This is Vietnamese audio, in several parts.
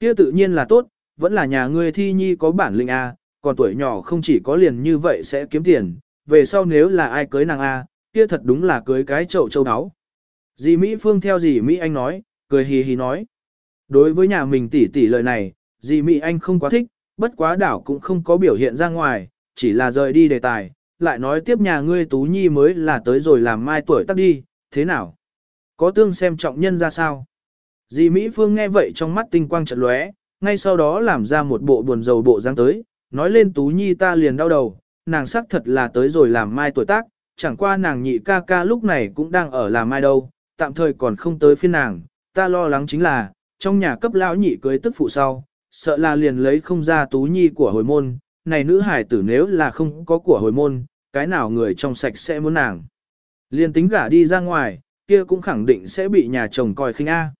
Kia tự nhiên là tốt, vẫn là nhà ngươi thi nhi có bản lĩnh A, còn tuổi nhỏ không chỉ có liền như vậy sẽ kiếm tiền, về sau nếu là ai cưới nàng A, kia thật đúng là cưới cái chậu châu áo. Dì Mỹ Phương theo dì Mỹ Anh nói, cười hì hì nói. Đối với nhà mình tỷ tỷ lời này, dì Mỹ Anh không quá thích, bất quá đảo cũng không có biểu hiện ra ngoài, chỉ là rời đi đề tài, lại nói tiếp nhà ngươi Tú Nhi mới là tới rồi làm mai tuổi tắt đi, thế nào? Có tương xem trọng nhân ra sao? Dì Mỹ Phương nghe vậy trong mắt tinh quang chợt lóe, ngay sau đó làm ra một bộ buồn rầu bộ dáng tới, nói lên Tú Nhi ta liền đau đầu, nàng sắc thật là tới rồi làm mai tuổi tác, chẳng qua nàng nhị ca ca lúc này cũng đang ở làm mai đâu, tạm thời còn không tới phiên nàng, ta lo lắng chính là, trong nhà cấp lão nhị cưới tức phụ sau, sợ là liền lấy không ra Tú Nhi của hồi môn, này nữ hải tử nếu là không có của hồi môn, cái nào người trong sạch sẽ muốn nàng. Liền tính gả đi ra ngoài, kia cũng khẳng định sẽ bị nhà chồng coi khinh A.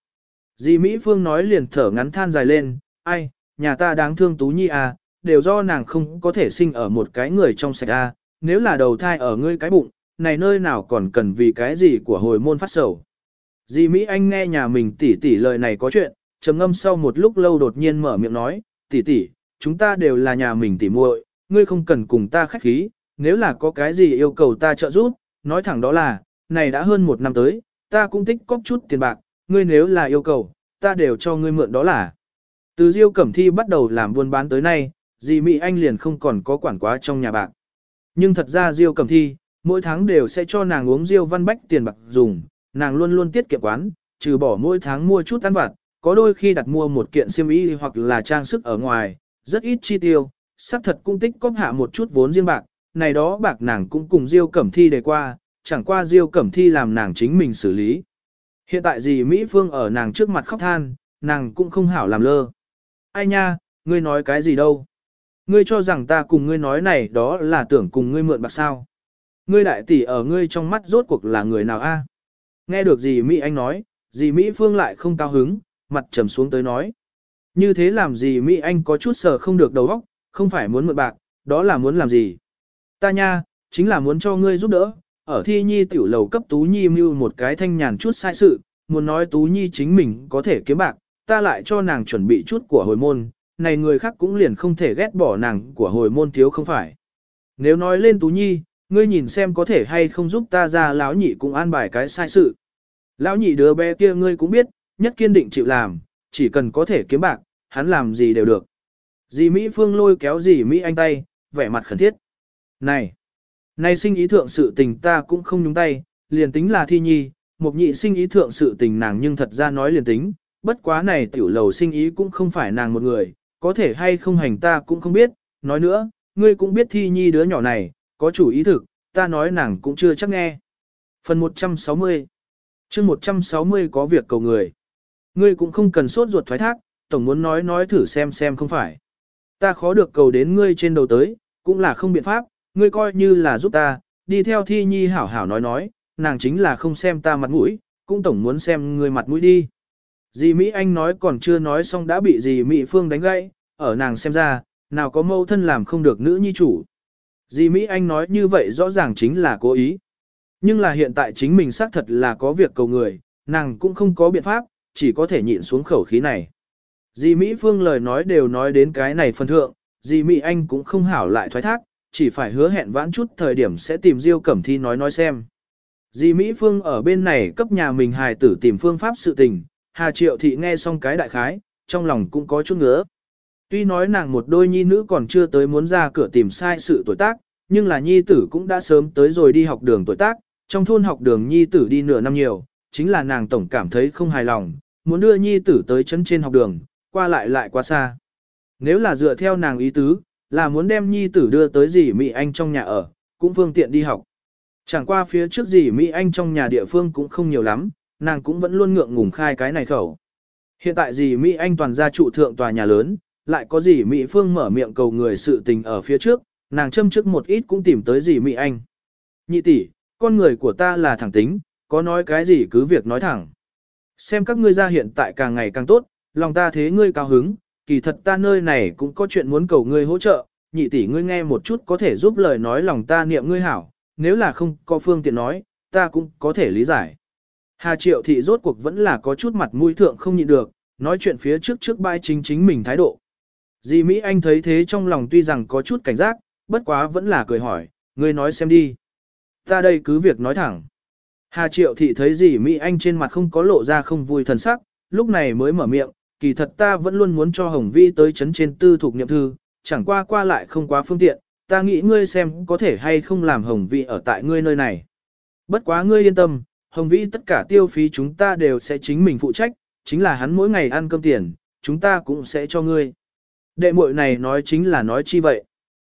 Dì Mỹ Phương nói liền thở ngắn than dài lên, ai, nhà ta đáng thương Tú Nhi à, đều do nàng không có thể sinh ở một cái người trong sạch à, nếu là đầu thai ở ngươi cái bụng, này nơi nào còn cần vì cái gì của hồi môn phát sầu. Dì Mỹ Anh nghe nhà mình tỉ tỉ lời này có chuyện, trầm ngâm sau một lúc lâu đột nhiên mở miệng nói, tỉ tỉ, chúng ta đều là nhà mình tỉ muội, ngươi không cần cùng ta khách khí, nếu là có cái gì yêu cầu ta trợ giúp, nói thẳng đó là, này đã hơn một năm tới, ta cũng tích cóp chút tiền bạc, ngươi nếu là yêu cầu, ta đều cho ngươi mượn đó là. Từ Diêu Cẩm Thi bắt đầu làm buôn bán tới nay, dì Mỹ Anh liền không còn có quản quá trong nhà bạc. Nhưng thật ra Diêu Cẩm Thi, mỗi tháng đều sẽ cho nàng uống Diêu Văn Bách tiền bạc dùng, nàng luôn luôn tiết kiệm quán, trừ bỏ mỗi tháng mua chút ăn vặt, có đôi khi đặt mua một kiện xiêm y hoặc là trang sức ở ngoài, rất ít chi tiêu, xác thật cũng tích cóp hạ một chút vốn riêng bạc, này đó bạc nàng cũng cùng Diêu Cẩm Thi đề qua, chẳng qua Diêu Cẩm Thi làm nàng chính mình xử lý. Hiện tại gì Mỹ Phương ở nàng trước mặt khóc than, nàng cũng không hảo làm lơ. Ai nha, ngươi nói cái gì đâu? Ngươi cho rằng ta cùng ngươi nói này đó là tưởng cùng ngươi mượn bạc sao? Ngươi đại tỷ ở ngươi trong mắt rốt cuộc là người nào a? Nghe được gì Mỹ Anh nói, gì Mỹ Phương lại không cao hứng, mặt trầm xuống tới nói. Như thế làm gì Mỹ Anh có chút sờ không được đầu óc, không phải muốn mượn bạc, đó là muốn làm gì? Ta nha, chính là muốn cho ngươi giúp đỡ, ở thi nhi tiểu lầu cấp Tú Nhi mưu một cái thanh nhàn chút sai sự, muốn nói Tú Nhi chính mình có thể kiếm bạc, ta lại cho nàng chuẩn bị chút của hồi môn, này người khác cũng liền không thể ghét bỏ nàng của hồi môn thiếu không phải. Nếu nói lên Tú Nhi, ngươi nhìn xem có thể hay không giúp ta ra lão nhị cũng an bài cái sai sự. Lão nhị đứa bé kia ngươi cũng biết, nhất kiên định chịu làm, chỉ cần có thể kiếm bạc, hắn làm gì đều được. Dì Mỹ Phương lôi kéo dì Mỹ anh tay, vẻ mặt khẩn thiết. Này! Này sinh ý thượng sự tình ta cũng không nhúng tay, liền tính là thi nhi, một nhị sinh ý thượng sự tình nàng nhưng thật ra nói liền tính, bất quá này tiểu lầu sinh ý cũng không phải nàng một người, có thể hay không hành ta cũng không biết, nói nữa, ngươi cũng biết thi nhi đứa nhỏ này, có chủ ý thực, ta nói nàng cũng chưa chắc nghe. Phần 160 chương 160 có việc cầu người. Ngươi cũng không cần sốt ruột thoái thác, tổng muốn nói nói thử xem xem không phải. Ta khó được cầu đến ngươi trên đầu tới, cũng là không biện pháp, ngươi coi như là giúp ta, đi theo thi nhi hảo hảo nói nói, nàng chính là không xem ta mặt mũi, cũng tổng muốn xem ngươi mặt mũi đi. Dì Mỹ Anh nói còn chưa nói xong đã bị dì Mỹ Phương đánh gãy, ở nàng xem ra, nào có mâu thân làm không được nữ nhi chủ. Dì Mỹ Anh nói như vậy rõ ràng chính là cố ý. Nhưng là hiện tại chính mình xác thật là có việc cầu người, nàng cũng không có biện pháp, chỉ có thể nhịn xuống khẩu khí này. Dì Mỹ Phương lời nói đều nói đến cái này phân thượng, dì Mỹ Anh cũng không hảo lại thoái thác, chỉ phải hứa hẹn vãn chút thời điểm sẽ tìm Diêu Cẩm Thi nói nói xem. Dì Mỹ Phương ở bên này cấp nhà mình hài tử tìm phương pháp sự tình, Hà Triệu Thị nghe xong cái đại khái, trong lòng cũng có chút ngứa. Tuy nói nàng một đôi nhi nữ còn chưa tới muốn ra cửa tìm sai sự tuổi tác, nhưng là nhi tử cũng đã sớm tới rồi đi học đường tuổi tác, trong thôn học đường nhi tử đi nửa năm nhiều, chính là nàng tổng cảm thấy không hài lòng, muốn đưa nhi tử tới chân trên học đường, qua lại lại quá xa. Nếu là dựa theo nàng ý tứ, là muốn đem nhi tử đưa tới dì Mỹ Anh trong nhà ở, cũng phương tiện đi học. Chẳng qua phía trước dì Mỹ Anh trong nhà địa phương cũng không nhiều lắm, nàng cũng vẫn luôn ngượng ngùng khai cái này khẩu. Hiện tại dì Mỹ Anh toàn gia trụ thượng tòa nhà lớn, lại có dì Mỹ Phương mở miệng cầu người sự tình ở phía trước, nàng châm trước một ít cũng tìm tới dì Mỹ Anh. Nhị tỷ, con người của ta là thẳng tính, có nói cái gì cứ việc nói thẳng. Xem các ngươi ra hiện tại càng ngày càng tốt, lòng ta thế ngươi cao hứng, kỳ thật ta nơi này cũng có chuyện muốn cầu ngươi hỗ trợ, nhị tỷ ngươi nghe một chút có thể giúp lời nói lòng ta niệm ngươi hảo, nếu là không có phương tiện nói, ta cũng có thể lý giải. Hà triệu thị rốt cuộc vẫn là có chút mặt mũi thượng không nhịn được, nói chuyện phía trước trước bãi chính chính mình thái độ. Dì Mỹ Anh thấy thế trong lòng tuy rằng có chút cảnh giác, bất quá vẫn là cười hỏi, ngươi nói xem đi. Ta đây cứ việc nói thẳng. Hà Triệu Thị thấy dì Mỹ Anh trên mặt không có lộ ra không vui thần sắc, lúc này mới mở miệng, kỳ thật ta vẫn luôn muốn cho Hồng Vi tới chấn trên tư thuộc niệm thư, chẳng qua qua lại không quá phương tiện, ta nghĩ ngươi xem có thể hay không làm Hồng Vĩ ở tại ngươi nơi này. Bất quá ngươi yên tâm, Hồng Vĩ tất cả tiêu phí chúng ta đều sẽ chính mình phụ trách, chính là hắn mỗi ngày ăn cơm tiền, chúng ta cũng sẽ cho ngươi. Đệ muội này nói chính là nói chi vậy.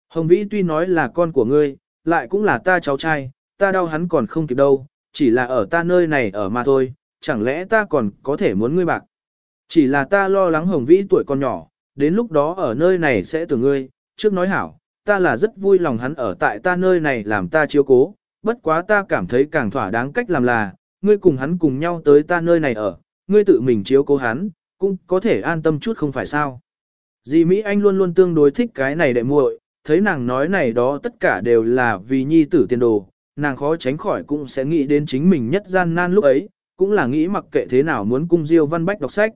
Hồng Vĩ tuy nói là con của ngươi, lại cũng là ta cháu trai, ta đau hắn còn không kịp đâu, chỉ là ở ta nơi này ở mà thôi, chẳng lẽ ta còn có thể muốn ngươi bạc. Chỉ là ta lo lắng Hồng Vĩ tuổi còn nhỏ, đến lúc đó ở nơi này sẽ từ ngươi, trước nói hảo, ta là rất vui lòng hắn ở tại ta nơi này làm ta chiếu cố, bất quá ta cảm thấy càng thỏa đáng cách làm là, ngươi cùng hắn cùng nhau tới ta nơi này ở, ngươi tự mình chiếu cố hắn, cũng có thể an tâm chút không phải sao. Dì Mỹ Anh luôn luôn tương đối thích cái này đệ muội, thấy nàng nói này đó tất cả đều là vì nhi tử tiền đồ, nàng khó tránh khỏi cũng sẽ nghĩ đến chính mình nhất gian nan lúc ấy, cũng là nghĩ mặc kệ thế nào muốn cung Diêu Văn Bách đọc sách.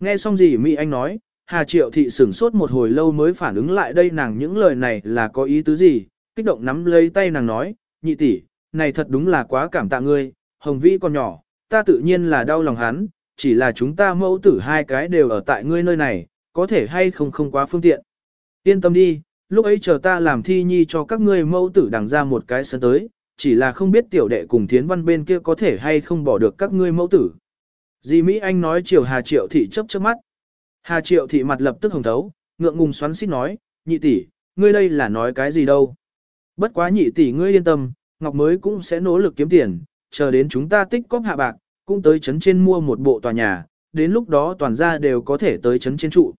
Nghe xong dì Mỹ Anh nói, Hà Triệu Thị sửng sốt một hồi lâu mới phản ứng lại đây nàng những lời này là có ý tứ gì, kích động nắm lấy tay nàng nói, nhị tỷ, này thật đúng là quá cảm tạ ngươi, Hồng Vĩ còn nhỏ, ta tự nhiên là đau lòng hắn, chỉ là chúng ta mẫu tử hai cái đều ở tại ngươi nơi này, có thể hay không không quá phương tiện. Yên tâm đi, lúc ấy chờ ta làm thi nhi cho các ngươi mẫu tử đằng ra một cái sân tới, chỉ là không biết tiểu đệ cùng thiến văn bên kia có thể hay không bỏ được các ngươi mẫu tử. Dì Mỹ Anh nói chiều Hà Triệu Thị chấp trước mắt. Hà Triệu Thị mặt lập tức hồng thấu, ngượng ngùng xoắn xít nói, nhị tỷ, ngươi đây là nói cái gì đâu. Bất quá nhị tỷ ngươi yên tâm, Ngọc mới cũng sẽ nỗ lực kiếm tiền, chờ đến chúng ta tích cóp hạ bạc, cũng tới chấn trên mua một bộ tòa nhà, đến lúc đó toàn gia đều có thể tới chấn trên trụ.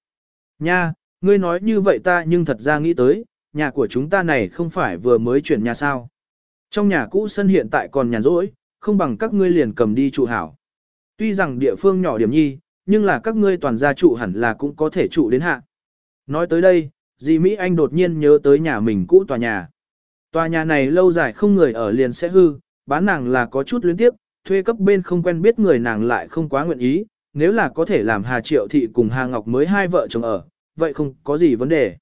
Nha, ngươi nói như vậy ta nhưng thật ra nghĩ tới, nhà của chúng ta này không phải vừa mới chuyển nhà sao. Trong nhà cũ sân hiện tại còn nhàn rỗi, không bằng các ngươi liền cầm đi trụ hảo. Tuy rằng địa phương nhỏ điểm nhi, nhưng là các ngươi toàn gia trụ hẳn là cũng có thể trụ đến hạ. Nói tới đây, dì Mỹ Anh đột nhiên nhớ tới nhà mình cũ tòa nhà. Tòa nhà này lâu dài không người ở liền sẽ hư, bán nàng là có chút luyến tiếp, thuê cấp bên không quen biết người nàng lại không quá nguyện ý, nếu là có thể làm Hà Triệu Thị cùng Hà Ngọc mới hai vợ chồng ở, vậy không có gì vấn đề.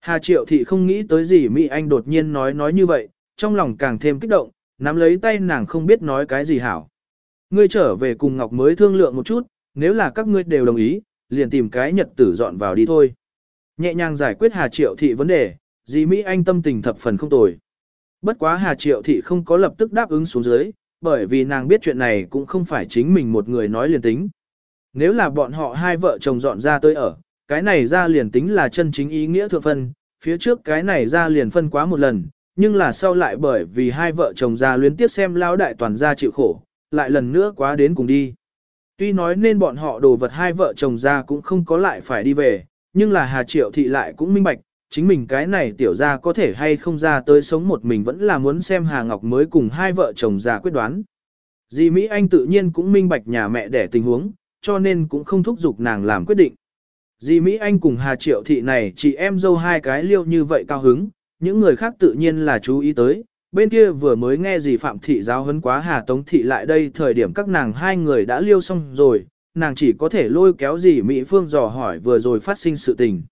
Hà Triệu Thị không nghĩ tới gì Mỹ Anh đột nhiên nói nói như vậy, trong lòng càng thêm kích động, nắm lấy tay nàng không biết nói cái gì hảo. Ngươi trở về cùng Ngọc mới thương lượng một chút, nếu là các ngươi đều đồng ý, liền tìm cái nhật tử dọn vào đi thôi. Nhẹ nhàng giải quyết Hà Triệu Thị vấn đề, dì Mỹ Anh tâm tình thập phần không tồi. Bất quá Hà Triệu Thị không có lập tức đáp ứng xuống dưới, bởi vì nàng biết chuyện này cũng không phải chính mình một người nói liền tính. Nếu là bọn họ hai vợ chồng dọn ra tới ở, cái này ra liền tính là chân chính ý nghĩa thượng phân, phía trước cái này ra liền phân quá một lần, nhưng là sau lại bởi vì hai vợ chồng ra luyến tiếp xem lao đại toàn ra chịu khổ, lại lần nữa quá đến cùng đi. Tuy nói nên bọn họ đồ vật hai vợ chồng ra cũng không có lại phải đi về, nhưng là Hà Triệu Thị lại cũng minh bạch, chính mình cái này tiểu ra có thể hay không ra tới sống một mình vẫn là muốn xem Hà Ngọc mới cùng hai vợ chồng ra quyết đoán. Dì Mỹ Anh tự nhiên cũng minh bạch nhà mẹ đẻ tình huống, cho nên cũng không thúc giục nàng làm quyết định. Dì Mỹ Anh cùng Hà Triệu Thị này chị em dâu hai cái liêu như vậy cao hứng, những người khác tự nhiên là chú ý tới. Bên kia vừa mới nghe gì Phạm Thị giáo hấn quá Hà Tống Thị lại đây thời điểm các nàng hai người đã liêu xong rồi, nàng chỉ có thể lôi kéo dì Mỹ Phương dò hỏi vừa rồi phát sinh sự tình.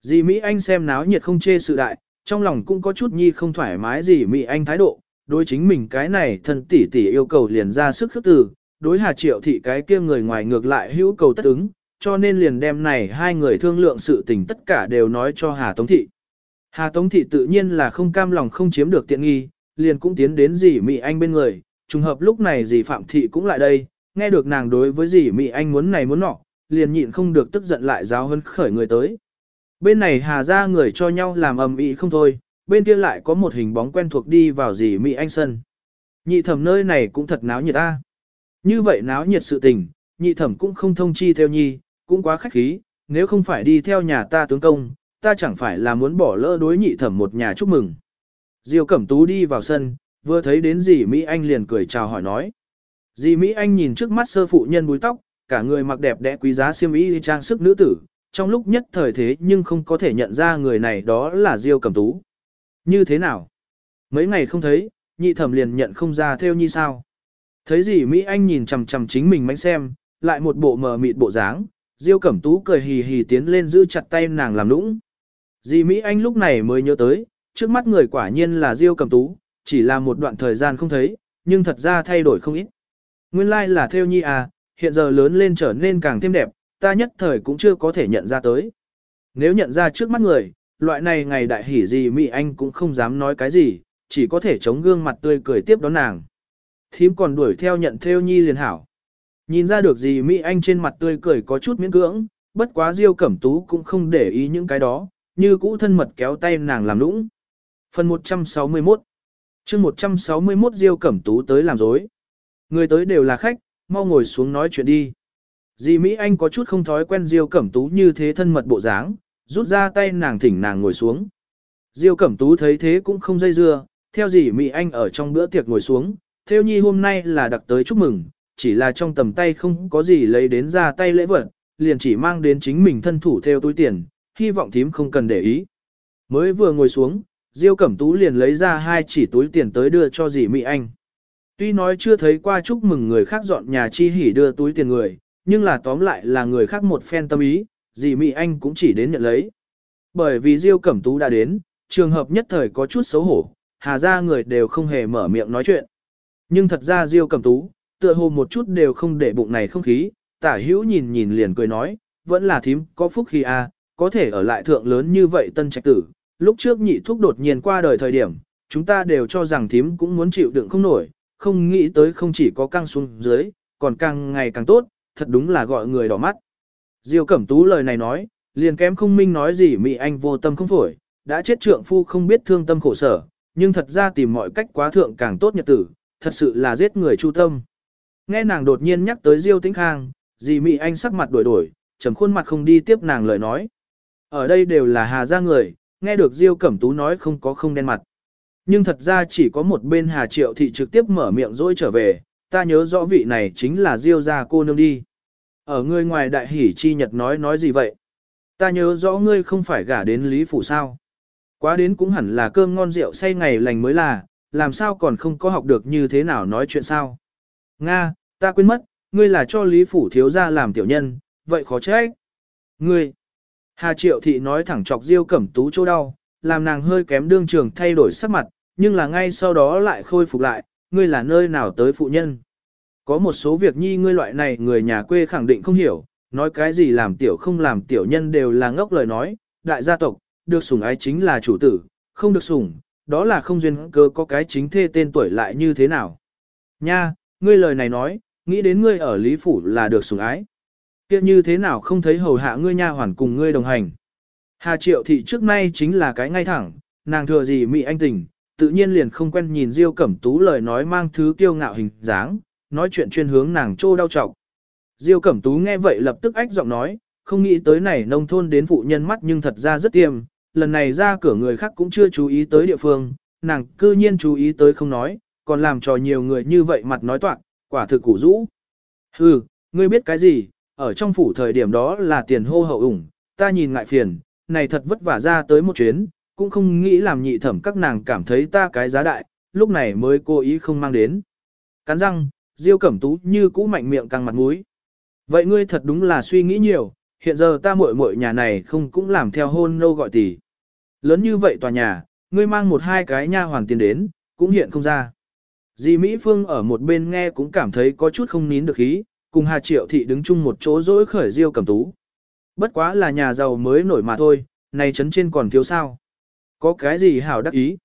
Dì Mỹ Anh xem náo nhiệt không chê sự đại, trong lòng cũng có chút nhi không thoải mái dì Mỹ Anh thái độ, đối chính mình cái này thân tỷ tỷ yêu cầu liền ra sức khước từ, đối Hà Triệu Thị cái kia người ngoài ngược lại hữu cầu tất ứng, cho nên liền đem này hai người thương lượng sự tình tất cả đều nói cho Hà Tống Thị. Hà Tống Thị tự nhiên là không cam lòng không chiếm được tiện nghi, liền cũng tiến đến dì Mỹ Anh bên người, trùng hợp lúc này dì Phạm Thị cũng lại đây, nghe được nàng đối với dì Mỹ Anh muốn này muốn nọ, liền nhịn không được tức giận lại giáo hơn khởi người tới. Bên này Hà ra người cho nhau làm ầm ĩ không thôi, bên kia lại có một hình bóng quen thuộc đi vào dì Mỹ Anh sân. Nhị thẩm nơi này cũng thật náo nhiệt ta. Như vậy náo nhiệt sự tình, nhị thẩm cũng không thông chi theo nhi, cũng quá khách khí, nếu không phải đi theo nhà ta tướng công, ta chẳng phải là muốn bỏ lỡ đối nhị thẩm một nhà chúc mừng. Diêu Cẩm Tú đi vào sân, vừa thấy đến dì Mỹ Anh liền cười chào hỏi nói. Dì Mỹ Anh nhìn trước mắt sơ phụ nhân búi tóc, cả người mặc đẹp đẽ quý giá xiêm y trang sức nữ tử, trong lúc nhất thời thế nhưng không có thể nhận ra người này đó là Diêu Cẩm Tú. Như thế nào? Mấy ngày không thấy, nhị thẩm liền nhận không ra theo như sao? Thấy gì Mỹ Anh nhìn chằm chằm chính mình mánh xem, lại một bộ mờ mịt bộ dáng, Diêu Cẩm Tú cười hì hì tiến lên giữ chặt tay nàng làm nũng. Dì Mỹ Anh lúc này mới nhớ tới, trước mắt người quả nhiên là Diêu Cẩm Tú, chỉ là một đoạn thời gian không thấy, nhưng thật ra thay đổi không ít. Nguyên lai like là theo nhi à, hiện giờ lớn lên trở nên càng thêm đẹp, ta nhất thời cũng chưa có thể nhận ra tới. Nếu nhận ra trước mắt người, loại này ngày đại hỉ gì Mỹ Anh cũng không dám nói cái gì, chỉ có thể chống gương mặt tươi cười tiếp đón nàng. Thím còn đuổi theo nhận theo nhi liền hảo. Nhìn ra được gì Mỹ Anh trên mặt tươi cười có chút miễn cưỡng, bất quá Diêu Cẩm Tú cũng không để ý những cái đó, như cũ thân mật kéo tay nàng làm lũng. Phần 161 chương 161 Diêu Cẩm Tú tới làm dối. Người tới đều là khách, mau ngồi xuống nói chuyện đi. Dì Mỹ Anh có chút không thói quen Diêu Cẩm Tú như thế thân mật bộ dáng, rút ra tay nàng thỉnh nàng ngồi xuống. Diêu Cẩm Tú thấy thế cũng không dây dưa, theo dì Mỹ Anh ở trong bữa tiệc ngồi xuống, theo nhi hôm nay là đặc tới chúc mừng, chỉ là trong tầm tay không có gì lấy đến ra tay lễ vật, liền chỉ mang đến chính mình thân thủ theo túi tiền, hy vọng thím không cần để ý. Mới vừa ngồi xuống, Diêu Cẩm Tú liền lấy ra hai chỉ túi tiền tới đưa cho dì Mỹ Anh. Tuy nói chưa thấy qua chúc mừng người khác dọn nhà chi hỉ đưa túi tiền người, nhưng là tóm lại là người khác một phen tâm ý, dì Mỹ Anh cũng chỉ đến nhận lấy. Bởi vì Diêu Cẩm Tú đã đến, trường hợp nhất thời có chút xấu hổ, hà ra người đều không hề mở miệng nói chuyện. Nhưng thật ra Diêu Cẩm Tú, tựa hồ một chút đều không để bụng này không khí, tả hữu nhìn nhìn liền cười nói, vẫn là thím, có phúc khi a, à, có thể ở lại thượng lớn như vậy tân trạch tử, lúc trước nhị thúc đột nhiên qua đời thời điểm, chúng ta đều cho rằng thím cũng muốn chịu đựng không nổi, không nghĩ tới không chỉ có căng xuống dưới, còn càng ngày càng tốt, thật đúng là gọi người đỏ mắt. Diêu Cẩm Tú lời này nói, liền kém không minh nói gì Mỹ Anh vô tâm không phổi, đã chết trượng phu không biết thương tâm khổ sở, nhưng thật ra tìm mọi cách quá thượng càng tốt nhật tử, thật sự là giết người chu tâm. Nghe nàng đột nhiên nhắc tới Diêu Tĩnh Khang, dì Mỹ Anh sắc mặt đổi đổi, trầm khuôn mặt không đi tiếp nàng lời nói. Ở đây đều là Hà gia người, nghe được Diêu Cẩm Tú nói không có không đen mặt. Nhưng thật ra chỉ có một bên Hà Triệu Thị trực tiếp mở miệng dỗi trở về, ta nhớ rõ vị này chính là Diêu gia cô nương đi. Ở ngươi ngoài đại Hỉ chi nhật nói nói gì vậy? Ta nhớ rõ ngươi không phải gả đến Lý Phủ sao? Quá đến cũng hẳn là cơm ngon rượu say ngày lành mới là, làm sao còn không có học được như thế nào nói chuyện sao? Nga, ta quên mất, ngươi là cho Lý Phủ thiếu gia làm tiểu nhân, vậy khó trách. Ngươi, Hà Triệu Thị nói thẳng chọc Diêu Cẩm Tú chỗ đau, làm nàng hơi kém đương trường thay đổi sắc mặt, nhưng là ngay sau đó lại khôi phục lại, ngươi là nơi nào tới phụ nhân. Có một số việc nhi ngươi loại này người nhà quê khẳng định không hiểu, nói cái gì làm tiểu không làm tiểu nhân đều là ngốc lời nói, đại gia tộc, được sủng ái chính là chủ tử, không được sủng, đó là không duyên cơ có cái chính thê tên tuổi lại như thế nào. Nha, ngươi lời này nói, nghĩ đến ngươi ở Lý Phủ là được sủng ái kia như thế nào không thấy hầu hạ ngươi nha hoàn cùng ngươi đồng hành. Hà Triệu Thị trước nay chính là cái ngay thẳng, nàng thừa gì mị anh tình, tự nhiên liền không quen nhìn Diêu Cẩm Tú lời nói mang thứ kiêu ngạo hình dáng, nói chuyện chuyên hướng nàng trô đau trọc. Diêu Cẩm Tú nghe vậy lập tức ách giọng nói, không nghĩ tới này nông thôn đến phụ nhân mắt nhưng thật ra rất tiềm lần này ra cửa người khác cũng chưa chú ý tới địa phương, nàng cư nhiên chú ý tới không nói, còn làm cho nhiều người như vậy mặt nói toạc, quả thực củ rũ. Hừ, ngươi biết cái gì, ở trong phủ thời điểm đó là tiền hô hậu ủng, ta nhìn ngại phiền, này thật vất vả ra tới một chuyến, cũng không nghĩ làm nhị thẩm các nàng cảm thấy ta cái giá đại, lúc này mới cố ý không mang đến. Cắn răng, Diêu Cẩm Tú như cũ mạnh miệng căng mặt mũi. Vậy ngươi thật đúng là suy nghĩ nhiều, hiện giờ ta muội muội nhà này không cũng làm theo hôn nô gọi tỷ. Lớn như vậy tòa nhà, ngươi mang một hai cái nha hoàn tiền đến, cũng hiện không ra. Dì Mỹ Phương ở một bên nghe cũng cảm thấy có chút không nín được khí, cùng Hà Triệu Thị đứng chung một chỗ dỗi khởi Diêu Cẩm Tú. Bất quá là nhà giàu mới nổi mà thôi, này chấn trên còn thiếu sao. Có cái gì hảo đắc ý.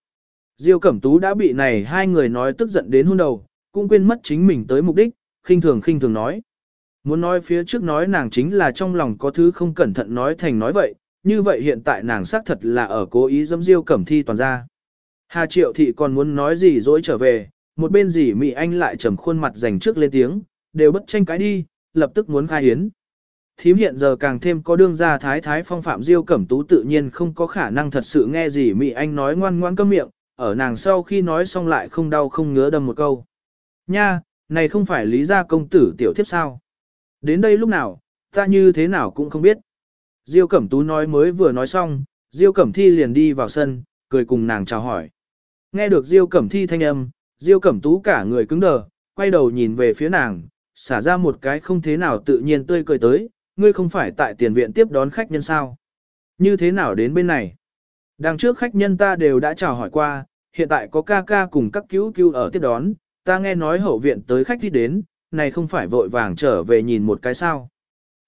Diêu Cẩm Tú đã bị này hai người nói tức giận đến hôn đầu, cũng quên mất chính mình tới mục đích, khinh thường khinh thường nói. Muốn nói phía trước nói nàng chính là trong lòng có thứ không cẩn thận nói thành nói vậy, như vậy hiện tại nàng xác thật là ở cố ý dâm Diêu Cẩm Thi toàn ra. Hà Triệu Thị còn muốn nói gì dỗi trở về, một bên gì Mỹ Anh lại trầm khuôn mặt dành trước lên tiếng, đều bất tranh cái đi, lập tức muốn khai hiến. Thím hiện giờ càng thêm có đương gia thái thái phong phạm Diêu Cẩm Tú tự nhiên không có khả năng thật sự nghe gì Mỹ Anh nói ngoan ngoan câm miệng, ở nàng sau khi nói xong lại không đau không ngứa đâm một câu. Nha, này không phải lý gia công tử tiểu thiếp sao? Đến đây lúc nào, ta như thế nào cũng không biết. Diêu Cẩm Tú nói mới vừa nói xong, Diêu Cẩm Thi liền đi vào sân, cười cùng nàng chào hỏi. Nghe được Diêu Cẩm Thi thanh âm, Diêu Cẩm Tú cả người cứng đờ, quay đầu nhìn về phía nàng, xả ra một cái không thế nào tự nhiên tươi cười tới, ngươi không phải tại tiền viện tiếp đón khách nhân sao? Như thế nào đến bên này? Đằng trước khách nhân ta đều đã chào hỏi qua, hiện tại có ca ca cùng các cứu cứu ở tiếp đón, ta nghe nói hậu viện tới khách đi đến, này không phải vội vàng trở về nhìn một cái sao.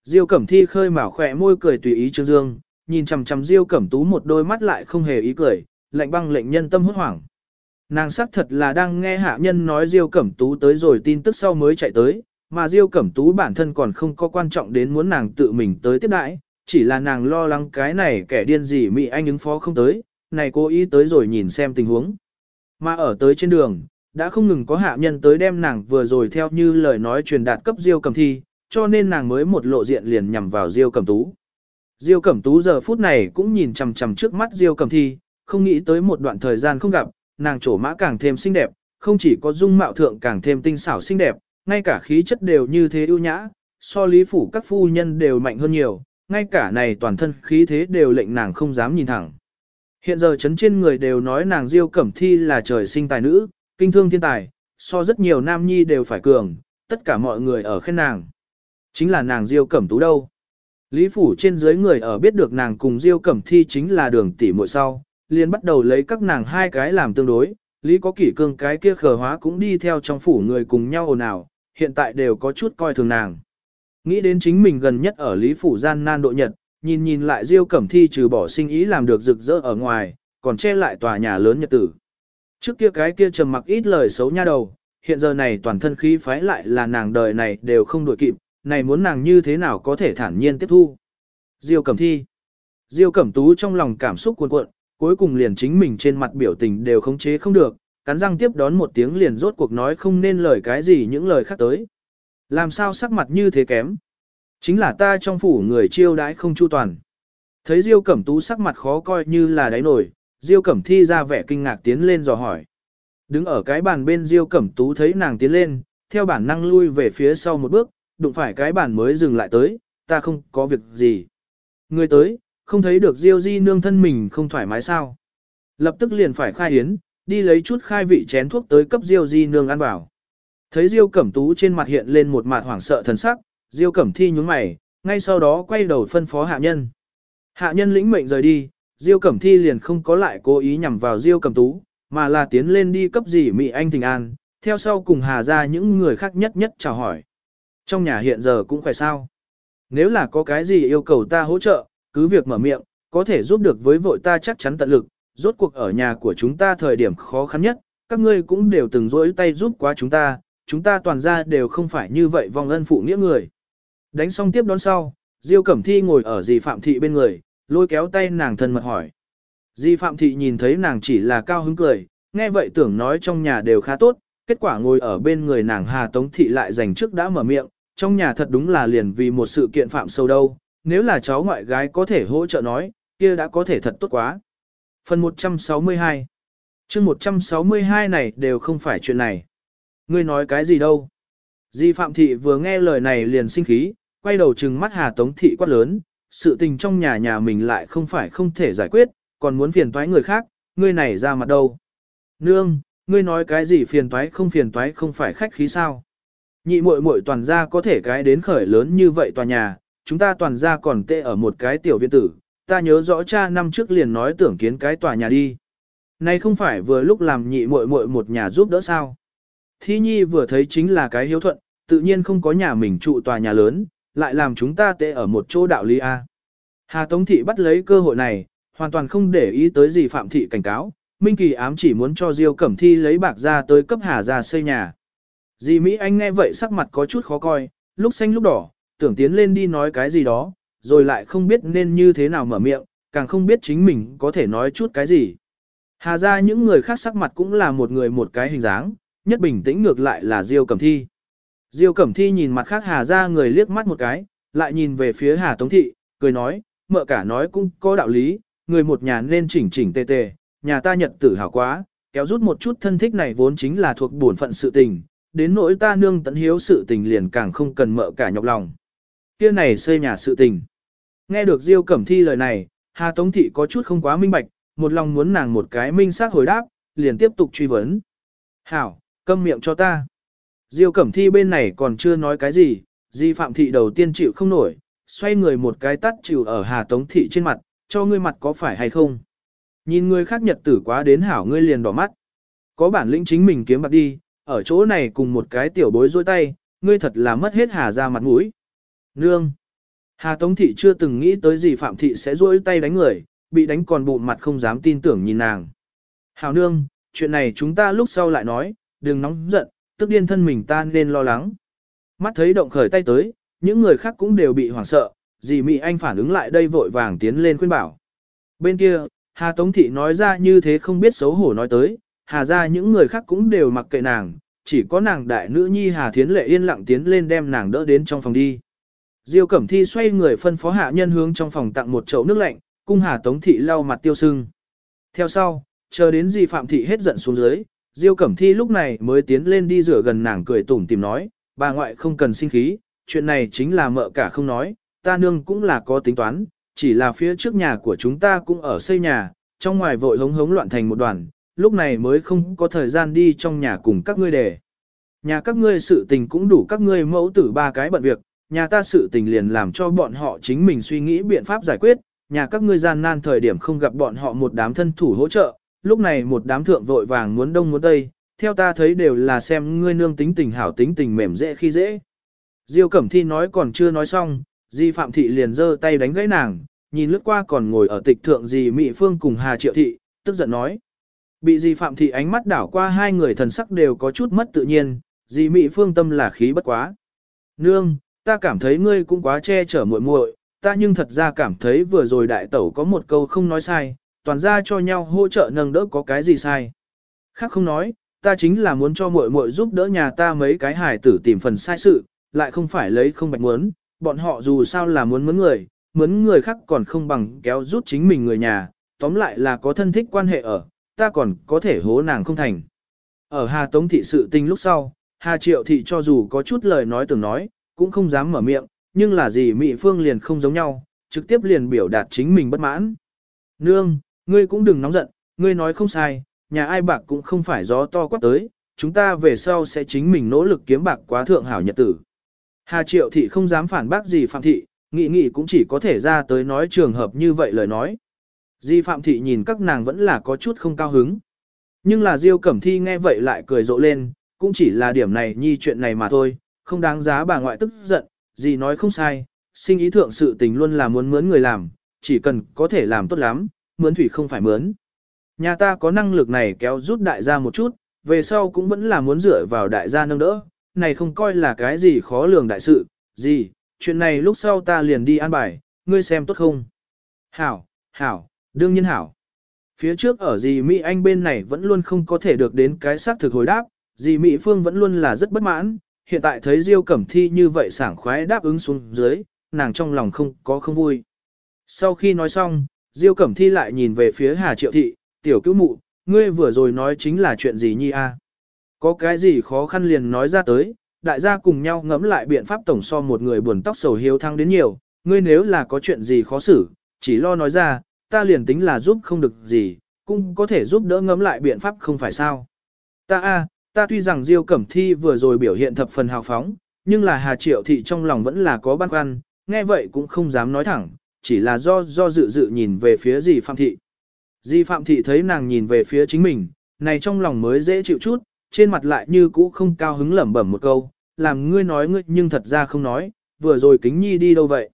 Diêu Cẩm Thi khơi mào khỏe môi cười tùy ý Trương Dương, nhìn chằm chằm Diêu Cẩm Tú một đôi mắt lại không hề ý cười, lạnh băng lệnh nhân tâm hốt hoảng. Nàng xác thật là đang nghe hạ nhân nói Diêu Cẩm Tú tới rồi tin tức sau mới chạy tới, mà Diêu Cẩm Tú bản thân còn không có quan trọng đến muốn nàng tự mình tới tiếp đãi, chỉ là nàng lo lắng cái này kẻ điên gì Mỹ Anh ứng phó không tới, này cố ý tới rồi nhìn xem tình huống. Mà ở tới trên đường, đã không ngừng có hạ nhân tới đem nàng vừa rồi theo như lời nói truyền đạt cấp Diêu Cẩm Thi, cho nên nàng mới một lộ diện liền nhằm vào Diêu Cẩm Tú. Diêu Cẩm Tú giờ phút này cũng nhìn chằm chằm trước mắt Diêu Cẩm Thi, không nghĩ tới một đoạn thời gian không gặp, nàng trổ mã càng thêm xinh đẹp, không chỉ có dung mạo thượng càng thêm tinh xảo xinh đẹp, ngay cả khí chất đều như thế ưu nhã, so lý phủ các phu nhân đều mạnh hơn nhiều, ngay cả này toàn thân khí thế đều lệnh nàng không dám nhìn thẳng. Hiện giờ chấn trên người đều nói nàng Diêu Cẩm Thi là trời sinh tài nữ, kinh thương thiên tài, so rất nhiều nam nhi đều phải cường, tất cả mọi người ở khen nàng. Chính là nàng Diêu Cẩm Tú đâu. Lý phủ trên dưới người ở biết được nàng cùng Diêu Cẩm Thi chính là đường tỷ muội sau, liền bắt đầu lấy các nàng hai cái làm tương đối, Lý có kỷ cương cái kia khờ hóa cũng đi theo trong phủ người cùng nhau ồn ào, hiện tại đều có chút coi thường nàng. Nghĩ đến chính mình gần nhất ở Lý phủ gian nan độ nhật, nhìn nhìn lại Diêu Cẩm Thi trừ bỏ sinh ý làm được rực rỡ ở ngoài, còn che lại tòa nhà lớn nhật tử. Trước kia cái kia trầm mặc ít lời xấu nha đầu, hiện giờ này toàn thân khí phái lại là nàng đời này đều không đổi kịp, này muốn nàng như thế nào có thể thản nhiên tiếp thu. Diêu Cẩm Thi Diêu Cẩm Tú trong lòng cảm xúc cuồn cuộn, cuối cùng liền chính mình trên mặt biểu tình đều khống chế không được, cắn răng tiếp đón một tiếng liền rốt cuộc nói không nên lời cái gì những lời khác tới. Làm sao sắc mặt như thế kém? Chính là ta trong phủ người chiêu đãi không chu toàn. Thấy Diêu Cẩm Tú sắc mặt khó coi như là đáy nổi, Diêu Cẩm Thi ra vẻ kinh ngạc tiến lên dò hỏi. Đứng ở cái bàn bên Diêu Cẩm Tú thấy nàng tiến lên, theo bản năng lui về phía sau một bước, đụng phải cái bàn mới dừng lại tới, ta không có việc gì. Người tới, không thấy được Diêu Di nương thân mình không thoải mái sao. Lập tức liền phải khai hiến đi lấy chút khai vị chén thuốc tới cấp Diêu Di nương ăn vào. Thấy Diêu Cẩm Tú trên mặt hiện lên một mặt hoảng sợ thần sắc, Diêu Cẩm Thi nhún mày, ngay sau đó quay đầu phân phó hạ nhân. Hạ nhân lĩnh mệnh rời đi, Diêu Cẩm Thi liền không có lại cố ý nhằm vào Diêu Cẩm Tú, mà là tiến lên đi cấp gì Mỹ Anh Thịnh An, theo sau cùng Hà ra những người khác nhất nhất chào hỏi. Trong nhà hiện giờ cũng phải sao? Nếu là có cái gì yêu cầu ta hỗ trợ, cứ việc mở miệng, có thể giúp được với vội ta chắc chắn tận lực, rốt cuộc ở nhà của chúng ta thời điểm khó khăn nhất, các ngươi cũng đều từng rỗi tay giúp quá chúng ta, chúng ta toàn ra đều không phải như vậy vong ân phụ nghĩa người. Đánh xong tiếp đón sau, Diêu Cẩm Thi ngồi ở dì Phạm Thị bên người, lôi kéo tay nàng thân mật hỏi. Dì Phạm Thị nhìn thấy nàng chỉ là cao hứng cười, nghe vậy tưởng nói trong nhà đều khá tốt, kết quả ngồi ở bên người nàng Hà Tống Thị lại dành trước đã mở miệng, trong nhà thật đúng là liền vì một sự kiện phạm sâu đâu, nếu là cháu ngoại gái có thể hỗ trợ nói, kia đã có thể thật tốt quá. Phần 162 chương 162 này đều không phải chuyện này. Ngươi nói cái gì đâu? Di Phạm Thị vừa nghe lời này liền sinh khí, quay đầu trừng mắt Hà Tống Thị quát lớn, sự tình trong nhà nhà mình lại không phải không thể giải quyết, còn muốn phiền toái người khác, ngươi này ra mặt đâu. Nương, ngươi nói cái gì phiền toái không phiền toái không phải khách khí sao? Nhị muội muội toàn gia có thể cái đến khởi lớn như vậy tòa nhà, chúng ta toàn gia còn tệ ở một cái tiểu viện tử, ta nhớ rõ cha năm trước liền nói tưởng kiến cái tòa nhà đi. Này không phải vừa lúc làm nhị muội muội một nhà giúp đỡ sao? Thi Nhi vừa thấy chính là cái hiếu thuận, tự nhiên không có nhà mình trụ tòa nhà lớn, lại làm chúng ta tệ ở một chỗ đạo lý A. Hà Tống Thị bắt lấy cơ hội này, hoàn toàn không để ý tới gì Phạm Thị cảnh cáo, Minh Kỳ ám chỉ muốn cho Diêu Cẩm Thi lấy bạc ra tới cấp Hà ra xây nhà. Dì Mỹ Anh nghe vậy sắc mặt có chút khó coi, lúc xanh lúc đỏ, tưởng tiến lên đi nói cái gì đó, rồi lại không biết nên như thế nào mở miệng, càng không biết chính mình có thể nói chút cái gì. Hà ra những người khác sắc mặt cũng là một người một cái hình dáng, nhất bình tĩnh ngược lại là Diêu Cẩm Thi. Diêu Cẩm Thi nhìn mặt khác Hà ra người liếc mắt một cái, lại nhìn về phía Hà Tống Thị, cười nói, mợ cả nói cũng có đạo lý, người một nhà nên chỉnh chỉnh tề tề, nhà ta nhật tử hào quá, kéo rút một chút thân thích này vốn chính là thuộc bổn phận sự tình, đến nỗi ta nương tận hiếu sự tình liền càng không cần mợ cả nhọc lòng. Kia này xây nhà sự tình. Nghe được Diêu Cẩm Thi lời này, Hà Tống Thị có chút không quá minh bạch, một lòng muốn nàng một cái minh xác hồi đáp, liền tiếp tục truy vấn. Hảo, câm miệng cho ta. Diêu Cẩm Thi bên này còn chưa nói cái gì, Di Phạm Thị đầu tiên chịu không nổi, xoay người một cái tắt chịu ở Hà Tống Thị trên mặt, cho ngươi mặt có phải hay không. Nhìn ngươi khác nhật tử quá đến hảo ngươi liền đỏ mắt. Có bản lĩnh chính mình kiếm bạc đi, ở chỗ này cùng một cái tiểu bối dôi tay, ngươi thật là mất hết Hà ra mặt mũi. Nương! Hà Tống Thị chưa từng nghĩ tới gì Phạm Thị sẽ rỗi tay đánh người, bị đánh còn bụng mặt không dám tin tưởng nhìn nàng. Hảo nương, chuyện này chúng ta lúc sau lại nói, đừng nóng giận, tức điên thân mình ta nên lo lắng. Mắt thấy động khởi tay tới, những người khác cũng đều bị hoảng sợ, dì Mỹ Anh phản ứng lại đây vội vàng tiến lên khuyên bảo. Bên kia, Hà Tống Thị nói ra như thế không biết xấu hổ nói tới, Hà ra những người khác cũng đều mặc kệ nàng, chỉ có nàng đại nữ nhi Hà Thiến Lệ yên lặng tiến lên đem nàng đỡ đến trong phòng đi. Diêu Cẩm Thi xoay người phân phó hạ nhân hướng trong phòng tặng một chậu nước lạnh, cung Hà Tống Thị lau mặt tiêu sưng. Theo sau, chờ đến dì Phạm Thị hết giận xuống dưới, Diêu Cẩm Thi lúc này mới tiến lên đi rửa gần nàng cười tủm tìm nói, bà ngoại không cần sinh khí, chuyện này chính là mợ cả không nói, ta nương cũng là có tính toán, chỉ là phía trước nhà của chúng ta cũng ở xây nhà, trong ngoài vội hống hống loạn thành một đoàn, lúc này mới không có thời gian đi trong nhà cùng các ngươi để. Nhà các ngươi sự tình cũng đủ các ngươi mẫu tử ba cái bận việc, nhà ta sự tình liền làm cho bọn họ chính mình suy nghĩ biện pháp giải quyết, nhà các ngươi gian nan thời điểm không gặp bọn họ một đám thân thủ hỗ trợ, lúc này một đám thượng vội vàng muốn đông muốn tây, theo ta thấy đều là xem ngươi nương tính tình hảo tính tình mềm dễ khi dễ. Diêu Cẩm Thi nói còn chưa nói xong, Di Phạm Thị liền giơ tay đánh gãy nàng, nhìn lướt qua còn ngồi ở tịch thượng Di Mị Phương cùng Hà Triệu Thị, tức giận nói. Bị Di Phạm Thị ánh mắt đảo qua hai người thần sắc đều có chút mất tự nhiên, Di Mị Phương tâm là khí bất quá. Nương, ta cảm thấy ngươi cũng quá che chở muội muội, ta nhưng thật ra cảm thấy vừa rồi đại tẩu có một câu không nói sai, toàn ra cho nhau hỗ trợ nâng đỡ có cái gì sai. Khác không nói, ta chính là muốn cho muội muội giúp đỡ nhà ta mấy cái hài tử tìm phần sai sự, lại không phải lấy không bạch muốn, bọn họ dù sao là muốn mướn người, mướn người khác còn không bằng kéo rút chính mình người nhà, tóm lại là có thân thích quan hệ ở, ta còn có thể hố nàng không thành. Ở Hà Tống thị sự tình lúc sau, Hà Triệu thị cho dù có chút lời nói từng nói, cũng không dám mở miệng, nhưng là gì Mỹ Phương liền không giống nhau, trực tiếp liền biểu đạt chính mình bất mãn. Nương, ngươi cũng đừng nóng giận, ngươi nói không sai, nhà ai bạc cũng không phải gió to quát tới, chúng ta về sau sẽ chính mình nỗ lực kiếm bạc quá thượng hảo nhật tử. Hà Triệu Thị không dám phản bác gì Phạm Thị, nghị nghị cũng chỉ có thể ra tới nói trường hợp như vậy lời nói. Di Phạm Thị nhìn các nàng vẫn là có chút không cao hứng. Nhưng là Diêu Cẩm Thi nghe vậy lại cười rộ lên, cũng chỉ là điểm này nhi chuyện này mà thôi, không đáng giá bà ngoại tức giận, gì nói không sai, sinh ý thượng sự tình luôn là muốn mướn người làm, chỉ cần có thể làm tốt lắm, mướn thủy không phải mướn. Nhà ta có năng lực này kéo rút đại gia một chút, về sau cũng vẫn là muốn dựa vào đại gia nâng đỡ, này không coi là cái gì khó lường đại sự, gì, chuyện này lúc sau ta liền đi an bài, ngươi xem tốt không? Hảo, hảo, đương nhiên hảo. Phía trước ở dì Mỹ Anh bên này vẫn luôn không có thể được đến cái xác thực hồi đáp, dì Mỹ Phương vẫn luôn là rất bất mãn, hiện tại thấy Diêu Cẩm Thi như vậy sảng khoái đáp ứng xuống dưới, nàng trong lòng không có không vui. Sau khi nói xong, Diêu Cẩm Thi lại nhìn về phía Hà Triệu Thị, tiểu cứu mụ, ngươi vừa rồi nói chính là chuyện gì nhi a? Có cái gì khó khăn liền nói ra tới, đại gia cùng nhau ngẫm lại biện pháp tổng so một người buồn tóc sầu hiếu thăng đến nhiều, ngươi nếu là có chuyện gì khó xử, chỉ lo nói ra, ta liền tính là giúp không được gì, cũng có thể giúp đỡ ngẫm lại biện pháp không phải sao. Ta a, ta tuy rằng Diêu Cẩm Thi vừa rồi biểu hiện thập phần hào phóng, nhưng là Hà Triệu Thị trong lòng vẫn là có băn khoăn, nghe vậy cũng không dám nói thẳng, chỉ là do do dự dự nhìn về phía dì Phạm Thị. Di Phạm Thị thấy nàng nhìn về phía chính mình, này trong lòng mới dễ chịu chút, trên mặt lại như cũ không cao hứng lẩm bẩm một câu, làm ngươi nói ngươi nhưng thật ra không nói, vừa rồi kính nhi đi đâu vậy.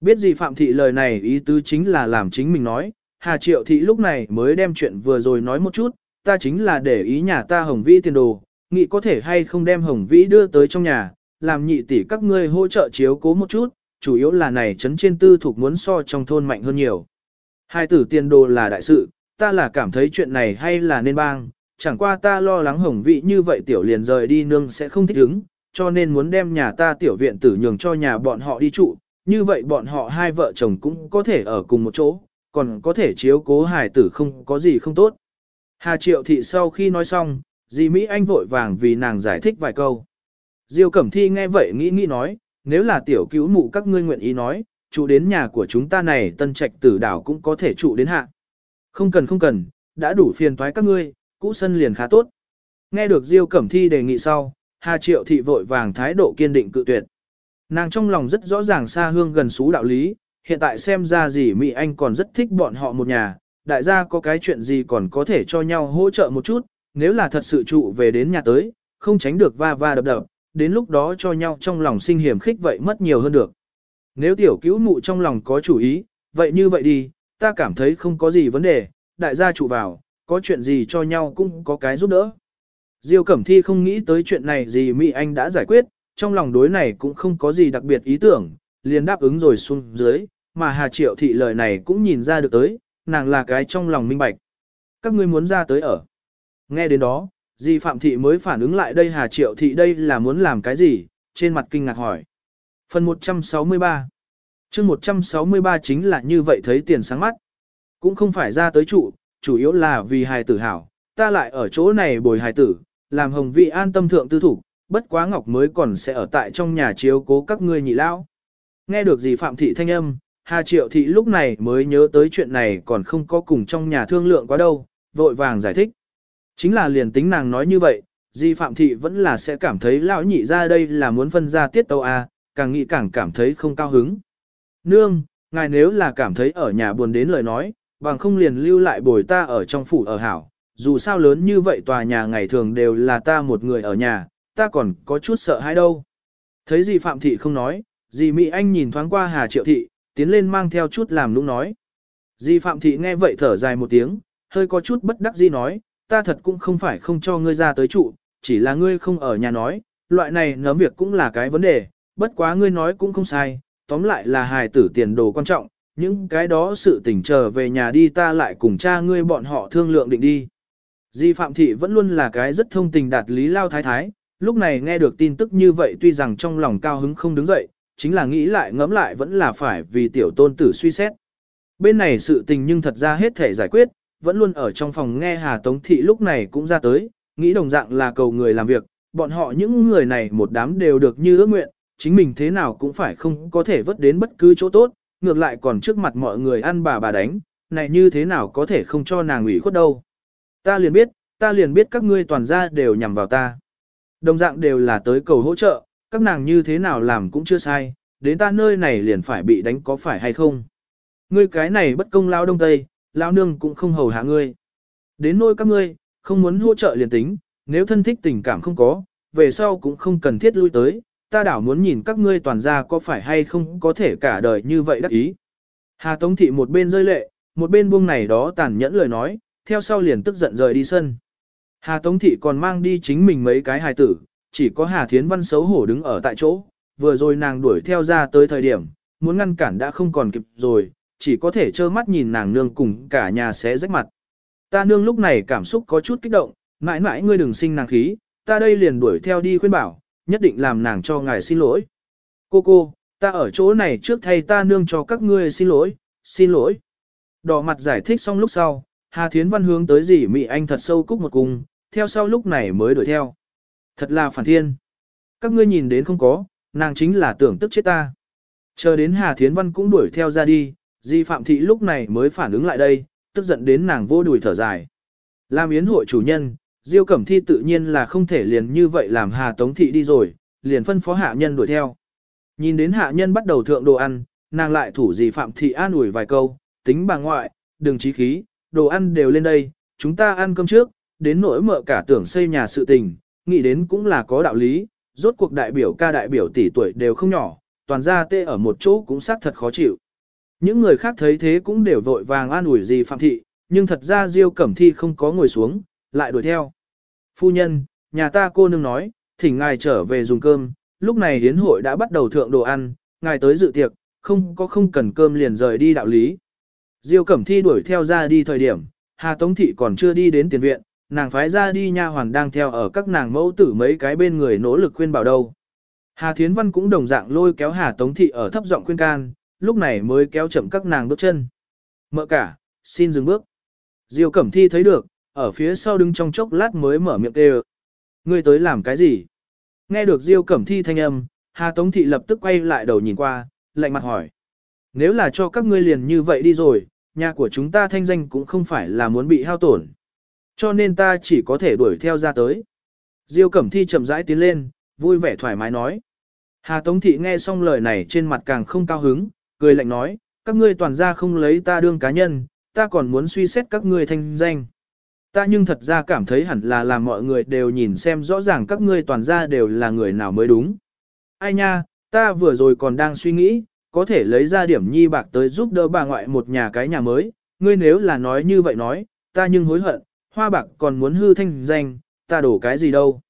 Biết gì Phạm Thị lời này ý tứ chính là làm chính mình nói, Hà Triệu Thị lúc này mới đem chuyện vừa rồi nói một chút, ta chính là để ý nhà ta Hồng Vĩ tiền đồ, nghĩ có thể hay không đem Hồng Vĩ đưa tới trong nhà, làm nhị tỷ các ngươi hỗ trợ chiếu cố một chút, chủ yếu là này chấn trên tư thuộc muốn so trong thôn mạnh hơn nhiều. Hai tử tiền đồ là đại sự, ta là cảm thấy chuyện này hay là nên bang, chẳng qua ta lo lắng hồng vĩ như vậy tiểu liền rời đi nương sẽ không thích ứng, cho nên muốn đem nhà ta tiểu viện tử nhường cho nhà bọn họ đi trụ, như vậy bọn họ hai vợ chồng cũng có thể ở cùng một chỗ, còn có thể chiếu cố hài tử không có gì không tốt. Hà Triệu Thị sau khi nói xong, dì Mỹ Anh vội vàng vì nàng giải thích vài câu. Diêu Cẩm Thi nghe vậy nghĩ nghĩ nói, nếu là tiểu cứu mụ các ngươi nguyện ý nói, trụ đến nhà của chúng ta này tân trạch tử đảo cũng có thể trụ đến hạ. Không cần không cần, đã đủ phiền toái các ngươi, cũ sân liền khá tốt. Nghe được Diêu Cẩm Thi đề nghị sau, Hà Triệu Thị vội vàng thái độ kiên định cự tuyệt. Nàng trong lòng rất rõ ràng xa hương gần xú đạo lý, hiện tại xem ra gì Mỹ Anh còn rất thích bọn họ một nhà, đại gia có cái chuyện gì còn có thể cho nhau hỗ trợ một chút, nếu là thật sự trụ về đến nhà tới, không tránh được va va đập đập, đến lúc đó cho nhau trong lòng sinh hiểm khích vậy mất nhiều hơn được. Nếu tiểu cứu mụ trong lòng có chủ ý, vậy như vậy đi, ta cảm thấy không có gì vấn đề, đại gia trụ vào, có chuyện gì cho nhau cũng có cái giúp đỡ. Diêu Cẩm Thi không nghĩ tới chuyện này gì Mỹ Anh đã giải quyết, trong lòng đối này cũng không có gì đặc biệt ý tưởng, liền đáp ứng rồi xuống dưới, mà Hà Triệu Thị lời này cũng nhìn ra được tới, nàng là cái trong lòng minh bạch. Các ngươi muốn ra tới ở. Nghe đến đó, Di Phạm Thị mới phản ứng lại đây Hà Triệu Thị đây là muốn làm cái gì, trên mặt kinh ngạc hỏi. Phần 163 chương 163 chính là như vậy thấy tiền sáng mắt. Cũng không phải ra tới trụ, chủ yếu là vì hài tử hảo, ta lại ở chỗ này bồi hài tử, làm hồng vị an tâm thượng tư thủ, bất quá ngọc mới còn sẽ ở tại trong nhà chiếu cố các ngươi nhị lao. Nghe được gì Phạm Thị thanh âm, Hà Triệu Thị lúc này mới nhớ tới chuyện này còn không có cùng trong nhà thương lượng quá đâu, vội vàng giải thích. Chính là liền tính nàng nói như vậy, Di Phạm Thị vẫn là sẽ cảm thấy lão nhị ra đây là muốn phân ra tiết tâu à? càng nghĩ càng cảm thấy không cao hứng. Nương, ngài nếu là cảm thấy ở nhà buồn đến lời nói, bằng không liền lưu lại bồi ta ở trong phủ ở hảo, dù sao lớn như vậy tòa nhà ngày thường đều là ta một người ở nhà, ta còn có chút sợ hãi đâu. Thấy gì Phạm Thị không nói, dì Mỹ Anh nhìn thoáng qua Hà Triệu Thị, tiến lên mang theo chút làm nũng nói. di Phạm Thị nghe vậy thở dài một tiếng, hơi có chút bất đắc dĩ nói, ta thật cũng không phải không cho ngươi ra tới trụ, chỉ là ngươi không ở nhà nói, loại này nấm việc cũng là cái vấn đề, bất quá ngươi nói cũng không sai, tóm lại là hài tử tiền đồ quan trọng, những cái đó sự tỉnh trở về nhà đi ta lại cùng cha ngươi bọn họ thương lượng định đi. Di Phạm Thị vẫn luôn là cái rất thông tình đạt lý lao thái thái, lúc này nghe được tin tức như vậy tuy rằng trong lòng cao hứng không đứng dậy, chính là nghĩ lại ngẫm lại vẫn là phải vì tiểu tôn tử suy xét. Bên này sự tình nhưng thật ra hết thể giải quyết, vẫn luôn ở trong phòng nghe Hà Tống Thị lúc này cũng ra tới, nghĩ đồng dạng là cầu người làm việc, bọn họ những người này một đám đều được như ước nguyện, chính mình thế nào cũng phải không có thể vớt đến bất cứ chỗ tốt, ngược lại còn trước mặt mọi người ăn bà bà đánh, này như thế nào có thể không cho nàng ủy khuất đâu. Ta liền biết, ta liền biết các ngươi toàn ra đều nhằm vào ta. Đồng dạng đều là tới cầu hỗ trợ, các nàng như thế nào làm cũng chưa sai, đến ta nơi này liền phải bị đánh có phải hay không. Ngươi cái này bất công lao đông tây, lao nương cũng không hầu hạ ngươi. Đến nôi các ngươi, không muốn hỗ trợ liền tính, nếu thân thích tình cảm không có, về sau cũng không cần thiết lui tới, ta đảo muốn nhìn các ngươi toàn ra có phải hay không có thể cả đời như vậy đắc ý. Hà Tống Thị một bên rơi lệ, một bên buông này đó tàn nhẫn lời nói, theo sau liền tức giận rời đi sân. Hà Tống Thị còn mang đi chính mình mấy cái hài tử, chỉ có Hà Thiến Văn xấu hổ đứng ở tại chỗ, vừa rồi nàng đuổi theo ra tới thời điểm, muốn ngăn cản đã không còn kịp rồi, chỉ có thể trơ mắt nhìn nàng nương cùng cả nhà sẽ rách mặt. Ta nương lúc này cảm xúc có chút kích động, mãi mãi ngươi đừng sinh nàng khí, ta đây liền đuổi theo đi khuyên bảo, nhất định làm nàng cho ngài xin lỗi. Cô cô, ta ở chỗ này trước thay ta nương cho các ngươi xin lỗi, xin lỗi. Đỏ mặt giải thích xong lúc sau, Hà Thiến Văn hướng tới dì Mỹ Anh thật sâu cúc một cung, theo sau lúc này mới đuổi theo. Thật là phản thiên. Các ngươi nhìn đến không có, nàng chính là tưởng tức chết ta. Chờ đến Hà Thiến Văn cũng đuổi theo ra đi, Di Phạm Thị lúc này mới phản ứng lại đây, tức giận đến nàng vô đùi thở dài. Làm yến hội chủ nhân, Diêu Cẩm Thi tự nhiên là không thể liền như vậy làm Hà Tống Thị đi rồi, liền phân phó hạ nhân đuổi theo. Nhìn đến hạ nhân bắt đầu thượng đồ ăn, nàng lại thủ Di Phạm Thị an ủi vài câu, tính bà ngoại, đừng trí khí, đồ ăn đều lên đây, chúng ta ăn cơm trước, đến nỗi mợ cả tưởng xây nhà sự tình, nghĩ đến cũng là có đạo lý, rốt cuộc đại biểu ca đại biểu tỷ tuổi đều không nhỏ, toàn ra tê ở một chỗ cũng xác thật khó chịu. Những người khác thấy thế cũng đều vội vàng an ủi gì phạm thị, nhưng thật ra Diêu Cẩm Thi không có ngồi xuống, lại đuổi theo. Phu nhân, nhà ta cô nương nói, thỉnh ngài trở về dùng cơm, lúc này hiến hội đã bắt đầu thượng đồ ăn, ngài tới dự tiệc, không có không cần cơm liền rời đi đạo lý. Diêu Cẩm Thi đuổi theo ra đi thời điểm, Hà Tống Thị còn chưa đi đến tiền viện, nàng phái ra đi nha hoàn đang theo ở các nàng mẫu tử mấy cái bên người nỗ lực khuyên bảo đâu. Hà Thiến Văn cũng đồng dạng lôi kéo Hà Tống Thị ở thấp giọng khuyên can, lúc này mới kéo chậm các nàng bước chân. Mợ cả, xin dừng bước. Diêu Cẩm Thi thấy được, ở phía sau đứng trong chốc lát mới mở miệng kêu. Ngươi tới làm cái gì? Nghe được Diêu Cẩm Thi thanh âm, Hà Tống Thị lập tức quay lại đầu nhìn qua, lạnh mặt hỏi. Nếu là cho các ngươi liền như vậy đi rồi, nhà của chúng ta thanh danh cũng không phải là muốn bị hao tổn. Cho nên ta chỉ có thể đuổi theo ra tới. Diêu Cẩm Thi chậm rãi tiến lên, vui vẻ thoải mái nói. Hà Tống Thị nghe xong lời này trên mặt càng không cao hứng, cười lạnh nói, các ngươi toàn ra không lấy ta đương cá nhân, ta còn muốn suy xét các ngươi thanh danh. Ta nhưng thật ra cảm thấy hẳn là làm mọi người đều nhìn xem rõ ràng các ngươi toàn ra đều là người nào mới đúng. Ai nha, ta vừa rồi còn đang suy nghĩ, có thể lấy ra điểm nhi bạc tới giúp đỡ bà ngoại một nhà cái nhà mới, ngươi nếu là nói như vậy nói, ta nhưng hối hận, hoa bạc còn muốn hư thanh danh, ta đổ cái gì đâu.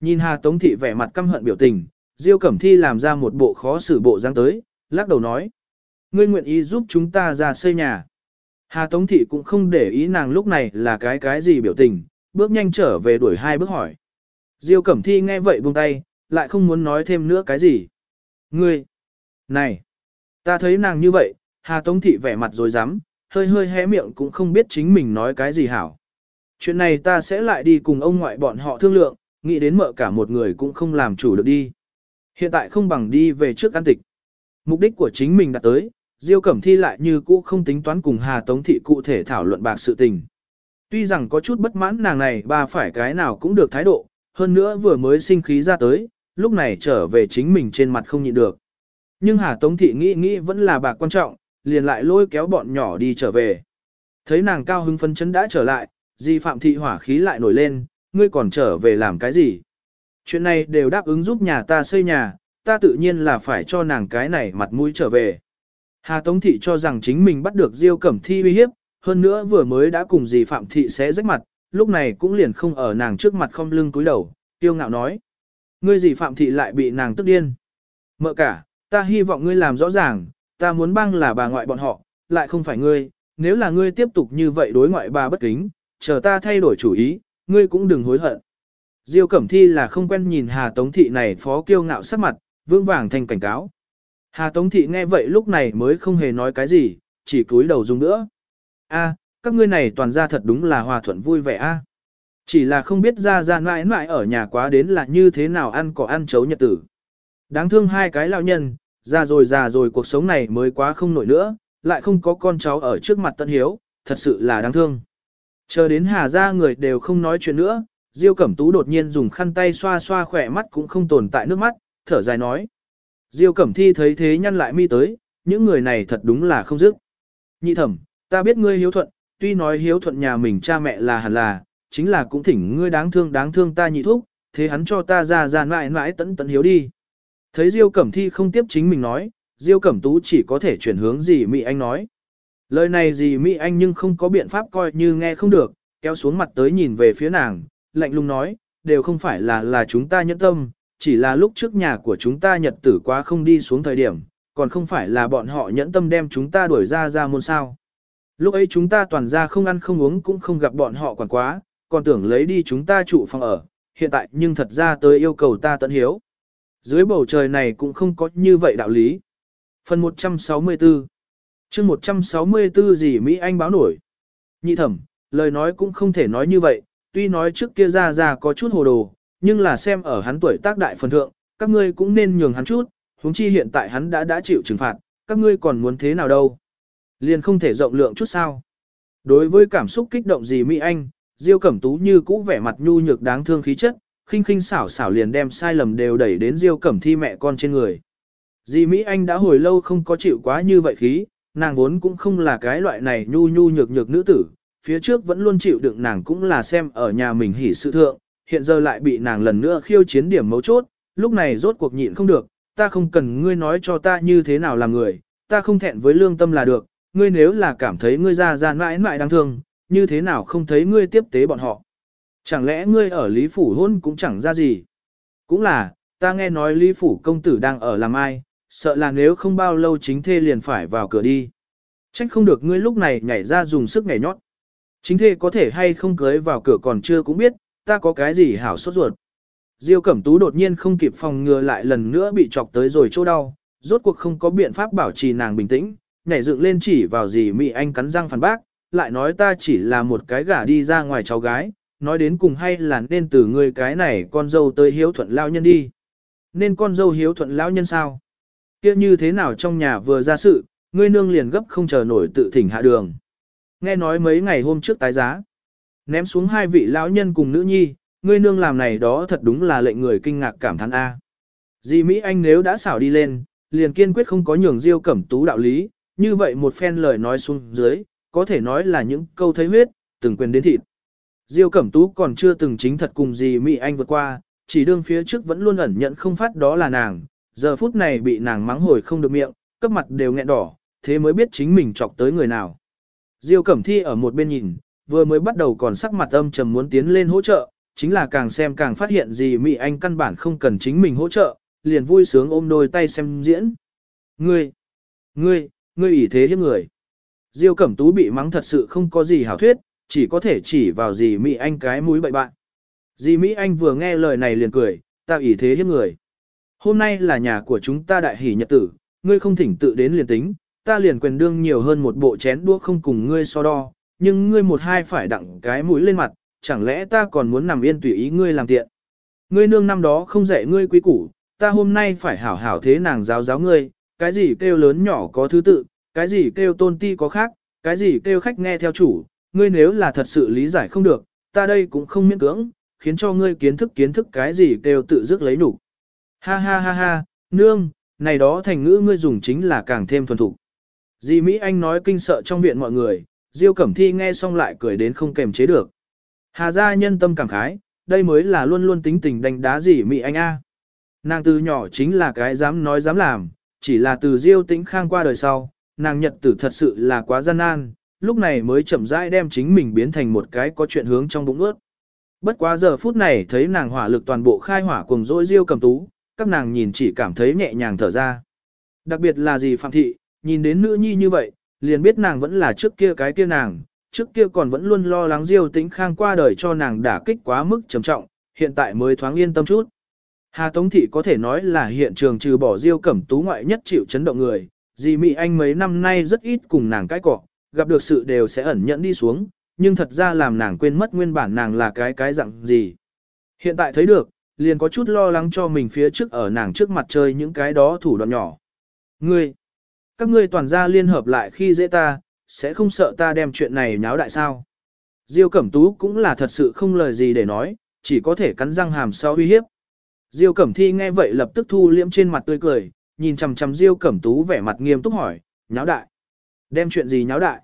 Nhìn Hà Tống Thị vẻ mặt căm hận biểu tình, Diêu Cẩm Thi làm ra một bộ khó xử bộ dáng tới, lắc đầu nói. Ngươi nguyện ý giúp chúng ta ra xây nhà. Hà Tống Thị cũng không để ý nàng lúc này là cái cái gì biểu tình, bước nhanh trở về đuổi hai bước hỏi. Diêu Cẩm Thi nghe vậy buông tay, lại không muốn nói thêm nữa cái gì. Ngươi! Này! Ta thấy nàng như vậy, Hà Tống Thị vẻ mặt rồi dám, hơi hơi hé miệng cũng không biết chính mình nói cái gì hảo. Chuyện này ta sẽ lại đi cùng ông ngoại bọn họ thương lượng, nghĩ đến mợ cả một người cũng không làm chủ được đi. Hiện tại không bằng đi về trước an tịch. Mục đích của chính mình đã tới, Diêu Cẩm Thi lại như cũ không tính toán cùng Hà Tống Thị cụ thể thảo luận bạc sự tình. Tuy rằng có chút bất mãn nàng này bà phải cái nào cũng được thái độ, hơn nữa vừa mới sinh khí ra tới, lúc này trở về chính mình trên mặt không nhịn được. Nhưng Hà Tống Thị nghĩ nghĩ vẫn là bạc quan trọng, liền lại lôi kéo bọn nhỏ đi trở về. Thấy nàng cao hứng phấn chấn đã trở lại, di Phạm Thị hỏa khí lại nổi lên, ngươi còn trở về làm cái gì? Chuyện này đều đáp ứng giúp nhà ta xây nhà, ta tự nhiên là phải cho nàng cái này mặt mũi trở về. Hà Tống Thị cho rằng chính mình bắt được Diêu Cẩm Thi uy hiếp, hơn nữa vừa mới đã cùng dì Phạm Thị sẽ rách mặt, lúc này cũng liền không ở nàng trước mặt không lưng cúi đầu, tiêu ngạo nói. Ngươi dì Phạm Thị lại bị nàng tức điên. Mợ cả, ta hy vọng ngươi làm rõ ràng, ta muốn băng là bà ngoại bọn họ, lại không phải ngươi, nếu là ngươi tiếp tục như vậy đối ngoại bà bất kính, chờ ta thay đổi chủ ý, ngươi cũng đừng hối hận. Diêu Cẩm Thi là không quen nhìn Hà Tống Thị này phó kiêu ngạo sắc mặt, vương vàng thành cảnh cáo. Hà Tống Thị nghe vậy lúc này mới không hề nói cái gì, chỉ cúi đầu dùng nữa. A, các ngươi này toàn ra thật đúng là hòa thuận vui vẻ a. Chỉ là không biết ra ra mãi mãi ở nhà quá đến là như thế nào ăn cỏ ăn chấu nhật tử. Đáng thương hai cái lão nhân, già rồi già rồi cuộc sống này mới quá không nổi nữa, lại không có con cháu ở trước mặt tân hiếu, thật sự là đáng thương. Chờ đến Hà ra người đều không nói chuyện nữa, Diêu Cẩm Tú đột nhiên dùng khăn tay xoa xoa khỏe mắt cũng không tồn tại nước mắt, thở dài nói. Diêu Cẩm Thi thấy thế nhăn lại mi tới, những người này thật đúng là không dứt. Nhị thẩm, ta biết ngươi hiếu thuận, tuy nói hiếu thuận nhà mình cha mẹ là hẳn là, chính là cũng thỉnh ngươi đáng thương đáng thương ta nhị thúc, thế hắn cho ta ra ra mãi mãi tận tận hiếu đi. Thấy Diêu Cẩm Thi không tiếp chính mình nói, Diêu Cẩm Tú chỉ có thể chuyển hướng gì Mỹ Anh nói. Lời này gì Mỹ Anh nhưng không có biện pháp coi như nghe không được, kéo xuống mặt tới nhìn về phía nàng, lạnh lùng nói, đều không phải là là chúng ta nhẫn tâm, chỉ là lúc trước nhà của chúng ta nhật tử quá không đi xuống thời điểm, còn không phải là bọn họ nhẫn tâm đem chúng ta đuổi ra ra môn sao. Lúc ấy chúng ta toàn ra không ăn không uống cũng không gặp bọn họ quản quá, còn tưởng lấy đi chúng ta trụ phòng ở, hiện tại nhưng thật ra tới yêu cầu ta tận hiếu. Dưới bầu trời này cũng không có như vậy đạo lý. Phần 164 chương 164 gì Mỹ Anh báo nổi. Nhị thẩm, lời nói cũng không thể nói như vậy, tuy nói trước kia ra ra có chút hồ đồ, nhưng là xem ở hắn tuổi tác đại phần thượng, các ngươi cũng nên nhường hắn chút, huống chi hiện tại hắn đã đã chịu trừng phạt, các ngươi còn muốn thế nào đâu. Liền không thể rộng lượng chút sao. Đối với cảm xúc kích động gì Mỹ Anh, Diêu Cẩm Tú như cũ vẻ mặt nhu nhược đáng thương khí chất, khinh khinh xảo xảo liền đem sai lầm đều đẩy đến Diêu Cẩm Thi mẹ con trên người. Dì Mỹ Anh đã hồi lâu không có chịu quá như vậy khí, nàng vốn cũng không là cái loại này nhu nhu nhược nhược nữ tử, phía trước vẫn luôn chịu đựng nàng cũng là xem ở nhà mình hỉ sự thượng, hiện giờ lại bị nàng lần nữa khiêu chiến điểm mấu chốt, lúc này rốt cuộc nhịn không được, ta không cần ngươi nói cho ta như thế nào làm người, ta không thẹn với lương tâm là được, ngươi nếu là cảm thấy ngươi ra ra mãi mãi đáng thương, như thế nào không thấy ngươi tiếp tế bọn họ. Chẳng lẽ ngươi ở Lý Phủ hôn cũng chẳng ra gì? Cũng là, ta nghe nói Lý Phủ công tử đang ở làm ai, sợ là nếu không bao lâu chính thê liền phải vào cửa đi. Trách không được ngươi lúc này nhảy ra dùng sức nhảy nhót. Chính thê có thể hay không cưới vào cửa còn chưa cũng biết, ta có cái gì hảo sốt ruột. Diêu Cẩm Tú đột nhiên không kịp phòng ngừa lại lần nữa bị chọc tới rồi chỗ đau, rốt cuộc không có biện pháp bảo trì nàng bình tĩnh, nhảy dựng lên chỉ vào gì Mỹ Anh cắn răng phản bác, lại nói ta chỉ là một cái gả đi ra ngoài cháu gái, nói đến cùng hay là nên từ người cái này con dâu tới hiếu thuận lao nhân đi. Nên con dâu hiếu thuận lao nhân sao? Kia như thế nào trong nhà vừa ra sự, ngươi nương liền gấp không chờ nổi tự thỉnh hạ đường. Nghe nói mấy ngày hôm trước tái giá, ném xuống hai vị lão nhân cùng nữ nhi, ngươi nương làm này đó thật đúng là lệnh người kinh ngạc cảm thán A. Dì Mỹ Anh nếu đã xảo đi lên, liền kiên quyết không có nhường Diêu Cẩm Tú đạo lý, như vậy một phen lời nói xuống dưới, có thể nói là những câu thấy huyết, từng quyền đến thịt. Diêu Cẩm Tú còn chưa từng chính thật cùng dì Mỹ Anh vượt qua, chỉ đương phía trước vẫn luôn ẩn nhận không phát đó là nàng, giờ phút này bị nàng mắng hồi không được miệng, cấp mặt đều nghẹn đỏ, thế mới biết chính mình chọc tới người nào. Diêu Cẩm Thi ở một bên nhìn, vừa mới bắt đầu còn sắc mặt âm trầm muốn tiến lên hỗ trợ, chính là càng xem càng phát hiện gì Mỹ Anh căn bản không cần chính mình hỗ trợ, liền vui sướng ôm đôi tay xem diễn. Ngươi, ngươi, ngươi ủy thế hiếp người. Diêu Cẩm Tú bị mắng thật sự không có gì hảo thuyết, chỉ có thể chỉ vào gì Mỹ Anh cái mũi bậy bạn. Dì Mỹ Anh vừa nghe lời này liền cười, ta ủy thế hiếp người. Hôm nay là nhà của chúng ta đại hỷ nhật tử, ngươi không thỉnh tự đến liền tính, ta liền quyền đương nhiều hơn một bộ chén đũa không cùng ngươi so đo, nhưng ngươi một hai phải đặng cái mũi lên mặt, chẳng lẽ ta còn muốn nằm yên tùy ý ngươi làm tiện. Ngươi nương năm đó không dạy ngươi quý củ, ta hôm nay phải hảo hảo thế nàng giáo giáo ngươi, cái gì kêu lớn nhỏ có thứ tự, cái gì kêu tôn ti có khác, cái gì kêu khách nghe theo chủ, ngươi nếu là thật sự lý giải không được, ta đây cũng không miễn cưỡng, khiến cho ngươi kiến thức kiến thức cái gì kêu tự dứt lấy đủ. Ha ha ha ha, nương, này đó thành ngữ ngươi dùng chính là càng thêm thuần thục. Di Mỹ Anh nói kinh sợ trong viện mọi người, Diêu Cẩm Thi nghe xong lại cười đến không kềm chế được. Hà gia nhân tâm cảm khái, đây mới là luôn luôn tính tình đánh đá gì Mỹ Anh a. Nàng từ nhỏ chính là cái dám nói dám làm, chỉ là từ Diêu Tĩnh Khang qua đời sau, nàng nhật tử thật sự là quá gian nan, lúc này mới chậm rãi đem chính mình biến thành một cái có chuyện hướng trong bụng ướt. Bất quá giờ phút này thấy nàng hỏa lực toàn bộ khai hỏa cùng dỗi Diêu Cẩm Tú, các nàng nhìn chỉ cảm thấy nhẹ nhàng thở ra. Đặc biệt là gì Phạm Thị, nhìn đến nữ nhi như vậy, liền biết nàng vẫn là trước kia cái kia nàng, trước kia còn vẫn luôn lo lắng Diêu Tĩnh Khang qua đời cho nàng đả kích quá mức trầm trọng, hiện tại mới thoáng yên tâm chút. Hà Tống Thị có thể nói là hiện trường trừ bỏ Diêu Cẩm Tú ngoại nhất chịu chấn động người, dì Mỹ Anh mấy năm nay rất ít cùng nàng cái cọ, gặp được sự đều sẽ ẩn nhẫn đi xuống, nhưng thật ra làm nàng quên mất nguyên bản nàng là cái cái dạng gì. Hiện tại thấy được, liền có chút lo lắng cho mình phía trước ở nàng trước mặt chơi những cái đó thủ đoạn nhỏ. Ngươi, các ngươi toàn gia liên hợp lại khi dễ ta, sẽ không sợ ta đem chuyện này nháo đại sao. Diêu Cẩm Tú cũng là thật sự không lời gì để nói, chỉ có thể cắn răng hàm sau uy hiếp. Diêu Cẩm Thi nghe vậy lập tức thu liễm trên mặt tươi cười, nhìn chằm chằm Diêu Cẩm Tú vẻ mặt nghiêm túc hỏi, nháo đại. Đem chuyện gì nháo đại?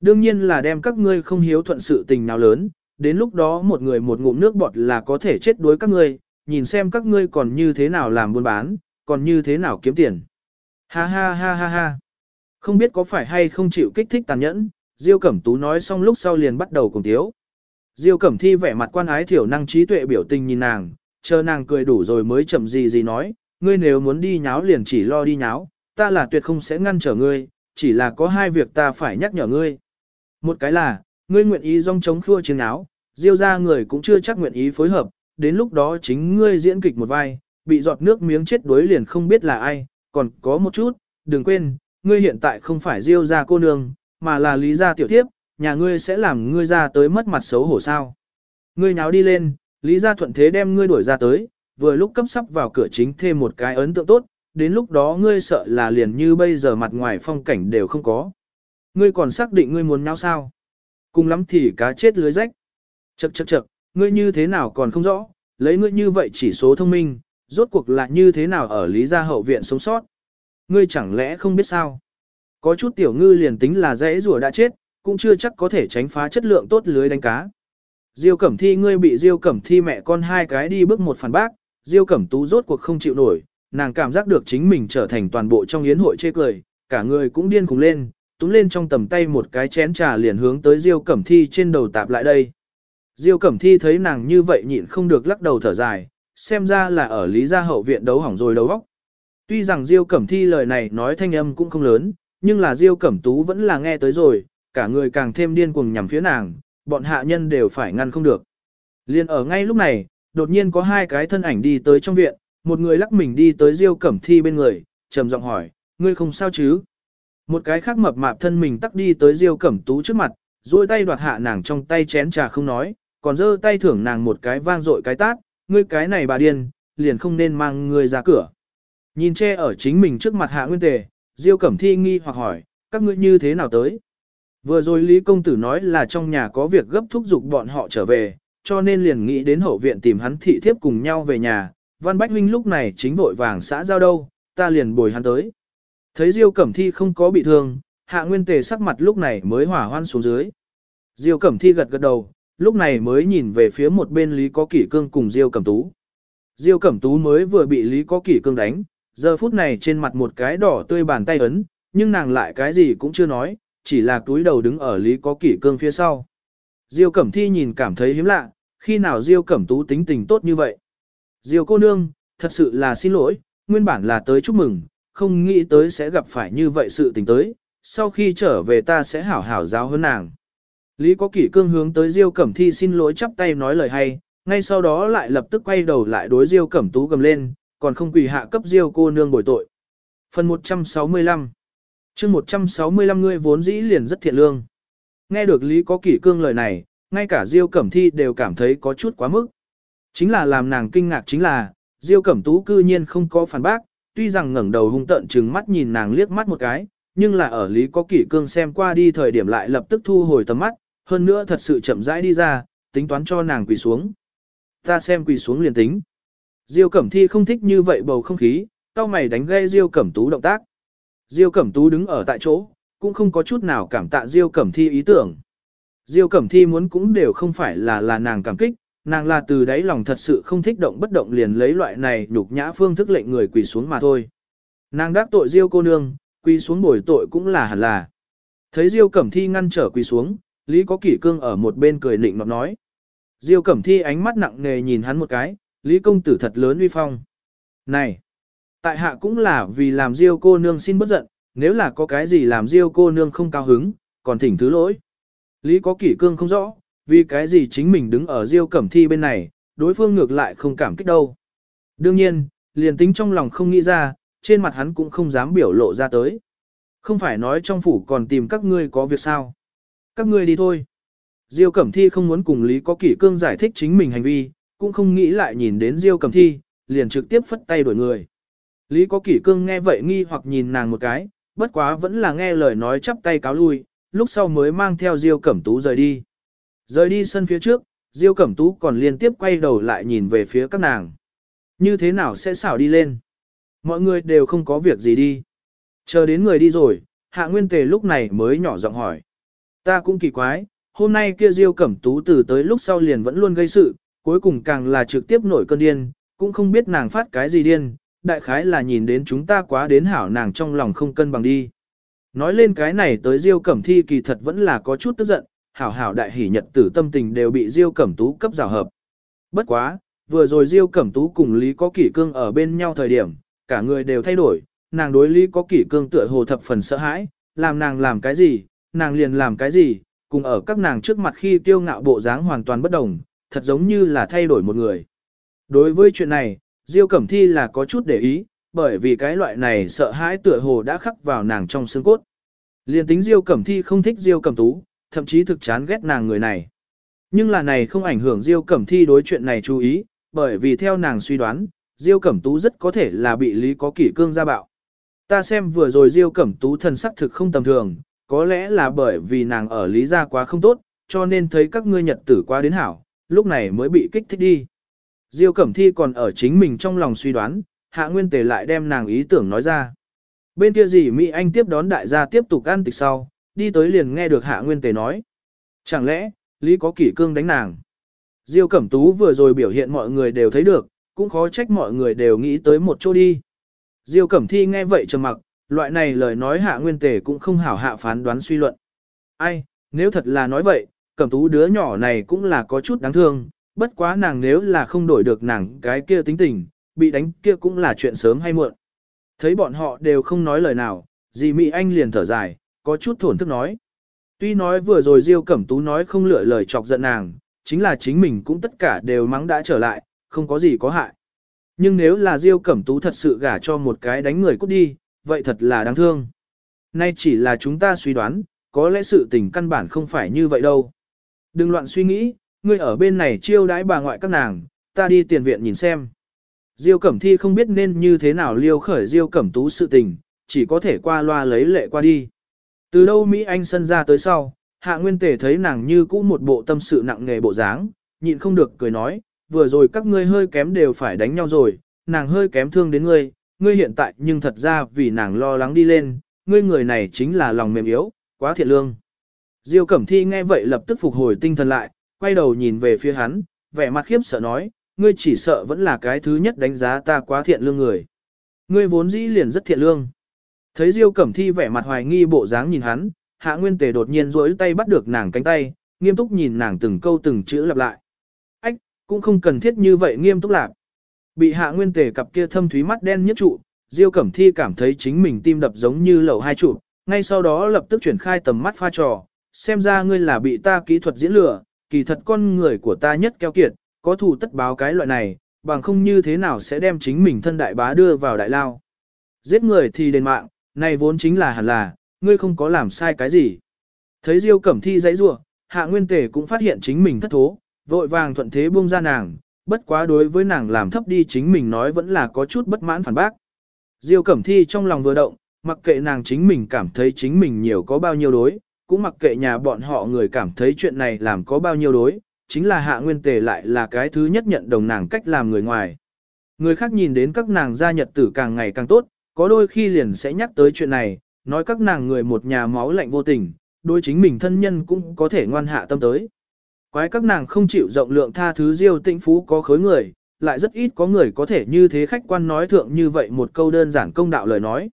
Đương nhiên là đem các ngươi không hiếu thuận sự tình nào lớn, đến lúc đó một người một ngụm nước bọt là có thể chết đuối các ngươi, nhìn xem các ngươi còn như thế nào làm buôn bán, còn như thế nào kiếm tiền. Ha ha ha ha ha. Không biết có phải hay không chịu kích thích tàn nhẫn, Diêu Cẩm Tú nói xong lúc sau liền bắt đầu cùng thiếu Diêu Cẩm Thi vẻ mặt quan ái thiểu năng trí tuệ biểu tình nhìn nàng, chờ nàng cười đủ rồi mới chậm gì gì nói, ngươi nếu muốn đi nháo liền chỉ lo đi nháo, ta là tuyệt không sẽ ngăn trở ngươi, chỉ là có hai việc ta phải nhắc nhở ngươi. Một cái là, ngươi nguyện ý dòng chống khua chiến áo, Diêu ra người cũng chưa chắc nguyện ý phối hợp, đến lúc đó chính ngươi diễn kịch một vai, bị giọt nước miếng chết đuối liền không biết là ai, còn có một chút, đừng quên, ngươi hiện tại không phải Diêu gia cô nương, mà là Lý gia tiểu thiếp, nhà ngươi sẽ làm ngươi ra tới mất mặt xấu hổ sao. Ngươi nháo đi lên, Lý gia thuận thế đem ngươi đuổi ra tới, vừa lúc cấp sắp vào cửa chính thêm một cái ấn tượng tốt, đến lúc đó ngươi sợ là liền như bây giờ mặt ngoài phong cảnh đều không có. Ngươi còn xác định ngươi muốn nháo sao? Cùng lắm thì cá chết lưới rách. Chậc chậc chậc, ngươi như thế nào còn không rõ, lấy ngươi như vậy chỉ số thông minh, rốt cuộc là như thế nào ở Lý gia hậu viện sống sót. Ngươi chẳng lẽ không biết sao? Có chút tiểu ngư liền tính là dễ rùa đã chết, cũng chưa chắc có thể tránh phá chất lượng tốt lưới đánh cá. Diêu Cẩm Thi ngươi bị Diêu Cẩm Thi mẹ con hai cái đi bước một phản bác, Diêu Cẩm Tú rốt cuộc không chịu nổi, nàng cảm giác được chính mình trở thành toàn bộ trong yến hội chê cười, cả người cũng điên cùng lên, túm lên trong tầm tay một cái chén trà liền hướng tới Diêu Cẩm Thi trên đầu tạp lại đây. Diêu Cẩm Thi thấy nàng như vậy nhịn không được lắc đầu thở dài, xem ra là ở Lý Gia Hậu viện đấu hỏng rồi đấu vóc. Tuy rằng Diêu Cẩm Thi lời này nói thanh âm cũng không lớn, nhưng là Diêu Cẩm Tú vẫn là nghe tới rồi, cả người càng thêm điên cuồng nhằm phía nàng, bọn hạ nhân đều phải ngăn không được. Liên ở ngay lúc này, đột nhiên có hai cái thân ảnh đi tới trong viện, một người lắc mình đi tới Diêu Cẩm Thi bên người, trầm giọng hỏi, ngươi không sao chứ? Một cái khác mập mạp thân mình tắc đi tới Diêu Cẩm Tú trước mặt, duỗi tay đoạt hạ nàng trong tay chén trà không nói, còn giơ tay thưởng nàng một cái vang dội cái tát, ngươi cái này bà điên, liền không nên mang ngươi ra cửa. Nhìn che ở chính mình trước mặt hạ nguyên tề, Diêu Cẩm Thi nghi hoặc hỏi, các ngươi như thế nào tới? Vừa rồi Lý Công Tử nói là trong nhà có việc gấp thúc giục bọn họ trở về, cho nên liền nghĩ đến hậu viện tìm hắn thị thiếp cùng nhau về nhà, Văn Bách Huynh lúc này chính vội vàng xã giao đâu, ta liền bồi hắn tới. Thấy Diêu Cẩm Thi không có bị thương, Hạ Nguyên Tề sắc mặt lúc này mới hỏa hoan xuống dưới. Diêu Cẩm Thi gật gật đầu, lúc này mới nhìn về phía một bên Lý Có Kỷ Cương cùng Diêu Cẩm Tú. Diêu Cẩm Tú mới vừa bị Lý Có Kỷ Cương đánh, giờ phút này trên mặt một cái đỏ tươi bàn tay ấn, nhưng nàng lại cái gì cũng chưa nói, chỉ là túi đầu đứng ở Lý Có Kỷ Cương phía sau. Diêu Cẩm Thi nhìn cảm thấy hiếm lạ, khi nào Diêu Cẩm Tú tính tình tốt như vậy. Diêu cô nương, thật sự là xin lỗi, nguyên bản là tới chúc mừng, không nghĩ tới sẽ gặp phải như vậy sự tình tới, sau khi trở về ta sẽ hảo hảo giáo hơn nàng. Lý có kỷ cương hướng tới Diêu Cẩm Thi xin lỗi chắp tay nói lời hay, ngay sau đó lại lập tức quay đầu lại đối Diêu Cẩm Tú gầm lên, còn không quỳ hạ cấp Diêu cô nương bồi tội. Phần 165 chương 165 ngươi vốn dĩ liền rất thiện lương. Nghe được Lý có kỷ cương lời này, ngay cả Diêu Cẩm Thi đều cảm thấy có chút quá mức. Chính là làm nàng kinh ngạc chính là, Diêu Cẩm Tú cư nhiên không có phản bác, tuy rằng ngẩng đầu hung tợn trừng mắt nhìn nàng liếc mắt một cái, nhưng là ở Lý có kỷ cương xem qua đi thời điểm lại lập tức thu hồi tầm mắt, hơn nữa thật sự chậm rãi đi ra, tính toán cho nàng quỳ xuống. Ta xem quỳ xuống liền tính. Diêu Cẩm Thi không thích như vậy bầu không khí, tao mày đánh gây Diêu Cẩm Tú động tác. Diêu Cẩm Tú đứng ở tại chỗ, cũng không có chút nào cảm tạ Diêu Cẩm Thi ý tưởng. Diêu Cẩm Thi muốn cũng đều không phải là là nàng cảm kích, nàng là từ đáy lòng thật sự không thích động bất động liền lấy loại này nhục nhã phương thức lệnh người quỳ xuống mà thôi. Nàng đắc tội Diêu cô nương, quỳ xuống bồi tội cũng là hẳn là. Thấy Diêu Cẩm Thi ngăn trở quỳ xuống, Lý Có Kỷ Cương ở một bên cười nịnh nọt nói. Diêu Cẩm Thi ánh mắt nặng nề nhìn hắn một cái, Lý công tử thật lớn uy phong. Này, tại hạ cũng là vì làm Diêu cô nương xin bất giận, nếu là có cái gì làm Diêu cô nương không cao hứng, còn thỉnh thứ lỗi. Lý Có Kỷ Cương không rõ, vì cái gì chính mình đứng ở Diêu Cẩm Thi bên này, đối phương ngược lại không cảm kích đâu. Đương nhiên, liền tính trong lòng không nghĩ ra, trên mặt hắn cũng không dám biểu lộ ra tới. Không phải nói trong phủ còn tìm các ngươi có việc sao. Các ngươi đi thôi. Diêu Cẩm Thi không muốn cùng Lý Có Kỷ Cương giải thích chính mình hành vi, cũng không nghĩ lại nhìn đến Diêu Cẩm Thi, liền trực tiếp phất tay đổi người. Lý Có Kỷ Cương nghe vậy nghi hoặc nhìn nàng một cái, bất quá vẫn là nghe lời nói chắp tay cáo lui, lúc sau mới mang theo Diêu Cẩm Tú rời đi. Rời đi sân phía trước, Diêu Cẩm Tú còn liên tiếp quay đầu lại nhìn về phía các nàng. Như thế nào sẽ xảo đi lên? Mọi người đều không có việc gì đi. Chờ đến người đi rồi, Hạ Nguyên Tề lúc này mới nhỏ giọng hỏi. Ta cũng kỳ quái, hôm nay kia Diêu Cẩm Tú từ tới lúc sau liền vẫn luôn gây sự, cuối cùng càng là trực tiếp nổi cơn điên, cũng không biết nàng phát cái gì điên, đại khái là nhìn đến chúng ta quá đến hảo nàng trong lòng không cân bằng đi. Nói lên cái này tới Diêu Cẩm Thi kỳ thật vẫn là có chút tức giận, hảo hảo đại hỉ nhật tử tâm tình đều bị Diêu Cẩm Tú cấp rào hợp. Bất quá, vừa rồi Diêu Cẩm Tú cùng Lý Có Kỷ Cương ở bên nhau thời điểm, cả người đều thay đổi, nàng đối Lý Có Kỷ Cương tựa hồ thập phần sợ hãi, làm nàng làm cái gì, nàng liền làm cái gì, cùng ở các nàng trước mặt khi tiêu ngạo bộ dáng hoàn toàn bất đồng, thật giống như là thay đổi một người. Đối với chuyện này, Diêu Cẩm Thi là có chút để ý, bởi vì cái loại này sợ hãi tựa hồ đã khắc vào nàng trong xương cốt. Liên tính Diêu Cẩm Thi không thích Diêu Cẩm Tú, thậm chí thực chán ghét nàng người này. Nhưng là này không ảnh hưởng Diêu Cẩm Thi đối chuyện này chú ý, bởi vì theo nàng suy đoán, Diêu Cẩm Tú rất có thể là bị Lý Có Kỷ Cương ra bạo. Ta xem vừa rồi Diêu Cẩm Tú thần sắc thực không tầm thường, có lẽ là bởi vì nàng ở Lý gia quá không tốt, cho nên thấy các ngươi nhật tử quá đến hảo, lúc này mới bị kích thích đi. Diêu Cẩm Thi còn ở chính mình trong lòng suy đoán, Hạ Nguyên Tề lại đem nàng ý tưởng nói ra. Bên kia gì Mỹ Anh tiếp đón đại gia tiếp tục ăn tịch sau, đi tới liền nghe được Hạ Nguyên Tề nói. Chẳng lẽ, Lý có kỷ cương đánh nàng? Diêu Cẩm Tú vừa rồi biểu hiện mọi người đều thấy được, cũng khó trách mọi người đều nghĩ tới một chỗ đi. Diêu Cẩm Thi nghe vậy trầm mặc, loại này lời nói Hạ Nguyên Tề cũng không hảo hạ phán đoán suy luận. Ai, nếu thật là nói vậy, Cẩm Tú đứa nhỏ này cũng là có chút đáng thương, bất quá nàng nếu là không đổi được nàng cái kia tính tình, bị đánh kia cũng là chuyện sớm hay muộn. Thấy bọn họ đều không nói lời nào, dì Mỹ Anh liền thở dài, có chút thổn thức nói. Tuy nói vừa rồi Diêu Cẩm Tú nói không lựa lời chọc giận nàng, chính là chính mình cũng tất cả đều mắng đã trở lại, không có gì có hại. Nhưng nếu là Diêu Cẩm Tú thật sự gả cho một cái đánh người cút đi, vậy thật là đáng thương. Nay chỉ là chúng ta suy đoán, có lẽ sự tình căn bản không phải như vậy đâu. Đừng loạn suy nghĩ, ngươi ở bên này chiêu đãi bà ngoại các nàng, ta đi tiền viện nhìn xem. Diêu Cẩm Thi không biết nên như thế nào liêu khởi Diêu Cẩm Tú sự tình, chỉ có thể qua loa lấy lệ qua đi. Từ đâu Mỹ Anh sân ra tới sau, Hạ Nguyên Tề thấy nàng như cũ một bộ tâm sự nặng nề bộ dáng, nhịn không được cười nói, vừa rồi các ngươi hơi kém đều phải đánh nhau rồi, nàng hơi kém thương đến ngươi, ngươi hiện tại nhưng thật ra vì nàng lo lắng đi lên, ngươi người này chính là lòng mềm yếu, quá thiện lương. Diêu Cẩm Thi nghe vậy lập tức phục hồi tinh thần lại, quay đầu nhìn về phía hắn, vẻ mặt khiếp sợ nói, ngươi chỉ sợ vẫn là cái thứ nhất đánh giá ta quá thiện lương người. Ngươi vốn dĩ liền rất thiện lương. Thấy Diêu Cẩm Thi vẻ mặt hoài nghi bộ dáng nhìn hắn, Hạ Nguyên Tề đột nhiên duỗi tay bắt được nàng cánh tay, nghiêm túc nhìn nàng từng câu từng chữ lặp lại. Ách, cũng không cần thiết như vậy nghiêm túc lạp. Bị Hạ Nguyên Tề cặp kia thâm thúy mắt đen nhất trụ, Diêu Cẩm Thi cảm thấy chính mình tim đập giống như lẩu hai trụ, ngay sau đó lập tức chuyển khai tầm mắt pha trò, xem ra ngươi là bị ta kỹ thuật diễn lừa, kỳ thật con người của ta nhất keo kiệt, có thủ tất báo cái loại này, bằng không như thế nào sẽ đem chính mình thân đại bá đưa vào đại lao. Giết người thì đền mạng, này vốn chính là hẳn là, ngươi không có làm sai cái gì. Thấy Diêu Cẩm Thi dãy rủa, Hạ Nguyên Tề cũng phát hiện chính mình thất thố, vội vàng thuận thế buông ra nàng, bất quá đối với nàng làm thấp đi chính mình nói vẫn là có chút bất mãn phản bác. Diêu Cẩm Thi trong lòng vừa động, mặc kệ nàng chính mình cảm thấy chính mình nhiều có bao nhiêu đối, cũng mặc kệ nhà bọn họ người cảm thấy chuyện này làm có bao nhiêu đối, chính là Hạ Nguyên Tề lại là cái thứ nhất nhận đồng nàng cách làm người ngoài. Người khác nhìn đến các nàng gia nhật tử càng ngày càng tốt, có đôi khi liền sẽ nhắc tới chuyện này, nói các nàng người một nhà máu lạnh vô tình, đôi chính mình thân nhân cũng có thể ngoan hạ tâm tới. Quái các nàng không chịu rộng lượng tha thứ diêu tĩnh phú có khối người, lại rất ít có người có thể như thế khách quan nói thượng như vậy một câu đơn giản công đạo lời nói.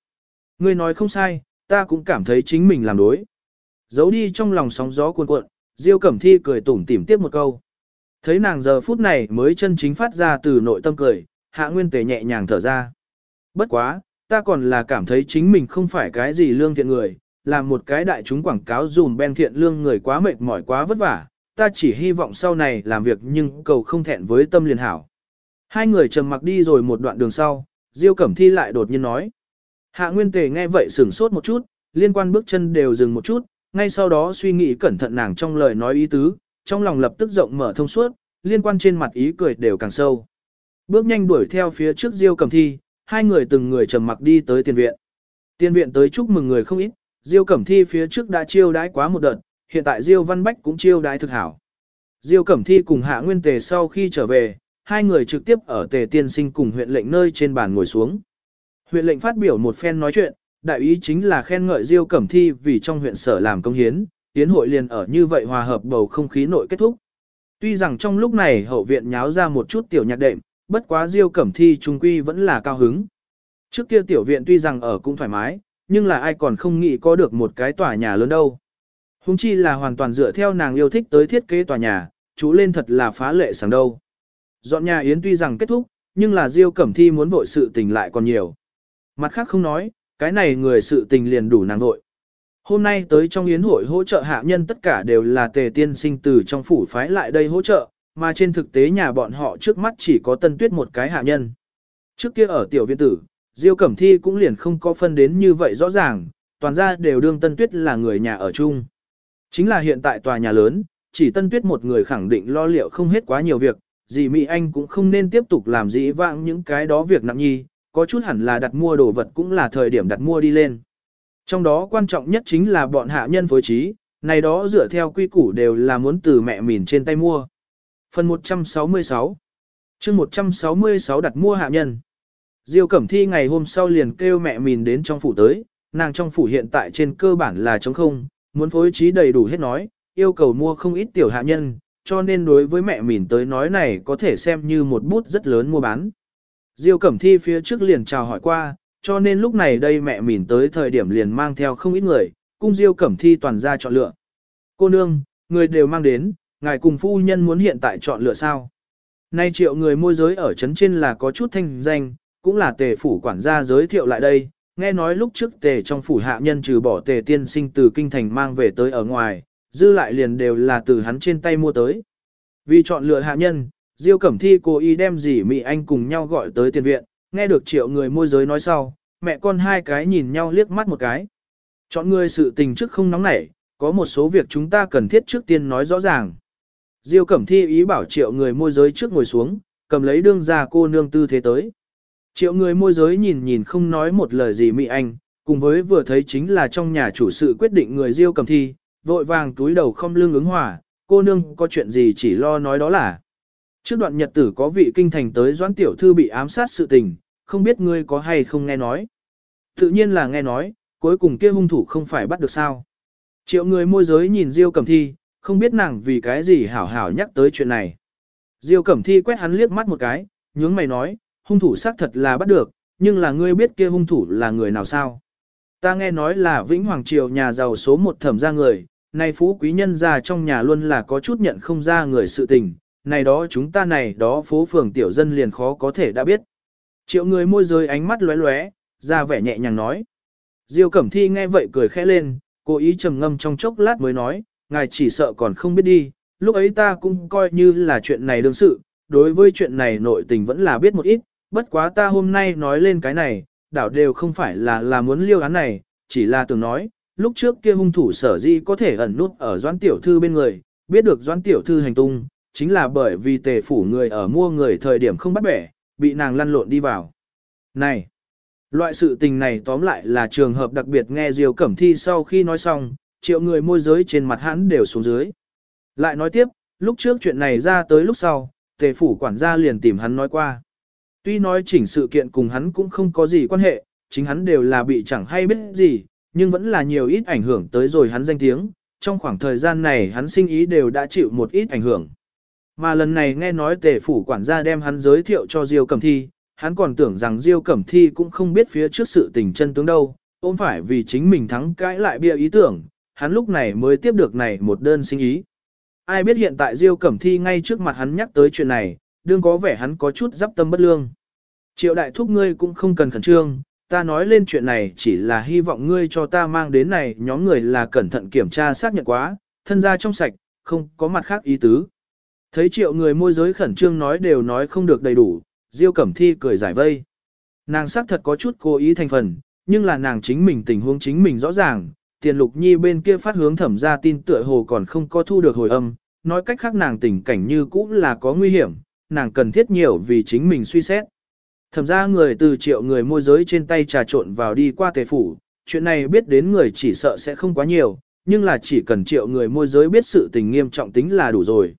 Ngươi nói không sai, ta cũng cảm thấy chính mình làm đối. Giấu đi trong lòng sóng gió cuồn cuộn, Diêu Cẩm Thi cười tủm tỉm tiếp một câu. Thấy nàng giờ phút này mới chân chính phát ra từ nội tâm cười, Hạ Nguyên Tề nhẹ nhàng thở ra. Bất quá, ta còn là cảm thấy chính mình không phải cái gì lương thiện người, làm một cái đại chúng quảng cáo dùm ben thiện lương người quá mệt mỏi quá vất vả, ta chỉ hy vọng sau này làm việc nhưng cầu không thẹn với tâm liền hảo. Hai người trầm mặc đi rồi một đoạn đường sau, Diêu Cẩm Thi lại đột nhiên nói. Hạ Nguyên Tề nghe vậy sửng sốt một chút, liên quan bước chân đều dừng một chút, ngay sau đó suy nghĩ cẩn thận nàng trong lời nói ý tứ, trong lòng lập tức rộng mở thông suốt, liên quan trên mặt ý cười đều càng sâu. Bước nhanh đuổi theo phía trước Diêu Cẩm Thi, hai người từng người trầm mặc đi tới tiền viện. Tiền viện tới chúc mừng người không ít, Diêu Cẩm Thi phía trước đã chiêu đãi quá một đợt, hiện tại Diêu Văn Bách cũng chiêu đãi thực hảo. Diêu Cẩm Thi cùng Hạ Nguyên Tề sau khi trở về, hai người trực tiếp ở Tề Tiên Sinh cùng huyện lệnh nơi trên bàn ngồi xuống. Huyện lệnh phát biểu một phen nói chuyện, đại ý chính là khen ngợi Diêu Cẩm Thi vì trong huyện sở làm công hiến, tiến hội liền ở như vậy hòa hợp bầu không khí nội kết thúc. Tuy rằng trong lúc này hậu viện nháo ra một chút tiểu nhạc đệm, bất quá Diêu Cẩm Thi trung quy vẫn là cao hứng. Trước kia tiểu viện tuy rằng ở cũng thoải mái, nhưng là ai còn không nghĩ có được một cái tòa nhà lớn đâu. Hùng chi là hoàn toàn dựa theo nàng yêu thích tới thiết kế tòa nhà, chú lên thật là phá lệ sáng đâu. Dọn nhà yến tuy rằng kết thúc, nhưng là Diêu Cẩm Thi muốn vội sự tình lại còn nhiều. Mặt khác không nói, cái này người sự tình liền đủ nàng vội. Hôm nay tới trong yến hội hỗ trợ hạ nhân tất cả đều là tề tiên sinh từ trong phủ phái lại đây hỗ trợ, mà trên thực tế nhà bọn họ trước mắt chỉ có tân tuyết một cái hạ nhân. Trước kia ở tiểu viện tử, Diêu Cẩm Thi cũng liền không có phân đến như vậy rõ ràng, toàn ra đều đương tân tuyết là người nhà ở chung. Chính là hiện tại tòa nhà lớn, chỉ tân tuyết một người khẳng định lo liệu không hết quá nhiều việc, dì Mỹ Anh cũng không nên tiếp tục làm dĩ vãng những cái đó việc nặng nhi, có chút hẳn là đặt mua đồ vật cũng là thời điểm đặt mua đi lên. Trong đó quan trọng nhất chính là bọn hạ nhân phối trí, này đó dựa theo quy củ đều là muốn từ mẹ mìn trên tay mua. Phần 166 chương 166 đặt mua hạ nhân Diêu Cẩm Thi ngày hôm sau liền kêu mẹ mìn đến trong phủ tới, nàng trong phủ hiện tại trên cơ bản là trống không, muốn phối trí đầy đủ hết nói, yêu cầu mua không ít tiểu hạ nhân, cho nên đối với mẹ mìn tới nói này có thể xem như một bút rất lớn mua bán. Diêu Cẩm Thi phía trước liền chào hỏi qua, cho nên lúc này đây mẹ mìn tới thời điểm liền mang theo không ít người, cung Diêu Cẩm Thi toàn ra chọn lựa. Cô nương, người đều mang đến, ngài cùng phu nhân muốn hiện tại chọn lựa sao? Nay triệu người môi giới ở trấn trên là có chút thanh danh, cũng là tề phủ quản gia giới thiệu lại đây, nghe nói lúc trước tề trong phủ hạ nhân trừ bỏ tề tiên sinh từ kinh thành mang về tới ở ngoài, dư lại liền đều là từ hắn trên tay mua tới. Vì chọn lựa hạ nhân, Diêu Cẩm Thi cố ý đem dì Mỹ Anh cùng nhau gọi tới tiền viện, nghe được triệu người môi giới nói sau, mẹ con hai cái nhìn nhau liếc mắt một cái. Chọn người sự tình trước không nóng nảy, có một số việc chúng ta cần thiết trước tiên nói rõ ràng. Diêu Cẩm Thi ý bảo triệu người môi giới trước ngồi xuống, cầm lấy đương ra cô nương tư thế tới. Triệu người môi giới nhìn nhìn không nói một lời gì Mỹ Anh, cùng với vừa thấy chính là trong nhà chủ sự quyết định người Diêu Cẩm Thi, vội vàng túi đầu không lưng ứng hỏa. cô nương có chuyện gì chỉ lo nói đó là. Trước đoạn nhật tử có vị kinh thành tới doãn tiểu thư bị ám sát sự tình, không biết ngươi có hay không nghe nói. Tự nhiên là nghe nói, cuối cùng kia hung thủ không phải bắt được sao. Triệu người môi giới nhìn Diêu Cẩm Thi, không biết nàng vì cái gì hảo hảo nhắc tới chuyện này. Diêu Cẩm Thi quét hắn liếc mắt một cái, nhướng mày nói, hung thủ xác thật là bắt được, nhưng là ngươi biết kia hung thủ là người nào sao? Ta nghe nói là Vĩnh Hoàng Triều nhà giàu số một thẩm ra người, nay phú quý nhân ra trong nhà luôn là có chút nhận không ra người sự tình, này đó chúng ta này đó phố phường tiểu dân liền khó có thể đã biết. Triệu người môi giới ánh mắt lóe lóe, ra vẻ nhẹ nhàng nói. Diêu Cẩm Thi nghe vậy cười khẽ lên, cố ý trầm ngâm trong chốc lát mới nói, ngài chỉ sợ còn không biết đi, lúc ấy ta cũng coi như là chuyện này đương sự, đối với chuyện này nội tình vẫn là biết một ít, bất quá ta hôm nay nói lên cái này, đảo đều không phải là là muốn liêu án này, chỉ là tưởng nói, lúc trước kia hung thủ sở di có thể ẩn nút ở doãn tiểu thư bên người, biết được doãn tiểu thư hành tung, chính là bởi vì tề phủ người ở mua người thời điểm không bắt bẻ, bị nàng lăn lộn đi vào. Này! Loại sự tình này tóm lại là trường hợp đặc biệt nghe Diêu Cẩm Thi sau khi nói xong, triệu người môi giới trên mặt hắn đều xuống dưới. Lại nói tiếp, lúc trước chuyện này ra tới lúc sau, tề phủ quản gia liền tìm hắn nói qua. Tuy nói chỉnh sự kiện cùng hắn cũng không có gì quan hệ, chính hắn đều là bị chẳng hay biết gì, nhưng vẫn là nhiều ít ảnh hưởng tới rồi hắn danh tiếng, trong khoảng thời gian này hắn sinh ý đều đã chịu một ít ảnh hưởng. Mà lần này nghe nói tề phủ quản gia đem hắn giới thiệu cho Diêu Cẩm Thi, hắn còn tưởng rằng Diêu Cẩm Thi cũng không biết phía trước sự tình chân tướng đâu, ôm phải vì chính mình thắng cãi lại bia ý tưởng, hắn lúc này mới tiếp được này một đơn sinh ý. Ai biết hiện tại Diêu Cẩm Thi ngay trước mặt hắn nhắc tới chuyện này, đương có vẻ hắn có chút giáp tâm bất lương. Triệu đại thúc ngươi cũng không cần khẩn trương, ta nói lên chuyện này chỉ là hy vọng ngươi cho ta mang đến này nhóm người là cẩn thận kiểm tra xác nhận quá, thân gia trong sạch, không có mặt khác ý tứ. Thấy triệu người môi giới khẩn trương nói đều nói không được đầy đủ, Diêu Cẩm Thi cười giải vây. Nàng xác thật có chút cố ý thành phần, nhưng là nàng chính mình tình huống chính mình rõ ràng, tiền lục nhi bên kia phát hướng thẩm ra tin tựa hồ còn không có thu được hồi âm, nói cách khác nàng tình cảnh như cũ là có nguy hiểm, nàng cần thiết nhiều vì chính mình suy xét. Thẩm ra người từ triệu người môi giới trên tay trà trộn vào đi qua tề phủ, chuyện này biết đến người chỉ sợ sẽ không quá nhiều, nhưng là chỉ cần triệu người môi giới biết sự tình nghiêm trọng tính là đủ rồi.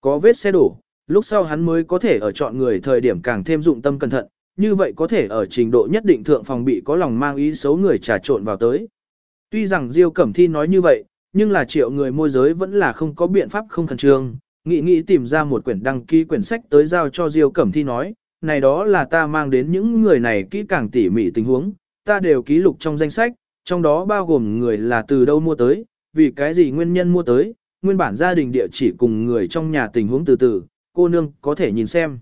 Có vết xe đổ, lúc sau hắn mới có thể ở chọn người thời điểm càng thêm dụng tâm cẩn thận, như vậy có thể ở trình độ nhất định thượng phòng bị có lòng mang ý xấu người trà trộn vào tới. Tuy rằng Diêu Cẩm Thi nói như vậy, nhưng là triệu người môi giới vẫn là không có biện pháp không khẩn trương, nghĩ nghĩ tìm ra một quyển đăng ký quyển sách tới giao cho Diêu Cẩm Thi nói, này đó là ta mang đến những người này kỹ càng tỉ mỉ tình huống, ta đều ký lục trong danh sách, trong đó bao gồm người là từ đâu mua tới, vì cái gì nguyên nhân mua tới, nguyên bản gia đình địa chỉ cùng người trong nhà tình huống từ từ, cô nương có thể nhìn xem.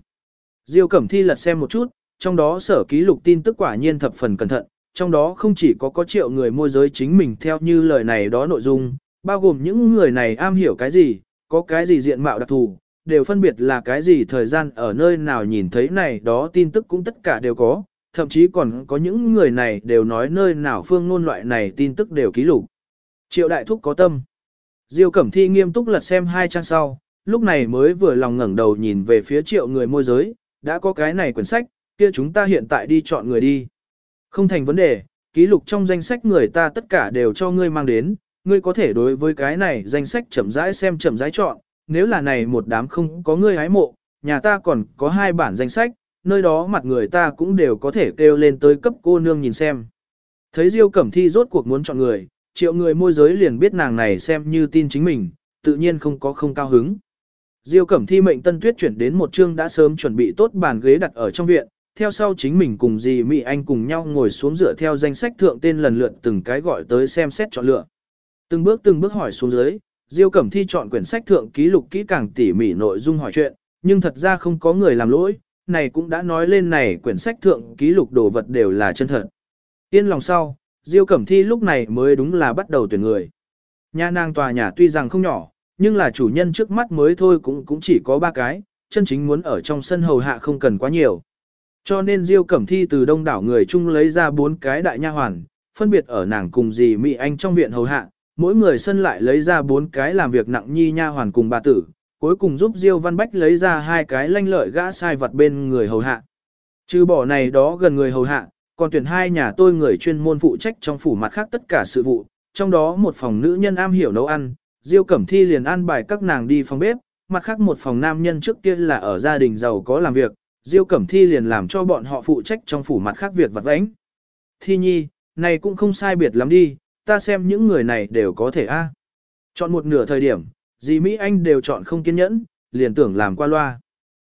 Diêu Cẩm Thi lật xem một chút, trong đó sở ký lục tin tức quả nhiên thập phần cẩn thận, trong đó không chỉ có có triệu người môi giới chính mình theo như lời này đó nội dung, bao gồm những người này am hiểu cái gì, có cái gì diện mạo đặc thù, đều phân biệt là cái gì thời gian ở nơi nào nhìn thấy này đó tin tức cũng tất cả đều có, thậm chí còn có những người này đều nói nơi nào phương ngôn loại này tin tức đều ký lục. Triệu đại thúc có tâm. Diêu Cẩm Thi nghiêm túc lật xem hai trang sau, lúc này mới vừa lòng ngẩng đầu nhìn về phía triệu người môi giới, đã có cái này quyển sách, kia chúng ta hiện tại đi chọn người đi. Không thành vấn đề, ký lục trong danh sách người ta tất cả đều cho ngươi mang đến, ngươi có thể đối với cái này danh sách chậm rãi xem chậm rãi chọn, nếu là này một đám không có ngươi hái mộ, nhà ta còn có hai bản danh sách, nơi đó mặt người ta cũng đều có thể kêu lên tới cấp cô nương nhìn xem. Thấy Diêu Cẩm Thi rốt cuộc muốn chọn người, triệu người môi giới liền biết nàng này xem như tin chính mình, tự nhiên không có không cao hứng. Diêu Cẩm Thi mệnh Tân Tuyết chuyển đến một chương đã sớm chuẩn bị tốt bàn ghế đặt ở trong viện, theo sau chính mình cùng dì Mỹ Anh cùng nhau ngồi xuống dựa theo danh sách thượng tên lần lượt từng cái gọi tới xem xét chọn lựa. Từng bước từng bước hỏi xuống dưới, Diêu Cẩm Thi chọn quyển sách thượng ký lục kỹ càng tỉ mỉ nội dung hỏi chuyện, nhưng thật ra không có người làm lỗi, này cũng đã nói lên này quyển sách thượng ký lục đồ vật đều là chân thật. Yên lòng sau, Diêu Cẩm Thi lúc này mới đúng là bắt đầu tuyển người. Nhà nàng tòa nhà tuy rằng không nhỏ, nhưng là chủ nhân trước mắt mới thôi cũng cũng chỉ có ba cái, chân chính muốn ở trong sân hầu hạ không cần quá nhiều. Cho nên Diêu Cẩm Thi từ đông đảo người chung lấy ra bốn cái đại nha hoàn, phân biệt ở nàng cùng dì Mỹ Anh trong viện hầu hạ, mỗi người sân lại lấy ra bốn cái làm việc nặng nhi nha hoàn cùng bà tử, cuối cùng giúp Diêu Văn Bách lấy ra hai cái lanh lợi gã sai vật bên người hầu hạ. Trừ bỏ này đó gần người hầu hạ, còn tuyển hai nhà tôi người chuyên môn phụ trách trong phủ mặt khác tất cả sự vụ, trong đó một phòng nữ nhân am hiểu nấu ăn, Diêu Cẩm Thi liền an bài các nàng đi phòng bếp, mặt khác một phòng nam nhân trước kia là ở gia đình giàu có làm việc, Diêu Cẩm Thi liền làm cho bọn họ phụ trách trong phủ mặt khác việc vặt vãnh. Thi nhi, này cũng không sai biệt lắm đi, ta xem những người này đều có thể a. À. Chọn một nửa thời điểm, dì Mỹ Anh đều chọn không kiên nhẫn, liền tưởng làm qua loa.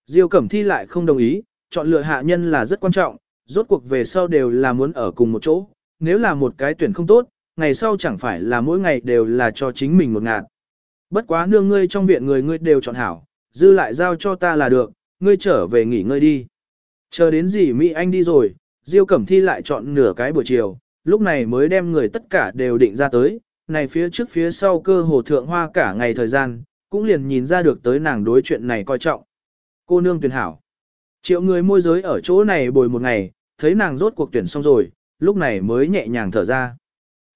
Diêu Cẩm Thi lại không đồng ý, chọn lựa hạ nhân là rất quan trọng, rốt cuộc về sau đều là muốn ở cùng một chỗ, nếu là một cái tuyển không tốt, ngày sau chẳng phải là mỗi ngày đều là cho chính mình một ngạt. Bất quá nương ngươi trong viện người ngươi đều chọn hảo, dư lại giao cho ta là được, ngươi trở về nghỉ ngơi đi. Chờ đến gì Mỹ Anh đi rồi, Diêu Cẩm Thi lại chọn nửa cái buổi chiều, lúc này mới đem người tất cả đều định ra tới, này phía trước phía sau cơ hồ thượng hoa cả ngày thời gian, cũng liền nhìn ra được tới nàng đối chuyện này coi trọng. Cô nương tuyển hảo. Triệu người môi giới ở chỗ này bồi một ngày, thấy nàng rốt cuộc tuyển xong rồi, lúc này mới nhẹ nhàng thở ra.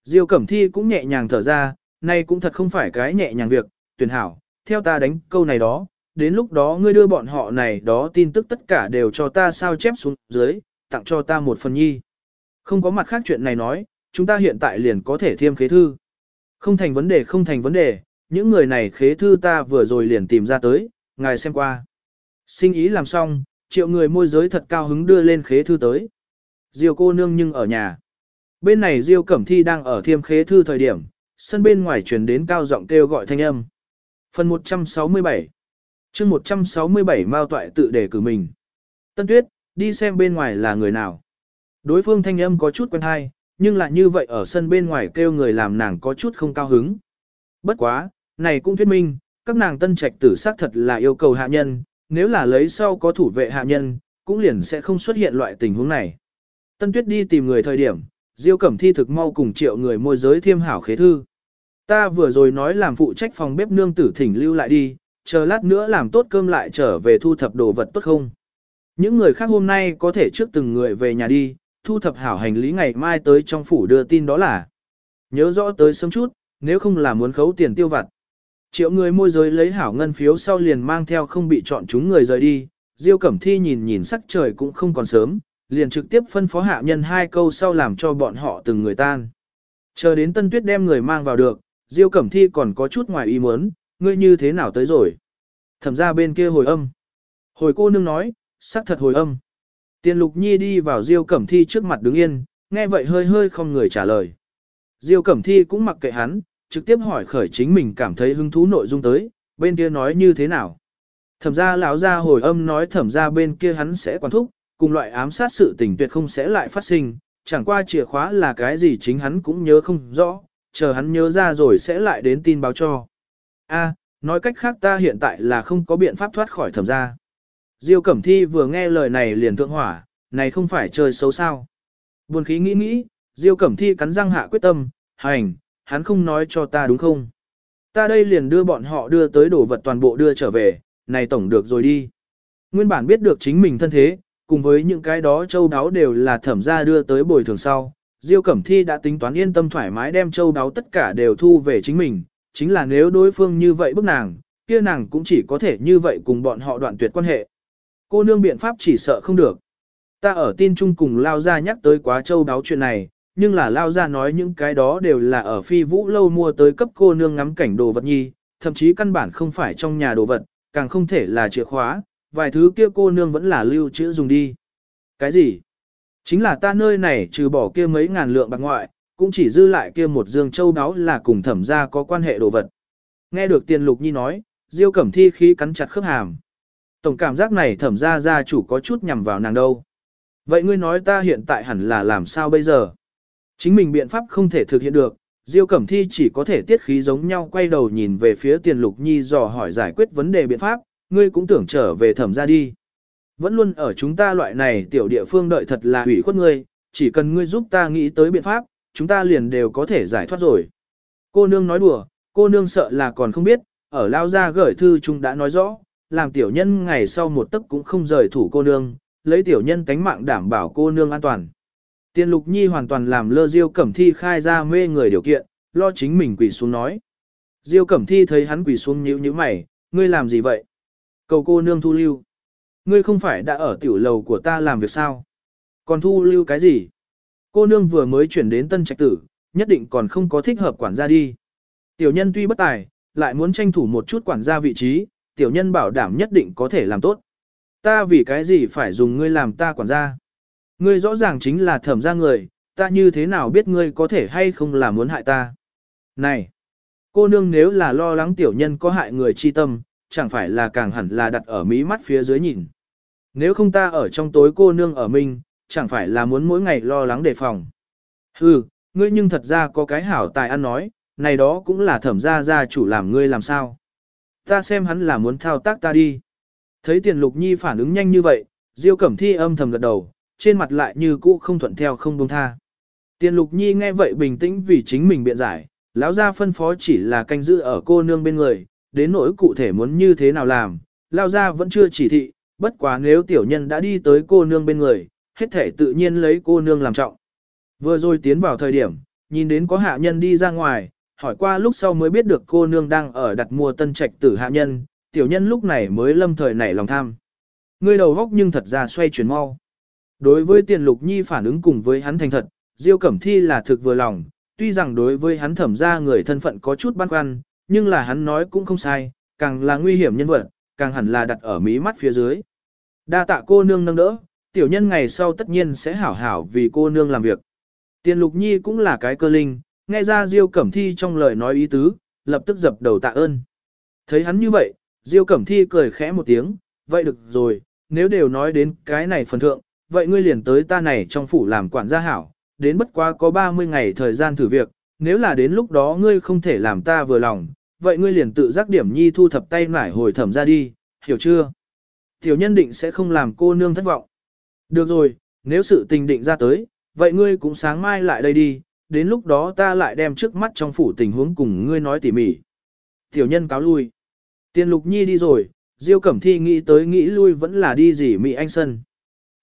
Diêu Cẩm Thi cũng nhẹ nhàng thở ra, nay cũng thật không phải cái nhẹ nhàng việc, tuyển hảo, theo ta đánh câu này đó, đến lúc đó ngươi đưa bọn họ này đó tin tức tất cả đều cho ta sao chép xuống dưới, tặng cho ta một phần nhi. Không có mặt khác chuyện này nói, chúng ta hiện tại liền có thể thiêm khế thư. Không thành vấn đề không thành vấn đề, những người này khế thư ta vừa rồi liền tìm ra tới, ngài xem qua. Sinh ý làm xong, triệu người môi giới thật cao hứng đưa lên khế thư tới. Diêu cô nương nhưng ở nhà. Bên này Diêu Cẩm Thi đang ở thiêm khế thư thời điểm, sân bên ngoài truyền đến cao giọng kêu gọi thanh âm. Phần 167 chương 167 Mao Toại tự đề cử mình. Tân Tuyết, đi xem bên ngoài là người nào. Đối phương thanh âm có chút quen hay, nhưng lại như vậy ở sân bên ngoài kêu người làm nàng có chút không cao hứng. Bất quá, này cũng thuyết minh, các nàng tân trạch tử xác thật là yêu cầu hạ nhân, nếu là lấy sau có thủ vệ hạ nhân, cũng liền sẽ không xuất hiện loại tình huống này. Tân Tuyết đi tìm người thời điểm, Diêu Cẩm Thi thực mau cùng triệu người môi giới thiêm hảo khế thư. Ta vừa rồi nói làm phụ trách phòng bếp nương tử thỉnh lưu lại đi, chờ lát nữa làm tốt cơm lại trở về thu thập đồ vật tốt không. Những người khác hôm nay có thể trước từng người về nhà đi, thu thập hảo hành lý ngày mai tới trong phủ đưa tin đó là. Nhớ rõ tới sớm chút, nếu không là muốn khấu tiền tiêu vặt. Triệu người môi giới lấy hảo ngân phiếu sau liền mang theo không bị chọn chúng người rời đi, Diêu Cẩm Thi nhìn nhìn sắc trời cũng không còn sớm, liền trực tiếp phân phó hạ nhân hai câu sau làm cho bọn họ từng người tan. Chờ đến Tân Tuyết đem người mang vào được, Diêu Cẩm Thi còn có chút ngoài ý muốn, ngươi như thế nào tới rồi? Thẩm ra bên kia hồi âm. Hồi cô nương nói, sắc thật hồi âm. Tiền Lục Nhi đi vào Diêu Cẩm Thi trước mặt đứng yên, nghe vậy hơi hơi không người trả lời. Diêu Cẩm Thi cũng mặc kệ hắn, trực tiếp hỏi khởi chính mình cảm thấy hứng thú nội dung tới, bên kia nói như thế nào. Thẩm ra lão ra hồi âm nói thẩm ra bên kia hắn sẽ quản thúc, cùng loại ám sát sự tình tuyệt không sẽ lại phát sinh, chẳng qua chìa khóa là cái gì chính hắn cũng nhớ không rõ, chờ hắn nhớ ra rồi sẽ lại đến tin báo cho. A, nói cách khác ta hiện tại là không có biện pháp thoát khỏi thẩm gia. Diêu Cẩm Thi vừa nghe lời này liền thượng hỏa, này không phải chơi xấu sao. Buồn khí nghĩ nghĩ, Diêu Cẩm Thi cắn răng hạ quyết tâm, hành, hắn không nói cho ta đúng không? Ta đây liền đưa bọn họ đưa tới đồ vật toàn bộ đưa trở về, này tổng được rồi đi. Nguyên bản biết được chính mình thân thế, cùng với những cái đó châu đáo đều là thẩm gia đưa tới bồi thường sau. Diêu Cẩm Thi đã tính toán yên tâm thoải mái đem châu đáo tất cả đều thu về chính mình, chính là nếu đối phương như vậy bức nàng, kia nàng cũng chỉ có thể như vậy cùng bọn họ đoạn tuyệt quan hệ. Cô nương biện pháp chỉ sợ không được. Ta ở tin chung cùng Lao Gia nhắc tới quá châu đáo chuyện này, nhưng là Lao Gia nói những cái đó đều là ở phi vũ lâu mua tới cấp cô nương ngắm cảnh đồ vật nhi, thậm chí căn bản không phải trong nhà đồ vật, càng không thể là chìa khóa, vài thứ kia cô nương vẫn là lưu trữ dùng đi. Cái gì? Chính là ta nơi này trừ bỏ kia mấy ngàn lượng bạc ngoại, cũng chỉ dư lại kia một dương châu đáo là cùng thẩm gia có quan hệ đồ vật. Nghe được tiền lục nhi nói, diêu cẩm thi khí cắn chặt khớp hàm. Tổng cảm giác này thẩm gia gia chủ có chút nhằm vào nàng đâu. Vậy ngươi nói ta hiện tại hẳn là làm sao bây giờ? Chính mình biện pháp không thể thực hiện được, Diêu Cẩm Thi chỉ có thể tiết khí giống nhau quay đầu nhìn về phía Tiền Lục Nhi dò hỏi giải quyết vấn đề biện pháp, ngươi cũng tưởng trở về thẩm ra đi. Vẫn luôn ở chúng ta loại này tiểu địa phương đợi thật là hủy khuất ngươi, chỉ cần ngươi giúp ta nghĩ tới biện pháp, chúng ta liền đều có thể giải thoát rồi. Cô nương nói đùa, cô nương sợ là còn không biết, ở lao ra gửi thư chúng đã nói rõ, làm tiểu nhân ngày sau một tấc cũng không rời thủ cô nương, lấy tiểu nhân tánh mạng đảm bảo cô nương an toàn. Tiên lục nhi hoàn toàn làm lơ Diêu Cẩm Thi khai ra mê người điều kiện, lo chính mình quỳ xuống nói. Diêu Cẩm Thi thấy hắn quỳ xuống nhíu nhíu mày, ngươi làm gì vậy? Cầu cô nương thu lưu. Ngươi không phải đã ở tiểu lầu của ta làm việc sao? Còn thu lưu cái gì? Cô nương vừa mới chuyển đến tân trạch tử, nhất định còn không có thích hợp quản gia đi. Tiểu nhân tuy bất tài, lại muốn tranh thủ một chút quản gia vị trí, tiểu nhân bảo đảm nhất định có thể làm tốt. Ta vì cái gì phải dùng ngươi làm ta quản gia? Ngươi rõ ràng chính là thẩm gia người, ta như thế nào biết ngươi có thể hay không là muốn hại ta? Này! Cô nương nếu là lo lắng tiểu nhân có hại người chi tâm, chẳng phải là càng hẳn là đặt ở mí mắt phía dưới nhìn. Nếu không ta ở trong tối cô nương ở mình, chẳng phải là muốn mỗi ngày lo lắng đề phòng. Hừ, ngươi nhưng thật ra có cái hảo tài ăn nói, này đó cũng là thẩm gia gia chủ làm ngươi làm sao. Ta xem hắn là muốn thao tác ta đi. Thấy tiền lục nhi phản ứng nhanh như vậy, diêu cẩm thi âm thầm gật đầu, trên mặt lại như cũ không thuận theo không buông tha. Tiền lục nhi nghe vậy bình tĩnh vì chính mình biện giải, lão gia phân phó chỉ là canh giữ ở cô nương bên người, đến nỗi cụ thể muốn như thế nào làm, lão gia vẫn chưa chỉ thị, bất quá nếu tiểu nhân đã đi tới cô nương bên người, hết thể tự nhiên lấy cô nương làm trọng. Vừa rồi tiến vào thời điểm, nhìn đến có hạ nhân đi ra ngoài, hỏi qua lúc sau mới biết được cô nương đang ở đặt mua tân trạch tử hạ nhân, tiểu nhân lúc này mới lâm thời nảy lòng tham. Ngươi đầu góc nhưng thật ra xoay chuyển mau. Đối với tiền lục nhi phản ứng cùng với hắn thành thật, Diêu Cẩm Thi là thực vừa lòng, tuy rằng đối với hắn thẩm ra người thân phận có chút băn khoăn, nhưng là hắn nói cũng không sai, càng là nguy hiểm nhân vật, càng hẳn là đặt ở mí mắt phía dưới. Đa tạ cô nương nâng đỡ, tiểu nhân ngày sau tất nhiên sẽ hảo hảo vì cô nương làm việc. Tiền lục nhi cũng là cái cơ linh, nghe ra Diêu Cẩm Thi trong lời nói ý tứ, lập tức dập đầu tạ ơn. Thấy hắn như vậy, Diêu Cẩm Thi cười khẽ một tiếng, vậy được rồi, nếu đều nói đến cái này phần thượng, vậy ngươi liền tới ta này trong phủ làm quản gia hảo, đến bất quá có 30 ngày thời gian thử việc, nếu là đến lúc đó ngươi không thể làm ta vừa lòng, vậy ngươi liền tự giác điểm nhi thu thập tay nải hồi thẩm ra đi, hiểu chưa? Tiểu nhân định sẽ không làm cô nương thất vọng. Được rồi, nếu sự tình định ra tới, vậy ngươi cũng sáng mai lại đây đi, đến lúc đó ta lại đem trước mắt trong phủ tình huống cùng ngươi nói tỉ mỉ. Tiểu nhân cáo lui. Tiên lục nhi đi rồi, Diêu Cẩm Thi nghĩ tới nghĩ lui vẫn là đi gì Mỹ Anh Sân.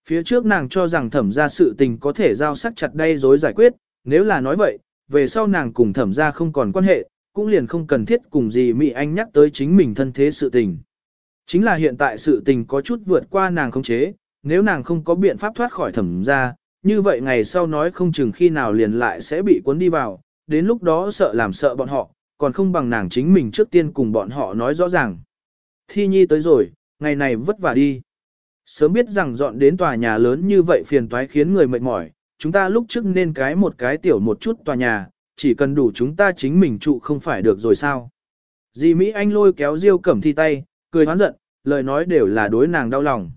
Phía trước nàng cho rằng thẩm ra sự tình có thể giao sắc chặt đây dối giải quyết, nếu là nói vậy, về sau nàng cùng thẩm ra không còn quan hệ, cũng liền không cần thiết cùng gì Mỹ Anh nhắc tới chính mình thân thế sự tình. Chính là hiện tại sự tình có chút vượt qua nàng không chế, nếu nàng không có biện pháp thoát khỏi thẩm ra, như vậy ngày sau nói không chừng khi nào liền lại sẽ bị cuốn đi vào, đến lúc đó sợ làm sợ bọn họ, còn không bằng nàng chính mình trước tiên cùng bọn họ nói rõ ràng. Thi nhi tới rồi, ngày này vất vả đi. Sớm biết rằng dọn đến tòa nhà lớn như vậy phiền toái khiến người mệt mỏi, chúng ta lúc trước nên cái một cái tiểu một chút tòa nhà, chỉ cần đủ chúng ta chính mình trụ không phải được rồi sao. Dì Mỹ Anh lôi kéo Diêu Cẩm Thi tay, cười hoán giận, lời nói đều là đối nàng đau lòng.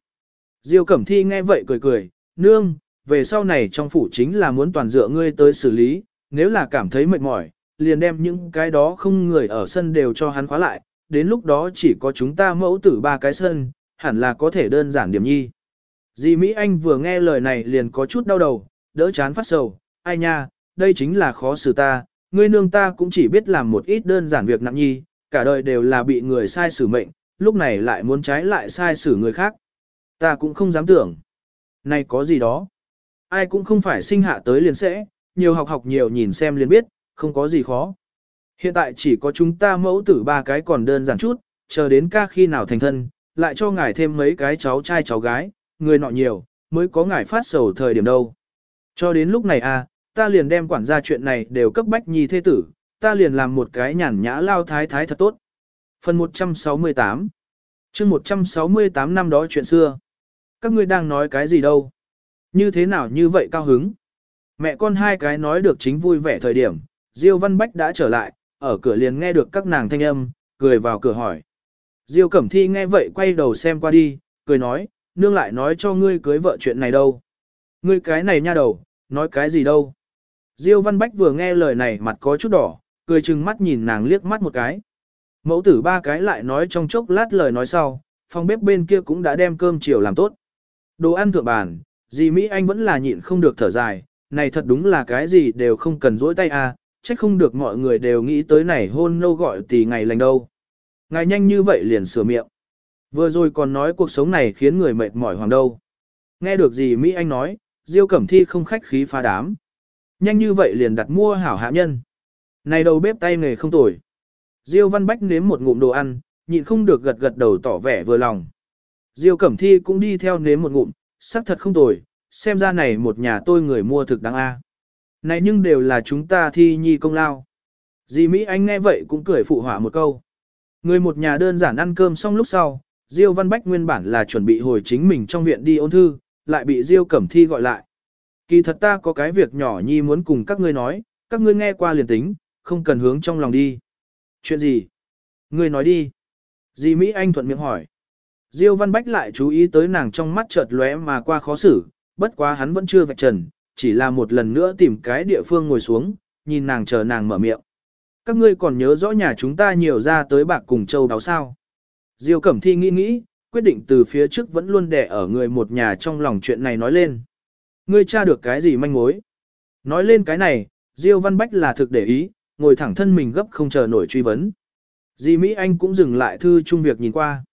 Diêu Cẩm Thi nghe vậy cười cười, nương, về sau này trong phủ chính là muốn toàn dựa ngươi tới xử lý, nếu là cảm thấy mệt mỏi, liền đem những cái đó không người ở sân đều cho hắn khóa lại, đến lúc đó chỉ có chúng ta mẫu tử ba cái sân, hẳn là có thể đơn giản điểm nhi. Dì Mỹ Anh vừa nghe lời này liền có chút đau đầu, đỡ chán phát sầu, ai nha, đây chính là khó xử ta, ngươi nương ta cũng chỉ biết làm một ít đơn giản việc nặng nhi, cả đời đều là bị người sai xử mệnh, lúc này lại muốn trái lại sai xử người khác. Ta cũng không dám tưởng. Này có gì đó? Ai cũng không phải sinh hạ tới liền sẽ, nhiều học học nhiều nhìn xem liền biết, không có gì khó. Hiện tại chỉ có chúng ta mẫu tử ba cái còn đơn giản chút, chờ đến ca khi nào thành thân, lại cho ngài thêm mấy cái cháu trai cháu gái, người nọ nhiều, mới có ngài phát sầu thời điểm đâu. Cho đến lúc này à, ta liền đem quản gia chuyện này đều cấp bách nhi thế tử, ta liền làm một cái nhàn nhã lao thái thái thật tốt. Phần 168 chương 168 năm đó chuyện xưa. Các ngươi đang nói cái gì đâu? Như thế nào như vậy cao hứng? Mẹ con hai cái nói được chính vui vẻ thời điểm, Diêu Văn Bách đã trở lại, ở cửa liền nghe được các nàng thanh âm, cười vào cửa hỏi. Diêu Cẩm Thi nghe vậy quay đầu xem qua đi, cười nói, nương lại nói cho ngươi cưới vợ chuyện này đâu. Ngươi cái này nha đầu, nói cái gì đâu. Diêu Văn Bách vừa nghe lời này mặt có chút đỏ, cười chừng mắt nhìn nàng liếc mắt một cái. Mẫu tử ba cái lại nói trong chốc lát lời nói sau, phòng bếp bên kia cũng đã đem cơm chiều làm tốt. Đồ ăn thượng bàn, dì Mỹ Anh vẫn là nhịn không được thở dài, này thật đúng là cái gì đều không cần dỗi tay à, trách không được mọi người đều nghĩ tới này hôn nâu gọi tỷ ngày lành đâu. Ngài nhanh như vậy liền sửa miệng. Vừa rồi còn nói cuộc sống này khiến người mệt mỏi hoàng đâu. Nghe được gì Mỹ Anh nói, Diêu Cẩm Thi không khách khí phá đám. Nhanh như vậy liền đặt mua hảo hạ nhân. Này đầu bếp tay nghề không tồi. Diêu Văn Bách nếm một ngụm đồ ăn, nhịn không được gật gật đầu tỏ vẻ vừa lòng. Diêu Cẩm Thi cũng đi theo nếm một ngụm, sắc thật không tồi, xem ra này một nhà tôi người mua thực đáng a. Này nhưng đều là chúng ta thi nhi công lao. Dì Mỹ Anh nghe vậy cũng cười phụ họa một câu. Người một nhà đơn giản ăn cơm xong lúc sau, Diêu Văn Bách nguyên bản là chuẩn bị hồi chính mình trong viện đi ôn thư, lại bị Diêu Cẩm Thi gọi lại. Kỳ thật ta có cái việc nhỏ nhi muốn cùng các ngươi nói, các ngươi nghe qua liền tính, không cần hướng trong lòng đi. Chuyện gì? Ngươi nói đi. Dì Mỹ Anh thuận miệng hỏi. Diêu Văn Bách lại chú ý tới nàng trong mắt chợt lóe mà qua khó xử, bất quá hắn vẫn chưa vạch trần, chỉ là một lần nữa tìm cái địa phương ngồi xuống, nhìn nàng chờ nàng mở miệng. Các ngươi còn nhớ rõ nhà chúng ta nhiều ra tới bạc cùng châu đáo sao. Diêu Cẩm Thi nghĩ nghĩ, quyết định từ phía trước vẫn luôn đè ở người một nhà trong lòng chuyện này nói lên. Ngươi tra được cái gì manh mối? Nói lên cái này, Diêu Văn Bách là thực để ý, ngồi thẳng thân mình gấp không chờ nổi truy vấn. Di Mỹ Anh cũng dừng lại thư chung việc nhìn qua.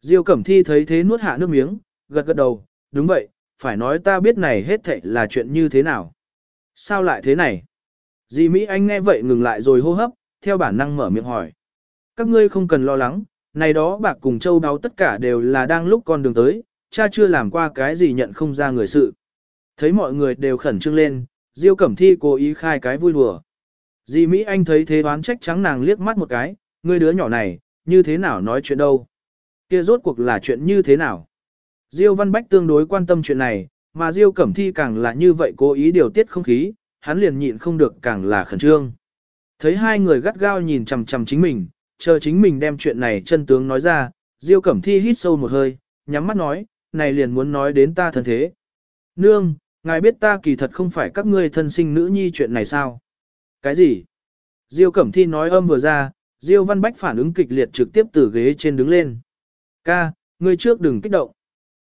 Diêu Cẩm Thi thấy thế nuốt hạ nước miếng, gật gật đầu, đúng vậy, phải nói ta biết này hết thảy là chuyện như thế nào. Sao lại thế này? Di Mỹ Anh nghe vậy ngừng lại rồi hô hấp, theo bản năng mở miệng hỏi. Các ngươi không cần lo lắng, này đó bạc cùng châu đáo tất cả đều là đang lúc con đường tới, cha chưa làm qua cái gì nhận không ra người sự. Thấy mọi người đều khẩn trương lên, Diêu Cẩm Thi cố ý khai cái vui đùa. Di Mỹ Anh thấy thế đoán trách trắng nàng liếc mắt một cái, ngươi đứa nhỏ này, như thế nào nói chuyện đâu. Kia rốt cuộc là chuyện như thế nào. Diêu Văn Bách tương đối quan tâm chuyện này, mà Diêu Cẩm Thi càng là như vậy cố ý điều tiết không khí, hắn liền nhịn không được càng là khẩn trương. Thấy hai người gắt gao nhìn chằm chằm chính mình, chờ chính mình đem chuyện này chân tướng nói ra, Diêu Cẩm Thi hít sâu một hơi, nhắm mắt nói, này liền muốn nói đến ta thân thế. Nương, ngài biết ta kỳ thật không phải các ngươi thân sinh nữ nhi chuyện này sao? Cái gì? Diêu Cẩm Thi nói âm vừa ra, Diêu Văn Bách phản ứng kịch liệt trực tiếp từ ghế trên đứng lên. Ca, ngươi trước đừng kích động.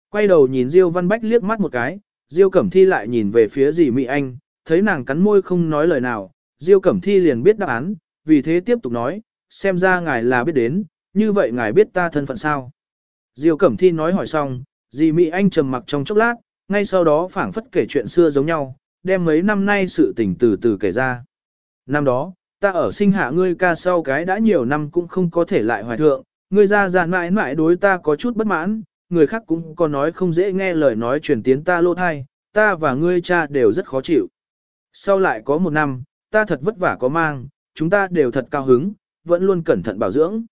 Quay đầu nhìn Diêu Văn Bách liếc mắt một cái, Diêu Cẩm Thi lại nhìn về phía dì Mỹ Anh, thấy nàng cắn môi không nói lời nào, Diêu Cẩm Thi liền biết đáp án, vì thế tiếp tục nói, xem ra ngài là biết đến, như vậy ngài biết ta thân phận sao. Diêu Cẩm Thi nói hỏi xong, dì Mỹ Anh trầm mặc trong chốc lát, ngay sau đó phảng phất kể chuyện xưa giống nhau, đem mấy năm nay sự tình từ từ kể ra. Năm đó, ta ở sinh hạ ngươi ca sau cái đã nhiều năm cũng không có thể lại hoài thượng, ngươi ra giàn mãi mãi đối ta có chút bất mãn, người khác cũng có nói không dễ nghe lời nói truyền tiến ta lô thai, ta và ngươi cha đều rất khó chịu. Sau lại có một năm, ta thật vất vả có mang, chúng ta đều thật cao hứng, vẫn luôn cẩn thận bảo dưỡng.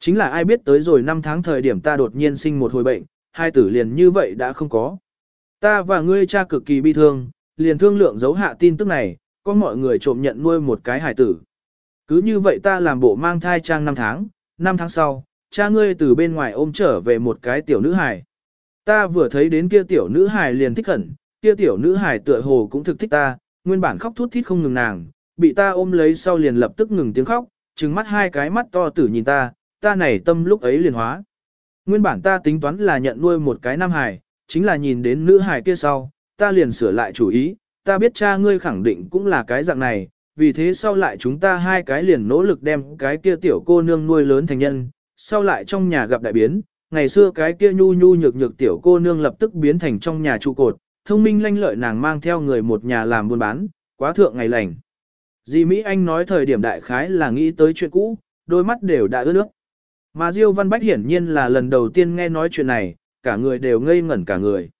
Chính là ai biết tới rồi năm tháng thời điểm ta đột nhiên sinh một hồi bệnh, hai tử liền như vậy đã không có. Ta và ngươi cha cực kỳ bi thương, liền thương lượng giấu hạ tin tức này, có mọi người trộm nhận nuôi một cái hải tử. Cứ như vậy ta làm bộ mang thai trang 5 tháng, 5 tháng sau, cha ngươi từ bên ngoài ôm trở về một cái tiểu nữ hài. Ta vừa thấy đến kia tiểu nữ hài liền thích khẩn, kia tiểu nữ hài tựa hồ cũng thực thích ta, nguyên bản khóc thút thít không ngừng nàng, bị ta ôm lấy sau liền lập tức ngừng tiếng khóc, trừng mắt hai cái mắt to tử nhìn ta, ta này tâm lúc ấy liền hóa. Nguyên bản ta tính toán là nhận nuôi một cái nam hài, chính là nhìn đến nữ hài kia sau, ta liền sửa lại chủ ý, ta biết cha ngươi khẳng định cũng là cái dạng này, vì thế sau lại chúng ta hai cái liền nỗ lực đem cái kia tiểu cô nương nuôi lớn thành nhân, sau lại trong nhà gặp đại biến, ngày xưa cái kia nhu nhu nhược nhược tiểu cô nương lập tức biến thành trong nhà trụ cột, thông minh lanh lợi nàng mang theo người một nhà làm buôn bán, quá thượng ngày lành. Dì Mỹ Anh nói thời điểm đại khái là nghĩ tới chuyện cũ, đôi mắt đều đã ướt nước. Mà Diêu Văn Bách hiển nhiên là lần đầu tiên nghe nói chuyện này, cả người đều ngây ngẩn cả người.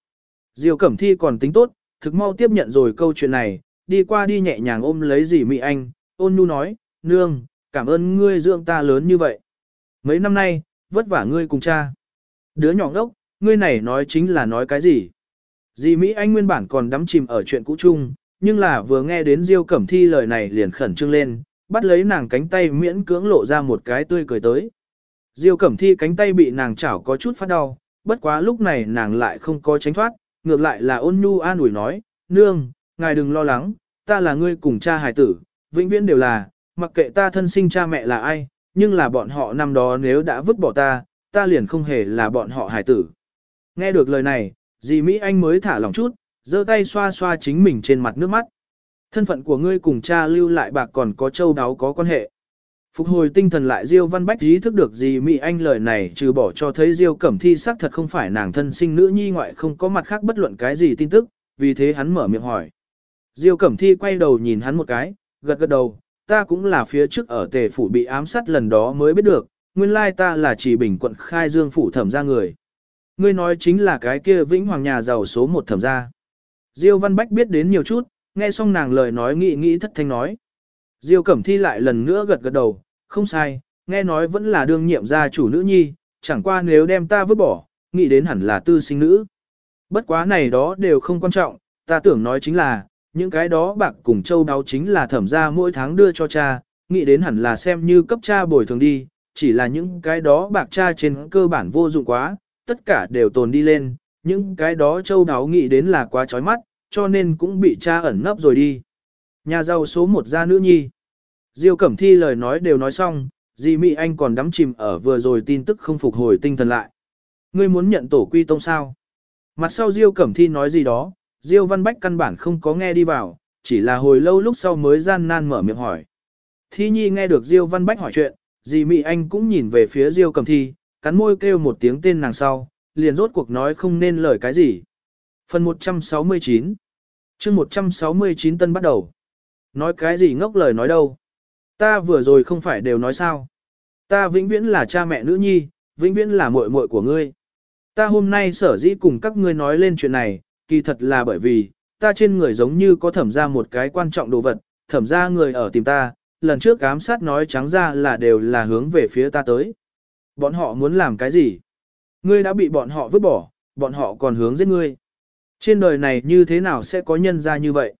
Diêu Cẩm Thi còn tính tốt, thực mau tiếp nhận rồi câu chuyện này, đi qua đi nhẹ nhàng ôm lấy dì Mỹ Anh, ôn nhu nói, nương, cảm ơn ngươi dưỡng ta lớn như vậy. Mấy năm nay, vất vả ngươi cùng cha. Đứa nhỏ ngốc, ngươi này nói chính là nói cái gì? Dì Mỹ Anh nguyên bản còn đắm chìm ở chuyện cũ chung, nhưng là vừa nghe đến Diêu Cẩm Thi lời này liền khẩn trương lên, bắt lấy nàng cánh tay miễn cưỡng lộ ra một cái tươi cười tới. Diêu Cẩm Thi cánh tay bị nàng chảo có chút phát đau, bất quá lúc này nàng lại không có tránh thoát, ngược lại là ôn nhu an ủi nói, nương, ngài đừng lo lắng, ta là ngươi cùng cha hài tử, vĩnh viễn đều là, mặc kệ ta thân sinh cha mẹ là ai, nhưng là bọn họ năm đó nếu đã vứt bỏ ta, ta liền không hề là bọn họ hải tử. Nghe được lời này, dì Mỹ Anh mới thả lòng chút, giơ tay xoa xoa chính mình trên mặt nước mắt. Thân phận của ngươi cùng cha lưu lại bạc còn có châu đáo có quan hệ. Phục hồi tinh thần lại Diêu Văn Bách ý thức được gì Mỹ Anh lời này trừ bỏ cho thấy Diêu Cẩm Thi xác thật không phải nàng thân sinh nữ nhi ngoại không có mặt khác bất luận cái gì tin tức, vì thế hắn mở miệng hỏi. Diêu Cẩm Thi quay đầu nhìn hắn một cái, gật gật đầu, ta cũng là phía trước ở tề phủ bị ám sát lần đó mới biết được, nguyên lai ta là chỉ bình quận khai dương phủ thẩm ra người. Ngươi nói chính là cái kia vĩnh hoàng nhà giàu số một thẩm gia. Diêu Văn Bách biết đến nhiều chút, nghe xong nàng lời nói nghĩ nghĩ thất thanh nói. Diêu Cẩm Thi lại lần nữa gật gật đầu, không sai, nghe nói vẫn là đương nhiệm gia chủ nữ nhi, chẳng qua nếu đem ta vứt bỏ, nghĩ đến hẳn là tư sinh nữ. Bất quá này đó đều không quan trọng, ta tưởng nói chính là, những cái đó bạc cùng châu đáo chính là thẩm ra mỗi tháng đưa cho cha, nghĩ đến hẳn là xem như cấp cha bồi thường đi, chỉ là những cái đó bạc cha trên cơ bản vô dụng quá, tất cả đều tồn đi lên, những cái đó châu đáo nghĩ đến là quá chói mắt, cho nên cũng bị cha ẩn nấp rồi đi. Nhà giàu số một gia nữ nhi. Diêu Cẩm Thi lời nói đều nói xong, dì Mỹ Anh còn đắm chìm ở vừa rồi tin tức không phục hồi tinh thần lại. Ngươi muốn nhận tổ quy tông sao? Mặt sau Diêu Cẩm Thi nói gì đó, Diêu Văn Bách căn bản không có nghe đi vào, chỉ là hồi lâu lúc sau mới gian nan mở miệng hỏi. Thi Nhi nghe được Diêu Văn Bách hỏi chuyện, dì Mỹ Anh cũng nhìn về phía Diêu Cầm Thi, cắn môi kêu một tiếng tên nàng sau, liền rốt cuộc nói không nên lời cái gì. Phần 169 chương 169 tân bắt đầu. Nói cái gì ngốc lời nói đâu. Ta vừa rồi không phải đều nói sao. Ta vĩnh viễn là cha mẹ nữ nhi, vĩnh viễn là muội muội của ngươi. Ta hôm nay sở dĩ cùng các ngươi nói lên chuyện này, kỳ thật là bởi vì, ta trên người giống như có thẩm ra một cái quan trọng đồ vật, thẩm ra người ở tìm ta, lần trước ám sát nói trắng ra là đều là hướng về phía ta tới. Bọn họ muốn làm cái gì? Ngươi đã bị bọn họ vứt bỏ, bọn họ còn hướng giết ngươi. Trên đời này như thế nào sẽ có nhân ra như vậy?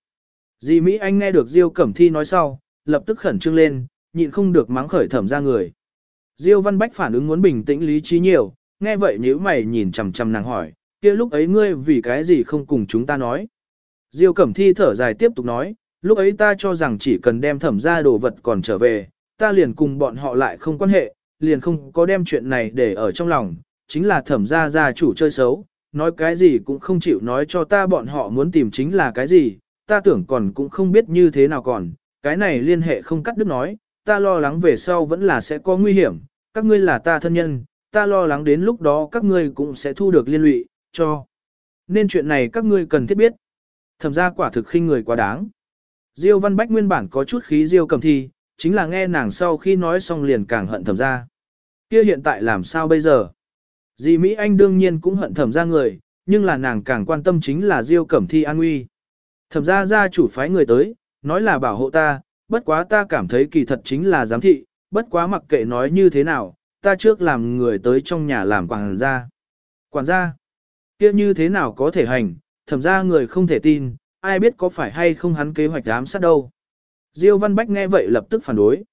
Dì Mỹ Anh nghe được Diêu Cẩm Thi nói sau, lập tức khẩn trương lên, nhịn không được mắng khởi thẩm ra người. Diêu Văn Bách phản ứng muốn bình tĩnh lý trí nhiều, nghe vậy nếu mày nhìn chằm chằm nàng hỏi, kia lúc ấy ngươi vì cái gì không cùng chúng ta nói. Diêu Cẩm Thi thở dài tiếp tục nói, lúc ấy ta cho rằng chỉ cần đem thẩm ra đồ vật còn trở về, ta liền cùng bọn họ lại không quan hệ, liền không có đem chuyện này để ở trong lòng, chính là thẩm ra gia chủ chơi xấu, nói cái gì cũng không chịu nói cho ta bọn họ muốn tìm chính là cái gì, ta tưởng còn cũng không biết như thế nào còn, cái này liên hệ không cắt đứt nói, ta lo lắng về sau vẫn là sẽ có nguy hiểm, các ngươi là ta thân nhân, ta lo lắng đến lúc đó các ngươi cũng sẽ thu được liên lụy, cho. Nên chuyện này các ngươi cần thiết biết. Thẩm ra quả thực khinh người quá đáng. Diêu Văn Bách nguyên bản có chút khí Diêu cẩm thi, chính là nghe nàng sau khi nói xong liền càng hận thẩm ra. Kia hiện tại làm sao bây giờ? Dì Mỹ Anh đương nhiên cũng hận thẩm ra người, nhưng là nàng càng quan tâm chính là Diêu Cẩm Thi an nguy. Thẩm ra gia chủ phái người tới, nói là bảo hộ ta, bất quá ta cảm thấy kỳ thật chính là giám thị, bất quá mặc kệ nói như thế nào, ta trước làm người tới trong nhà làm quản gia. Quản gia, kia như thế nào có thể hành, thẩm ra người không thể tin, ai biết có phải hay không hắn kế hoạch ám sát đâu. Diêu Văn Bách nghe vậy lập tức phản đối.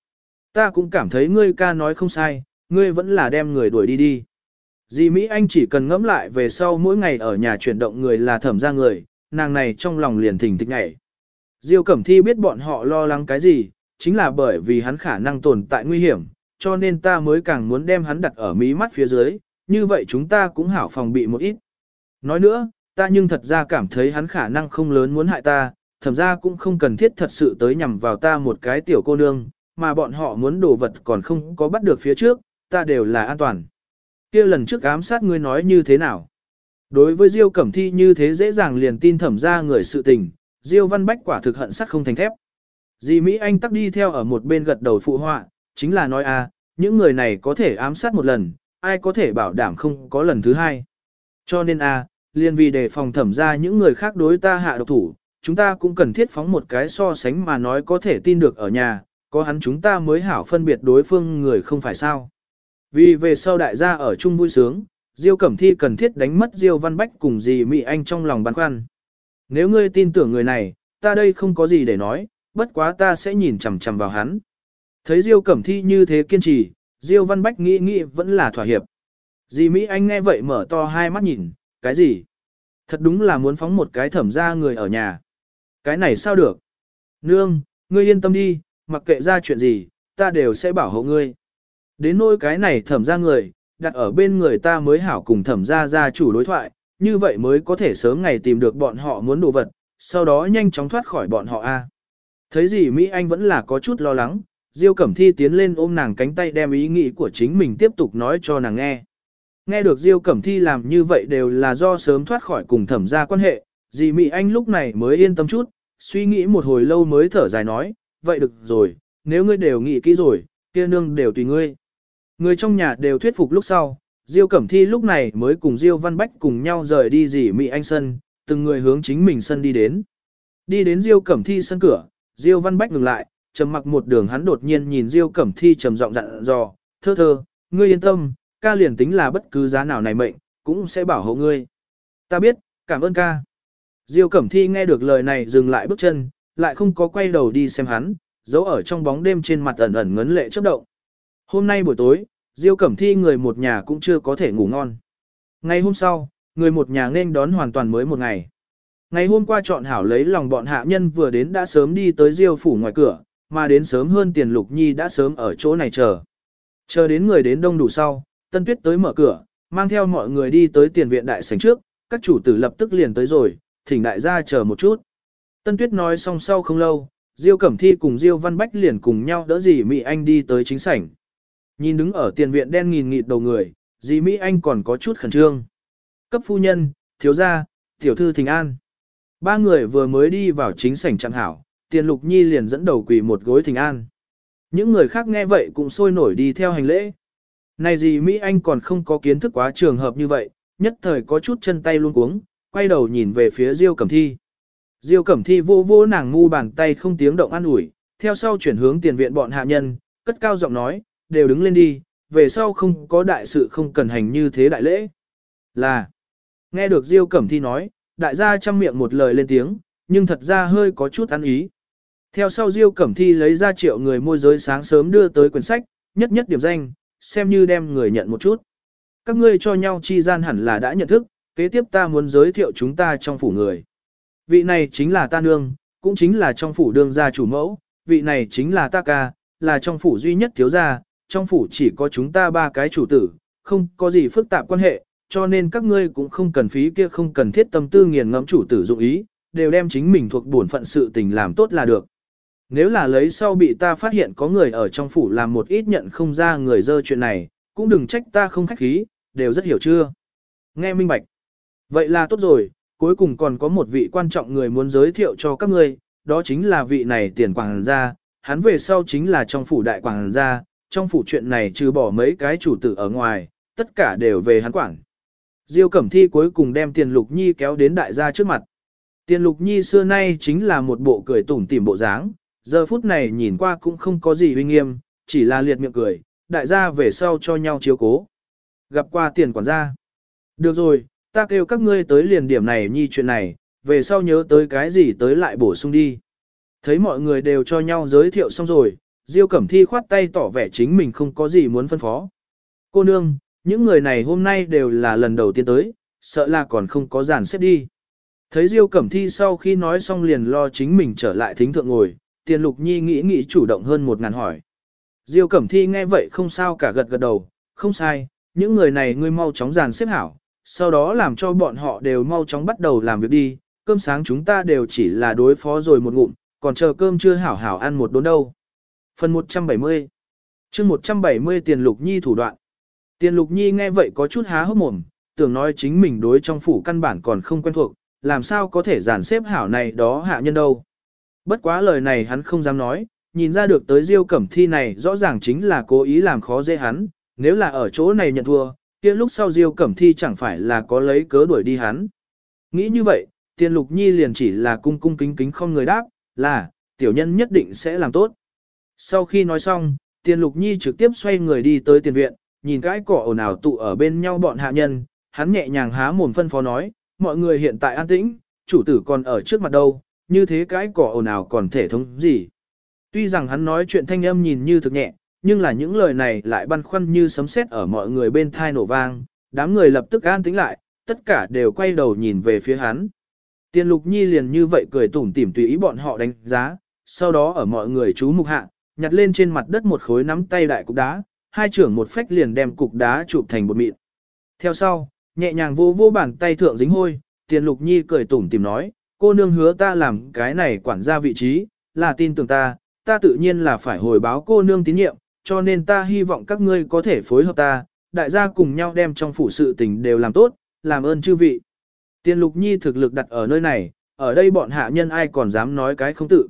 Ta cũng cảm thấy ngươi ca nói không sai, ngươi vẫn là đem người đuổi đi đi. Dì Mỹ Anh chỉ cần ngẫm lại về sau mỗi ngày ở nhà chuyển động người là thẩm ra người, nàng này trong lòng liền thỉnh thích ngại. Diêu Cẩm Thi biết bọn họ lo lắng cái gì, chính là bởi vì hắn khả năng tồn tại nguy hiểm, cho nên ta mới càng muốn đem hắn đặt ở mí mắt phía dưới, như vậy chúng ta cũng hảo phòng bị một ít. Nói nữa, ta nhưng thật ra cảm thấy hắn khả năng không lớn muốn hại ta, thậm ra cũng không cần thiết thật sự tới nhằm vào ta một cái tiểu cô nương, mà bọn họ muốn đổ vật còn không có bắt được phía trước, ta đều là an toàn. kia lần trước ám sát ngươi nói như thế nào? Đối với Diêu Cẩm Thi như thế dễ dàng liền tin thẩm ra người sự tình, Diêu Văn Bách quả thực hận sắt không thành thép. Dì Mỹ Anh tắc đi theo ở một bên gật đầu phụ họa, chính là nói à, những người này có thể ám sát một lần, ai có thể bảo đảm không có lần thứ hai. Cho nên à, liên vì để phòng thẩm ra những người khác đối ta hạ độc thủ, chúng ta cũng cần thiết phóng một cái so sánh mà nói có thể tin được ở nhà, có hắn chúng ta mới hảo phân biệt đối phương người không phải sao. Vì về sau đại gia ở chung vui sướng, Diêu Cẩm Thi cần thiết đánh mất Diêu Văn Bách cùng dì Mỹ Anh trong lòng băn khoăn. Nếu ngươi tin tưởng người này, ta đây không có gì để nói, bất quá ta sẽ nhìn chằm chằm vào hắn. Thấy Diêu Cẩm Thi như thế kiên trì, Diêu Văn Bách nghĩ nghĩ vẫn là thỏa hiệp. Dì Mỹ Anh nghe vậy mở to hai mắt nhìn, cái gì? Thật đúng là muốn phóng một cái thẩm ra người ở nhà. Cái này sao được? Nương, ngươi yên tâm đi, mặc kệ ra chuyện gì, ta đều sẽ bảo hộ ngươi. Đến nỗi cái này thẩm ra người, đặt ở bên người ta mới hảo cùng thẩm ra gia chủ đối thoại, như vậy mới có thể sớm ngày tìm được bọn họ muốn đồ vật, sau đó nhanh chóng thoát khỏi bọn họ a. Thấy gì Mỹ Anh vẫn là có chút lo lắng, Diêu Cẩm Thi tiến lên ôm nàng cánh tay đem ý nghĩ của chính mình tiếp tục nói cho nàng nghe. Nghe được Diêu Cẩm Thi làm như vậy đều là do sớm thoát khỏi cùng thẩm gia quan hệ, dì Mỹ Anh lúc này mới yên tâm chút, suy nghĩ một hồi lâu mới thở dài nói, vậy được rồi, nếu ngươi đều nghĩ kỹ rồi, kia nương đều tùy ngươi. Người trong nhà đều thuyết phục lúc sau, Diêu Cẩm Thi lúc này mới cùng Diêu Văn Bách cùng nhau rời đi dì Mỹ Anh sân, từng người hướng chính mình sân đi đến. Đi đến Diêu Cẩm Thi sân cửa, Diêu Văn Bách ngừng lại, trầm mặc một đường hắn đột nhiên nhìn Diêu Cẩm Thi trầm giọng dặn dò, thơ thơ, ngươi yên tâm, ca liền tính là bất cứ giá nào này mệnh, cũng sẽ bảo hộ ngươi. Ta biết, cảm ơn ca. Diêu Cẩm Thi nghe được lời này dừng lại bước chân, lại không có quay đầu đi xem hắn, giấu ở trong bóng đêm trên mặt ẩn ẩn ngấn lệ chớp động. Hôm nay buổi tối, Diêu Cẩm Thi người một nhà cũng chưa có thể ngủ ngon. Ngày hôm sau, người một nhà nên đón hoàn toàn mới một ngày. Ngày hôm qua chọn hảo lấy lòng bọn hạ nhân vừa đến đã sớm đi tới Diêu phủ ngoài cửa, mà đến sớm hơn tiền lục nhi đã sớm ở chỗ này chờ. Chờ đến người đến đông đủ sau, Tân Tuyết tới mở cửa, mang theo mọi người đi tới tiền viện đại sảnh trước, các chủ tử lập tức liền tới rồi, thỉnh đại gia chờ một chút. Tân Tuyết nói xong sau không lâu, Diêu Cẩm Thi cùng Diêu Văn Bách liền cùng nhau đỡ dì Mỹ Anh đi tới chính sảnh. Nhìn đứng ở tiền viện đen nghìn nghịt đầu người, dì Mỹ Anh còn có chút khẩn trương. Cấp phu nhân, thiếu gia, tiểu thư thình an. Ba người vừa mới đi vào chính sảnh chẳng hảo, tiền lục nhi liền dẫn đầu quỳ một gối thình an. Những người khác nghe vậy cũng sôi nổi đi theo hành lễ. Này gì Mỹ Anh còn không có kiến thức quá trường hợp như vậy, nhất thời có chút chân tay luôn cuống, quay đầu nhìn về phía Diêu Cẩm Thi. Diêu Cẩm Thi vô vô nàng ngu bàn tay không tiếng động an ủi, theo sau chuyển hướng tiền viện bọn hạ nhân, cất cao giọng nói, đều đứng lên đi, về sau không có đại sự không cần hành như thế đại lễ. Là, nghe được Diêu Cẩm Thi nói, đại gia chăm miệng một lời lên tiếng, nhưng thật ra hơi có chút ăn ý. Theo sau Diêu Cẩm Thi lấy ra triệu người môi giới sáng sớm đưa tới quyển sách, nhất nhất điểm danh, xem như đem người nhận một chút. Các ngươi cho nhau chi gian hẳn là đã nhận thức, kế tiếp ta muốn giới thiệu chúng ta trong phủ người. Vị này chính là ta nương, cũng chính là trong phủ đương gia chủ mẫu, vị này chính là ta ca, là trong phủ duy nhất thiếu gia, trong phủ chỉ có chúng ta ba cái chủ tử, không có gì phức tạp quan hệ, cho nên các ngươi cũng không cần phí kia không cần thiết tâm tư nghiền ngẫm chủ tử dụng ý, đều đem chính mình thuộc bổn phận sự tình làm tốt là được. Nếu là lấy sau bị ta phát hiện có người ở trong phủ làm một ít nhận không ra người dơ chuyện này, cũng đừng trách ta không khách khí, đều rất hiểu chưa. Nghe minh bạch. Vậy là tốt rồi, cuối cùng còn có một vị quan trọng người muốn giới thiệu cho các ngươi, đó chính là vị này tiền quảng gia, hắn về sau chính là trong phủ đại quảng gia, trong phủ chuyện này trừ bỏ mấy cái chủ tử ở ngoài, tất cả đều về hắn quản. Diêu Cẩm Thi cuối cùng đem Tiền Lục Nhi kéo đến đại gia trước mặt. Tiền Lục Nhi xưa nay chính là một bộ cười tủm tỉm bộ dáng, giờ phút này nhìn qua cũng không có gì uy nghiêm, chỉ là liệt miệng cười, đại gia về sau cho nhau chiếu cố. Gặp qua tiền quản gia. Được rồi, ta kêu các ngươi tới liền điểm này nhi chuyện này, về sau nhớ tới cái gì tới lại bổ sung đi. Thấy mọi người đều cho nhau giới thiệu xong rồi, Diêu Cẩm Thi khoát tay tỏ vẻ chính mình không có gì muốn phân phó. Cô nương, những người này hôm nay đều là lần đầu tiên tới, sợ là còn không có giàn xếp đi. Thấy Diêu Cẩm Thi sau khi nói xong liền lo chính mình trở lại thính thượng ngồi, Tiền Lục Nhi nghĩ nghĩ chủ động hơn một ngàn hỏi. Diêu Cẩm Thi nghe vậy không sao cả gật gật đầu, không sai, những người này ngươi mau chóng dàn xếp hảo, sau đó làm cho bọn họ đều mau chóng bắt đầu làm việc đi, cơm sáng chúng ta đều chỉ là đối phó rồi một ngụm, còn chờ cơm chưa hảo hảo ăn một đốn đâu. Phần 170 chương 170 Tiền Lục Nhi thủ đoạn Tiền Lục Nhi nghe vậy có chút há hốc mồm, tưởng nói chính mình đối trong phủ căn bản còn không quen thuộc, làm sao có thể dàn xếp hảo này đó hạ nhân đâu. Bất quá lời này hắn không dám nói, nhìn ra được tới Diêu Cẩm Thi này rõ ràng chính là cố ý làm khó dễ hắn, nếu là ở chỗ này nhận thua, kia lúc sau Diêu Cẩm Thi chẳng phải là có lấy cớ đuổi đi hắn. Nghĩ như vậy, tiên Lục Nhi liền chỉ là cung cung kính kính không người đáp, là, tiểu nhân nhất định sẽ làm tốt. Sau khi nói xong, tiên Lục Nhi trực tiếp xoay người đi tới tiền viện, nhìn cái cỏ ồn ào tụ ở bên nhau bọn hạ nhân, hắn nhẹ nhàng há mồm phân phó nói, mọi người hiện tại an tĩnh, chủ tử còn ở trước mặt đâu, như thế cái cỏ ồn ào còn thể thống gì. Tuy rằng hắn nói chuyện thanh âm nhìn như thực nhẹ, nhưng là những lời này lại băn khoăn như sấm sét ở mọi người bên thai nổ vang, đám người lập tức an tĩnh lại, tất cả đều quay đầu nhìn về phía hắn. Tiên lục nhi liền như vậy cười tủm tỉm tùy ý bọn họ đánh giá, sau đó ở mọi người chú mục hạ, nhặt lên trên mặt đất một khối nắm tay đại cục đá, hai trưởng một phách liền đem cục đá chụp thành một mịn. Theo sau, nhẹ nhàng vô vô bàn tay thượng dính hôi, tiền lục nhi cười tủm tỉm nói, cô nương hứa ta làm cái này quản gia vị trí, là tin tưởng ta, ta tự nhiên là phải hồi báo cô nương tín nhiệm, cho nên ta hy vọng các ngươi có thể phối hợp ta, đại gia cùng nhau đem trong phủ sự tình đều làm tốt, làm ơn chư vị. Tiền lục nhi thực lực đặt ở nơi này, ở đây bọn hạ nhân ai còn dám nói cái không tự.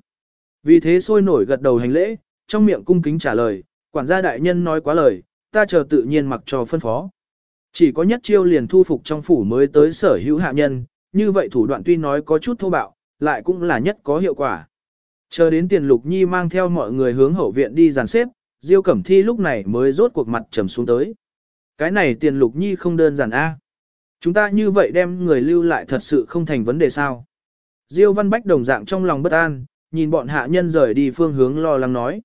Vì thế sôi nổi gật đầu hành lễ, trong miệng cung kính trả lời, quản gia đại nhân nói quá lời, ta chờ tự nhiên mặc cho phân phó. Chỉ có nhất chiêu liền thu phục trong phủ mới tới sở hữu hạ nhân, như vậy thủ đoạn tuy nói có chút thô bạo, lại cũng là nhất có hiệu quả. Chờ đến tiền lục nhi mang theo mọi người hướng hậu viện đi dàn xếp, Diêu Cẩm Thi lúc này mới rốt cuộc mặt trầm xuống tới. Cái này tiền lục nhi không đơn giản a. Chúng ta như vậy đem người lưu lại thật sự không thành vấn đề sao. Diêu Văn Bách đồng dạng trong lòng bất an, nhìn bọn hạ nhân rời đi phương hướng lo lắng nói.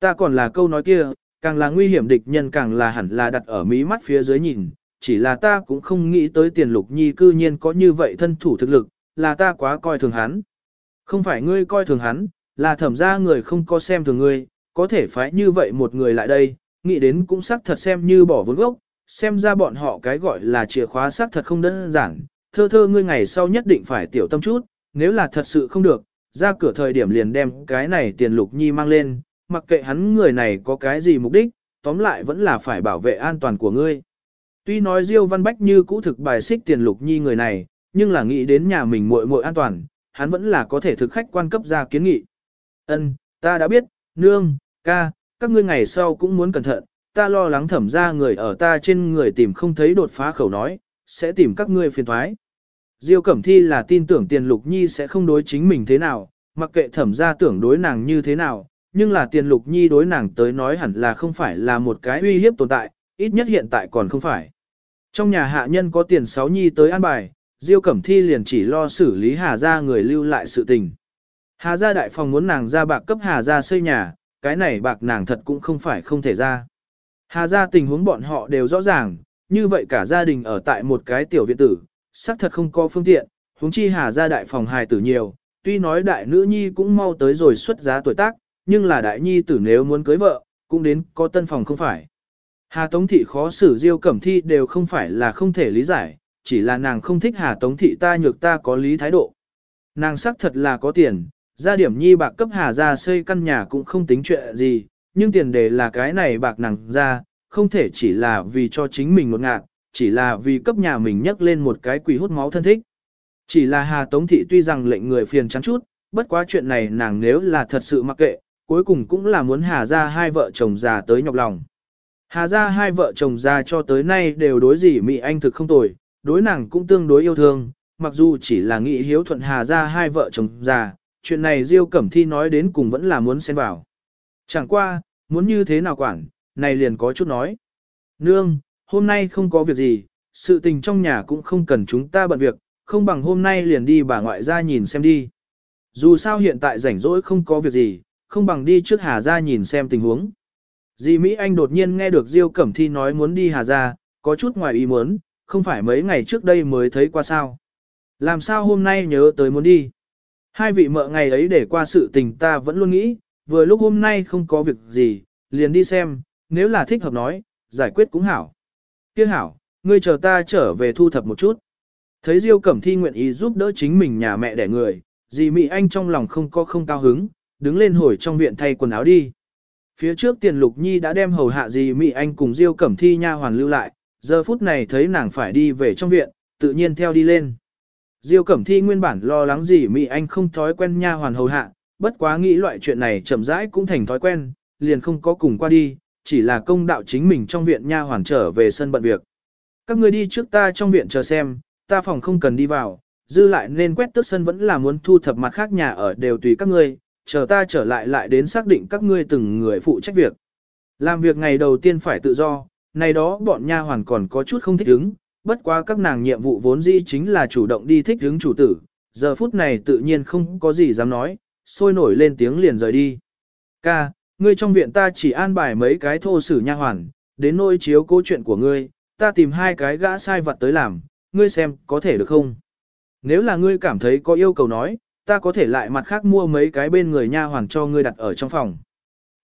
Ta còn là câu nói kia, càng là nguy hiểm địch nhân càng là hẳn là đặt ở mí mắt phía dưới nhìn, chỉ là ta cũng không nghĩ tới tiền lục nhi cư nhiên có như vậy thân thủ thực lực, là ta quá coi thường hắn. Không phải ngươi coi thường hắn, là thẩm ra người không có xem thường ngươi, có thể phải như vậy một người lại đây, nghĩ đến cũng xác thật xem như bỏ vốn gốc, xem ra bọn họ cái gọi là chìa khóa xác thật không đơn giản, thơ thơ ngươi ngày sau nhất định phải tiểu tâm chút, nếu là thật sự không được, ra cửa thời điểm liền đem cái này tiền lục nhi mang lên, mặc kệ hắn người này có cái gì mục đích, tóm lại vẫn là phải bảo vệ an toàn của ngươi. Tuy nói Diêu Văn Bách như cũ thực bài xích tiền lục nhi người này, nhưng là nghĩ đến nhà mình muội muội an toàn, hắn vẫn là có thể thực khách quan cấp ra kiến nghị. Ân, ta đã biết, nương, ca, các ngươi ngày sau cũng muốn cẩn thận, ta lo lắng thẩm ra người ở ta trên người tìm không thấy đột phá khẩu nói, sẽ tìm các ngươi phiền thoái. Diêu Cẩm Thi là tin tưởng tiền lục nhi sẽ không đối chính mình thế nào, mặc kệ thẩm ra tưởng đối nàng như thế nào, nhưng là tiền lục nhi đối nàng tới nói hẳn là không phải là một cái uy hiếp tồn tại, ít nhất hiện tại còn không phải. Trong nhà hạ nhân có tiền sáu nhi tới an bài, Diêu Cẩm Thi liền chỉ lo xử lý Hà gia người lưu lại sự tình. Hà gia đại phòng muốn nàng ra bạc cấp Hà gia xây nhà, cái này bạc nàng thật cũng không phải không thể ra. Hà gia tình huống bọn họ đều rõ ràng, như vậy cả gia đình ở tại một cái tiểu viện tử, xác thật không có phương tiện, huống chi Hà gia đại phòng hài tử nhiều, tuy nói đại nữ nhi cũng mau tới rồi xuất giá tuổi tác, nhưng là đại nhi tử nếu muốn cưới vợ, cũng đến có tân phòng không phải. Hà Tống Thị khó xử Diêu Cẩm Thi đều không phải là không thể lý giải, chỉ là nàng không thích Hà Tống Thị ta nhược ta có lý thái độ. Nàng xác thật là có tiền, gia điểm nhi bạc cấp Hà ra xây căn nhà cũng không tính chuyện gì, nhưng tiền đề là cái này bạc nàng ra, không thể chỉ là vì cho chính mình một ngạt, chỉ là vì cấp nhà mình nhắc lên một cái quỷ hút máu thân thích. Chỉ là Hà Tống Thị tuy rằng lệnh người phiền chán chút, bất quá chuyện này nàng nếu là thật sự mặc kệ, cuối cùng cũng là muốn Hà ra hai vợ chồng già tới nhọc lòng. Hà ra hai vợ chồng già cho tới nay đều đối gì Mỹ Anh thực không tồi, đối nàng cũng tương đối yêu thương, mặc dù chỉ là nghị hiếu thuận Hà ra hai vợ chồng già, chuyện này Diêu Cẩm Thi nói đến cùng vẫn là muốn xen vào. Chẳng qua, muốn như thế nào quản, này liền có chút nói. Nương, hôm nay không có việc gì, sự tình trong nhà cũng không cần chúng ta bận việc, không bằng hôm nay liền đi bà ngoại ra nhìn xem đi. Dù sao hiện tại rảnh rỗi không có việc gì, không bằng đi trước Hà ra nhìn xem tình huống. Dì Mỹ Anh đột nhiên nghe được Diêu Cẩm Thi nói muốn đi Hà Gia, có chút ngoài ý muốn, không phải mấy ngày trước đây mới thấy qua sao. Làm sao hôm nay nhớ tới muốn đi. Hai vị mợ ngày ấy để qua sự tình ta vẫn luôn nghĩ, vừa lúc hôm nay không có việc gì, liền đi xem, nếu là thích hợp nói, giải quyết cũng hảo. Kia hảo, ngươi chờ ta trở về thu thập một chút. Thấy Diêu Cẩm Thi nguyện ý giúp đỡ chính mình nhà mẹ đẻ người, dì Mỹ Anh trong lòng không có không cao hứng, đứng lên hồi trong viện thay quần áo đi. Phía trước tiền lục nhi đã đem hầu hạ gì Mỹ Anh cùng Diêu Cẩm Thi nha hoàn lưu lại, giờ phút này thấy nàng phải đi về trong viện, tự nhiên theo đi lên. Diêu Cẩm Thi nguyên bản lo lắng gì Mỹ Anh không thói quen nha hoàn hầu hạ, bất quá nghĩ loại chuyện này chậm rãi cũng thành thói quen, liền không có cùng qua đi, chỉ là công đạo chính mình trong viện nha hoàn trở về sân bận việc. Các người đi trước ta trong viện chờ xem, ta phòng không cần đi vào, dư lại nên quét tước sân vẫn là muốn thu thập mặt khác nhà ở đều tùy các ngươi, chờ ta trở lại lại đến xác định các ngươi từng người phụ trách việc. Làm việc ngày đầu tiên phải tự do, này đó bọn nha hoàn còn có chút không thích ứng, bất quá các nàng nhiệm vụ vốn dĩ chính là chủ động đi thích ứng chủ tử, giờ phút này tự nhiên không có gì dám nói, sôi nổi lên tiếng liền rời đi. Ca, ngươi trong viện ta chỉ an bài mấy cái thô sử nha hoàn, đến nỗi chiếu cố chuyện của ngươi, ta tìm hai cái gã sai vật tới làm, ngươi xem có thể được không? Nếu là ngươi cảm thấy có yêu cầu nói, ta có thể lại mặt khác mua mấy cái bên người nha hoàn cho ngươi đặt ở trong phòng.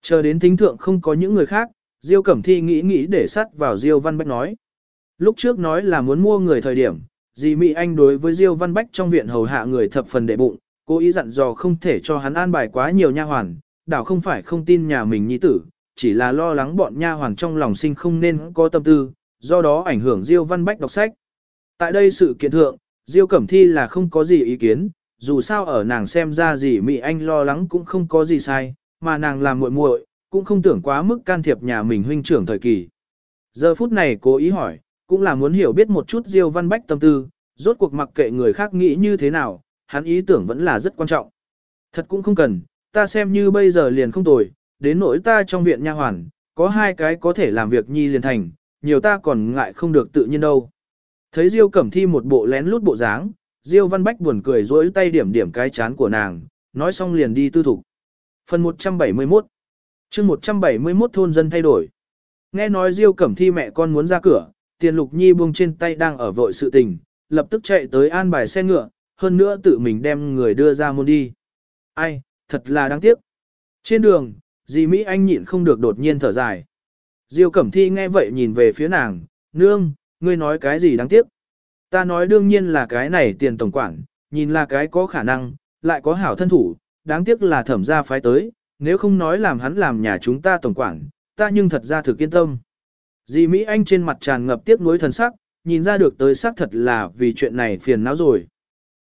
Chờ đến thính thượng không có những người khác, Diêu Cẩm Thi nghĩ nghĩ để sắt vào Diêu Văn Bách nói. Lúc trước nói là muốn mua người thời điểm, dì Mỹ Anh đối với Diêu Văn Bách trong viện hầu hạ người thập phần đệ bụng, cố ý dặn dò không thể cho hắn an bài quá nhiều nha hoàn, đảo không phải không tin nhà mình nhi tử, chỉ là lo lắng bọn nha hoàn trong lòng sinh không nên có tâm tư, do đó ảnh hưởng Diêu Văn Bách đọc sách. Tại đây sự kiện thượng, Diêu Cẩm Thi là không có gì ý kiến, dù sao ở nàng xem ra gì Mỹ Anh lo lắng cũng không có gì sai, mà nàng làm muội muội cũng không tưởng quá mức can thiệp nhà mình huynh trưởng thời kỳ. Giờ phút này cố ý hỏi, cũng là muốn hiểu biết một chút Diêu Văn Bách tâm tư, rốt cuộc mặc kệ người khác nghĩ như thế nào, hắn ý tưởng vẫn là rất quan trọng. Thật cũng không cần, ta xem như bây giờ liền không tồi, đến nỗi ta trong viện nha hoàn, có hai cái có thể làm việc nhi liền thành, nhiều ta còn ngại không được tự nhiên đâu. Thấy Diêu Cẩm Thi một bộ lén lút bộ dáng, Diêu Văn Bách buồn cười rỗi tay điểm điểm cái chán của nàng, nói xong liền đi tư thủ. Phần 171 chương 171 thôn dân thay đổi. Nghe nói Diêu Cẩm Thi mẹ con muốn ra cửa, Tiền Lục Nhi buông trên tay đang ở vội sự tình, lập tức chạy tới an bài xe ngựa, hơn nữa tự mình đem người đưa ra môn đi. Ai, thật là đáng tiếc. Trên đường, dì Mỹ Anh nhịn không được đột nhiên thở dài. Diêu Cẩm Thi nghe vậy nhìn về phía nàng, nương, ngươi nói cái gì đáng tiếc. Ta nói đương nhiên là cái này tiền tổng quản, nhìn là cái có khả năng, lại có hảo thân thủ, đáng tiếc là thẩm gia phái tới, nếu không nói làm hắn làm nhà chúng ta tổng quản, ta nhưng thật ra thực yên tâm. Dì Mỹ Anh trên mặt tràn ngập tiếc nuối thần sắc, nhìn ra được tới xác thật là vì chuyện này phiền não rồi.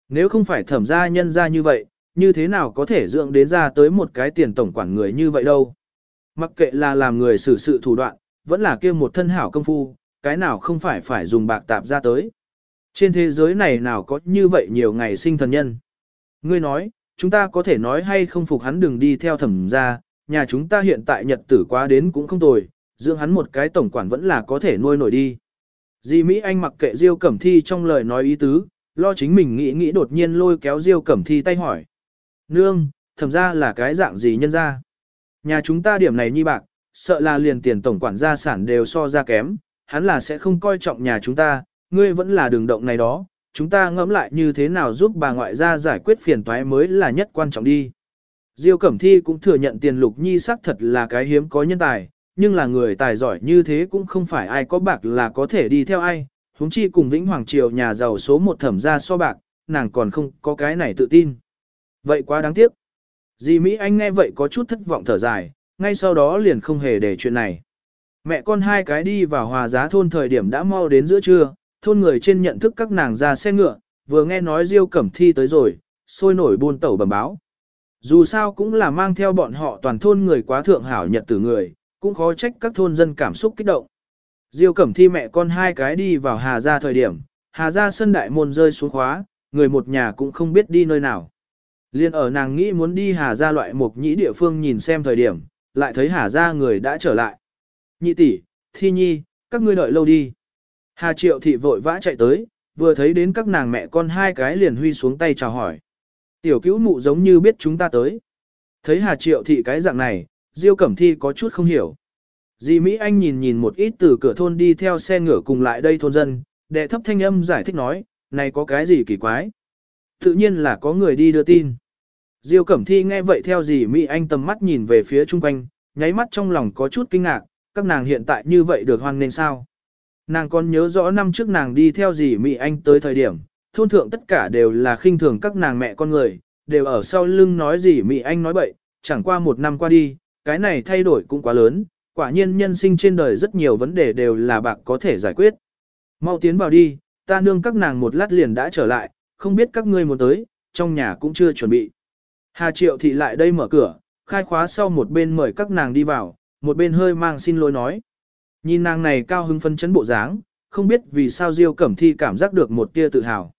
Nếu không phải thẩm gia nhân ra như vậy, như thế nào có thể dưỡng đến ra tới một cái tiền tổng quản người như vậy đâu. Mặc kệ là làm người xử sự thủ đoạn, vẫn là kia một thân hảo công phu, cái nào không phải phải dùng bạc tạp ra tới. Trên thế giới này nào có như vậy nhiều ngày sinh thần nhân. Ngươi nói, chúng ta có thể nói hay không phục hắn đừng đi theo thẩm gia, nhà chúng ta hiện tại nhật tử quá đến cũng không tồi, dưỡng hắn một cái tổng quản vẫn là có thể nuôi nổi đi. Di Mỹ Anh mặc kệ Diêu Cẩm Thi trong lời nói ý tứ, lo chính mình nghĩ nghĩ đột nhiên lôi kéo Diêu Cẩm Thi tay hỏi. Nương, thẩm ra là cái dạng gì nhân ra? Nhà chúng ta điểm này nhi bạc, sợ là liền tiền tổng quản gia sản đều so ra kém, hắn là sẽ không coi trọng nhà chúng ta, ngươi vẫn là đường động này đó, chúng ta ngẫm lại như thế nào giúp bà ngoại gia giải quyết phiền toái mới là nhất quan trọng đi. Diêu Cẩm Thi cũng thừa nhận tiền lục nhi sắc thật là cái hiếm có nhân tài, nhưng là người tài giỏi như thế cũng không phải ai có bạc là có thể đi theo ai, huống chi cùng Vĩnh Hoàng Triều nhà giàu số một thẩm gia so bạc, nàng còn không có cái này tự tin. Vậy quá đáng tiếc. Dì Mỹ Anh nghe vậy có chút thất vọng thở dài, ngay sau đó liền không hề để chuyện này. Mẹ con hai cái đi vào hòa giá thôn thời điểm đã mau đến giữa trưa, thôn người trên nhận thức các nàng ra xe ngựa, vừa nghe nói Diêu Cẩm Thi tới rồi, sôi nổi buôn tẩu bẩm báo. Dù sao cũng là mang theo bọn họ toàn thôn người quá thượng hảo nhật tử người, cũng khó trách các thôn dân cảm xúc kích động. Diêu Cẩm Thi mẹ con hai cái đi vào Hà Gia thời điểm, Hà Gia sân đại môn rơi xuống khóa, người một nhà cũng không biết đi nơi nào. Liên ở nàng nghĩ muốn đi Hà Gia loại một nhĩ địa phương nhìn xem thời điểm, lại thấy Hà Gia người đã trở lại. Nhị tỷ, Thi Nhi, các ngươi đợi lâu đi. Hà Triệu Thị vội vã chạy tới, vừa thấy đến các nàng mẹ con hai cái liền huy xuống tay chào hỏi. Tiểu cứu mụ giống như biết chúng ta tới. Thấy Hà Triệu Thị cái dạng này, Diêu Cẩm Thi có chút không hiểu. Dì Mỹ Anh nhìn nhìn một ít từ cửa thôn đi theo xe ngựa cùng lại đây thôn dân, đệ thấp thanh âm giải thích nói, này có cái gì kỳ quái. Tự nhiên là có người đi đưa tin. Diêu Cẩm Thi nghe vậy theo dì Mỹ Anh tầm mắt nhìn về phía chung quanh, nháy mắt trong lòng có chút kinh ngạc, các nàng hiện tại như vậy được hoan nên sao. Nàng còn nhớ rõ năm trước nàng đi theo dì Mỹ Anh tới thời điểm, thôn thượng tất cả đều là khinh thường các nàng mẹ con người, đều ở sau lưng nói dì Mỹ Anh nói bậy, chẳng qua một năm qua đi, cái này thay đổi cũng quá lớn, quả nhiên nhân sinh trên đời rất nhiều vấn đề đều là bạc có thể giải quyết. Mau tiến vào đi, ta nương các nàng một lát liền đã trở lại, không biết các ngươi muốn tới, trong nhà cũng chưa chuẩn bị. Hà Triệu thị lại đây mở cửa, khai khóa sau một bên mời các nàng đi vào, một bên hơi mang xin lỗi nói. Nhìn nàng này cao hứng phân chấn bộ dáng, không biết vì sao Diêu Cẩm Thi cảm giác được một tia tự hào.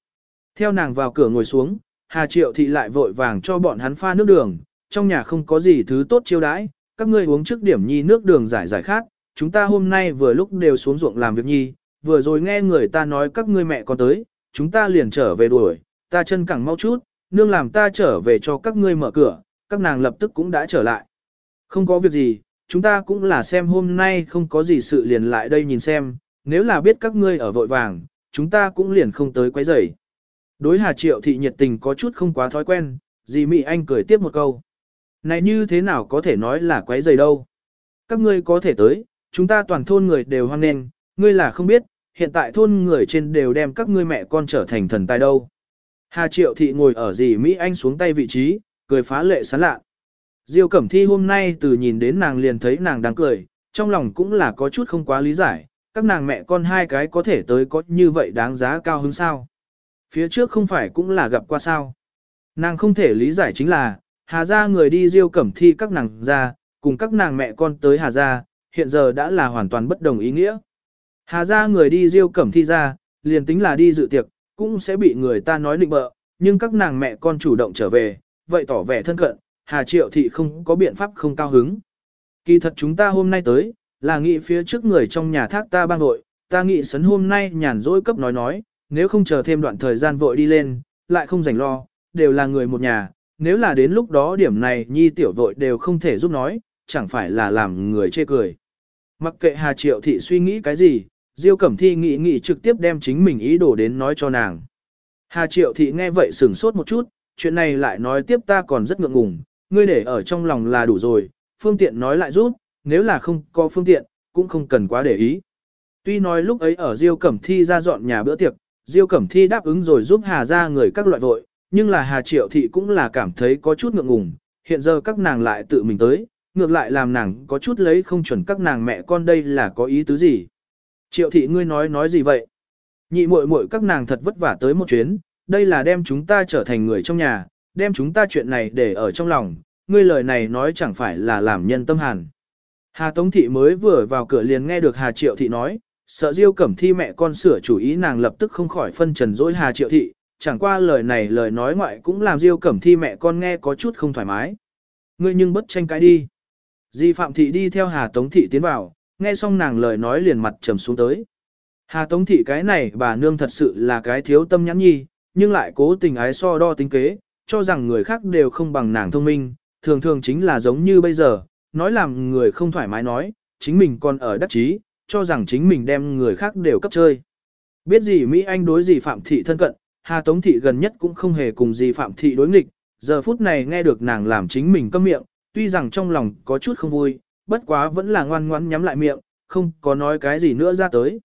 Theo nàng vào cửa ngồi xuống, Hà Triệu thị lại vội vàng cho bọn hắn pha nước đường, trong nhà không có gì thứ tốt chiêu đãi, các ngươi uống trước điểm nhi nước đường giải giải khác, chúng ta hôm nay vừa lúc đều xuống ruộng làm việc nhi, vừa rồi nghe người ta nói các ngươi mẹ có tới, chúng ta liền trở về đuổi, ta chân cẳng mau chút, nương làm ta trở về cho các ngươi mở cửa, các nàng lập tức cũng đã trở lại. Không có việc gì, chúng ta cũng là xem hôm nay không có gì sự liền lại đây nhìn xem, nếu là biết các ngươi ở vội vàng, chúng ta cũng liền không tới quấy rầy. Đối Hà Triệu thị nhiệt tình có chút không quá thói quen, dì Mị Anh cười tiếp một câu. Này như thế nào có thể nói là quấy rầy đâu. Các ngươi có thể tới, chúng ta toàn thôn người đều hoan nghênh, ngươi là không biết, hiện tại thôn người trên đều đem các ngươi mẹ con trở thành thần tài đâu. Hà Triệu Thị ngồi ở dì Mỹ Anh xuống tay vị trí, cười phá lệ sán lạ. Diêu Cẩm Thi hôm nay từ nhìn đến nàng liền thấy nàng đang cười, trong lòng cũng là có chút không quá lý giải, các nàng mẹ con hai cái có thể tới có như vậy đáng giá cao hơn sao. Phía trước không phải cũng là gặp qua sao. Nàng không thể lý giải chính là, Hà gia người đi Diêu Cẩm Thi các nàng ra, cùng các nàng mẹ con tới Hà gia, hiện giờ đã là hoàn toàn bất đồng ý nghĩa. Hà gia người đi Diêu Cẩm Thi ra, liền tính là đi dự tiệc, cũng sẽ bị người ta nói định bợ, nhưng các nàng mẹ con chủ động trở về, vậy tỏ vẻ thân cận, Hà Triệu Thị không có biện pháp không cao hứng. Kỳ thật chúng ta hôm nay tới, là nghị phía trước người trong nhà thác ta bang nội, ta nghị sấn hôm nay nhàn rỗi cấp nói nói, nếu không chờ thêm đoạn thời gian vội đi lên, lại không rảnh lo, đều là người một nhà, nếu là đến lúc đó điểm này nhi tiểu vội đều không thể giúp nói, chẳng phải là làm người chê cười. Mặc kệ Hà Triệu Thị suy nghĩ cái gì, Diêu Cẩm Thi nghĩ nghĩ trực tiếp đem chính mình ý đồ đến nói cho nàng. Hà Triệu Thị nghe vậy sửng sốt một chút, chuyện này lại nói tiếp ta còn rất ngượng ngùng, ngươi để ở trong lòng là đủ rồi, phương tiện nói lại rút, nếu là không có phương tiện, cũng không cần quá để ý. Tuy nói lúc ấy ở Diêu Cẩm Thi ra dọn nhà bữa tiệc, Diêu Cẩm Thi đáp ứng rồi giúp Hà ra người các loại vội, nhưng là Hà Triệu Thị cũng là cảm thấy có chút ngượng ngùng, hiện giờ các nàng lại tự mình tới, ngược lại làm nàng có chút lấy không chuẩn các nàng mẹ con đây là có ý tứ gì. Triệu Thị ngươi nói nói gì vậy? Nhị muội muội các nàng thật vất vả tới một chuyến, đây là đem chúng ta trở thành người trong nhà, đem chúng ta chuyện này để ở trong lòng, ngươi lời này nói chẳng phải là làm nhân tâm hàn. Hà Tống Thị mới vừa vào cửa liền nghe được Hà Triệu Thị nói, sợ Diêu Cẩm Thi mẹ con sửa chủ ý nàng lập tức không khỏi phân trần dối Hà Triệu Thị, chẳng qua lời này lời nói ngoại cũng làm Diêu Cẩm Thi mẹ con nghe có chút không thoải mái. Ngươi nhưng bất tranh cãi đi. Di Phạm Thị đi theo Hà Tống Thị tiến vào, nghe xong nàng lời nói liền mặt trầm xuống tới. Hà Tống Thị cái này bà nương thật sự là cái thiếu tâm nhãn nhi, nhưng lại cố tình ái so đo tính kế, cho rằng người khác đều không bằng nàng thông minh, thường thường chính là giống như bây giờ, nói làm người không thoải mái nói, chính mình còn ở đắc chí, cho rằng chính mình đem người khác đều cấp chơi. Biết gì Mỹ Anh đối gì Phạm Thị thân cận, Hà Tống Thị gần nhất cũng không hề cùng gì Phạm Thị đối nghịch, giờ phút này nghe được nàng làm chính mình câm miệng, tuy rằng trong lòng có chút không vui, bất quá vẫn là ngoan ngoãn nhắm lại miệng, không có nói cái gì nữa ra tới.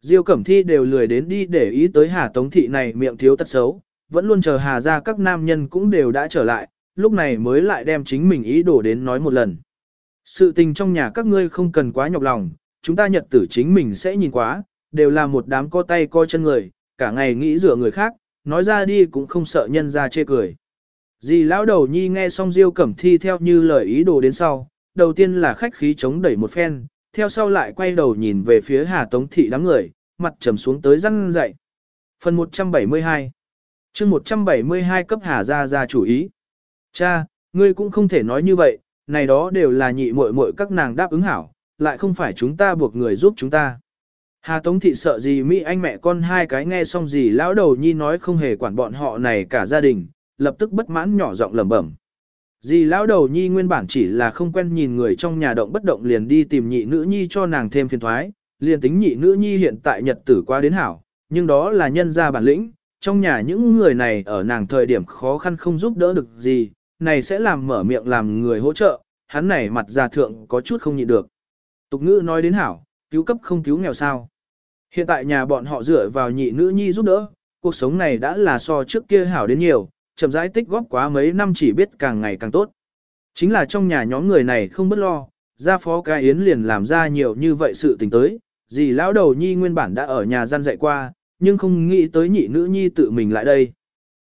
Diêu Cẩm Thi đều lười đến đi để ý tới Hà Tống Thị này miệng thiếu tật xấu, vẫn luôn chờ Hà ra các nam nhân cũng đều đã trở lại, lúc này mới lại đem chính mình ý đồ đến nói một lần. Sự tình trong nhà các ngươi không cần quá nhọc lòng, chúng ta nhật tử chính mình sẽ nhìn quá, đều là một đám co tay co chân người, cả ngày nghĩ rửa người khác, nói ra đi cũng không sợ nhân ra chê cười. Dì lão đầu nhi nghe xong Diêu Cẩm Thi theo như lời ý đồ đến sau, đầu tiên là khách khí chống đẩy một phen, theo sau lại quay đầu nhìn về phía Hà Tống Thị đám người, mặt trầm xuống tới răng dậy. Phần 172 chương 172 cấp Hà Gia Gia chủ ý. Cha, ngươi cũng không thể nói như vậy, này đó đều là nhị muội muội các nàng đáp ứng hảo, lại không phải chúng ta buộc người giúp chúng ta. Hà Tống Thị sợ gì Mỹ anh mẹ con hai cái nghe xong gì lão đầu nhi nói không hề quản bọn họ này cả gia đình, lập tức bất mãn nhỏ giọng lẩm bẩm. Dì lão đầu nhi nguyên bản chỉ là không quen nhìn người trong nhà động bất động liền đi tìm nhị nữ nhi cho nàng thêm phiền thoái, liền tính nhị nữ nhi hiện tại nhật tử qua đến hảo, nhưng đó là nhân gia bản lĩnh, trong nhà những người này ở nàng thời điểm khó khăn không giúp đỡ được gì, này sẽ làm mở miệng làm người hỗ trợ, hắn này mặt già thượng có chút không nhịn được. Tục ngữ nói đến hảo, cứu cấp không cứu nghèo sao. Hiện tại nhà bọn họ dựa vào nhị nữ nhi giúp đỡ, cuộc sống này đã là so trước kia hảo đến nhiều, chậm rãi tích góp quá mấy năm chỉ biết càng ngày càng tốt. Chính là trong nhà nhóm người này không bất lo, gia phó cái yến liền làm ra nhiều như vậy sự tình tới, dì lão đầu nhi nguyên bản đã ở nhà gian dạy qua, nhưng không nghĩ tới nhị nữ nhi tự mình lại đây.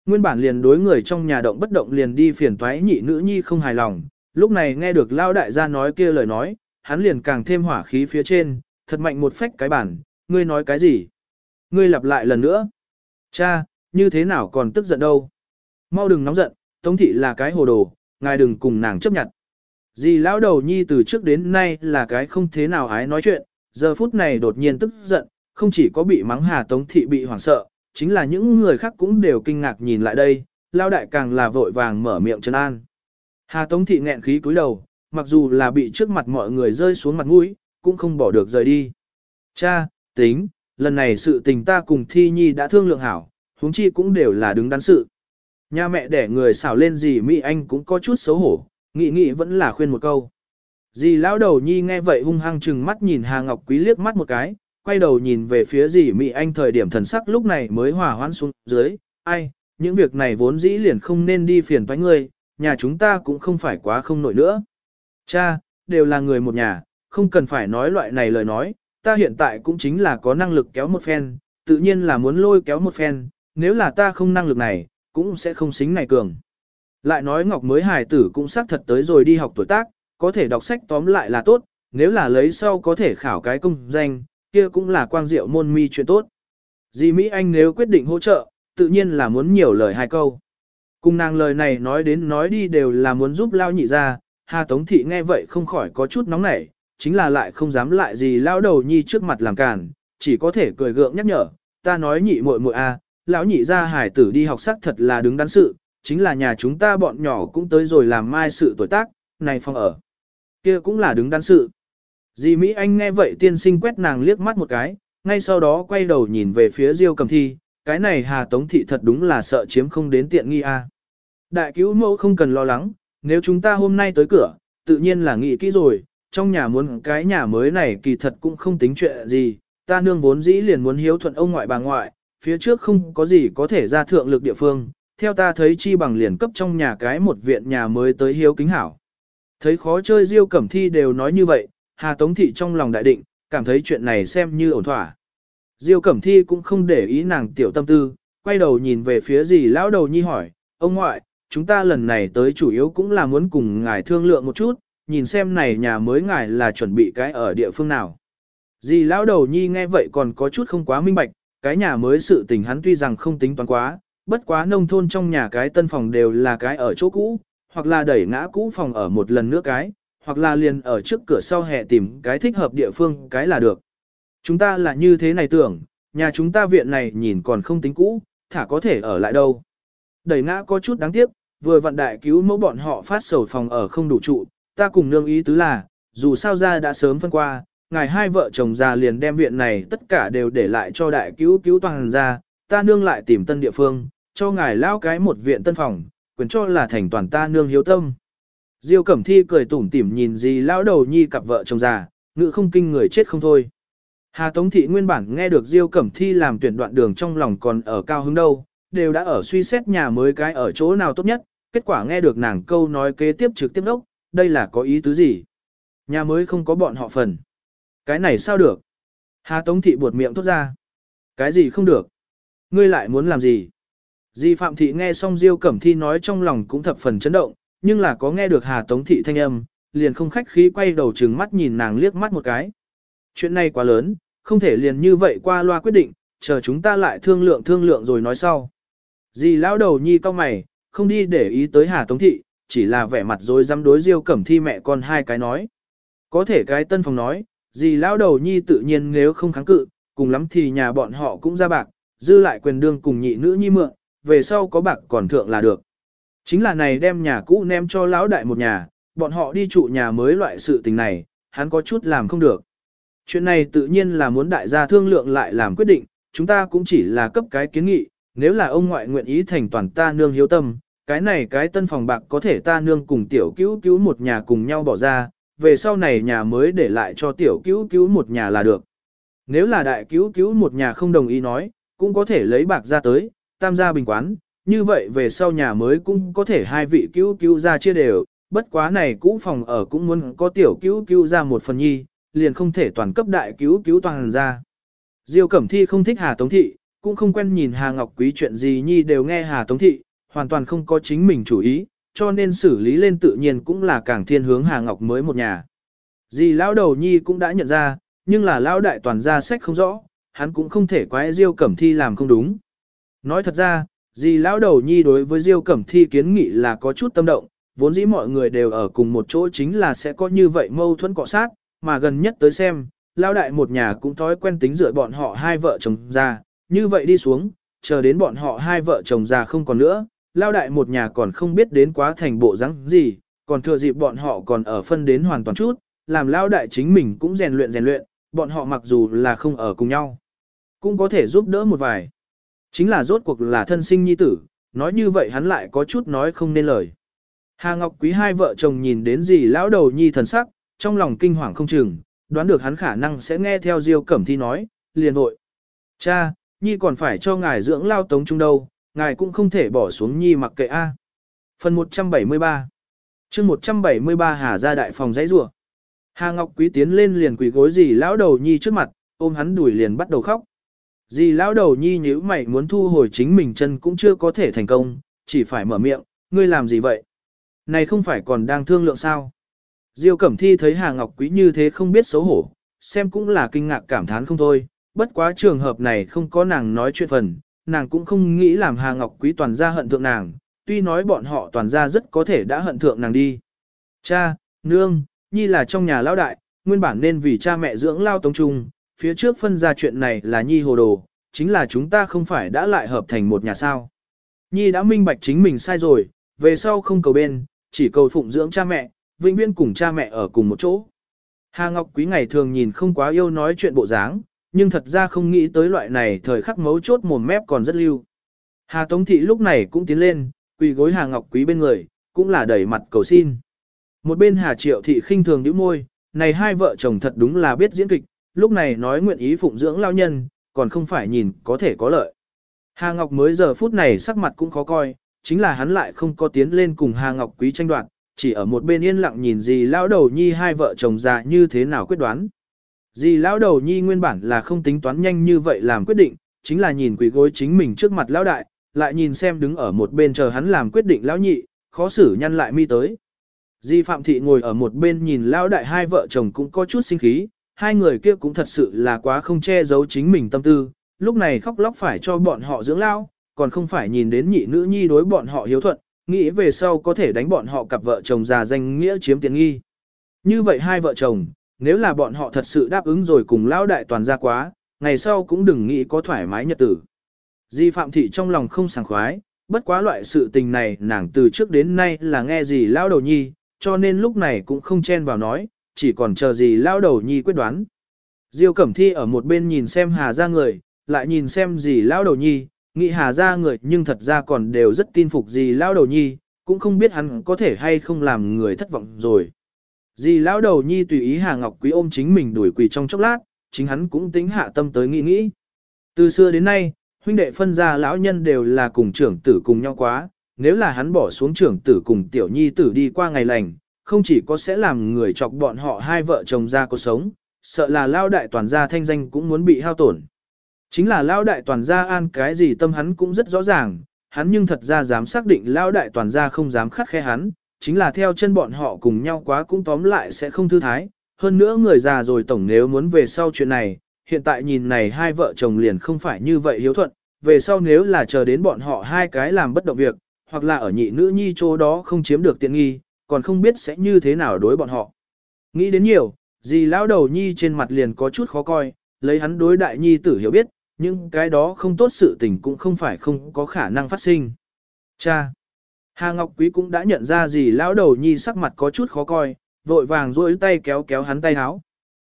Nguyên bản liền đối người trong nhà động bất động liền đi phiền toái nhị nữ nhi không hài lòng, lúc này nghe được lao đại gia nói kia lời nói, hắn liền càng thêm hỏa khí phía trên, thật mạnh một phách cái bản, ngươi nói cái gì? Ngươi lặp lại lần nữa. Cha, như thế nào còn tức giận đâu? Mau đừng nóng giận, Tống thị là cái hồ đồ, ngài đừng cùng nàng chấp nhận. Dì lão đầu nhi từ trước đến nay là cái không thế nào ái nói chuyện, giờ phút này đột nhiên tức giận, không chỉ có bị mắng hà Tống thị bị hoảng sợ, chính là những người khác cũng đều kinh ngạc nhìn lại đây, lao đại càng là vội vàng mở miệng trấn an. Hà Tống thị nghẹn khí cúi đầu, mặc dù là bị trước mặt mọi người rơi xuống mặt mũi, cũng không bỏ được rời đi. Cha, tính, lần này sự tình ta cùng Thi Nhi đã thương lượng hảo, huống chi cũng đều là đứng đắn sự. Nhà mẹ đẻ người xảo lên gì Mỹ Anh cũng có chút xấu hổ, nghĩ nghĩ vẫn là khuyên một câu. Dì lão đầu nhi nghe vậy hung hăng chừng mắt nhìn Hà Ngọc Quý liếc mắt một cái, quay đầu nhìn về phía dì Mỹ Anh thời điểm thần sắc lúc này mới hòa hoãn xuống dưới, ai, những việc này vốn dĩ liền không nên đi phiền toái ngươi, nhà chúng ta cũng không phải quá không nổi nữa. Cha, đều là người một nhà, không cần phải nói loại này lời nói, ta hiện tại cũng chính là có năng lực kéo một phen, tự nhiên là muốn lôi kéo một phen, nếu là ta không năng lực này, cũng sẽ không xính này cường. Lại nói Ngọc mới hài tử cũng xác thật tới rồi đi học tuổi tác, có thể đọc sách tóm lại là tốt, nếu là lấy sau có thể khảo cái công danh, kia cũng là quang diệu môn mi chuyện tốt. Dì Mỹ Anh nếu quyết định hỗ trợ, tự nhiên là muốn nhiều lời hai câu. Cùng nàng lời này nói đến nói đi đều là muốn giúp lao nhị ra, Hà Tống Thị nghe vậy không khỏi có chút nóng nảy, chính là lại không dám lại gì lao đầu nhi trước mặt làm càn, chỉ có thể cười gượng nhắc nhở, ta nói nhị muội muội a, lão nhị ra hải tử đi học sắc thật là đứng đắn sự, chính là nhà chúng ta bọn nhỏ cũng tới rồi làm mai sự tuổi tác, này phong ở. kia cũng là đứng đắn sự. Dì Mỹ Anh nghe vậy tiên sinh quét nàng liếc mắt một cái, ngay sau đó quay đầu nhìn về phía Diêu cầm thi, cái này Hà Tống Thị thật đúng là sợ chiếm không đến tiện nghi a. Đại cứu mẫu không cần lo lắng, nếu chúng ta hôm nay tới cửa, tự nhiên là nghĩ kỹ rồi, trong nhà muốn cái nhà mới này kỳ thật cũng không tính chuyện gì, ta nương vốn dĩ liền muốn hiếu thuận ông ngoại bà ngoại, phía trước không có gì có thể ra thượng lực địa phương, theo ta thấy chi bằng liền cấp trong nhà cái một viện nhà mới tới hiếu kính hảo. Thấy khó chơi Diêu Cẩm Thi đều nói như vậy, Hà Tống Thị trong lòng đại định, cảm thấy chuyện này xem như ổn thỏa. Diêu Cẩm Thi cũng không để ý nàng tiểu tâm tư, quay đầu nhìn về phía gì lão đầu nhi hỏi, ông ngoại, chúng ta lần này tới chủ yếu cũng là muốn cùng ngài thương lượng một chút, nhìn xem này nhà mới ngài là chuẩn bị cái ở địa phương nào. Dì lão đầu nhi nghe vậy còn có chút không quá minh bạch, cái nhà mới sự tình hắn tuy rằng không tính toán quá, bất quá nông thôn trong nhà cái tân phòng đều là cái ở chỗ cũ, hoặc là đẩy ngã cũ phòng ở một lần nữa cái, hoặc là liền ở trước cửa sau hè tìm cái thích hợp địa phương cái là được. Chúng ta là như thế này tưởng, nhà chúng ta viện này nhìn còn không tính cũ, thả có thể ở lại đâu. Đẩy ngã có chút đáng tiếc, vừa vận đại cứu mẫu bọn họ phát sầu phòng ở không đủ trụ, ta cùng nương ý tứ là, dù sao ra đã sớm phân qua, ngài hai vợ chồng già liền đem viện này tất cả đều để lại cho đại cứu cứu toàn ra, ta nương lại tìm tân địa phương, cho ngài lao cái một viện tân phòng, quyền cho là thành toàn ta nương hiếu tâm. Diêu Cẩm Thi cười tủm tỉm nhìn gì lão đầu nhi cặp vợ chồng già, ngự không kinh người chết không thôi. Hà Tống Thị nguyên bản nghe được Diêu Cẩm Thi làm tuyển đoạn đường trong lòng còn ở cao hứng đâu, đều đã ở suy xét nhà mới cái ở chỗ nào tốt nhất, kết quả nghe được nàng câu nói kế tiếp trực tiếp đốc, đây là có ý tứ gì? Nhà mới không có bọn họ phần. Cái này sao được? Hà Tống Thị buột miệng thốt ra. Cái gì không được? Ngươi lại muốn làm gì? Di Phạm Thị nghe xong Diêu Cẩm Thi nói trong lòng cũng thập phần chấn động, nhưng là có nghe được Hà Tống Thị thanh âm, liền không khách khí quay đầu trừng mắt nhìn nàng liếc mắt một cái. Chuyện này quá lớn, không thể liền như vậy qua loa quyết định, chờ chúng ta lại thương lượng thương lượng rồi nói sau. Dì lão đầu nhi cao mày, không đi để ý tới Hà Tống Thị, chỉ là vẻ mặt rồi dám đối Diêu Cẩm Thi mẹ con hai cái nói. Có thể cái tân phòng nói, gì lão đầu nhi tự nhiên nếu không kháng cự, cùng lắm thì nhà bọn họ cũng ra bạc, dư lại quyền đương cùng nhị nữ nhi mượn, về sau có bạc còn thượng là được. Chính là này đem nhà cũ ném cho lão đại một nhà, bọn họ đi trụ nhà mới loại sự tình này, hắn có chút làm không được. Chuyện này tự nhiên là muốn đại gia thương lượng lại làm quyết định, chúng ta cũng chỉ là cấp cái kiến nghị, nếu là ông ngoại nguyện ý thành toàn ta nương hiếu tâm, cái này cái tân phòng bạc có thể ta nương cùng tiểu cứu cứu một nhà cùng nhau bỏ ra, về sau này nhà mới để lại cho tiểu cứu cứu một nhà là được. Nếu là đại cứu cứu một nhà không đồng ý nói, cũng có thể lấy bạc ra tới, tam gia bình quán, như vậy về sau nhà mới cũng có thể hai vị cứu cứu ra chia đều, bất quá này cũ phòng ở cũng muốn có tiểu cứu cứu ra một phần nhi, liền không thể toàn cấp đại cứu cứu toàn ra. Diêu Cẩm Thi không thích Hà Tống Thị, cũng không quen nhìn Hà Ngọc Quý chuyện gì nhi đều nghe Hà Tống Thị, hoàn toàn không có chính mình chủ ý, cho nên xử lý lên tự nhiên cũng là càng thiên hướng Hà Ngọc mới một nhà. Dì lão đầu nhi cũng đã nhận ra, nhưng là lão đại toàn ra sách không rõ, hắn cũng không thể quái Diêu Cẩm Thi làm không đúng. Nói thật ra, dì lão đầu nhi đối với Diêu Cẩm Thi kiến nghị là có chút tâm động, vốn dĩ mọi người đều ở cùng một chỗ chính là sẽ có như vậy mâu thuẫn cọ sát, mà gần nhất tới xem, lão đại một nhà cũng thói quen tính dựa bọn họ hai vợ chồng ra, như vậy đi xuống, chờ đến bọn họ hai vợ chồng già không còn nữa, lao đại một nhà còn không biết đến quá thành bộ rắn gì, còn thừa dịp bọn họ còn ở phân đến hoàn toàn chút, làm lao đại chính mình cũng rèn luyện rèn luyện, bọn họ mặc dù là không ở cùng nhau, cũng có thể giúp đỡ một vài. Chính là rốt cuộc là thân sinh nhi tử, nói như vậy hắn lại có chút nói không nên lời. Hà Ngọc Quý hai vợ chồng nhìn đến gì lão đầu nhi thần sắc, trong lòng kinh hoàng không chừng, đoán được hắn khả năng sẽ nghe theo Diêu Cẩm Thi nói, liền vội. Cha, nhi còn phải cho ngài dưỡng lao tống trung đâu, ngài cũng không thể bỏ xuống nhi mặc kệ A. Phần 173 chương 173 Hà ra đại phòng dãy rủa Hà Ngọc Quý tiến lên liền quỳ gối gì lão đầu nhi trước mặt, ôm hắn đuổi liền bắt đầu khóc. Dì lão đầu nhi nhíu mày muốn thu hồi chính mình chân cũng chưa có thể thành công, chỉ phải mở miệng, ngươi làm gì vậy? Này không phải còn đang thương lượng sao? Diêu Cẩm Thi thấy Hà Ngọc Quý như thế không biết xấu hổ, xem cũng là kinh ngạc cảm thán không thôi, bất quá trường hợp này không có nàng nói chuyện phần, nàng cũng không nghĩ làm Hà Ngọc Quý toàn gia hận thượng nàng, tuy nói bọn họ toàn gia rất có thể đã hận thượng nàng đi. Cha, Nương, nhi là trong nhà lão đại, nguyên bản nên vì cha mẹ dưỡng lao tống trung, phía trước phân ra chuyện này là nhi hồ đồ, chính là chúng ta không phải đã lại hợp thành một nhà sao. Nhi đã minh bạch chính mình sai rồi, về sau không cầu bên, chỉ cầu phụng dưỡng cha mẹ, vĩnh viễn cùng cha mẹ ở cùng một chỗ. Hà Ngọc Quý ngày thường nhìn không quá yêu nói chuyện bộ dáng, nhưng thật ra không nghĩ tới loại này thời khắc mấu chốt mồm mép còn rất lưu. Hà Tống Thị lúc này cũng tiến lên, quỳ gối Hà Ngọc Quý bên người, cũng là đẩy mặt cầu xin. Một bên Hà Triệu Thị khinh thường nhíu môi, này hai vợ chồng thật đúng là biết diễn kịch, lúc này nói nguyện ý phụng dưỡng lao nhân, còn không phải nhìn có thể có lợi. Hà Ngọc mới giờ phút này sắc mặt cũng khó coi, chính là hắn lại không có tiến lên cùng Hà Ngọc Quý tranh đoạt, chỉ ở một bên yên lặng nhìn gì lão đầu nhi hai vợ chồng già như thế nào quyết đoán. Dì lão đầu nhi nguyên bản là không tính toán nhanh như vậy làm quyết định, chính là nhìn quỷ gối chính mình trước mặt lão đại, lại nhìn xem đứng ở một bên chờ hắn làm quyết định lão nhị, khó xử nhăn lại mi tới. Di Phạm Thị ngồi ở một bên nhìn lão đại hai vợ chồng cũng có chút sinh khí, hai người kia cũng thật sự là quá không che giấu chính mình tâm tư, lúc này khóc lóc phải cho bọn họ dưỡng lao, còn không phải nhìn đến nhị nữ nhi đối bọn họ hiếu thuận, nghĩ về sau có thể đánh bọn họ cặp vợ chồng già danh nghĩa chiếm tiện nghi. Như vậy hai vợ chồng, nếu là bọn họ thật sự đáp ứng rồi cùng lao đại toàn ra quá, ngày sau cũng đừng nghĩ có thoải mái nhật tử. Di Phạm Thị trong lòng không sảng khoái, bất quá loại sự tình này nàng từ trước đến nay là nghe gì lao đầu nhi, cho nên lúc này cũng không chen vào nói, chỉ còn chờ gì lão đầu nhi quyết đoán. Diêu Cẩm Thi ở một bên nhìn xem Hà ra người, lại nhìn xem gì lão đầu nhi, nghĩ Hà ra người nhưng thật ra còn đều rất tin phục gì lão đầu nhi, cũng không biết hắn có thể hay không làm người thất vọng rồi. Dì lão đầu nhi tùy ý Hà Ngọc Quý ôm chính mình đuổi quỳ trong chốc lát, chính hắn cũng tính hạ tâm tới nghĩ nghĩ. Từ xưa đến nay, huynh đệ phân ra lão nhân đều là cùng trưởng tử cùng nhau quá, nếu là hắn bỏ xuống trưởng tử cùng tiểu nhi tử đi qua ngày lành, không chỉ có sẽ làm người chọc bọn họ hai vợ chồng ra cuộc sống, sợ là lao đại toàn gia thanh danh cũng muốn bị hao tổn. Chính là lao đại toàn gia an cái gì tâm hắn cũng rất rõ ràng, hắn nhưng thật ra dám xác định lao đại toàn gia không dám khắt khe hắn, chính là theo chân bọn họ cùng nhau quá cũng tóm lại sẽ không thư thái. Hơn nữa người già rồi tổng nếu muốn về sau chuyện này, hiện tại nhìn này hai vợ chồng liền không phải như vậy hiếu thuận, về sau nếu là chờ đến bọn họ hai cái làm bất động việc, hoặc là ở nhị nữ nhi chỗ đó không chiếm được tiện nghi, còn không biết sẽ như thế nào đối bọn họ. Nghĩ đến nhiều, dì lão đầu nhi trên mặt liền có chút khó coi, lấy hắn đối đại nhi tử hiểu biết, nhưng cái đó không tốt sự tình cũng không phải không có khả năng phát sinh. Cha! Hà Ngọc Quý cũng đã nhận ra dì lão đầu nhi sắc mặt có chút khó coi, vội vàng duỗi tay kéo kéo hắn tay háo.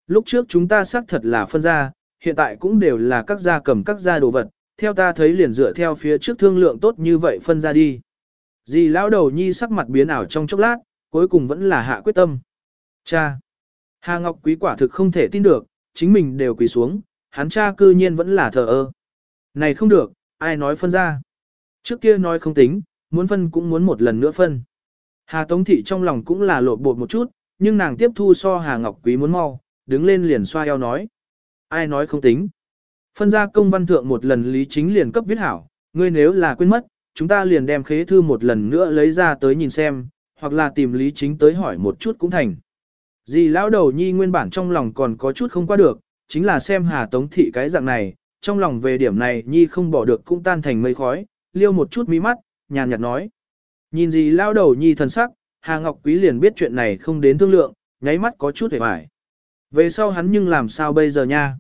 Lúc trước chúng ta xác thật là phân ra, hiện tại cũng đều là các gia cầm các gia đồ vật, theo ta thấy liền dựa theo phía trước thương lượng tốt như vậy phân ra đi. Dì lão đầu nhi sắc mặt biến ảo trong chốc lát, cuối cùng vẫn là hạ quyết tâm. Cha! Hà Ngọc Quý quả thực không thể tin được, chính mình đều quỳ xuống, hắn cha cư nhiên vẫn là thờ ơ. Này không được, ai nói phân ra. Trước kia nói không tính, muốn phân cũng muốn một lần nữa phân. Hà Tống Thị trong lòng cũng là lột bột một chút, nhưng nàng tiếp thu so Hà Ngọc Quý muốn mau, đứng lên liền xoa eo nói. Ai nói không tính. Phân ra công văn thượng một lần lý chính liền cấp viết hảo, ngươi nếu là quên mất, chúng ta liền đem khế thư một lần nữa lấy ra tới nhìn xem, hoặc là tìm lý chính tới hỏi một chút cũng thành. Dì lão đầu nhi nguyên bản trong lòng còn có chút không qua được, chính là xem Hà Tống Thị cái dạng này, trong lòng về điểm này nhi không bỏ được cũng tan thành mây khói, liêu một chút mí mắt, nhàn nhạt nói. Nhìn Dì Lão đầu nhi thần sắc, Hà Ngọc Quý liền biết chuyện này không đến thương lượng, nháy mắt có chút hề hoài. Về sau hắn nhưng làm sao bây giờ nha?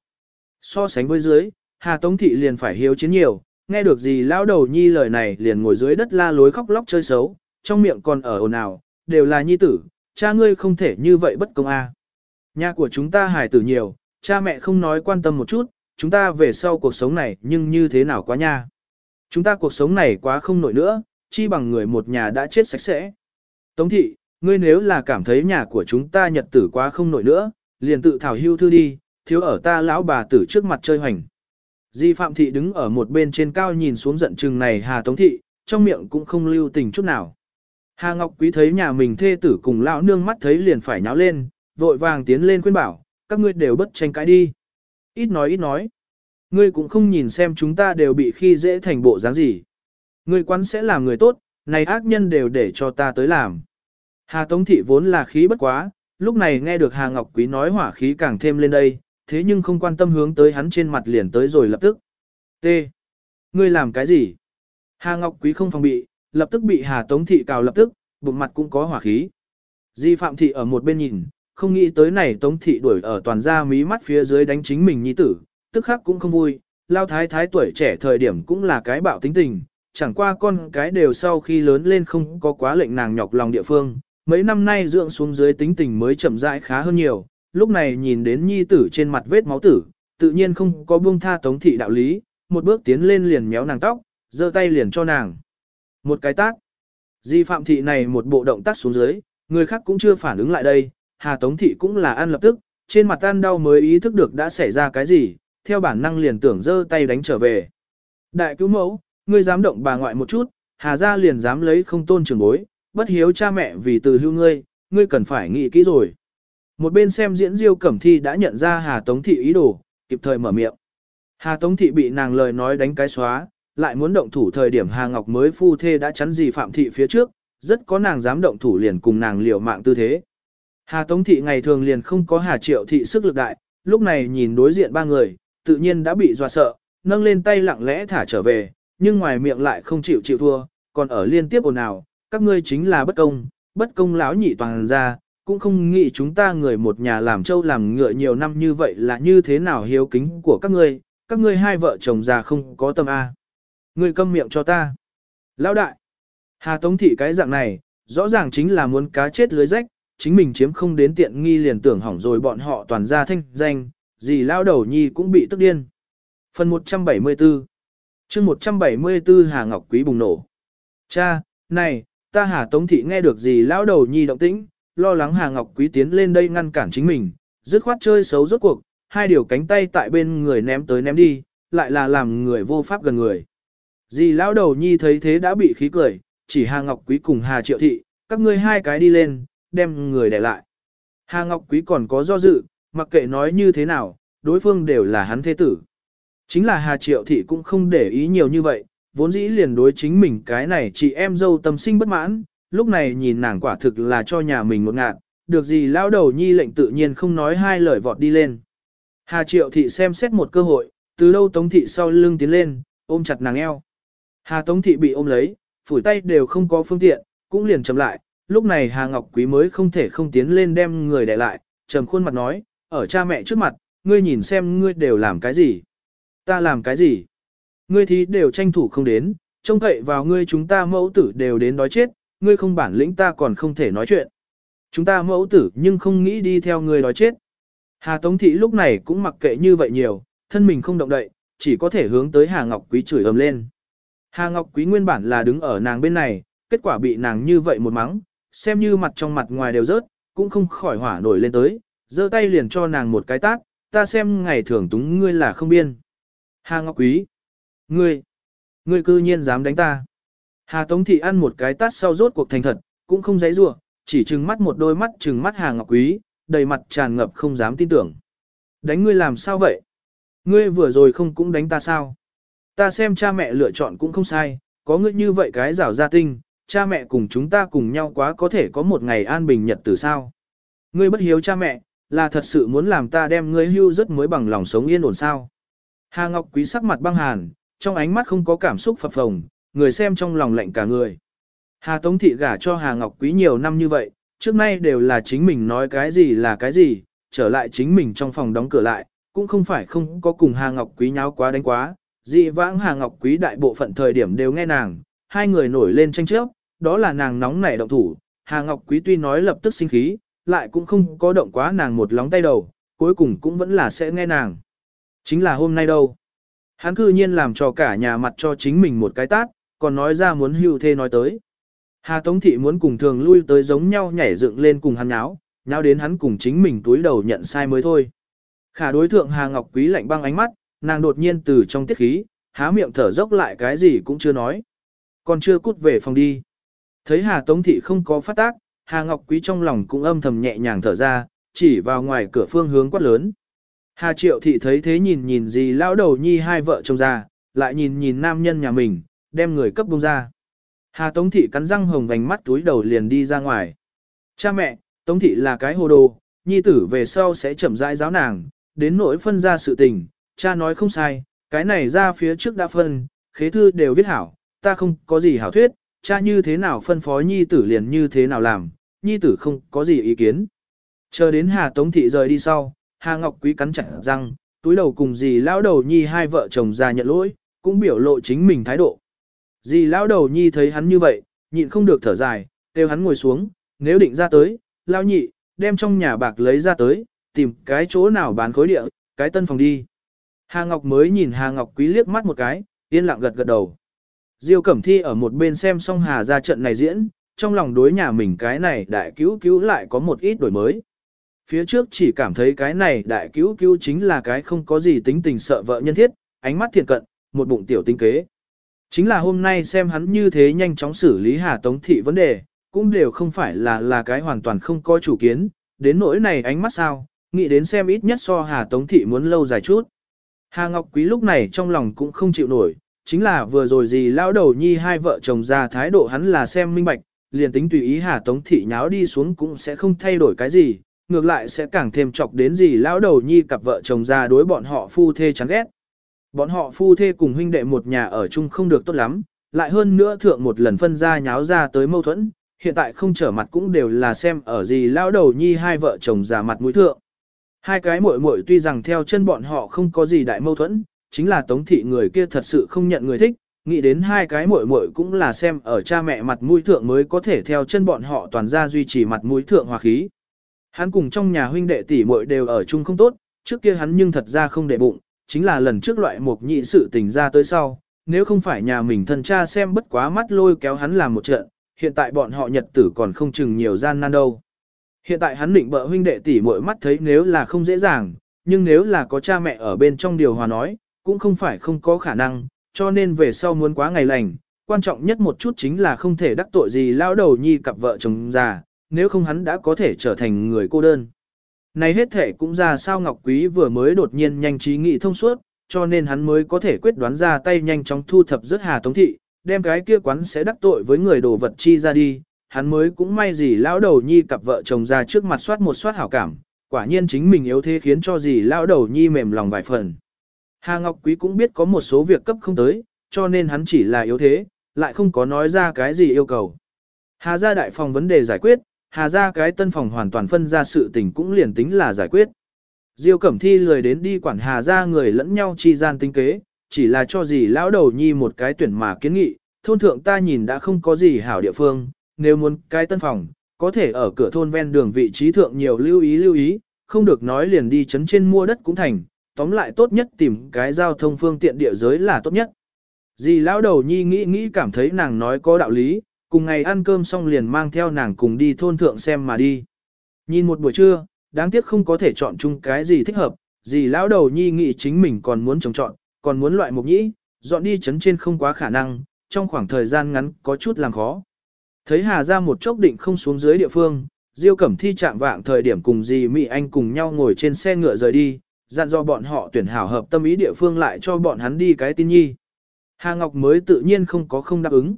So sánh với dưới, Hà Tống Thị liền phải hiếu chiến nhiều, nghe được gì lão đầu nhi lời này liền ngồi dưới đất la lối khóc lóc chơi xấu, trong miệng còn ở ồn ào, đều là nhi tử, cha ngươi không thể như vậy bất công a. Nhà của chúng ta hài tử nhiều, cha mẹ không nói quan tâm một chút, chúng ta về sau cuộc sống này nhưng như thế nào quá nha. Chúng ta cuộc sống này quá không nổi nữa, chi bằng người một nhà đã chết sạch sẽ. Tống thị, ngươi nếu là cảm thấy nhà của chúng ta nhật tử quá không nổi nữa, liền tự thảo hưu thư đi, thiếu ở ta lão bà tử trước mặt chơi hoành. Di Phạm Thị đứng ở một bên trên cao nhìn xuống giận chừng này Hà Tống Thị, trong miệng cũng không lưu tình chút nào. Hà Ngọc Quý thấy nhà mình thê tử cùng lão nương mắt thấy liền phải nháo lên, vội vàng tiến lên khuyên bảo, các ngươi đều bất tranh cãi đi. Ít nói ít nói. Ngươi cũng không nhìn xem chúng ta đều bị khi dễ thành bộ dáng gì. Ngươi quán sẽ làm người tốt, này ác nhân đều để cho ta tới làm. Hà Tống Thị vốn là khí bất quá, lúc này nghe được Hà Ngọc Quý nói hỏa khí càng thêm lên đây, thế nhưng không quan tâm hướng tới hắn trên mặt liền tới rồi lập tức. T. Ngươi làm cái gì? Hà Ngọc Quý không phòng bị, lập tức bị Hà Tống Thị cào lập tức, bụng mặt cũng có hỏa khí. Di Phạm Thị ở một bên nhìn, không nghĩ tới này Tống Thị đuổi ở toàn gia mí mắt phía dưới đánh chính mình nhi tử, tức khắc cũng không vui, lao thái thái tuổi trẻ thời điểm cũng là cái bạo tính tình, chẳng qua con cái đều sau khi lớn lên không có quá lệnh nàng nhọc lòng địa phương, mấy năm nay dưỡng xuống dưới tính tình mới chậm rãi khá hơn nhiều, lúc này nhìn đến nhi tử trên mặt vết máu tử, tự nhiên không có buông tha Tống Thị đạo lý, một bước tiến lên liền méo nàng tóc, giơ tay liền cho nàng. Một cái tác. Di Phạm Thị này một bộ động tác xuống dưới, người khác cũng chưa phản ứng lại đây, Hà Tống Thị cũng là ăn lập tức, trên mặt tan đau mới ý thức được đã xảy ra cái gì, theo bản năng liền tưởng giơ tay đánh trở về. Đại cứu mẫu, ngươi dám động bà ngoại một chút, Hà gia liền dám lấy không tôn trưởng bối, bất hiếu cha mẹ vì từ hưu ngươi, ngươi cần phải nghĩ kỹ rồi. Một bên xem diễn Diêu Cẩm Thi đã nhận ra Hà Tống Thị ý đồ, kịp thời mở miệng. Hà Tống Thị bị nàng lời nói đánh cái xóa, lại muốn động thủ thời điểm Hà Ngọc mới phu thê đã chắn gì Phạm Thị phía trước, rất có nàng dám động thủ liền cùng nàng liều mạng tư thế. Hà Tống Thị ngày thường liền không có Hà Triệu Thị sức lực đại, lúc này nhìn đối diện ba người, tự nhiên đã bị dọa sợ, nâng lên tay lặng lẽ thả trở về, nhưng ngoài miệng lại không chịu chịu thua, còn ở liên tiếp ồn ào, các ngươi chính là bất công, bất công lão nhị toàn ra, cũng không nghĩ chúng ta người một nhà làm trâu làm ngựa nhiều năm như vậy là như thế nào hiếu kính của các ngươi, các ngươi hai vợ chồng già không có tâm A. Ngươi câm miệng cho ta. Lão đại, Hà Tống Thị cái dạng này, rõ ràng chính là muốn cá chết lưới rách, chính mình chiếm không đến tiện nghi liền tưởng hỏng rồi bọn họ toàn ra thanh danh, gì lao đầu nhi cũng bị tức điên. Phần 174 chương 174 Hà Ngọc Quý bùng nổ. Cha, này, ta Hà Tống Thị nghe được gì lao đầu nhi động tĩnh, lo lắng Hà Ngọc Quý tiến lên đây ngăn cản chính mình, dứt khoát chơi xấu rốt cuộc, hai điều cánh tay tại bên người ném tới ném đi, lại là làm người vô pháp gần người. Dì lão đầu nhi thấy thế đã bị khí cười, chỉ Hà Ngọc Quý cùng Hà Triệu Thị, các ngươi hai cái đi lên, đem người để lại. Hà Ngọc Quý còn có do dự, mặc kệ nói như thế nào, đối phương đều là hắn thế tử. Chính là Hà Triệu Thị cũng không để ý nhiều như vậy, vốn dĩ liền đối chính mình cái này chị em dâu tâm sinh bất mãn, lúc này nhìn nàng quả thực là cho nhà mình một ngạn, được gì lão đầu nhi lệnh tự nhiên không nói hai lời vọt đi lên. Hà Triệu Thị xem xét một cơ hội, từ lâu Tống Thị sau lưng tiến lên, ôm chặt nàng eo. Hà Tống Thị bị ôm lấy, phủi tay đều không có phương tiện, cũng liền chậm lại, lúc này Hà Ngọc Quý mới không thể không tiến lên đem người để lại, trầm khuôn mặt nói, ở cha mẹ trước mặt, ngươi nhìn xem ngươi đều làm cái gì. Ta làm cái gì? Ngươi thì đều tranh thủ không đến, trông cậy vào ngươi chúng ta mẫu tử đều đến đói chết, ngươi không bản lĩnh ta còn không thể nói chuyện. Chúng ta mẫu tử nhưng không nghĩ đi theo ngươi nói chết. Hà Tống Thị lúc này cũng mặc kệ như vậy nhiều, thân mình không động đậy, chỉ có thể hướng tới Hà Ngọc Quý chửi ầm lên. Hà Ngọc Quý nguyên bản là đứng ở nàng bên này, kết quả bị nàng như vậy một mắng, xem như mặt trong mặt ngoài đều rớt, cũng không khỏi hỏa nổi lên tới, giơ tay liền cho nàng một cái tát, ta xem ngày thường túng ngươi là không biên. Hà Ngọc Quý, ngươi, ngươi cư nhiên dám đánh ta. Hà Tống Thị ăn một cái tát sau rốt cuộc thành thật, cũng không dãy rủa, chỉ trừng mắt một đôi mắt trừng mắt Hà Ngọc Quý, đầy mặt tràn ngập không dám tin tưởng. Đánh ngươi làm sao vậy? Ngươi vừa rồi không cũng đánh ta sao? Ta xem cha mẹ lựa chọn cũng không sai, có ngươi như vậy cái rảo gia tinh, cha mẹ cùng chúng ta cùng nhau quá có thể có một ngày an bình nhật từ sao. Ngươi bất hiếu cha mẹ, là thật sự muốn làm ta đem ngươi hưu rất mới bằng lòng sống yên ổn sao. Hà Ngọc Quý sắc mặt băng hàn, trong ánh mắt không có cảm xúc phập phồng, người xem trong lòng lạnh cả người. Hà Tống Thị gả cho Hà Ngọc Quý nhiều năm như vậy, trước nay đều là chính mình nói cái gì là cái gì, trở lại chính mình trong phòng đóng cửa lại, cũng không phải không có cùng Hà Ngọc Quý nháo quá đánh quá, dị vãng Hà Ngọc Quý đại bộ phận thời điểm đều nghe nàng, hai người nổi lên tranh chấp, đó là nàng nóng nảy động thủ, Hà Ngọc Quý tuy nói lập tức sinh khí, lại cũng không có động quá nàng một lóng tay đầu, cuối cùng cũng vẫn là sẽ nghe nàng. Chính là hôm nay đâu. Hắn cư nhiên làm cho cả nhà mặt cho chính mình một cái tát, còn nói ra muốn hưu thê nói tới. Hà Tống Thị muốn cùng thường lui tới giống nhau nhảy dựng lên cùng hắn áo nháo đến hắn cùng chính mình túi đầu nhận sai mới thôi. Khả đối thượng Hà Ngọc Quý lạnh băng ánh mắt, nàng đột nhiên từ trong tiết khí, há miệng thở dốc lại cái gì cũng chưa nói. Còn chưa cút về phòng đi. Thấy Hà Tống Thị không có phát tác, Hà Ngọc Quý trong lòng cũng âm thầm nhẹ nhàng thở ra, chỉ vào ngoài cửa phương hướng quát lớn. Hà Triệu Thị thấy thế nhìn nhìn gì lão đầu nhi hai vợ chồng ra, lại nhìn nhìn nam nhân nhà mình, đem người cấp bông ra. Hà Tống Thị cắn răng hồng vành mắt túi đầu liền đi ra ngoài. Cha mẹ, Tống Thị là cái hồ đồ, nhi tử về sau sẽ chậm rãi giáo nàng, đến nỗi phân ra sự tình, cha nói không sai, cái này ra phía trước đã phân, khế thư đều viết hảo, ta không có gì hảo thuyết, cha như thế nào phân phó nhi tử liền như thế nào làm, nhi tử không có gì ý kiến. Chờ đến Hà Tống Thị rời đi sau, Hà Ngọc Quý cắn chặt răng, túi đầu cùng dì lão đầu nhi hai vợ chồng già nhận lỗi, cũng biểu lộ chính mình thái độ. Dì lão đầu nhi thấy hắn như vậy, nhịn không được thở dài, kêu hắn ngồi xuống, nếu định ra tới, lao nhị, đem trong nhà bạc lấy ra tới, tìm cái chỗ nào bán khối địa, cái tân phòng đi. Hà Ngọc mới nhìn Hà Ngọc Quý liếc mắt một cái, yên lặng gật gật đầu. Diêu Cẩm Thi ở một bên xem xong Hà ra trận này diễn, trong lòng đối nhà mình cái này đại cứu cứu lại có một ít đổi mới. Phía trước chỉ cảm thấy cái này đại cứu cứu chính là cái không có gì tính tình sợ vợ nhân thiết, ánh mắt thiện cận, một bụng tiểu tinh kế. Chính là hôm nay xem hắn như thế nhanh chóng xử lý Hà Tống Thị vấn đề, cũng đều không phải là là cái hoàn toàn không có chủ kiến, đến nỗi này ánh mắt sao, nghĩ đến xem ít nhất so Hà Tống Thị muốn lâu dài chút. Hà Ngọc Quý lúc này trong lòng cũng không chịu nổi, chính là vừa rồi gì lão đầu nhi hai vợ chồng ra thái độ hắn là xem minh bạch, liền tính tùy ý Hà Tống Thị nháo đi xuống cũng sẽ không thay đổi cái gì, ngược lại sẽ càng thêm chọc đến gì lão đầu nhi cặp vợ chồng ra đối bọn họ phu thê chán ghét. Bọn họ phu thê cùng huynh đệ một nhà ở chung không được tốt lắm, lại hơn nữa thượng một lần phân ra nháo ra tới mâu thuẫn, hiện tại không trở mặt cũng đều là xem ở gì lão đầu nhi hai vợ chồng già mặt mũi thượng. Hai cái muội muội tuy rằng theo chân bọn họ không có gì đại mâu thuẫn, chính là tống thị người kia thật sự không nhận người thích, nghĩ đến hai cái muội muội cũng là xem ở cha mẹ mặt mũi thượng mới có thể theo chân bọn họ toàn ra duy trì mặt mũi thượng hòa khí. Hắn cùng trong nhà huynh đệ tỷ muội đều ở chung không tốt, trước kia hắn nhưng thật ra không để bụng, chính là lần trước loại một nhị sự tình ra tới sau, nếu không phải nhà mình thân cha xem bất quá mắt lôi kéo hắn làm một trận, hiện tại bọn họ nhật tử còn không chừng nhiều gian nan đâu. Hiện tại hắn định bợ huynh đệ tỷ muội mắt thấy nếu là không dễ dàng, nhưng nếu là có cha mẹ ở bên trong điều hòa nói, cũng không phải không có khả năng, cho nên về sau muốn quá ngày lành, quan trọng nhất một chút chính là không thể đắc tội gì lao đầu nhi cặp vợ chồng già, nếu không hắn đã có thể trở thành người cô đơn. Này hết thể cũng ra sao Ngọc Quý vừa mới đột nhiên nhanh trí nghị thông suốt, cho nên hắn mới có thể quyết đoán ra tay nhanh chóng thu thập rất hà tống thị, đem cái kia quán sẽ đắc tội với người đồ vật chi ra đi, hắn mới cũng may gì lão đầu nhi cặp vợ chồng ra trước mặt soát một soát hảo cảm, quả nhiên chính mình yếu thế khiến cho gì lão đầu nhi mềm lòng vài phần. Hà Ngọc Quý cũng biết có một số việc cấp không tới, cho nên hắn chỉ là yếu thế, lại không có nói ra cái gì yêu cầu. Hà gia đại phòng vấn đề giải quyết, Hà gia cái tân phòng hoàn toàn phân ra sự tình cũng liền tính là giải quyết. Diêu Cẩm Thi lười đến đi quản Hà gia người lẫn nhau chi gian tinh kế, chỉ là cho gì lão đầu nhi một cái tuyển mà kiến nghị, thôn thượng ta nhìn đã không có gì hảo địa phương, nếu muốn cái tân phòng, có thể ở cửa thôn ven đường vị trí thượng nhiều lưu ý lưu ý, không được nói liền đi chấn trên mua đất cũng thành, tóm lại tốt nhất tìm cái giao thông phương tiện địa giới là tốt nhất. Dì lão đầu nhi nghĩ nghĩ cảm thấy nàng nói có đạo lý, cùng ngày ăn cơm xong liền mang theo nàng cùng đi thôn thượng xem mà đi. Nhìn một buổi trưa, đáng tiếc không có thể chọn chung cái gì thích hợp, gì lão đầu nhi nghĩ chính mình còn muốn trồng chọn, còn muốn loại mục nhĩ, dọn đi chấn trên không quá khả năng, trong khoảng thời gian ngắn có chút làm khó. Thấy Hà ra một chốc định không xuống dưới địa phương, Diêu Cẩm Thi chạm vạng thời điểm cùng dì Mỹ Anh cùng nhau ngồi trên xe ngựa rời đi, dặn do bọn họ tuyển hảo hợp tâm ý địa phương lại cho bọn hắn đi cái tin nhi. Hà Ngọc mới tự nhiên không có không đáp ứng.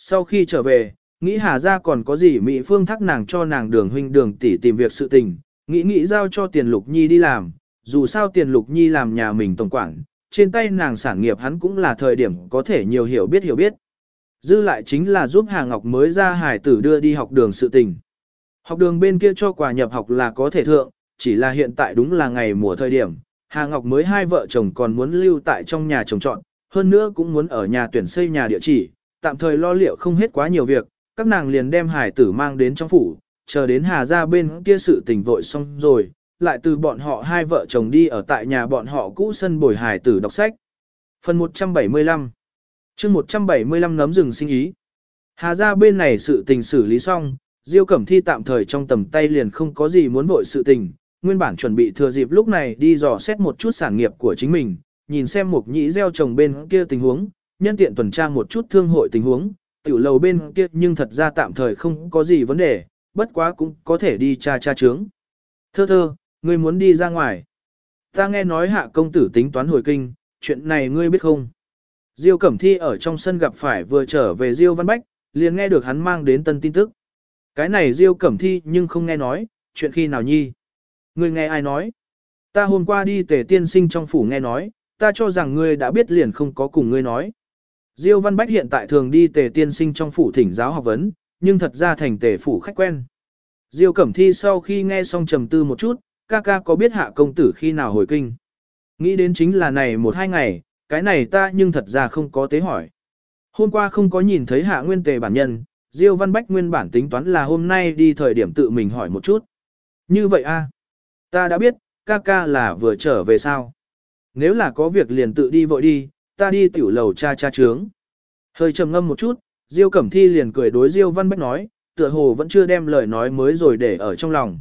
Sau khi trở về, nghĩ Hà ra còn có gì Mỹ Phương thắc nàng cho nàng đường huynh đường tỷ tìm việc sự tình, nghĩ nghĩ giao cho tiền lục nhi đi làm, dù sao tiền lục nhi làm nhà mình tổng quản, trên tay nàng sản nghiệp hắn cũng là thời điểm có thể nhiều hiểu biết hiểu biết. Dư lại chính là giúp Hà Ngọc mới ra hải tử đưa đi học đường sự tình. Học đường bên kia cho quà nhập học là có thể thượng, chỉ là hiện tại đúng là ngày mùa thời điểm, Hà Ngọc mới hai vợ chồng còn muốn lưu tại trong nhà chồng chọn, hơn nữa cũng muốn ở nhà tuyển xây nhà địa chỉ, tạm thời lo liệu không hết quá nhiều việc, các nàng liền đem hải tử mang đến trong phủ, chờ đến Hà ra bên kia sự tình vội xong rồi, lại từ bọn họ hai vợ chồng đi ở tại nhà bọn họ cũ sân bồi hải tử đọc sách. Phần 175 chương 175 nấm rừng sinh ý. Hà ra bên này sự tình xử lý xong, Diêu Cẩm Thi tạm thời trong tầm tay liền không có gì muốn vội sự tình, nguyên bản chuẩn bị thừa dịp lúc này đi dò xét một chút sản nghiệp của chính mình, nhìn xem mục nhĩ gieo trồng bên kia tình huống, nhân tiện tuần tra một chút thương hội tình huống, tiểu lầu bên kia nhưng thật ra tạm thời không có gì vấn đề, bất quá cũng có thể đi tra tra trướng. Thơ thơ, ngươi muốn đi ra ngoài. Ta nghe nói hạ công tử tính toán hồi kinh, chuyện này ngươi biết không? Diêu Cẩm Thi ở trong sân gặp phải vừa trở về Diêu Văn Bách, liền nghe được hắn mang đến tân tin tức. Cái này Diêu Cẩm Thi nhưng không nghe nói, chuyện khi nào nhi? Ngươi nghe ai nói? Ta hôm qua đi tề tiên sinh trong phủ nghe nói, ta cho rằng ngươi đã biết liền không có cùng ngươi nói. Diêu Văn Bách hiện tại thường đi tề tiên sinh trong phủ thỉnh giáo học vấn, nhưng thật ra thành tề phủ khách quen. Diêu Cẩm Thi sau khi nghe xong trầm tư một chút, ca ca có biết hạ công tử khi nào hồi kinh. Nghĩ đến chính là này một hai ngày, cái này ta nhưng thật ra không có tế hỏi. Hôm qua không có nhìn thấy hạ nguyên tề bản nhân, Diêu Văn Bách nguyên bản tính toán là hôm nay đi thời điểm tự mình hỏi một chút. Như vậy a, ta đã biết, ca ca là vừa trở về sao. Nếu là có việc liền tự đi vội đi, ta đi tiểu lầu cha cha trướng. Hơi trầm ngâm một chút, Diêu Cẩm Thi liền cười đối Diêu Văn Bách nói, tựa hồ vẫn chưa đem lời nói mới rồi để ở trong lòng.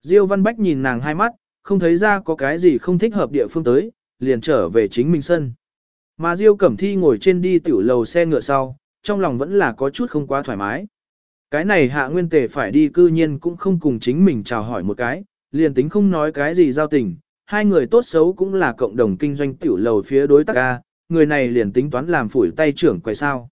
Diêu Văn Bách nhìn nàng hai mắt, không thấy ra có cái gì không thích hợp địa phương tới, liền trở về chính mình sân. Mà Diêu Cẩm Thi ngồi trên đi tiểu lầu xe ngựa sau, trong lòng vẫn là có chút không quá thoải mái. Cái này hạ nguyên tề phải đi cư nhiên cũng không cùng chính mình chào hỏi một cái, liền tính không nói cái gì giao tình, hai người tốt xấu cũng là cộng đồng kinh doanh tiểu lầu phía đối tác ca, người này liền tính toán làm phủi tay trưởng quay sao.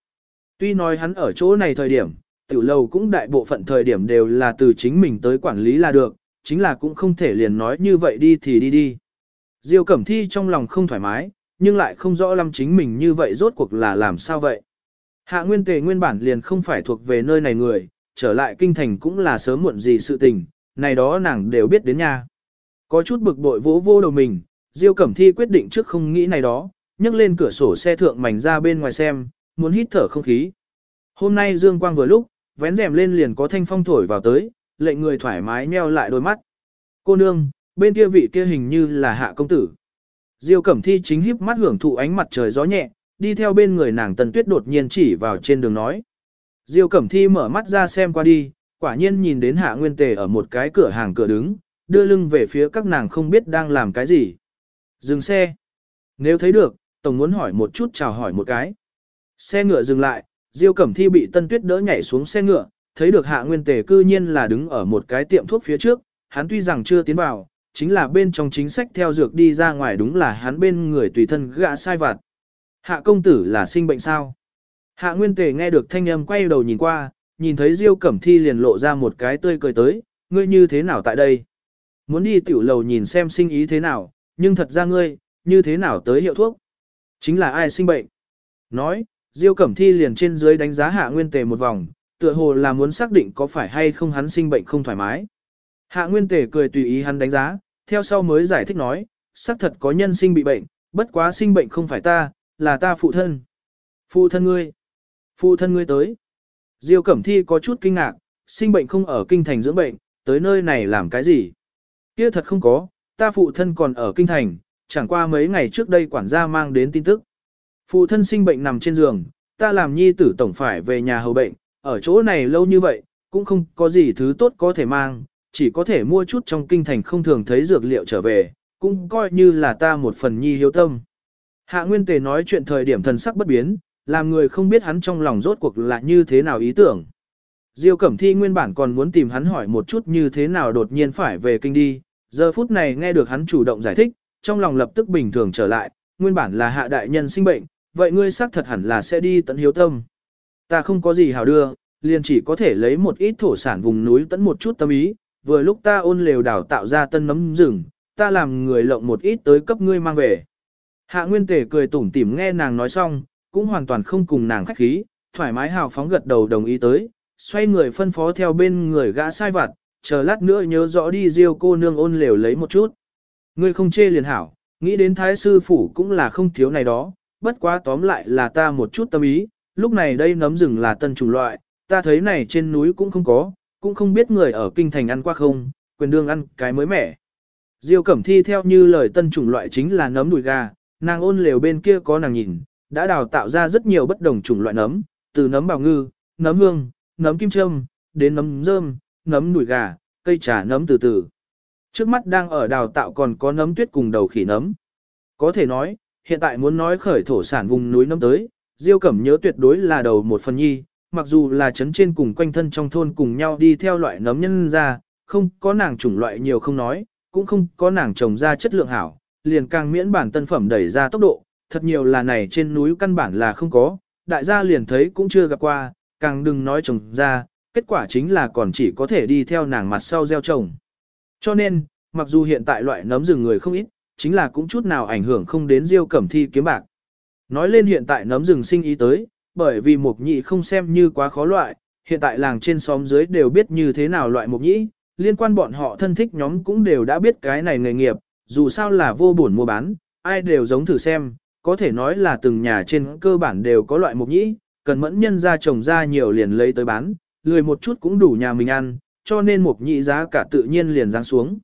Tuy nói hắn ở chỗ này thời điểm, tiểu lầu cũng đại bộ phận thời điểm đều là từ chính mình tới quản lý là được, chính là cũng không thể liền nói như vậy đi thì đi đi. Diêu Cẩm Thi trong lòng không thoải mái, nhưng lại không rõ lắm chính mình như vậy rốt cuộc là làm sao vậy. Hạ Nguyên Tề nguyên bản liền không phải thuộc về nơi này người, trở lại kinh thành cũng là sớm muộn gì sự tình, này đó nàng đều biết đến nha. Có chút bực bội vỗ vô đầu mình, Diêu Cẩm Thi quyết định trước không nghĩ này đó, nhấc lên cửa sổ xe thượng mảnh ra bên ngoài xem, muốn hít thở không khí. Hôm nay Dương Quang vừa lúc, vén rèm lên liền có thanh phong thổi vào tới, lệnh người thoải mái nheo lại đôi mắt. Cô nương, bên kia vị kia hình như là hạ công tử. Diêu Cẩm Thi chính híp mắt hưởng thụ ánh mặt trời gió nhẹ, đi theo bên người nàng Tần Tuyết đột nhiên chỉ vào trên đường nói. Diêu Cẩm Thi mở mắt ra xem qua đi, quả nhiên nhìn đến Hạ Nguyên Tề ở một cái cửa hàng cửa đứng, đưa lưng về phía các nàng không biết đang làm cái gì. Dừng xe. Nếu thấy được, Tổng muốn hỏi một chút chào hỏi một cái. Xe ngựa dừng lại, Diêu Cẩm Thi bị Tân Tuyết đỡ nhảy xuống xe ngựa, thấy được Hạ Nguyên Tề cư nhiên là đứng ở một cái tiệm thuốc phía trước, hắn tuy rằng chưa tiến vào, chính là bên trong chính sách theo dược đi ra ngoài đúng là hắn bên người tùy thân gã sai vặt. Hạ công tử là sinh bệnh sao? Hạ Nguyên Tề nghe được thanh âm quay đầu nhìn qua, nhìn thấy Diêu Cẩm Thi liền lộ ra một cái tươi cười tới, ngươi như thế nào tại đây? Muốn đi tiểu lầu nhìn xem sinh ý thế nào, nhưng thật ra ngươi, như thế nào tới hiệu thuốc? Chính là ai sinh bệnh? Nói, Diêu Cẩm Thi liền trên dưới đánh giá Hạ Nguyên Tề một vòng, tựa hồ là muốn xác định có phải hay không hắn sinh bệnh không thoải mái. Hạ Nguyên Tề cười tùy ý hắn đánh giá, theo sau mới giải thích nói, xác thật có nhân sinh bị bệnh, bất quá sinh bệnh không phải ta, là ta phụ thân. Phụ thân ngươi. Phụ thân ngươi tới. Diêu Cẩm Thi có chút kinh ngạc, sinh bệnh không ở kinh thành dưỡng bệnh, tới nơi này làm cái gì? Kia thật không có, ta phụ thân còn ở kinh thành, chẳng qua mấy ngày trước đây quản gia mang đến tin tức. Phụ thân sinh bệnh nằm trên giường, ta làm nhi tử tổng phải về nhà hầu bệnh, ở chỗ này lâu như vậy, cũng không có gì thứ tốt có thể mang, chỉ có thể mua chút trong kinh thành không thường thấy dược liệu trở về, cũng coi như là ta một phần nhi hiếu tâm. Hạ Nguyên Tề nói chuyện thời điểm thần sắc bất biến, làm người không biết hắn trong lòng rốt cuộc là như thế nào ý tưởng. Diêu Cẩm Thi nguyên bản còn muốn tìm hắn hỏi một chút như thế nào đột nhiên phải về kinh đi, giờ phút này nghe được hắn chủ động giải thích, trong lòng lập tức bình thường trở lại, nguyên bản là hạ đại nhân sinh bệnh, vậy ngươi xác thật hẳn là sẽ đi tận hiếu tâm. Ta không có gì hảo đưa, liền chỉ có thể lấy một ít thổ sản vùng núi tận một chút tâm ý, vừa lúc ta ôn lều đảo tạo ra tân nấm rừng, ta làm người lộng một ít tới cấp ngươi mang về. Hạ Nguyên Tề cười tủm tỉm nghe nàng nói xong, cũng hoàn toàn không cùng nàng khách khí, thoải mái hào phóng gật đầu đồng ý tới, xoay người phân phó theo bên người gã sai vặt, chờ lát nữa nhớ rõ đi riêu cô nương ôn lều lấy một chút. Ngươi không chê liền hảo, nghĩ đến thái sư phủ cũng là không thiếu này đó, bất quá tóm lại là ta một chút tâm ý, lúc này đây nấm rừng là tân chủng loại, ta thấy này trên núi cũng không có, cũng không biết người ở kinh thành ăn qua không, quyền đương ăn cái mới mẻ. Diêu Cẩm Thi theo như lời tân chủng loại chính là nấm đùi gà, nàng ôn lều bên kia có nàng nhìn, đã đào tạo ra rất nhiều bất đồng chủng loại nấm, từ nấm bào ngư, nấm hương, nấm kim châm, đến nấm rơm, nấm đùi gà, cây trà nấm từ từ. Trước mắt đang ở đào tạo còn có nấm tuyết cùng đầu khỉ nấm. Có thể nói, hiện tại muốn nói khởi thổ sản vùng núi nấm tới, Diêu Cẩm nhớ tuyệt đối là đầu một phần nhi, mặc dù là chấn trên cùng quanh thân trong thôn cùng nhau đi theo loại nấm nhân ra, không có nàng chủng loại nhiều không nói, cũng không có nàng trồng ra chất lượng hảo, liền càng miễn bản tân phẩm đẩy ra tốc độ, thật nhiều là này trên núi căn bản là không có, đại gia liền thấy cũng chưa gặp qua, càng đừng nói trồng ra, kết quả chính là còn chỉ có thể đi theo nàng mặt sau gieo trồng. Cho nên, mặc dù hiện tại loại nấm rừng người không ít, chính là cũng chút nào ảnh hưởng không đến Diêu Cẩm Thi kiếm bạc. Nói lên hiện tại nấm rừng sinh ý tới, bởi vì mục nhị không xem như quá khó loại, hiện tại làng trên xóm dưới đều biết như thế nào loại mục nhị, liên quan bọn họ thân thích nhóm cũng đều đã biết cái này nghề nghiệp, dù sao là vô buồn mua bán, ai đều giống thử xem, có thể nói là từng nhà trên cơ bản đều có loại mục nhị, cần mẫn nhân ra trồng ra nhiều liền lấy tới bán, lười một chút cũng đủ nhà mình ăn, cho nên mục nhị giá cả tự nhiên liền giáng xuống.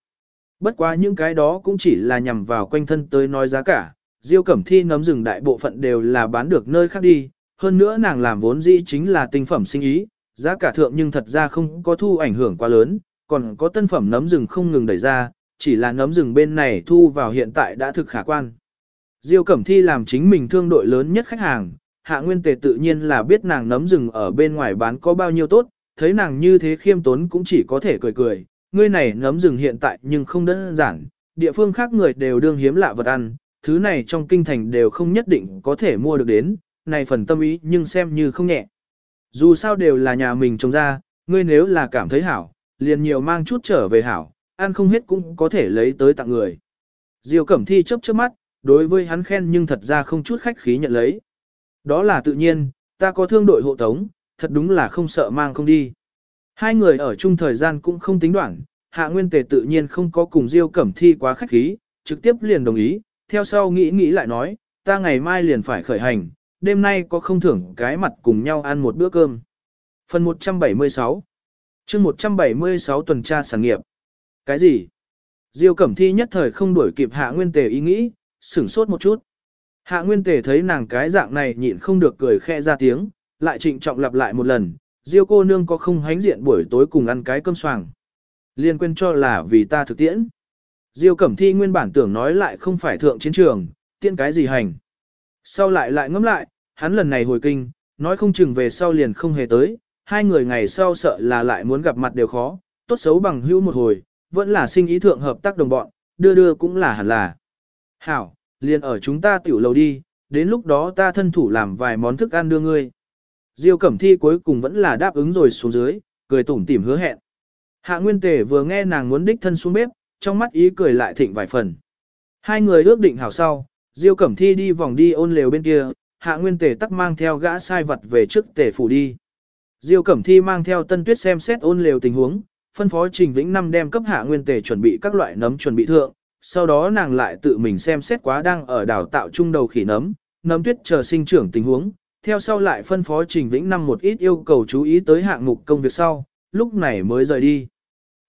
Bất quá những cái đó cũng chỉ là nhằm vào quanh thân tới nói giá cả, Diêu Cẩm Thi nấm rừng đại bộ phận đều là bán được nơi khác đi, hơn nữa nàng làm vốn dĩ chính là tinh phẩm sinh ý, giá cả thượng nhưng thật ra không có thu ảnh hưởng quá lớn, còn có tân phẩm nấm rừng không ngừng đẩy ra, chỉ là nấm rừng bên này thu vào hiện tại đã thực khả quan. Diêu Cẩm Thi làm chính mình thương đội lớn nhất khách hàng, hạ nguyên tề tự nhiên là biết nàng nấm rừng ở bên ngoài bán có bao nhiêu tốt, thấy nàng như thế khiêm tốn cũng chỉ có thể cười cười, ngươi này nấm rừng hiện tại nhưng không đơn giản, địa phương khác người đều đương hiếm lạ vật ăn, thứ này trong kinh thành đều không nhất định có thể mua được đến, này phần tâm ý nhưng xem như không nhẹ. Dù sao đều là nhà mình trồng ra, ngươi nếu là cảm thấy hảo, liền nhiều mang chút trở về hảo, ăn không hết cũng có thể lấy tới tặng người. Diêu Cẩm Thi chớp chớp mắt, đối với hắn khen nhưng thật ra không chút khách khí nhận lấy. Đó là tự nhiên, ta có thương đội hộ tống, thật đúng là không sợ mang không đi. Hai người ở chung thời gian cũng không tính đoạn, Hạ Nguyên Tề tự nhiên không có cùng Diêu Cẩm Thi quá khách khí, trực tiếp liền đồng ý, theo sau nghĩ nghĩ lại nói, ta ngày mai liền phải khởi hành, đêm nay có không thưởng cái mặt cùng nhau ăn một bữa cơm. Phần 176 chương 176 tuần tra sản nghiệp. Cái gì? Diêu Cẩm Thi nhất thời không đuổi kịp Hạ Nguyên Tề ý nghĩ, sửng sốt một chút. Hạ Nguyên Tề thấy nàng cái dạng này nhịn không được cười khẽ ra tiếng, lại trịnh trọng lặp lại một lần, Diêu cô nương có không hánh diện buổi tối cùng ăn cái cơm xoàng. Liên quên cho là vì ta thực tiễn. Diêu Cẩm Thi nguyên bản tưởng nói lại không phải thượng chiến trường, tiễn cái gì hành. Sau lại lại ngẫm lại, hắn lần này hồi kinh, nói không chừng về sau liền không hề tới, hai người ngày sau sợ là lại muốn gặp mặt đều khó, tốt xấu bằng hữu một hồi, vẫn là sinh ý thượng hợp tác đồng bọn, đưa đưa cũng là hẳn là. Hảo, liền ở chúng ta tiểu lầu đi, đến lúc đó ta thân thủ làm vài món thức ăn đưa ngươi. Diêu Cẩm Thi cuối cùng vẫn là đáp ứng rồi xuống dưới, cười tủm tỉm hứa hẹn. Hạ Nguyên Tề vừa nghe nàng muốn đích thân xuống bếp, trong mắt ý cười lại thịnh vài phần. Hai người ước định hảo sau, Diêu Cẩm Thi đi vòng đi ôn lều bên kia, Hạ Nguyên Tề tắc mang theo gã sai vật về trước tề phủ đi. Diêu Cẩm Thi mang theo Tân Tuyết xem xét ôn lều tình huống, phân phó Trình Vĩnh Năm đem cấp Hạ Nguyên Tề chuẩn bị các loại nấm chuẩn bị thượng, sau đó nàng lại tự mình xem xét quá đang ở đào tạo trung đầu khỉ nấm, nấm tuyết chờ sinh trưởng tình huống, theo sau lại phân phó Trình Vĩnh Năm một ít yêu cầu chú ý tới hạng mục công việc sau, lúc này mới rời đi.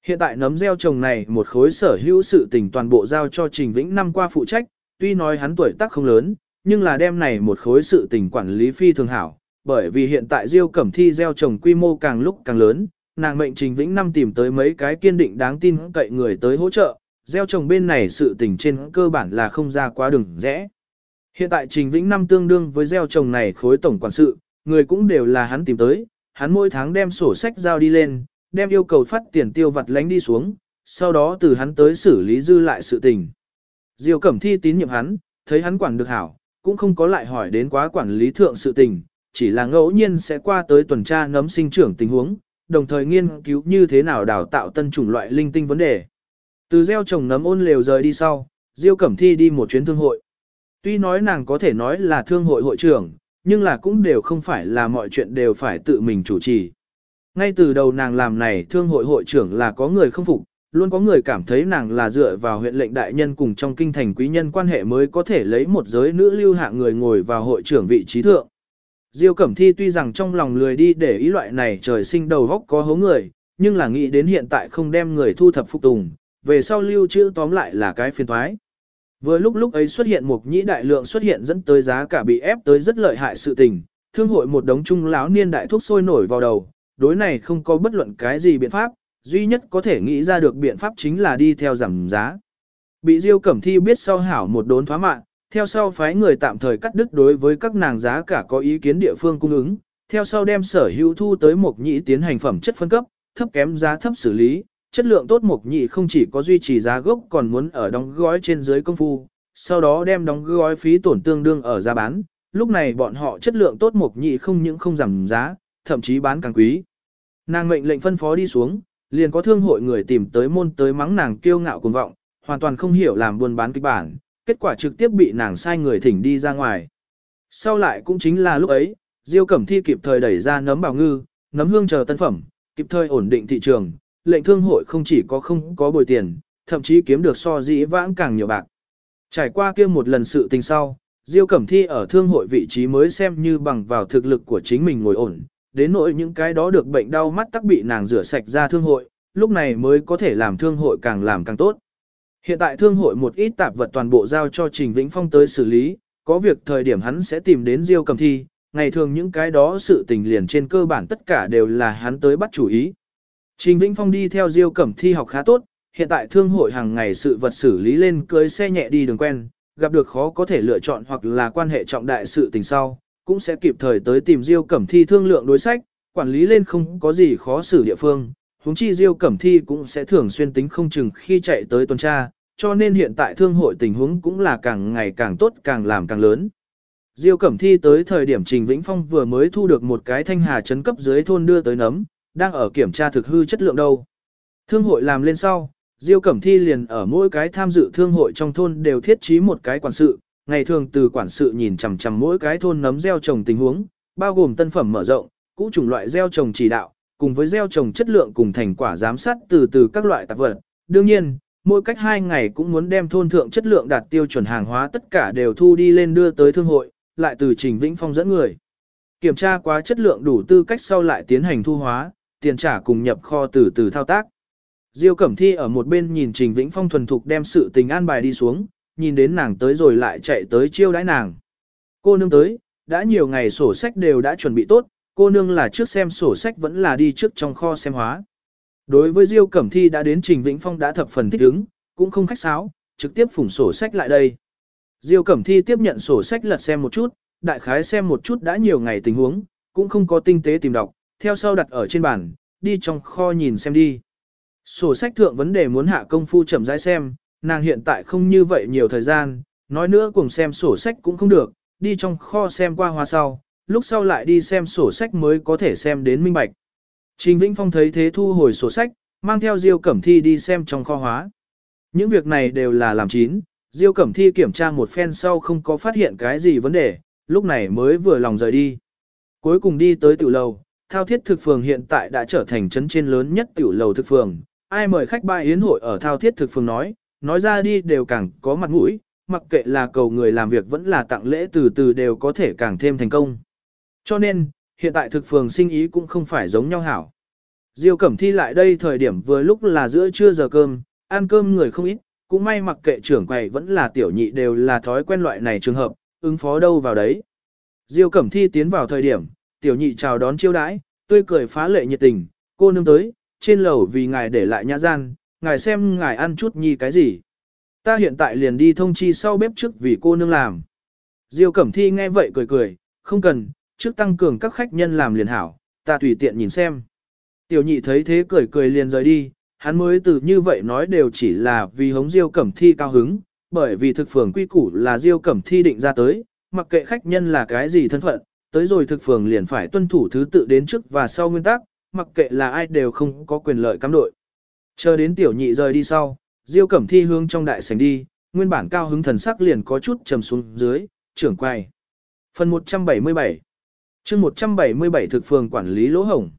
Hiện tại nấm gieo trồng này một khối sở hữu sự tình toàn bộ giao cho Trình Vĩnh Năm qua phụ trách, tuy nói hắn tuổi tác không lớn, nhưng là đem này một khối sự tình quản lý phi thường hảo, bởi vì hiện tại Diêu Cẩm Thi gieo trồng quy mô càng lúc càng lớn, nàng mệnh Trình Vĩnh Năm tìm tới mấy cái kiên định đáng tin cậy người tới hỗ trợ, gieo trồng bên này sự tình trên cơ bản là không ra quá đường rẽ. Hiện tại Trình Vĩnh Năm tương đương với gieo trồng này khối tổng quản sự, người cũng đều là hắn tìm tới, hắn mỗi tháng đem sổ sách giao đi lên, đem yêu cầu phát tiền tiêu vặt lánh đi xuống, sau đó từ hắn tới xử lý dư lại sự tình. Diêu Cẩm Thi tín nhiệm hắn, thấy hắn quản được hảo, cũng không có lại hỏi đến quá quản lý thượng sự tình, chỉ là ngẫu nhiên sẽ qua tới tuần tra nấm sinh trưởng tình huống, đồng thời nghiên cứu như thế nào đào tạo tân chủng loại linh tinh vấn đề. Từ gieo trồng nấm ôn lều rời đi sau, Diêu Cẩm Thi đi một chuyến thương hội. Tuy nói nàng có thể nói là thương hội hội trưởng, nhưng là cũng đều không phải là mọi chuyện đều phải tự mình chủ trì. Ngay từ đầu nàng làm này thương hội hội trưởng là có người không phục, luôn có người cảm thấy nàng là dựa vào huyện lệnh đại nhân cùng trong kinh thành quý nhân quan hệ mới có thể lấy một giới nữ lưu hạng người ngồi vào hội trưởng vị trí thượng. Diêu Cẩm Thi tuy rằng trong lòng lười đi để ý loại này trời sinh đầu góc có hố người, nhưng là nghĩ đến hiện tại không đem người thu thập phục tùng, về sau lưu trữ tóm lại là cái phiền thoái. Vừa lúc lúc ấy xuất hiện một nhĩ đại lượng xuất hiện dẫn tới giá cả bị ép tới rất lợi hại sự tình, thương hội một đống trung lão niên đại thuốc sôi nổi vào đầu, đối này không có bất luận cái gì biện pháp, duy nhất có thể nghĩ ra được biện pháp chính là đi theo giảm giá. Bị Diêu Cẩm Thi biết sau hảo một đốn thoá mạng, theo sau phái người tạm thời cắt đứt đối với các nàng giá cả có ý kiến địa phương cung ứng, theo sau đem sở hữu thu tới một nhĩ tiến hành phẩm chất phân cấp, thấp kém giá thấp xử lý, chất lượng tốt mộc nhị không chỉ có duy trì giá gốc còn muốn ở đóng gói trên dưới công phu, sau đó đem đóng gói phí tổn tương đương ở giá bán, lúc này bọn họ chất lượng tốt mộc nhị không những không giảm giá, thậm chí bán càng quý. Nàng mệnh lệnh phân phó đi xuống, liền có thương hội người tìm tới môn tới mắng nàng kiêu ngạo cuồng vọng, hoàn toàn không hiểu làm buôn bán kịch bản, kết quả trực tiếp bị nàng sai người thỉnh đi ra ngoài. Sau lại cũng chính là lúc ấy, Diêu Cẩm Thi kịp thời đẩy ra nấm bào ngư, nấm hương chờ tân phẩm, kịp thời ổn định thị trường, lệnh thương hội không chỉ có không có bồi tiền, thậm chí kiếm được so dĩ vãng càng nhiều bạc. Trải qua kia một lần sự tình sau, Diêu Cẩm Thi ở thương hội vị trí mới xem như bằng vào thực lực của chính mình ngồi ổn, đến nỗi những cái đó được bệnh đau mắt tắc bị nàng rửa sạch ra thương hội, lúc này mới có thể làm thương hội càng làm càng tốt. Hiện tại thương hội một ít tạp vật toàn bộ giao cho Trình Vĩnh Phong tới xử lý, có việc thời điểm hắn sẽ tìm đến Diêu Cẩm Thi, ngày thường những cái đó sự tình liền trên cơ bản tất cả đều là hắn tới bắt chủ ý. Trình Vĩnh Phong đi theo Diêu Cẩm Thi học khá tốt, hiện tại thương hội hàng ngày sự vật xử lý lên cưới xe nhẹ đi đường quen, gặp được khó có thể lựa chọn hoặc là quan hệ trọng đại sự tình sau, cũng sẽ kịp thời tới tìm Diêu Cẩm Thi thương lượng đối sách, quản lý lên không có gì khó xử địa phương. Huống chi Diêu Cẩm Thi cũng sẽ thường xuyên tính không chừng khi chạy tới tuần tra, cho nên hiện tại thương hội tình huống cũng là càng ngày càng tốt càng làm càng lớn. Diêu Cẩm Thi tới thời điểm Trình Vĩnh Phong vừa mới thu được một cái thanh hà chấn cấp dưới thôn đưa tới nấm, đang ở kiểm tra thực hư chất lượng đâu. Thương hội làm lên sau, Diêu Cẩm Thi liền ở mỗi cái tham dự thương hội trong thôn đều thiết trí một cái quản sự, ngày thường từ quản sự nhìn chằm chằm mỗi cái thôn nấm gieo trồng tình huống, bao gồm tân phẩm mở rộng, cũ chủng loại gieo trồng chỉ đạo, cùng với gieo trồng chất lượng cùng thành quả giám sát từ từ các loại tạp vật. Đương nhiên, mỗi cách 2 ngày cũng muốn đem thôn thượng chất lượng đạt tiêu chuẩn hàng hóa tất cả đều thu đi lên đưa tới thương hội, lại từ Trình Vĩnh Phong dẫn người. Kiểm tra quá chất lượng đủ tư cách sau lại tiến hành thu hóa, tiền trả cùng nhập kho từ từ thao tác. Diêu Cẩm Thi ở một bên nhìn Trình Vĩnh Phong thuần thục đem sự tình an bài đi xuống, nhìn đến nàng tới rồi lại chạy tới chiêu đãi nàng. Cô nương tới, đã nhiều ngày sổ sách đều đã chuẩn bị tốt, cô nương là trước xem sổ sách vẫn là đi trước trong kho xem hóa. Đối với Diêu Cẩm Thi đã đến Trình Vĩnh Phong đã thập phần thích ứng, cũng không khách sáo, trực tiếp phủng sổ sách lại đây. Diêu Cẩm Thi tiếp nhận sổ sách lật xem một chút, đại khái xem một chút đã nhiều ngày tình huống, cũng không có tinh tế tìm đọc, theo sau đặt ở trên bàn, đi trong kho nhìn xem đi. Sổ sách thượng vấn đề muốn hạ công phu chậm rãi xem, nàng hiện tại không như vậy nhiều thời gian, nói nữa cùng xem sổ sách cũng không được, đi trong kho xem qua hoa sau, lúc sau lại đi xem sổ sách mới có thể xem đến minh bạch. Trình Vĩnh Phong thấy thế thu hồi sổ sách, mang theo Diêu Cẩm Thi đi xem trong kho hóa. Những việc này đều là làm chín, Diêu Cẩm Thi kiểm tra một phen sau không có phát hiện cái gì vấn đề, lúc này mới vừa lòng rời đi. Cuối cùng đi tới tiểu lầu, thao thiết thực phường hiện tại đã trở thành trấn trên lớn nhất tiểu lầu thực phường. Ai mời khách ba yến hội ở thao thiết thực phường nói, nói ra đi đều càng có mặt mũi, mặc kệ là cầu người làm việc vẫn là tặng lễ từ từ đều có thể càng thêm thành công. Cho nên, hiện tại thực phường sinh ý cũng không phải giống nhau hảo. Diêu Cẩm Thi lại đây thời điểm vừa lúc là giữa trưa giờ cơm, ăn cơm người không ít, cũng may mặc kệ trưởng quầy vẫn là tiểu nhị đều là thói quen loại này trường hợp, ứng phó đâu vào đấy. Diêu Cẩm Thi tiến vào thời điểm, tiểu nhị chào đón chiêu đãi, tươi cười phá lệ nhiệt tình, cô nương tới, trên lầu vì ngài để lại nhã gian, ngài xem ngài ăn chút nhi cái gì. Ta hiện tại liền đi thông chi sau bếp trước vì cô nương làm. Diêu Cẩm Thi nghe vậy cười cười, không cần, trước tăng cường các khách nhân làm liền hảo, ta tùy tiện nhìn xem. Tiểu nhị thấy thế cười cười liền rời đi, hắn mới từ như vậy nói đều chỉ là vì hống Diêu Cẩm Thi cao hứng, bởi vì thực phường quy củ là Diêu Cẩm Thi định ra tới, mặc kệ khách nhân là cái gì thân phận, tới rồi thực phường liền phải tuân thủ thứ tự đến trước và sau nguyên tắc, mặc kệ là ai đều không có quyền lợi cắm đội. Chờ đến tiểu nhị rời đi sau, Diêu Cẩm Thi hướng trong đại sảnh đi, nguyên bản cao hứng thần sắc liền có chút trầm xuống dưới, trưởng quay. Phần 177 chương 177 thực phường quản lý lỗ hổng.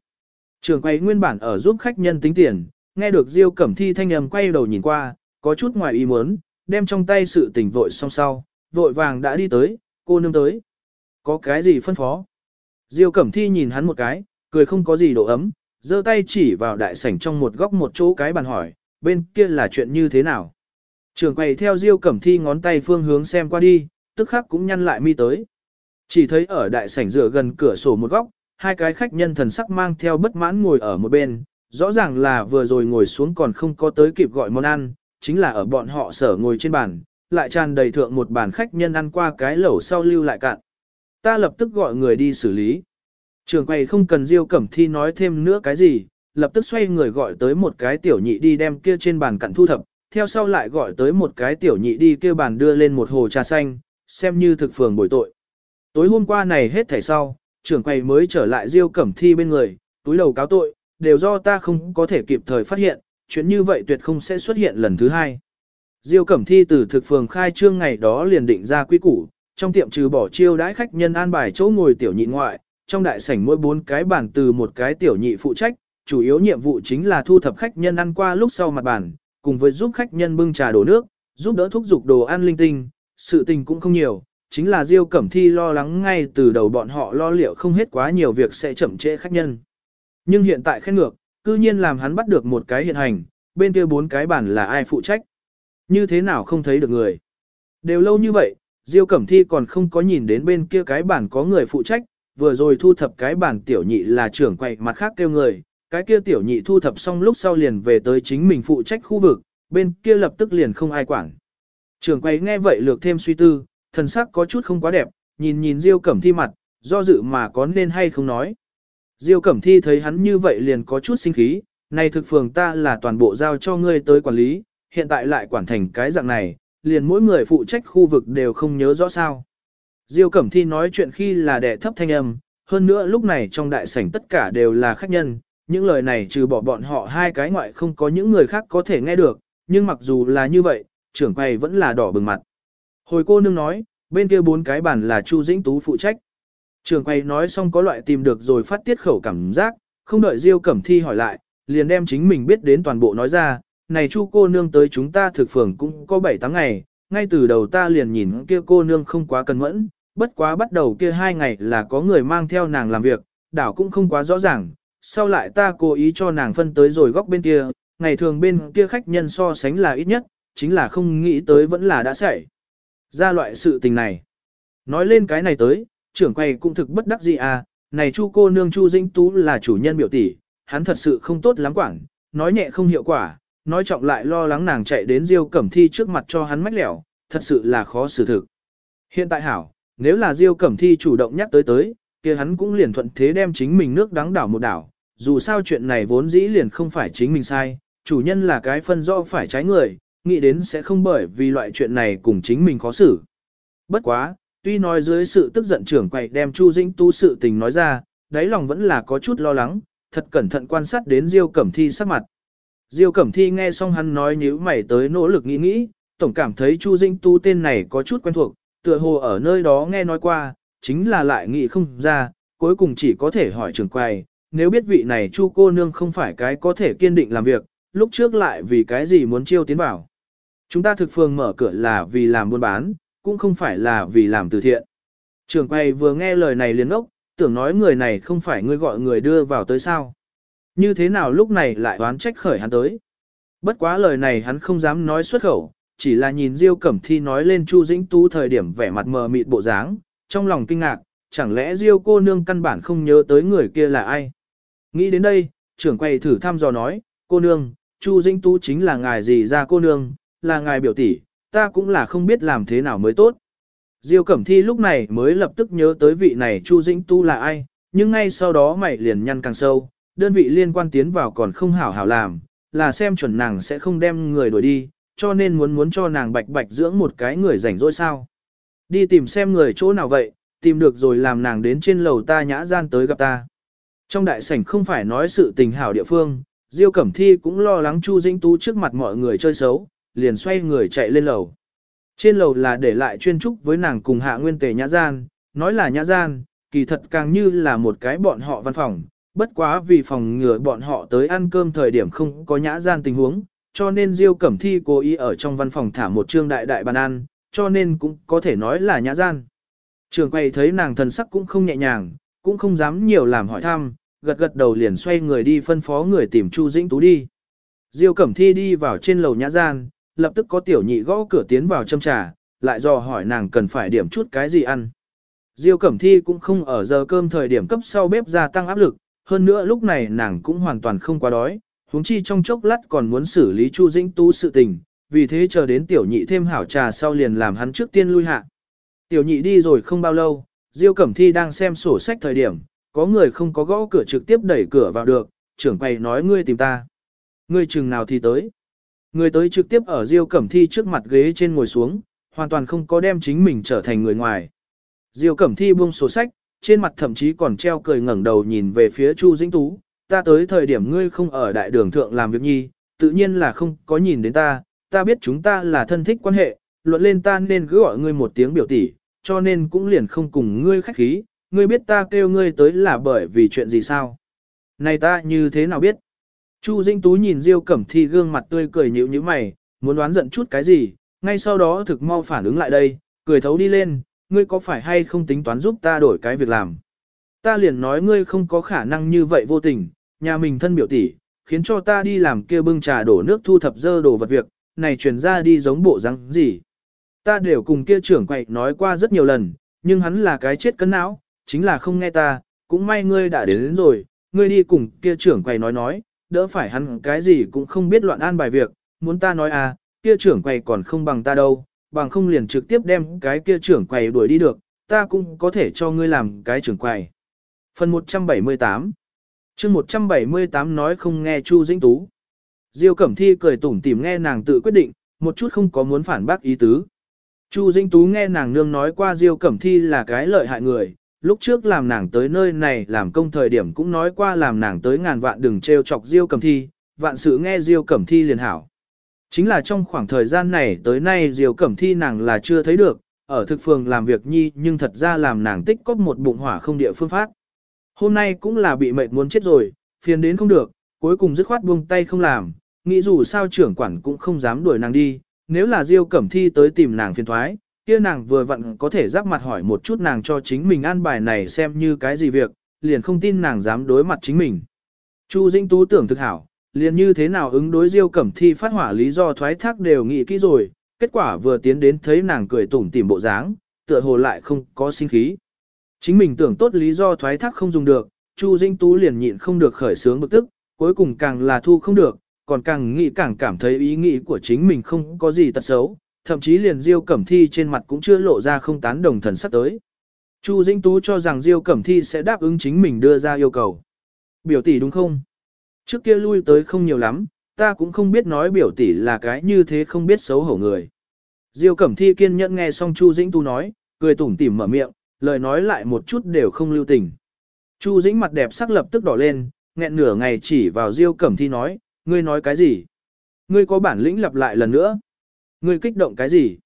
Trưởng quay nguyên bản ở giúp khách nhân tính tiền, nghe được Diêu Cẩm Thi thanh âm quay đầu nhìn qua, có chút ngoài ý muốn, đem trong tay sự tình vội xong sau, vội vàng đã đi tới, cô nương tới. Có cái gì phân phó? Diêu Cẩm Thi nhìn hắn một cái, cười không có gì độ ấm, giơ tay chỉ vào đại sảnh trong một góc một chỗ cái bàn hỏi, bên kia là chuyện như thế nào? Trường quầy theo Diêu Cẩm Thi ngón tay phương hướng xem qua đi, tức khắc cũng nhăn lại mi tới. Chỉ thấy ở đại sảnh dựa gần cửa sổ một góc, hai cái khách nhân thần sắc mang theo bất mãn ngồi ở một bên, rõ ràng là vừa rồi ngồi xuống còn không có tới kịp gọi món ăn, chính là ở bọn họ sở ngồi trên bàn, lại tràn đầy thượng một bàn khách nhân ăn qua cái lẩu sau lưu lại cạn. Ta lập tức gọi người đi xử lý. Trường quầy không cần Diêu Cẩm Thi nói thêm nữa cái gì, lập tức xoay người gọi tới một cái tiểu nhị đi đem kia trên bàn cặn thu thập, theo sau lại gọi tới một cái tiểu nhị đi kêu bàn đưa lên một hồ trà xanh, xem như thực phường bồi tội. Tối hôm qua này hết thảy sau, trưởng quầy mới trở lại Diêu Cẩm Thi bên người, túi đầu cáo tội, đều do ta không có thể kịp thời phát hiện, chuyện như vậy tuyệt không sẽ xuất hiện lần thứ hai. Diêu Cẩm Thi từ thực phường khai trương ngày đó liền định ra quy củ, trong tiệm trừ bỏ chiêu đãi khách nhân an bài chỗ ngồi tiểu nhị ngoại, trong đại sảnh mỗi bốn cái bàn từ một cái tiểu nhị phụ trách, chủ yếu nhiệm vụ chính là thu thập khách nhân ăn qua lúc sau mặt bàn, cùng với giúp khách nhân bưng trà đổ nước, giúp đỡ thúc giục đồ ăn linh tinh, sự tình cũng không nhiều, chính là Diêu Cẩm Thi lo lắng ngay từ đầu bọn họ lo liệu không hết quá nhiều việc sẽ chậm trễ khách nhân. Nhưng hiện tại khen ngược, cư nhiên làm hắn bắt được một cái hiện hành, bên kia bốn cái bản là ai phụ trách. Như thế nào không thấy được người. Đều lâu như vậy, Diêu Cẩm Thi còn không có nhìn đến bên kia cái bản có người phụ trách, vừa rồi thu thập cái bản tiểu nhị là trưởng quầy mặt khác kêu người, cái kia tiểu nhị thu thập xong lúc sau liền về tới chính mình phụ trách khu vực, bên kia lập tức liền không ai quản. Trưởng quay nghe vậy lược thêm suy tư, thần sắc có chút không quá đẹp, nhìn nhìn Diêu Cẩm Thi mặt, do dự mà có nên hay không nói. Diêu Cẩm Thi thấy hắn như vậy liền có chút sinh khí, này thực phường ta là toàn bộ giao cho ngươi tới quản lý, hiện tại lại quản thành cái dạng này, liền mỗi người phụ trách khu vực đều không nhớ rõ sao. Diêu Cẩm Thi nói chuyện khi là đệ thấp thanh âm, hơn nữa lúc này trong đại sảnh tất cả đều là khách nhân, những lời này trừ bỏ bọn họ hai cái ngoại không có những người khác có thể nghe được, nhưng mặc dù là như vậy, trưởng quầy vẫn là đỏ bừng mặt. Hồi cô nương nói, bên kia bốn cái bàn là Chu Dĩnh Tú phụ trách. Trưởng quầy nói xong có loại tìm được rồi phát tiết khẩu cảm giác, không đợi Diêu Cẩm Thi hỏi lại, liền đem chính mình biết đến toàn bộ nói ra, này Chu cô nương tới chúng ta thực phường cũng có 7 tháng ngày, ngay từ đầu ta liền nhìn kia cô nương không quá cần mẫn, bất quá bắt đầu kia hai ngày là có người mang theo nàng làm việc, đảo cũng không quá rõ ràng, sau lại ta cố ý cho nàng phân tới rồi góc bên kia, ngày thường bên kia khách nhân so sánh là ít nhất, chính là không nghĩ tới vẫn là đã xảy. Ra loại sự tình này. Nói lên cái này tới, trưởng quầy cũng thực bất đắc gì à, này chu cô nương chu dĩnh tú là chủ nhân biểu tỷ, hắn thật sự không tốt lắm quảng, nói nhẹ không hiệu quả, nói trọng lại lo lắng nàng chạy đến Diêu Cẩm Thi trước mặt cho hắn mách lẻo, thật sự là khó xử thực. Hiện tại hảo, nếu là Diêu Cẩm Thi chủ động nhắc tới tới, kia hắn cũng liền thuận thế đem chính mình nước đắng đảo một đảo, dù sao chuyện này vốn dĩ liền không phải chính mình sai, chủ nhân là cái phân do phải trái người, nghĩ đến sẽ không bởi vì loại chuyện này cùng chính mình khó xử. Bất quá, tuy nói dưới sự tức giận trưởng quậy đem Chu Dĩnh Tu sự tình nói ra, đáy lòng vẫn là có chút lo lắng, thật cẩn thận quan sát đến Diêu Cẩm Thi sắc mặt. Diêu Cẩm Thi nghe xong hắn nói nhíu mày tới nỗ lực nghĩ nghĩ, tổng cảm thấy Chu Dĩnh Tu tên này có chút quen thuộc, tựa hồ ở nơi đó nghe nói qua, chính là lại nghĩ không ra, cuối cùng chỉ có thể hỏi trưởng quầy, nếu biết vị này Chu cô nương không phải cái có thể kiên định làm việc, lúc trước lại vì cái gì muốn chiêu tiến vào. Chúng ta thực phương mở cửa là vì làm buôn bán, cũng không phải là vì làm từ thiện. Trường Quầy vừa nghe lời này liền ốc, tưởng nói người này không phải người gọi người đưa vào tới sao. Như thế nào lúc này lại oán trách khởi hắn tới. Bất quá lời này hắn không dám nói xuất khẩu, chỉ là nhìn Diêu Cẩm Thi nói lên Chu Dĩnh Tú thời điểm vẻ mặt mờ mịt bộ dáng, trong lòng kinh ngạc, chẳng lẽ Diêu cô nương căn bản không nhớ tới người kia là ai. Nghĩ đến đây, trưởng quầy thử thăm dò nói, cô nương, Chu Dĩnh Tú chính là ngài gì ra cô nương, là ngài biểu tỷ, ta cũng là không biết làm thế nào mới tốt. Diêu Cẩm Thi lúc này mới lập tức nhớ tới vị này Chu Dĩnh Tu là ai, nhưng ngay sau đó mày liền nhăn càng sâu, đơn vị liên quan tiến vào còn không hảo hảo làm, là xem chuẩn nàng sẽ không đem người đuổi đi, cho nên muốn muốn cho nàng bạch bạch dưỡng một cái người rảnh rỗi sao. Đi tìm xem người chỗ nào vậy, tìm được rồi làm nàng đến trên lầu ta nhã gian tới gặp ta. Trong đại sảnh không phải nói sự tình hảo địa phương, Diêu Cẩm Thi cũng lo lắng Chu Dĩnh tú trước mặt mọi người chơi xấu, liền xoay người chạy lên lầu. Trên lầu là để lại chuyên trúc với nàng cùng hạ nguyên tề nhã gian, nói là nhã gian, kỳ thật càng như là một cái bọn họ văn phòng, bất quá vì phòng ngừa bọn họ tới ăn cơm thời điểm không có nhã gian tình huống, cho nên Diêu Cẩm Thi cố ý ở trong văn phòng thả một trương đại đại bàn ăn, cho nên cũng có thể nói là nhã gian. Trường quay thấy nàng thần sắc cũng không nhẹ nhàng, cũng không dám nhiều làm hỏi thăm, gật gật đầu liền xoay người đi phân phó người tìm Chu Dĩnh Tú đi. Diêu Cẩm Thi đi vào trên lầu nhã gian, lập tức có tiểu nhị gõ cửa tiến vào châm trà, lại dò hỏi nàng cần phải điểm chút cái gì ăn. Diêu Cẩm Thi cũng không ở giờ cơm thời điểm cấp sau bếp gia tăng áp lực, hơn nữa lúc này nàng cũng hoàn toàn không quá đói, huống chi trong chốc lát còn muốn xử lý Chu Dĩnh Tú sự tình, vì thế chờ đến tiểu nhị thêm hảo trà sau liền làm hắn trước tiên lui hạ. Tiểu nhị đi rồi không bao lâu, Diêu Cẩm Thi đang xem sổ sách thời điểm, có người không có gõ cửa trực tiếp đẩy cửa vào được, trưởng quầy nói ngươi tìm ta. Ngươi chừng nào thì tới. Người tới trực tiếp ở Diêu Cẩm Thi trước mặt ghế trên ngồi xuống, hoàn toàn không có đem chính mình trở thành người ngoài. Diêu Cẩm Thi buông sổ sách, trên mặt thậm chí còn treo cười ngẩng đầu nhìn về phía Chu Dĩnh Tú, ta tới thời điểm ngươi không ở đại đường thượng làm việc nhi, tự nhiên là không có nhìn đến ta, ta biết chúng ta là thân thích quan hệ, luận lên ta nên cứ gọi ngươi một tiếng biểu tỷ, cho nên cũng liền không cùng ngươi khách khí, ngươi biết ta kêu ngươi tới là bởi vì chuyện gì sao? Này ta như thế nào biết? Chu Dĩnh Tú nhìn Diêu Cẩm Thi gương mặt tươi cười nhíu nhíu mày, muốn đoán giận chút cái gì, ngay sau đó thực mau phản ứng lại đây, cười thấu đi lên, ngươi có phải hay không tính toán giúp ta đổi cái việc làm? Ta liền nói ngươi không có khả năng như vậy vô tình, nhà mình thân biểu tỷ, khiến cho ta đi làm kia bưng trà đổ nước thu thập dơ đồ vật việc, này truyền ra đi giống bộ răng gì. Ta đều cùng kia trưởng quậy nói qua rất nhiều lần, nhưng hắn là cái chết cân não, chính là không nghe ta, cũng may ngươi đã đến, đến rồi, ngươi đi cùng kia trưởng quầy nói nói, đỡ phải hắn cái gì cũng không biết loạn an bài việc, muốn ta nói à, kia trưởng quầy còn không bằng ta đâu, bằng không liền trực tiếp đem cái kia trưởng quầy đuổi đi được, ta cũng có thể cho ngươi làm cái trưởng quầy. Phần 178 chương 178 nói không nghe Chu Dĩnh Tú. Diêu Cẩm Thi cười tủm tỉm nghe nàng tự quyết định, một chút không có muốn phản bác ý tứ. Chu Dĩnh Tú nghe nàng nương nói qua Diêu Cẩm Thi là cái lợi hại người, lúc trước làm nàng tới nơi này làm công thời điểm cũng nói qua làm nàng tới ngàn vạn đừng trêu chọc Diêu Cẩm Thi, vạn sự nghe Diêu Cẩm Thi liền hảo. Chính là trong khoảng thời gian này tới nay diều Cẩm Thi nàng là chưa thấy được, ở thực phường làm việc nhi nhưng thật ra làm nàng tích có một bụng hỏa không địa phương phát. Hôm nay cũng là bị mệt muốn chết rồi, phiền đến không được, cuối cùng dứt khoát buông tay không làm, nghĩ dù sao trưởng quản cũng không dám đuổi nàng đi, nếu là Diêu Cẩm Thi tới tìm nàng phiền thoái, kia nàng vừa vặn có thể giáp mặt hỏi một chút nàng cho chính mình an bài này xem như cái gì việc, liền không tin nàng dám đối mặt chính mình. Chu Dĩnh Tú tưởng thực hảo, liền như thế nào ứng đối Diêu Cẩm Thi phát hỏa lý do thoái thác đều nghĩ kỹ rồi, kết quả vừa tiến đến thấy nàng cười tủm tỉm bộ dáng, tựa hồ lại không có sinh khí. Chính mình tưởng tốt lý do thoái thác không dùng được, Chu Dinh Tú liền nhịn không được khởi sướng bực tức, cuối cùng càng là thu không được, còn càng nghĩ càng cảm thấy ý nghĩ của chính mình không có gì tật xấu, thậm chí liền Diêu Cẩm Thi trên mặt cũng chưa lộ ra không tán đồng thần sắc tới. Chu Dĩnh Tú cho rằng Diêu Cẩm Thi sẽ đáp ứng chính mình đưa ra yêu cầu. Biểu tỷ đúng không? Trước kia lui tới không nhiều lắm, ta cũng không biết nói biểu tỷ là cái như thế không biết xấu hổ người. Diêu Cẩm Thi kiên nhẫn nghe xong Chu Dĩnh Tu nói, cười tủm tỉm mở miệng, lời nói lại một chút đều không lưu tình. Chu Dĩnh mặt đẹp sắc lập tức đỏ lên, nghẹn nửa ngày chỉ vào Diêu Cẩm Thi nói, ngươi nói cái gì? Ngươi có bản lĩnh lặp lại lần nữa. Ngươi kích động cái gì?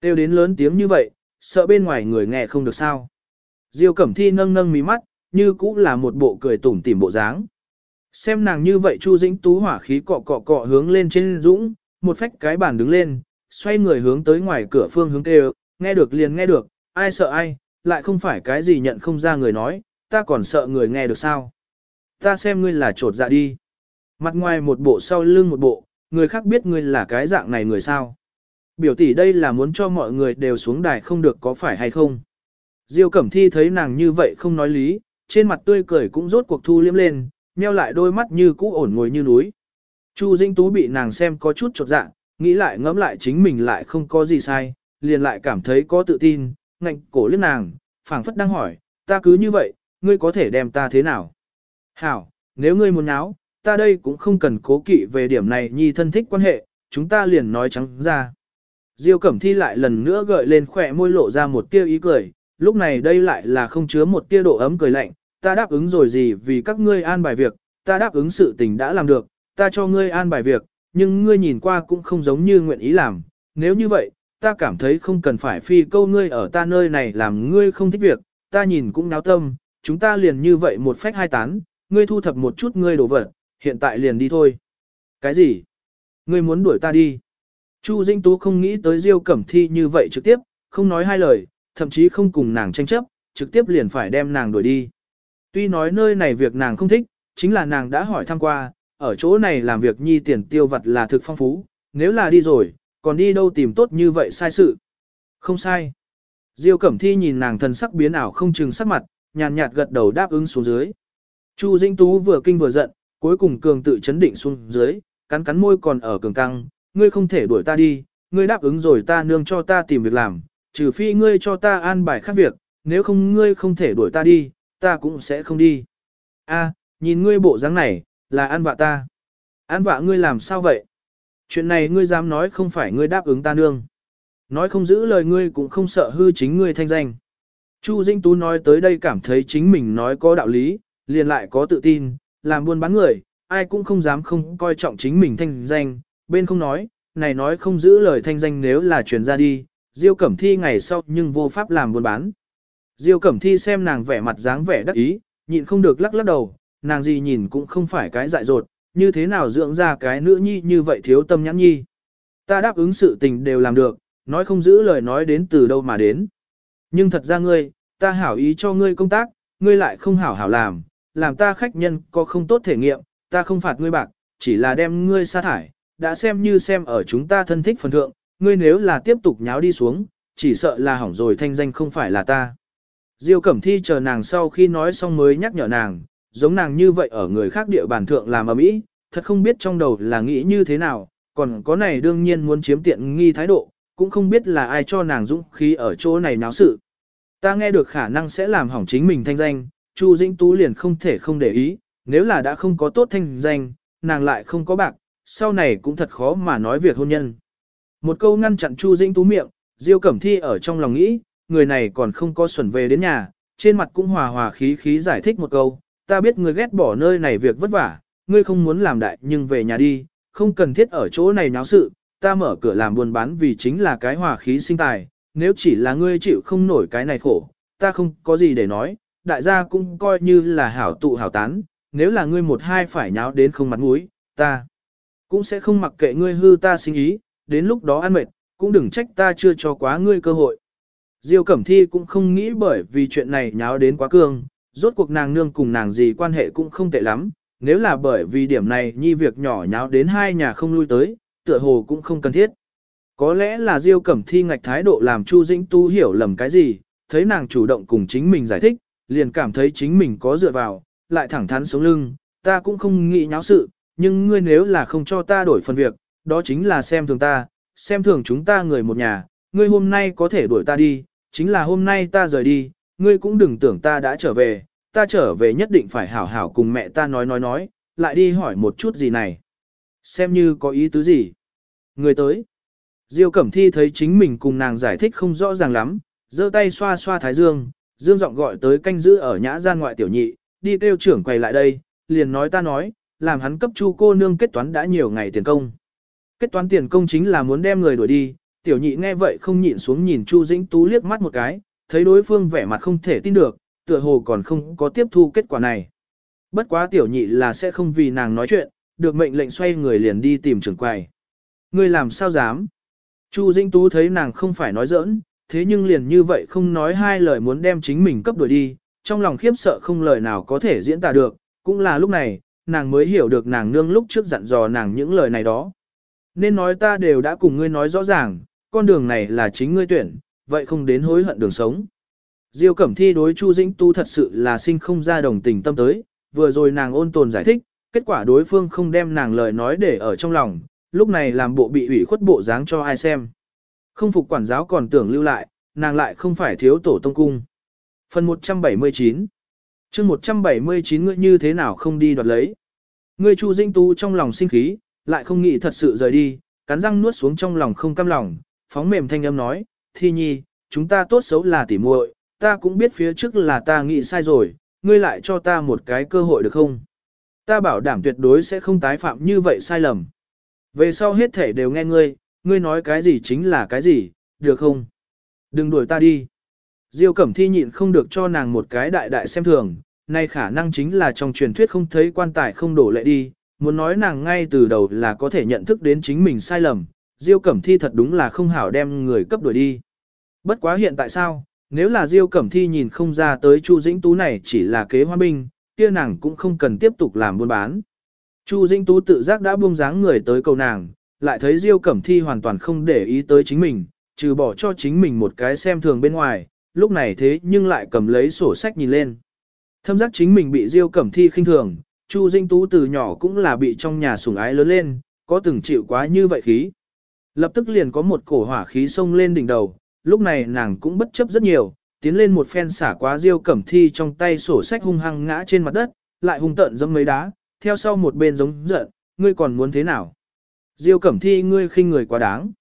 Tiêu đến lớn tiếng như vậy, sợ bên ngoài người nghe không được sao. Diêu Cẩm Thi nâng nâng mí mắt, như cũng là một bộ cười tủm tỉm bộ dáng. Xem nàng như vậy Chu Dĩnh Tú hỏa khí cọ cọ cọ hướng lên trên dũng, một phách cái bàn đứng lên, xoay người hướng tới ngoài cửa phương hướng kêu, nghe được liền nghe được, ai sợ ai, lại không phải cái gì nhận không ra người nói, ta còn sợ người nghe được sao. Ta xem ngươi là trột dạ đi. Mặt ngoài một bộ sau lưng một bộ, người khác biết ngươi là cái dạng này người sao. Biểu tỷ đây là muốn cho mọi người đều xuống đài không được có phải hay không. Diêu Cẩm Thi thấy nàng như vậy không nói lý, trên mặt tươi cười cũng rốt cuộc thu liếm lên, nheo lại đôi mắt như cũ ổn ngồi như núi. Chu Dinh Tú bị nàng xem có chút chột dạ, nghĩ lại ngẫm lại chính mình lại không có gì sai, liền lại cảm thấy có tự tin, ngạnh cổ liếc nàng, phảng phất đang hỏi, ta cứ như vậy, ngươi có thể đem ta thế nào? Hảo, nếu ngươi muốn náo, ta đây cũng không cần cố kỵ về điểm này nhi thân thích quan hệ, chúng ta liền nói trắng ra. Diêu Cẩm Thi lại lần nữa gợi lên khỏe môi lộ ra một tia ý cười, lúc này đây lại là không chứa một tia độ ấm cười lạnh, ta đáp ứng rồi gì vì các ngươi an bài việc, ta đáp ứng sự tình đã làm được, ta cho ngươi an bài việc, nhưng ngươi nhìn qua cũng không giống như nguyện ý làm, nếu như vậy, ta cảm thấy không cần phải phi câu ngươi ở ta nơi này làm ngươi không thích việc, ta nhìn cũng náo tâm, chúng ta liền như vậy một phách hai tán, ngươi thu thập một chút ngươi đồ vật, hiện tại liền đi thôi. Cái gì? Ngươi muốn đuổi ta đi? Chu Dinh Tú không nghĩ tới Diêu Cẩm Thi như vậy trực tiếp, không nói hai lời, thậm chí không cùng nàng tranh chấp, trực tiếp liền phải đem nàng đuổi đi. Tuy nói nơi này việc nàng không thích, chính là nàng đã hỏi thăm qua, ở chỗ này làm việc nhi tiền tiêu vật là thực phong phú, nếu là đi rồi, còn đi đâu tìm tốt như vậy sai sự. Không sai. Diêu Cẩm Thi nhìn nàng thần sắc biến ảo không chừng sắc mặt, nhàn nhạt gật đầu đáp ứng xuống dưới. Chu Dĩnh Tú vừa kinh vừa giận, cuối cùng cường tự chấn định xuống dưới, cắn cắn môi còn ở cường căng, ngươi không thể đuổi ta đi, ngươi đáp ứng rồi ta nương cho ta tìm việc làm, trừ phi ngươi cho ta an bài khác việc, nếu không ngươi không thể đuổi ta đi, ta cũng sẽ không đi. A, nhìn ngươi bộ dáng này, là ăn vạ ta. Ăn vạ ngươi làm sao vậy? Chuyện này ngươi dám nói không phải ngươi đáp ứng ta nương. Nói không giữ lời ngươi cũng không sợ hư chính ngươi thanh danh. Chu Dĩnh Tú nói tới đây cảm thấy chính mình nói có đạo lý, liền lại có tự tin, làm buôn bán người, ai cũng không dám không coi trọng chính mình thanh danh, bên không nói, này nói không giữ lời thanh danh nếu là truyền ra đi, Diêu Cẩm Thi ngày sau nhưng vô pháp làm buôn bán. Diêu Cẩm Thi xem nàng vẻ mặt dáng vẻ đắc ý, nhịn không được lắc lắc đầu, nàng gì nhìn cũng không phải cái dại dột, như thế nào dưỡng ra cái nữ nhi như vậy thiếu tâm nhãn nhi. Ta đáp ứng sự tình đều làm được, nói không giữ lời nói đến từ đâu mà đến. Nhưng thật ra ngươi, ta hảo ý cho ngươi công tác, ngươi lại không hảo hảo làm, làm ta khách nhân có không tốt thể nghiệm, ta không phạt ngươi bạc, chỉ là đem ngươi sa thải, đã xem như xem ở chúng ta thân thích phần thượng, ngươi nếu là tiếp tục nháo đi xuống, chỉ sợ là hỏng rồi thanh danh không phải là ta. Diêu Cẩm Thi chờ nàng sau khi nói xong mới nhắc nhở nàng, giống nàng như vậy ở người khác địa bàn thượng làm ở mỹ, thật không biết trong đầu là nghĩ như thế nào, còn có này đương nhiên muốn chiếm tiện nghi thái độ, cũng không biết là ai cho nàng dũng khí ở chỗ này náo sự. Ta nghe được khả năng sẽ làm hỏng chính mình thanh danh, Chu Dĩnh Tú liền không thể không để ý, nếu là đã không có tốt thanh danh, nàng lại không có bạc, sau này cũng thật khó mà nói việc hôn nhân. Một câu ngăn chặn Chu Dĩnh Tú miệng, Diêu Cẩm Thi ở trong lòng nghĩ, người này còn không có xuẩn về đến nhà, trên mặt cũng hòa hòa khí khí giải thích một câu, ta biết ngươi ghét bỏ nơi này việc vất vả, ngươi không muốn làm đại nhưng về nhà đi, không cần thiết ở chỗ này náo sự, ta mở cửa làm buôn bán vì chính là cái hòa khí sinh tài, nếu chỉ là ngươi chịu không nổi cái này khổ, ta không có gì để nói, đại gia cũng coi như là hảo tụ hảo tán, nếu là ngươi một hai phải nháo đến không mặt mũi, ta cũng sẽ không mặc kệ ngươi hư ta sinh ý, đến lúc đó ăn mệt, cũng đừng trách ta chưa cho quá ngươi cơ hội. Diêu Cẩm Thi cũng không nghĩ bởi vì chuyện này nháo đến quá cương, rốt cuộc nàng nương cùng nàng gì quan hệ cũng không tệ lắm, nếu là bởi vì điểm này nhi việc nhỏ nháo đến hai nhà không lui tới, tựa hồ cũng không cần thiết. Có lẽ là Diêu Cẩm Thi ngạch thái độ làm Chu Dĩnh Tu hiểu lầm cái gì, thấy nàng chủ động cùng chính mình giải thích, liền cảm thấy chính mình có dựa vào, lại thẳng thắn sống lưng, ta cũng không nghĩ nháo sự, nhưng ngươi nếu là không cho ta đổi phần việc, đó chính là xem thường ta, xem thường chúng ta người một nhà, ngươi hôm nay có thể đuổi ta đi, chính là hôm nay ta rời đi, ngươi cũng đừng tưởng ta đã trở về, ta trở về nhất định phải hảo hảo cùng mẹ ta nói nói nói, lại đi hỏi một chút gì này. Xem như có ý tứ gì. Người tới. Diêu Cẩm Thi thấy chính mình cùng nàng giải thích không rõ ràng lắm, giơ tay xoa xoa thái dương, dương giọng gọi tới canh giữ ở nhã gian ngoại tiểu nhị, đi kêu trưởng quay lại đây, liền nói ta nói, làm hắn cấp chu cô nương kết toán đã nhiều ngày tiền công. Kết toán tiền công chính là muốn đem người đuổi đi, tiểu nhị nghe vậy không nhịn xuống nhìn Chu Dĩnh Tú liếc mắt một cái, thấy đối phương vẻ mặt không thể tin được, tựa hồ còn không có tiếp thu kết quả này. Bất quá tiểu nhị là sẽ không vì nàng nói chuyện, được mệnh lệnh xoay người liền đi tìm trưởng quầy. Ngươi làm sao dám? Chu Dĩnh Tú thấy nàng không phải nói giỡn, thế nhưng liền như vậy không nói hai lời muốn đem chính mình cấp đuổi đi, trong lòng khiếp sợ không lời nào có thể diễn tả được, cũng là lúc này, nàng mới hiểu được nàng nương lúc trước dặn dò nàng những lời này đó. Nên nói ta đều đã cùng ngươi nói rõ ràng, con đường này là chính ngươi tuyển, vậy không đến hối hận đường sống. Diêu Cẩm Thi đối Chu Dĩnh Tu thật sự là sinh không ra đồng tình tâm tới, vừa rồi nàng ôn tồn giải thích, kết quả đối phương không đem nàng lời nói để ở trong lòng, lúc này làm bộ bị ủy khuất bộ dáng cho ai xem. Không phục quản giáo còn tưởng lưu lại, nàng lại không phải thiếu tổ tông cung. Phần 179 chương 179 ngươi như thế nào không đi đoạt lấy. Ngươi Chu Dĩnh Tu trong lòng sinh khí, lại không nghĩ thật sự rời đi, cắn răng nuốt xuống trong lòng không cam lòng, phóng mềm thanh âm nói, thi nhi, chúng ta tốt xấu là tỉ muội, ta cũng biết phía trước là ta nghĩ sai rồi, ngươi lại cho ta một cái cơ hội được không? Ta bảo đảm tuyệt đối sẽ không tái phạm như vậy sai lầm. Về sau hết thể đều nghe ngươi, ngươi nói cái gì chính là cái gì, được không? Đừng đuổi ta đi. Diêu Cẩm Thi nhịn không được cho nàng một cái đại đại xem thường, nay khả năng chính là trong truyền thuyết không thấy quan tài không đổ lệ đi, muốn nói nàng ngay từ đầu là có thể nhận thức đến chính mình sai lầm, Diêu Cẩm Thi thật đúng là không hảo đem người cấp đuổi đi. Bất quá hiện tại sao, nếu là Diêu Cẩm Thi nhìn không ra tới Chu Dĩnh Tú này chỉ là kế hoa binh, kia nàng cũng không cần tiếp tục làm buôn bán. Chu Dĩnh Tú tự giác đã buông dáng người tới cầu nàng, lại thấy Diêu Cẩm Thi hoàn toàn không để ý tới chính mình, trừ bỏ cho chính mình một cái xem thường bên ngoài, lúc này thế nhưng lại cầm lấy sổ sách nhìn lên. Thâm giác chính mình bị Diêu Cẩm Thi khinh thường, Chu Dĩnh Tú từ nhỏ cũng là bị trong nhà sủng ái lớn lên, có từng chịu quá như vậy khí. Lập tức liền có một cổ hỏa khí xông lên đỉnh đầu, lúc này nàng cũng bất chấp rất nhiều, tiến lên một phen xả quá Diêu Cẩm Thi trong tay sổ sách hung hăng ngã trên mặt đất, lại hung tợn dẫm mấy đá, theo sau một bên giống giận, ngươi còn muốn thế nào? Diêu Cẩm Thi ngươi khinh người quá đáng.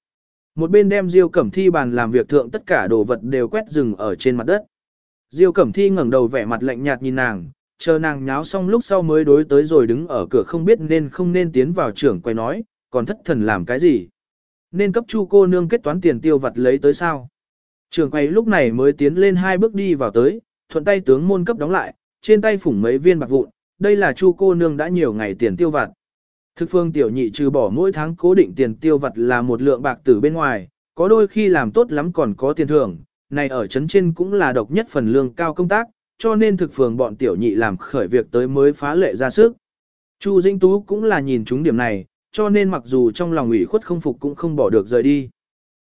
Một bên đem Diêu Cẩm Thi bàn làm việc thượng tất cả đồ vật đều quét rừng ở trên mặt đất. Diêu Cẩm Thi ngẩng đầu vẻ mặt lạnh nhạt nhìn nàng, chờ nàng nháo xong lúc sau mới đối tới rồi đứng ở cửa không biết nên không nên tiến vào trưởng quay nói, còn thất thần làm cái gì. Nên cấp chu cô nương kết toán tiền tiêu vặt lấy tới sao. Trường quay lúc này mới tiến lên hai bước đi vào tới, thuận tay tướng môn cấp đóng lại, trên tay phủng mấy viên bạc vụn, đây là chu cô nương đã nhiều ngày tiền tiêu vặt. Thực phương tiểu nhị trừ bỏ mỗi tháng cố định tiền tiêu vặt là một lượng bạc tử bên ngoài, có đôi khi làm tốt lắm còn có tiền thưởng, này ở trấn trên cũng là độc nhất phần lương cao công tác, cho nên thực phường bọn tiểu nhị làm khởi việc tới mới phá lệ ra sức. Chu Dĩnh Tú cũng là nhìn chúng điểm này, cho nên mặc dù trong lòng ủy khuất không phục cũng không bỏ được rời đi.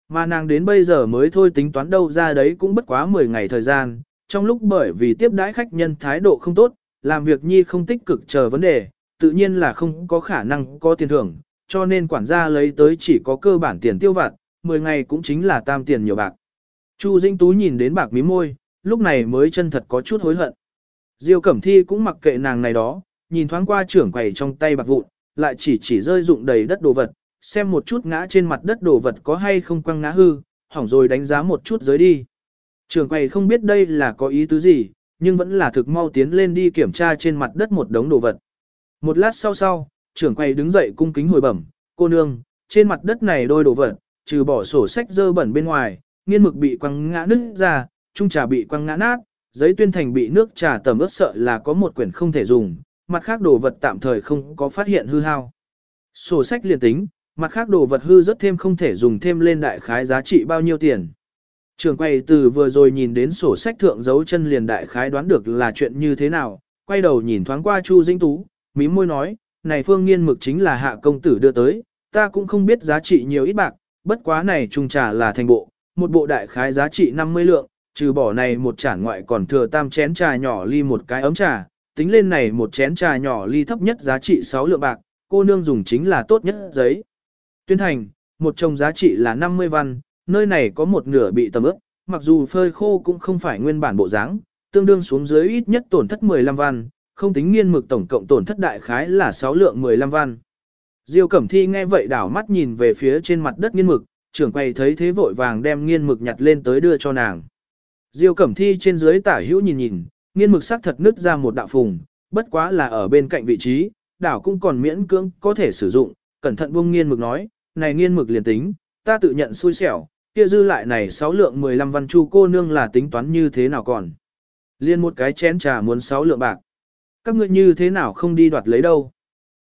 Mà nàng đến bây giờ mới thôi tính toán đâu ra đấy cũng bất quá 10 ngày thời gian, trong lúc bởi vì tiếp đãi khách nhân thái độ không tốt, làm việc nhi không tích cực chờ vấn đề, tự nhiên là không có khả năng có tiền thưởng, cho nên quản gia lấy tới chỉ có cơ bản tiền tiêu vặt, 10 ngày cũng chính là tam tiền nhiều bạc. Chu Dĩnh Tú nhìn đến bạc mí môi, lúc này mới chân thật có chút hối hận. Diêu Cẩm Thi cũng mặc kệ nàng này đó, nhìn thoáng qua trưởng quầy trong tay bạc vụn, lại chỉ chỉ rơi dụng đầy đất đồ vật, xem một chút ngã trên mặt đất đồ vật có hay không quăng ngã hư, hỏng rồi đánh giá một chút giới đi. Trường quầy không biết đây là có ý tứ gì, nhưng vẫn là thực mau tiến lên đi kiểm tra trên mặt đất một đống đồ vật. Một lát sau sau, trưởng quầy đứng dậy cung kính hồi bẩm, cô nương, trên mặt đất này đôi đồ vật, trừ bỏ sổ sách dơ bẩn bên ngoài, nghiên mực bị quăng ngã nứt ra, trung trà bị quăng ngã nát, giấy tuyên thành bị nước trà tầm ướt sợ là có một quyển không thể dùng, mặt khác đồ vật tạm thời không có phát hiện hư hao. Sổ sách liền tính, mặt khác đồ vật hư rất thêm không thể dùng thêm lên đại khái giá trị bao nhiêu tiền. Trường quay từ vừa rồi nhìn đến sổ sách thượng dấu chân liền đại khái đoán được là chuyện như thế nào, quay đầu nhìn thoáng qua Chu Dĩnh Tú, mím môi nói, này phương nghiên mực chính là hạ công tử đưa tới, ta cũng không biết giá trị nhiều ít bạc, bất quá này trùng trà là thành bộ, một bộ đại khái giá trị 50 lượng, trừ bỏ này một chản ngoại còn thừa tam chén trà nhỏ ly một cái ấm trà, tính lên này một chén trà nhỏ ly thấp nhất giá trị 6 lượng bạc, cô nương dùng chính là tốt nhất giấy. Tuyên thành, một chồng giá trị là 50 văn, nơi này có một nửa bị tầm ướp, mặc dù phơi khô cũng không phải nguyên bản bộ dáng, tương đương xuống dưới ít nhất tổn thất 15 văn, không tính nghiên mực tổng cộng tổn thất đại khái là 6 lượng 15 văn. Diêu Cẩm Thi nghe vậy đảo mắt nhìn về phía trên mặt đất nghiên mực, trưởng quầy thấy thế vội vàng đem nghiên mực nhặt lên tới đưa cho nàng. Diêu Cẩm Thi trên dưới tả hữu nhìn nhìn, nghiên mực sắc thật nứt ra một đạo phùng, bất quá là ở bên cạnh vị trí, đảo cũng còn miễn cưỡng có thể sử dụng, cẩn thận buông nghiên mực nói, này nghiên mực liền tính, ta tự nhận xui xẻo, kia dư lại này 6 lượng 15 văn chu cô nương là tính toán như thế nào còn. Liên một cái chén trà muốn 6 lượng bạc. Các ngươi như thế nào không đi đoạt lấy đâu.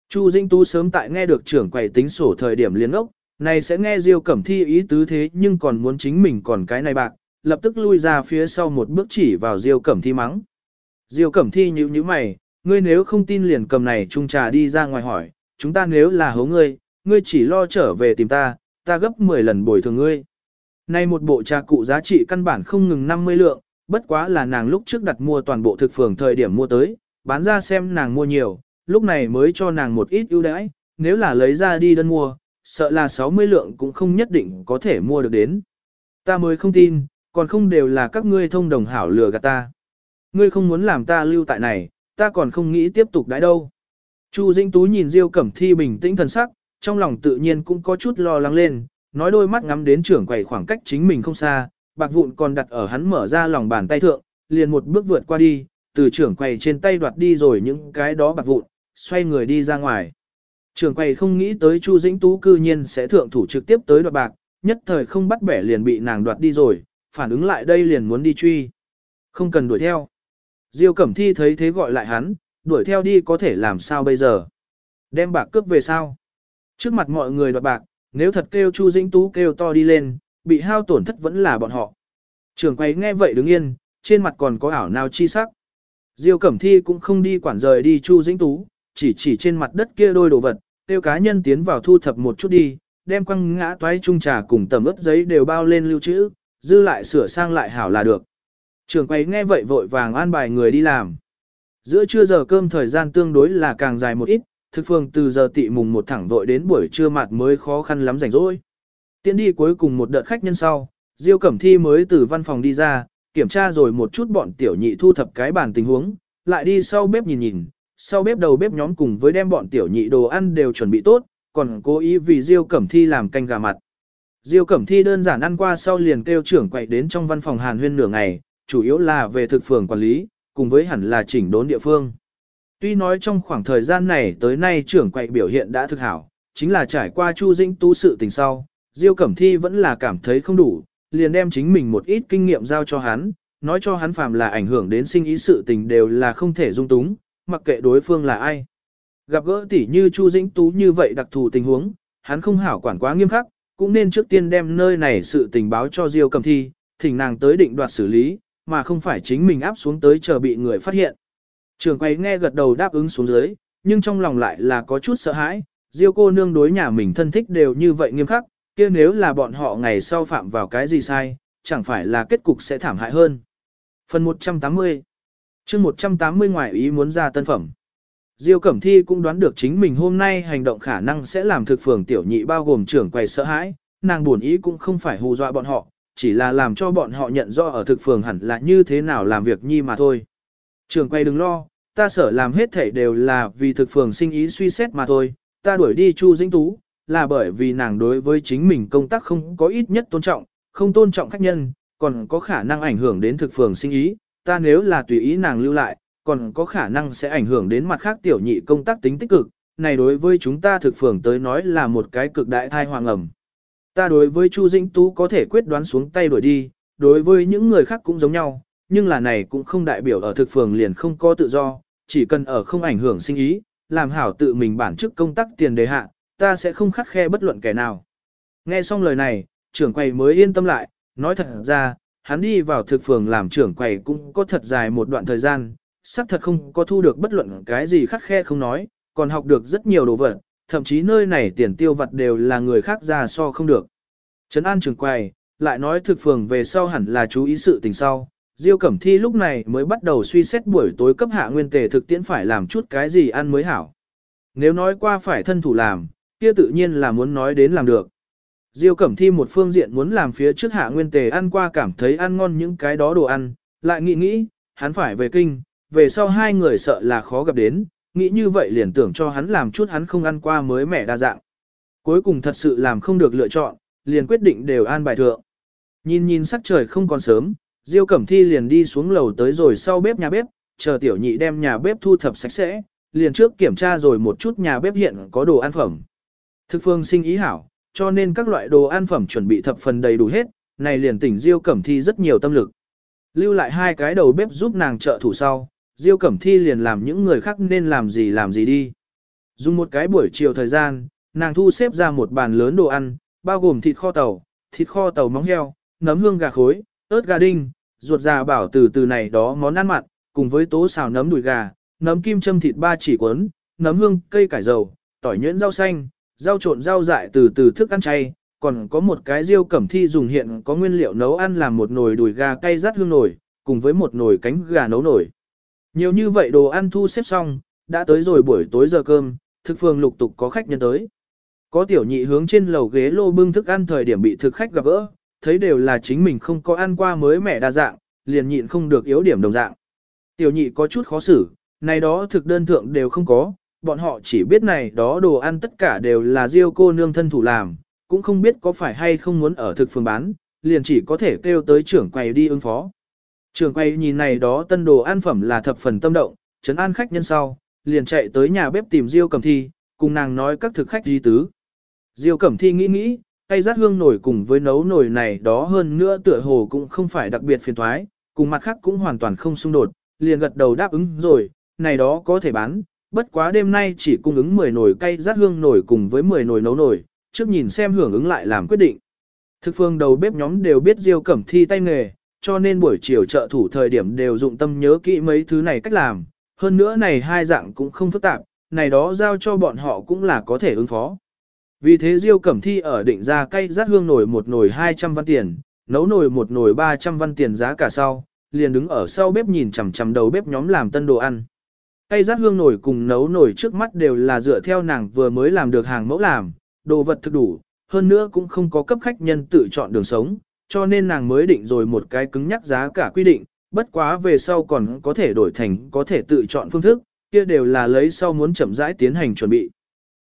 Chu Dinh Tu sớm tại nghe được trưởng quầy tính sổ thời điểm liên ốc, này sẽ nghe Diêu Cẩm Thi ý tứ thế nhưng còn muốn chính mình còn cái này bạc, lập tức lui ra phía sau một bước chỉ vào Diêu Cẩm Thi mắng. Diêu Cẩm Thi nhíu nhíu mày, ngươi nếu không tin liền cầm này chung trà đi ra ngoài hỏi, chúng ta nếu là hố ngươi, ngươi chỉ lo trở về tìm ta, ta gấp 10 lần bồi thường ngươi. Nay một bộ trà cụ giá trị căn bản không ngừng 50 lượng, bất quá là nàng lúc trước đặt mua toàn bộ thực phường thời điểm mua tới, bán ra xem nàng mua nhiều, lúc này mới cho nàng một ít ưu đãi, nếu là lấy ra đi đơn mua, sợ là 60 lượng cũng không nhất định có thể mua được đến. Ta mới không tin, còn không đều là các ngươi thông đồng hảo lừa gạt ta. Ngươi không muốn làm ta lưu tại này, ta còn không nghĩ tiếp tục đãi đâu. Chu Dĩnh Tú nhìn Diêu Cẩm Thi bình tĩnh thần sắc, trong lòng tự nhiên cũng có chút lo lắng lên, nói đôi mắt ngắm đến trưởng quầy khoảng cách chính mình không xa, bạc vụn còn đặt ở hắn mở ra lòng bàn tay thượng, liền một bước vượt qua đi, từ trưởng quầy trên tay đoạt đi rồi những cái đó bạc vụn, xoay người đi ra ngoài. Trưởng quầy không nghĩ tới Chu Dĩnh Tú cư nhiên sẽ thượng thủ trực tiếp tới đoạt bạc, nhất thời không bắt bẻ liền bị nàng đoạt đi rồi, phản ứng lại đây liền muốn đi truy. Không cần đuổi theo. Diêu Cẩm Thi thấy thế gọi lại hắn, đuổi theo đi có thể làm sao bây giờ? Đem bạc cướp về sao? Trước mặt mọi người đoạt bạc, nếu thật kêu Chu Dĩnh Tú kêu to đi lên, bị hao tổn thất vẫn là bọn họ. Trường quay nghe vậy đứng yên, trên mặt còn có ảo nào chi sắc. Diêu Cẩm Thi cũng không đi quản rời đi Chu Dĩnh Tú, chỉ chỉ trên mặt đất kia đôi đồ vật, tiêu cá nhân tiến vào thu thập một chút đi, đem quăng ngã toái trung trà cùng tầm ướt giấy đều bao lên lưu trữ, dư lại sửa sang lại hảo là được. Trưởng quầy nghe vậy vội vàng an bài người đi làm. Giữa trưa giờ cơm thời gian tương đối là càng dài một ít, thực phương từ giờ tị mùng một thẳng vội đến buổi trưa mặt mới khó khăn lắm rảnh rỗi. Tiến đi cuối cùng một đợt khách nhân sau, Diêu Cẩm Thi mới từ văn phòng đi ra, kiểm tra rồi một chút bọn tiểu nhị thu thập cái bàn tình huống, lại đi sau bếp nhìn nhìn, sau bếp đầu bếp nhóm cùng với đem bọn tiểu nhị đồ ăn đều chuẩn bị tốt, còn cố ý vì Diêu Cẩm Thi làm canh gà mặt. Diêu Cẩm Thi đơn giản ăn qua sau liền kêu trưởng quậy đến trong văn phòng Hàn Huyên nửa ngày, chủ yếu là về thực phường quản lý, cùng với hẳn là chỉnh đốn địa phương. Tuy nói trong khoảng thời gian này tới nay trưởng quậy biểu hiện đã thực hảo, chính là trải qua Chu Dĩnh Tú sự tình sau, Diêu Cẩm Thi vẫn là cảm thấy không đủ, liền đem chính mình một ít kinh nghiệm giao cho hắn, nói cho hắn phàm là ảnh hưởng đến sinh ý sự tình đều là không thể dung túng, mặc kệ đối phương là ai. Gặp gỡ tỷ như Chu Dĩnh Tú như vậy đặc thù tình huống, hắn không hảo quản quá nghiêm khắc, cũng nên trước tiên đem nơi này sự tình báo cho Diêu cẩm Thi, thỉnh nàng tới định đoạt xử lý, mà không phải chính mình áp xuống tới chờ bị người phát hiện. Trường quay nghe gật đầu đáp ứng xuống dưới, nhưng trong lòng lại là có chút sợ hãi, Diêu cô nương đối nhà mình thân thích đều như vậy nghiêm khắc, kia nếu là bọn họ ngày sau phạm vào cái gì sai, chẳng phải là kết cục sẽ thảm hại hơn. Phần 180 chương 180 ngoại ý muốn ra tân phẩm. Diêu Cẩm Thi cũng đoán được chính mình hôm nay hành động khả năng sẽ làm thực phường tiểu nhị bao gồm trưởng quầy sợ hãi, nàng buồn ý cũng không phải hù dọa bọn họ, chỉ là làm cho bọn họ nhận rõ ở thực phường hẳn là như thế nào làm việc nhi mà thôi. Trường quay đừng lo, ta sở làm hết thảy đều là vì thực phường sinh ý suy xét mà thôi, ta đuổi đi Chu Dĩnh Tú, là bởi vì nàng đối với chính mình công tác không có ít nhất tôn trọng, không tôn trọng khách nhân, còn có khả năng ảnh hưởng đến thực phường sinh ý, ta nếu là tùy ý nàng lưu lại, còn có khả năng sẽ ảnh hưởng đến mặt khác tiểu nhị công tác tính tích cực, này đối với chúng ta thực phường tới nói là một cái cực đại thai hoàng ẩm. Ta đối với Chu Dĩnh Tú có thể quyết đoán xuống tay đuổi đi, đối với những người khác cũng giống nhau, nhưng là này cũng không đại biểu ở thực phường liền không có tự do, chỉ cần ở không ảnh hưởng sinh ý, làm hảo tự mình bản chức công tác tiền đề hạ, ta sẽ không khắt khe bất luận kẻ nào. Nghe xong lời này, trưởng quầy mới yên tâm lại, nói thật ra, hắn đi vào thực phường làm trưởng quầy cũng có thật dài một đoạn thời gian, xác thật không có thu được bất luận cái gì khắc khe không nói, còn học được rất nhiều đồ vật, thậm chí nơi này tiền tiêu vật đều là người khác ra so không được. Trấn An trường quầy, lại nói thực phường về sau hẳn là chú ý sự tình sau. Diêu Cẩm Thi lúc này mới bắt đầu suy xét buổi tối cấp hạ nguyên tề thực tiễn phải làm chút cái gì ăn mới hảo. Nếu nói qua phải thân thủ làm, kia tự nhiên là muốn nói đến làm được. Diêu Cẩm Thi một phương diện muốn làm phía trước hạ nguyên tề ăn qua cảm thấy ăn ngon những cái đó đồ ăn, lại nghĩ nghĩ, hắn phải về kinh, về sau hai người sợ là khó gặp đến, nghĩ như vậy liền tưởng cho hắn làm chút hắn không ăn qua mới mẻ đa dạng. Cuối cùng thật sự làm không được lựa chọn, liền quyết định đều an bài thượng. Nhìn nhìn sắc trời không còn sớm, Diêu Cẩm Thi liền đi xuống lầu tới rồi sau bếp nhà bếp, chờ tiểu nhị đem nhà bếp thu thập sạch sẽ, liền trước kiểm tra rồi một chút nhà bếp hiện có đồ ăn phẩm. Thực phương sinh ý hảo, cho nên các loại đồ ăn phẩm chuẩn bị thập phần đầy đủ hết, này liền tỉnh Diêu Cẩm Thi rất nhiều tâm lực. Lưu lại hai cái đầu bếp giúp nàng trợ thủ sau, Diêu Cẩm Thi liền làm những người khác nên làm gì làm gì đi. Dùng một cái buổi chiều thời gian, nàng thu xếp ra một bàn lớn đồ ăn, bao gồm thịt kho tàu, thịt kho tàu móng heo, nấm hương gà khối, ớt gà đinh, ruột già bảo từ từ này đó món ăn mặn, cùng với tố xào nấm đùi gà, nấm kim châm thịt ba chỉ cuốn, nấm hương, cây cải dầu, tỏi nhuyễn rau xanh, rau trộn rau dại từ từ thức ăn chay, còn có một cái riêu cẩm thi dùng hiện có nguyên liệu nấu ăn làm một nồi đùi gà cay rát hương nổi, cùng với một nồi cánh gà nấu nổi. Nhiều như vậy đồ ăn thu xếp xong, đã tới rồi buổi tối giờ cơm, thực phường lục tục có khách nhân tới. Có tiểu nhị hướng trên lầu ghế lô bưng thức ăn thời điểm bị thực khách gặp gỡ, thấy đều là chính mình không có ăn qua mới mẻ đa dạng, liền nhịn không được yếu điểm đồng dạng. Tiểu nhị có chút khó xử, này đó thực đơn thượng đều không có, bọn họ chỉ biết này đó đồ ăn tất cả đều là riêu cô nương thân thủ làm, cũng không biết có phải hay không muốn ở thực phường bán, liền chỉ có thể kêu tới trưởng quầy đi ứng phó. Trường quay nhìn này đó tân đồ ăn phẩm là thập phần tâm động, chấn an khách nhân sau, liền chạy tới nhà bếp tìm Diêu Cẩm Thi, cùng nàng nói các thực khách di tứ. Diêu Cẩm Thi nghĩ nghĩ, cây rát hương nổi cùng với nấu nổi này đó hơn nữa tựa hồ cũng không phải đặc biệt phiền thoái, cùng mặt khác cũng hoàn toàn không xung đột, liền gật đầu đáp ứng rồi, này đó có thể bán, bất quá đêm nay chỉ cung ứng 10 nồi cây rát hương nổi cùng với 10 nồi nấu nổi, trước nhìn xem hưởng ứng lại làm quyết định. Thực phương đầu bếp nhóm đều biết Diêu Cẩm Thi tay nghề, cho nên buổi chiều trợ thủ thời điểm đều dụng tâm nhớ kỹ mấy thứ này cách làm, hơn nữa này hai dạng cũng không phức tạp, này đó giao cho bọn họ cũng là có thể ứng phó. Vì thế Diêu Cẩm Thi ở định ra cây rát hương nổi một nồi 200 văn tiền, nấu nồi một nồi 300 văn tiền giá cả sau, liền đứng ở sau bếp nhìn chằm chằm đầu bếp nhóm làm tân đồ ăn. Cây rát hương nổi cùng nấu nổi trước mắt đều là dựa theo nàng vừa mới làm được hàng mẫu làm, đồ vật thực đủ, hơn nữa cũng không có cấp khách nhân tự chọn đường sống, cho nên nàng mới định rồi một cái cứng nhắc giá cả quy định, bất quá về sau còn có thể đổi thành có thể tự chọn phương thức, kia đều là lấy sau muốn chậm rãi tiến hành chuẩn bị.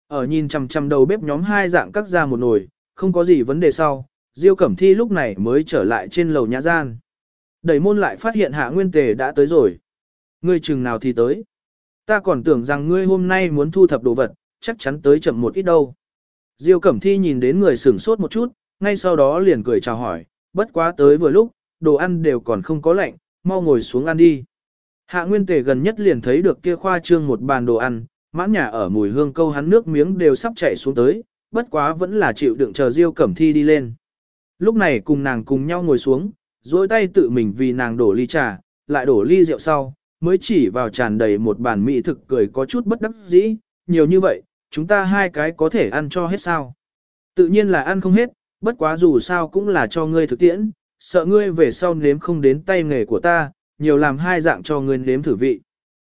Ở nhìn chằm chằm đầu bếp nhóm hai dạng cắt ra một nồi, không có gì vấn đề sau, Diêu Cẩm Thi lúc này mới trở lại trên lầu nhã gian. Đẩy môn lại phát hiện Hạ Nguyên Tề đã tới rồi. Ngươi chừng nào thì tới. Ta còn tưởng rằng ngươi hôm nay muốn thu thập đồ vật, chắc chắn tới chậm một ít đâu. Diêu Cẩm Thi nhìn đến người sửng sốt một chút, ngay sau đó liền cười chào hỏi, bất quá tới vừa lúc, đồ ăn đều còn không có lạnh, mau ngồi xuống ăn đi. Hạ Nguyên Tề gần nhất liền thấy được kia khoa trương một bàn đồ ăn, mãn nhà ở mùi hương câu hắn nước miếng đều sắp chảy xuống tới, bất quá vẫn là chịu đựng chờ Diêu Cẩm Thi đi lên. Lúc này cùng nàng cùng nhau ngồi xuống, duỗi tay tự mình vì nàng đổ ly trà, lại đổ ly rượu sau, mới chỉ vào tràn đầy một bàn mỹ thực cười có chút bất đắc dĩ, nhiều như vậy, chúng ta hai cái có thể ăn cho hết sao. Tự nhiên là ăn không hết, bất quá dù sao cũng là cho ngươi thực tiễn, sợ ngươi về sau nếm không đến tay nghề của ta, nhiều làm hai dạng cho ngươi nếm thử vị.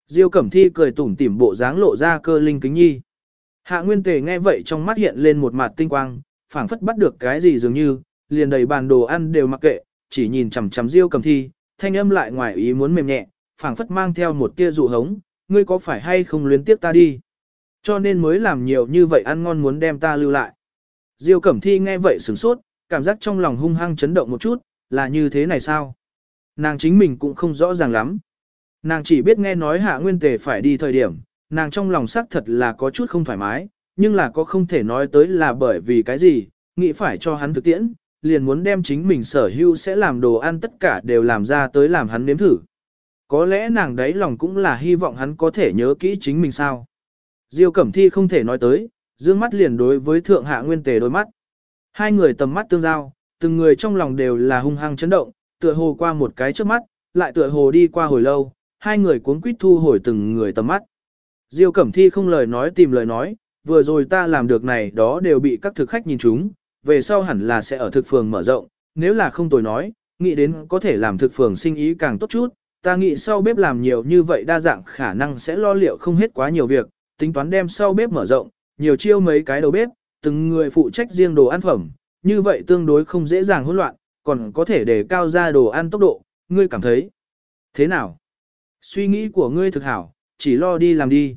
Diêu Cẩm Thi cười tủm tỉm bộ dáng lộ ra cơ linh kính nhi. Hạ Nguyên Tề nghe vậy trong mắt hiện lên một mặt tinh quang, phảng phất bắt được cái gì dường như, liền đầy bàn đồ ăn đều mặc kệ, chỉ nhìn chằm chằm Diêu Cẩm Thi, thanh âm lại ngoài ý muốn mềm nhẹ, phảng phất mang theo một tia dụ hống, ngươi có phải hay không luyến tiếp ta đi? Cho nên mới làm nhiều như vậy ăn ngon muốn đem ta lưu lại. Diêu Cẩm Thi nghe vậy sửng sốt, cảm giác trong lòng hung hăng chấn động một chút, là như thế này sao? Nàng chính mình cũng không rõ ràng lắm. Nàng chỉ biết nghe nói hạ nguyên tề phải đi thời điểm, nàng trong lòng xác thật là có chút không thoải mái, nhưng là có không thể nói tới là bởi vì cái gì, nghĩ phải cho hắn thực tiễn, liền muốn đem chính mình sở hữu sẽ làm đồ ăn tất cả đều làm ra tới làm hắn nếm thử. Có lẽ nàng đấy lòng cũng là hy vọng hắn có thể nhớ kỹ chính mình sao. Diêu Cẩm Thi không thể nói tới, dương mắt liền đối với thượng hạ nguyên tề đôi mắt. Hai người tầm mắt tương giao, từng người trong lòng đều là hung hăng chấn động, tựa hồ qua một cái trước mắt, lại tựa hồ đi qua hồi lâu, hai người cuốn quýt thu hồi từng người tầm mắt. Diêu Cẩm Thi không lời nói tìm lời nói, vừa rồi ta làm được này đó đều bị các thực khách nhìn chúng, về sau hẳn là sẽ ở thực phường mở rộng, nếu là không tồi nói, nghĩ đến có thể làm thực phường sinh ý càng tốt chút, ta nghĩ sau bếp làm nhiều như vậy đa dạng khả năng sẽ lo liệu không hết quá nhiều việc, tính toán đem sau bếp mở rộng, nhiều chiêu mấy cái đầu bếp, từng người phụ trách riêng đồ ăn phẩm, như vậy tương đối không dễ dàng hỗn loạn, còn có thể để cao ra đồ ăn tốc độ, ngươi cảm thấy thế nào? Suy nghĩ của ngươi thực hảo, chỉ lo đi làm đi.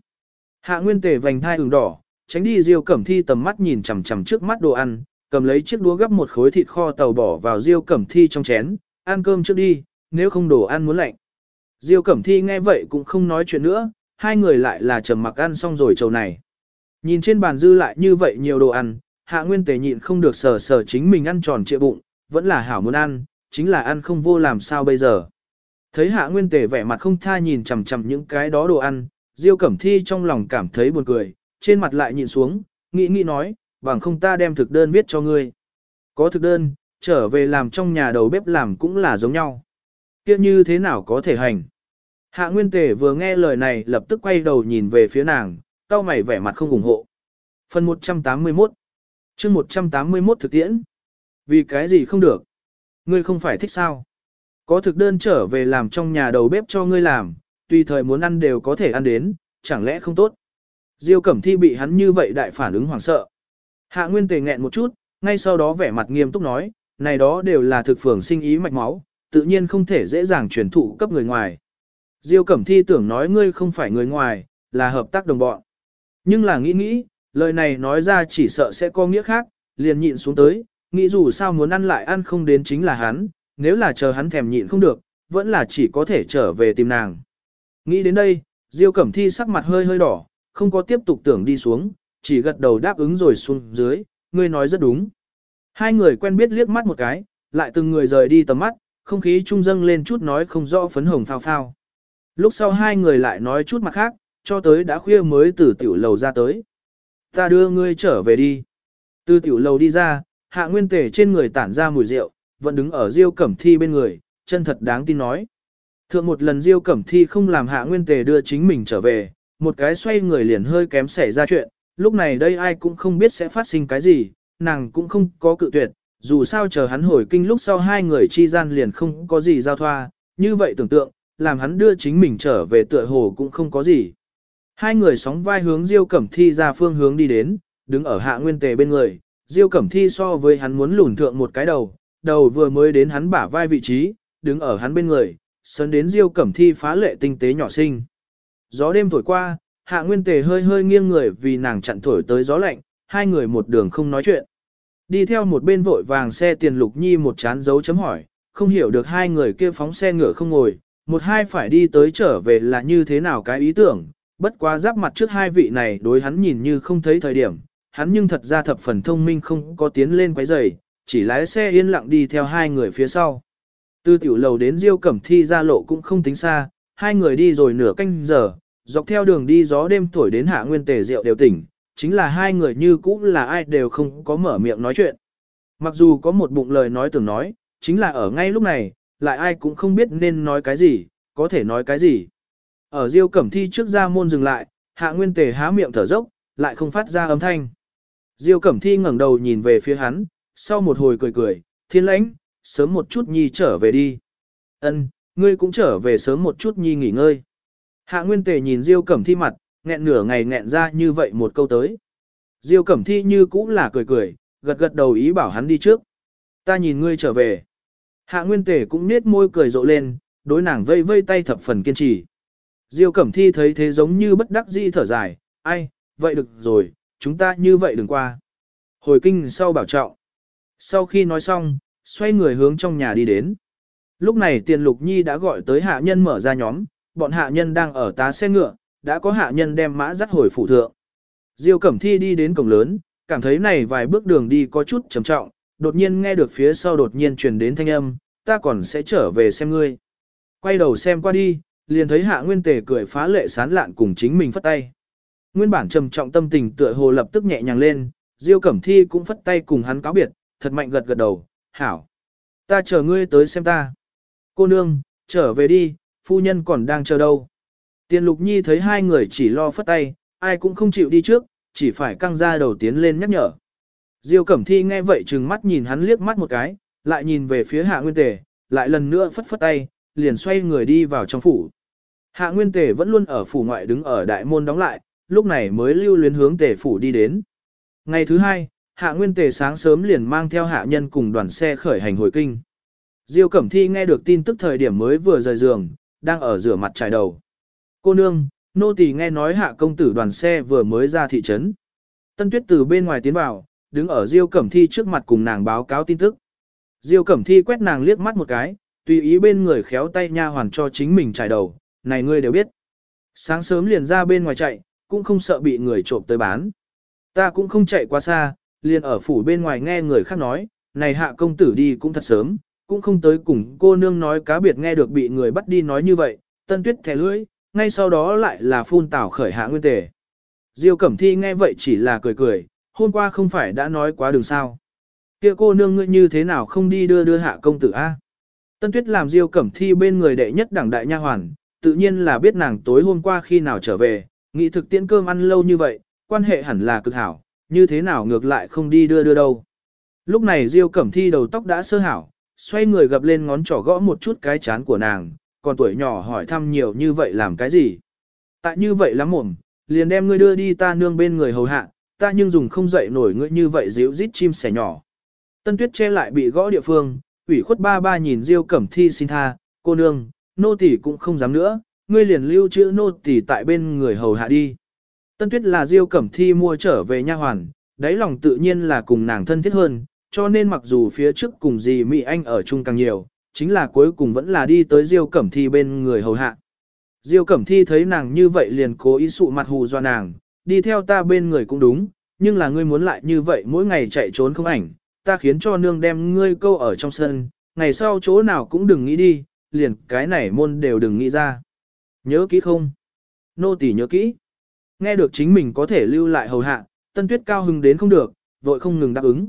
Hạ Nguyên Tề vành thai ửng đỏ, tránh đi Diêu Cẩm Thi tầm mắt nhìn chằm chằm trước mắt đồ ăn, cầm lấy chiếc đũa gấp một khối thịt kho tàu bỏ vào Diêu Cẩm Thi trong chén, ăn cơm trước đi, nếu không đồ ăn muốn lạnh. Diêu Cẩm Thi nghe vậy cũng không nói chuyện nữa, hai người lại là trầm mặc ăn xong rồi trầu này. Nhìn trên bàn dư lại như vậy nhiều đồ ăn, Hạ Nguyên Tề nhịn không được sờ sờ chính mình ăn tròn trịa bụng, vẫn là hảo muốn ăn, chính là ăn không vô làm sao bây giờ. Thấy Hạ Nguyên Tề vẻ mặt không tha nhìn chằm chằm những cái đó đồ ăn, Diêu Cẩm Thi trong lòng cảm thấy buồn cười, trên mặt lại nhìn xuống, nghĩ nghĩ nói, bằng không ta đem thực đơn viết cho ngươi. Có thực đơn, trở về làm trong nhà đầu bếp làm cũng là giống nhau. Kia như thế nào có thể hành? Hạ Nguyên Tề vừa nghe lời này lập tức quay đầu nhìn về phía nàng, cao mày vẻ mặt không ủng hộ. Phần 181 chương 181 thực tiễn. Vì cái gì không được? Ngươi không phải thích sao? Có thực đơn trở về làm trong nhà đầu bếp cho ngươi làm, tùy thời muốn ăn đều có thể ăn đến, chẳng lẽ không tốt? Diêu Cẩm Thi bị hắn như vậy đại phản ứng hoảng sợ. Hạ Nguyên Tề nghẹn một chút, ngay sau đó vẻ mặt nghiêm túc nói, này đó đều là thực phường sinh ý mạch máu, tự nhiên không thể dễ dàng truyền thụ cấp người ngoài. Diêu Cẩm Thi tưởng nói ngươi không phải người ngoài, là hợp tác đồng bọn. Nhưng là nghĩ nghĩ, lời này nói ra chỉ sợ sẽ có nghĩa khác, liền nhịn xuống tới, nghĩ dù sao muốn ăn lại ăn không đến chính là hắn, nếu là chờ hắn thèm nhịn không được, vẫn là chỉ có thể trở về tìm nàng. Nghĩ đến đây, Diêu Cẩm Thi sắc mặt hơi hơi đỏ, không có tiếp tục tưởng đi xuống, chỉ gật đầu đáp ứng rồi xuống dưới, ngươi nói rất đúng. Hai người quen biết liếc mắt một cái, lại từng người rời đi tầm mắt, không khí trung dâng lên chút nói không rõ phấn hồng phao phao. Lúc sau hai người lại nói chút mặt khác, cho tới đã khuya mới từ tiểu lầu ra tới. Ta đưa ngươi trở về đi. Từ tiểu lầu đi ra, hạ nguyên tể trên người tản ra mùi rượu, vẫn đứng ở Diêu Cẩm Thi bên người, chân thật đáng tin nói. Thượng một lần Diêu Cẩm Thi không làm hạ nguyên tề đưa chính mình trở về, một cái xoay người liền hơi kém xảy ra chuyện, lúc này đây ai cũng không biết sẽ phát sinh cái gì, nàng cũng không có cự tuyệt, dù sao chờ hắn hồi kinh lúc sau hai người chi gian liền không có gì giao thoa, như vậy tưởng tượng, làm hắn đưa chính mình trở về tựa hồ cũng không có gì. Hai người sóng vai hướng Diêu Cẩm Thi ra phương hướng đi đến, đứng ở hạ nguyên tề bên người, Diêu Cẩm Thi so với hắn muốn lùn thượng một cái đầu, đầu vừa mới đến hắn bả vai vị trí, đứng ở hắn bên người, sớn đến Diêu Cẩm Thi phá lệ tinh tế nhỏ xinh. Gió đêm thổi qua, Hạ Nguyên Tề hơi hơi nghiêng người vì nàng chặn thổi tới gió lạnh, hai người một đường không nói chuyện. Đi theo một bên vội vàng xe tiền lục nhi một chán dấu chấm hỏi, không hiểu được hai người kia phóng xe ngựa không ngồi, một hai phải đi tới trở về là như thế nào cái ý tưởng, bất quá giáp mặt trước hai vị này đối hắn nhìn như không thấy thời điểm, hắn nhưng thật ra thập phần thông minh không có tiến lên quấy rầy, chỉ lái xe yên lặng đi theo hai người phía sau. Từ tiểu lầu đến Diêu Cẩm Thi ra lộ cũng không tính xa, hai người đi rồi nửa canh giờ, dọc theo đường đi gió đêm thổi đến hạ nguyên tề rượu đều tỉnh, chính là hai người như cũ là ai đều không có mở miệng nói chuyện. Mặc dù có một bụng lời nói tưởng nói, chính là ở ngay lúc này, lại ai cũng không biết nên nói cái gì, có thể nói cái gì. Ở Diêu Cẩm Thi trước ra môn dừng lại, hạ nguyên tề há miệng thở dốc, lại không phát ra âm thanh. Diêu Cẩm Thi ngẩng đầu nhìn về phía hắn, sau một hồi cười cười, thiên lãnh, sớm một chút nhi trở về đi. Ân, ngươi cũng trở về sớm một chút nhi nghỉ ngơi. Hạ Nguyên Tề nhìn Diêu Cẩm Thi mặt, nghẹn nửa ngày nghẹn ra như vậy một câu tới. Diêu Cẩm Thi như cũng là cười cười, gật gật đầu ý bảo hắn đi trước. Ta nhìn ngươi trở về. Hạ Nguyên Tề cũng nết môi cười rộ lên, đối nàng vây vây tay thập phần kiên trì. Diêu Cẩm Thi thấy thế giống như bất đắc dĩ thở dài, ai, vậy được rồi, chúng ta như vậy đừng qua. Hồi kinh sau bảo trọng. Sau khi nói xong, xoay người hướng trong nhà đi đến. Lúc này tiền lục nhi đã gọi tới hạ nhân mở ra nhóm, bọn hạ nhân đang ở tá xe ngựa, đã có hạ nhân đem mã dắt hồi phủ thượng. Diêu Cẩm Thi đi đến cổng lớn, cảm thấy này vài bước đường đi có chút trầm trọng, đột nhiên nghe được phía sau đột nhiên truyền đến thanh âm, ta còn sẽ trở về xem ngươi. Quay đầu xem qua đi, liền thấy hạ nguyên tề cười phá lệ sán lạn cùng chính mình phất tay. Nguyên bản trầm trọng tâm tình tựa hồ lập tức nhẹ nhàng lên, Diêu Cẩm Thi cũng phất tay cùng hắn cáo biệt, thật mạnh gật gật đầu, hảo. Ta chờ ngươi tới xem ta. Cô nương, trở về đi, phu nhân còn đang chờ đâu. Tiền lục nhi thấy hai người chỉ lo phất tay, ai cũng không chịu đi trước, chỉ phải căng ra đầu tiến lên nhắc nhở. Diêu Cẩm Thi nghe vậy trừng mắt nhìn hắn liếc mắt một cái, lại nhìn về phía Hạ Nguyên Tề, lại lần nữa phất phất tay, liền xoay người đi vào trong phủ. Hạ Nguyên Tề vẫn luôn ở phủ ngoại đứng ở đại môn đóng lại, lúc này mới lưu luyến hướng Tề phủ đi đến. Ngày thứ hai, Hạ Nguyên Tề sáng sớm liền mang theo hạ nhân cùng đoàn xe khởi hành hồi kinh. Diêu Cẩm Thi nghe được tin tức thời điểm mới vừa rời giường, đang ở rửa mặt trải đầu. Cô nương, nô tỳ nghe nói hạ công tử đoàn xe vừa mới ra thị trấn. Tân Tuyết từ bên ngoài tiến vào, đứng ở Diêu Cẩm Thi trước mặt cùng nàng báo cáo tin tức. Diêu Cẩm Thi quét nàng liếc mắt một cái, tùy ý bên người khéo tay nha hoàn cho chính mình trải đầu, này ngươi đều biết. Sáng sớm liền ra bên ngoài chạy, cũng không sợ bị người trộm tới bán. Ta cũng không chạy quá xa, liền ở phủ bên ngoài nghe người khác nói, này hạ công tử đi cũng thật sớm, cũng không tới cùng cô nương nói cá biệt nghe được bị người bắt đi nói như vậy, tân tuyết thẻ lưỡi, ngay sau đó lại là phun tảo khởi hạ nguyên tề. Diêu Cẩm Thi nghe vậy chỉ là cười cười, hôm qua không phải đã nói quá đường sao. kia cô nương ngươi như thế nào không đi đưa đưa hạ công tử A. Tân tuyết làm Diêu Cẩm Thi bên người đệ nhất đảng đại nha hoàn, tự nhiên là biết nàng tối hôm qua khi nào trở về, nghĩ thực tiễn cơm ăn lâu như vậy, quan hệ hẳn là cực hảo, như thế nào ngược lại không đi đưa đưa đâu. Lúc này Diêu Cẩm Thi đầu tóc đã sơ hảo, xoay người gập lên ngón trỏ gõ một chút cái chán của nàng, còn tuổi nhỏ hỏi thăm nhiều như vậy làm cái gì. Tại như vậy lắm mồm, liền đem ngươi đưa đi ta nương bên người hầu hạ, ta nhưng dùng không dậy nổi ngươi như vậy díu rít chim sẻ nhỏ. Tân tuyết che lại bị gõ địa phương, ủy khuất ba ba nhìn Diêu Cẩm Thi xin tha, cô nương, nô tỳ cũng không dám nữa, ngươi liền lưu trữ nô tỳ tại bên người hầu hạ đi. Tân tuyết là Diêu Cẩm Thi mua trở về nha hoàn, đáy lòng tự nhiên là cùng nàng thân thiết hơn, cho nên mặc dù phía trước cùng dì Mỹ Anh ở chung càng nhiều, chính là cuối cùng vẫn là đi tới Diêu Cẩm Thi bên người hầu hạ. Diêu Cẩm Thi thấy nàng như vậy liền cố ý sụ mặt hù do nàng, đi theo ta bên người cũng đúng, nhưng là ngươi muốn lại như vậy mỗi ngày chạy trốn không ảnh, ta khiến cho nương đem ngươi câu ở trong sân, ngày sau chỗ nào cũng đừng nghĩ đi, liền cái này môn đều đừng nghĩ ra. Nhớ kỹ không? Nô tỳ nhớ kỹ. Nghe được chính mình có thể lưu lại hầu hạ, tân tuyết cao hưng đến không được, vội không ngừng đáp ứng.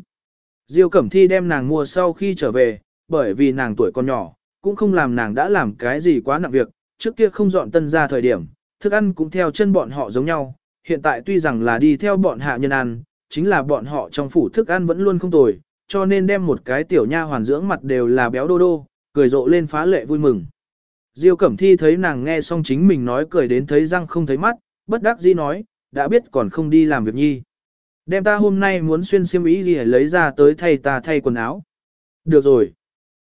Diêu Cẩm Thi đem nàng mua sau khi trở về, bởi vì nàng tuổi còn nhỏ, cũng không làm nàng đã làm cái gì quá nặng việc, trước kia không dọn tân ra thời điểm, thức ăn cũng theo chân bọn họ giống nhau, hiện tại tuy rằng là đi theo bọn hạ nhân ăn, chính là bọn họ trong phủ thức ăn vẫn luôn không tồi, cho nên đem một cái tiểu nha hoàn dưỡng mặt đều là béo đô đô, cười rộ lên phá lệ vui mừng. Diêu Cẩm Thi thấy nàng nghe xong chính mình nói cười đến thấy răng không thấy mắt, bất đắc dĩ nói, đã biết còn không đi làm việc nhi. Đem ta hôm nay muốn xuyên xiêm ý gì lấy ra tới thay ta thay quần áo. Được rồi.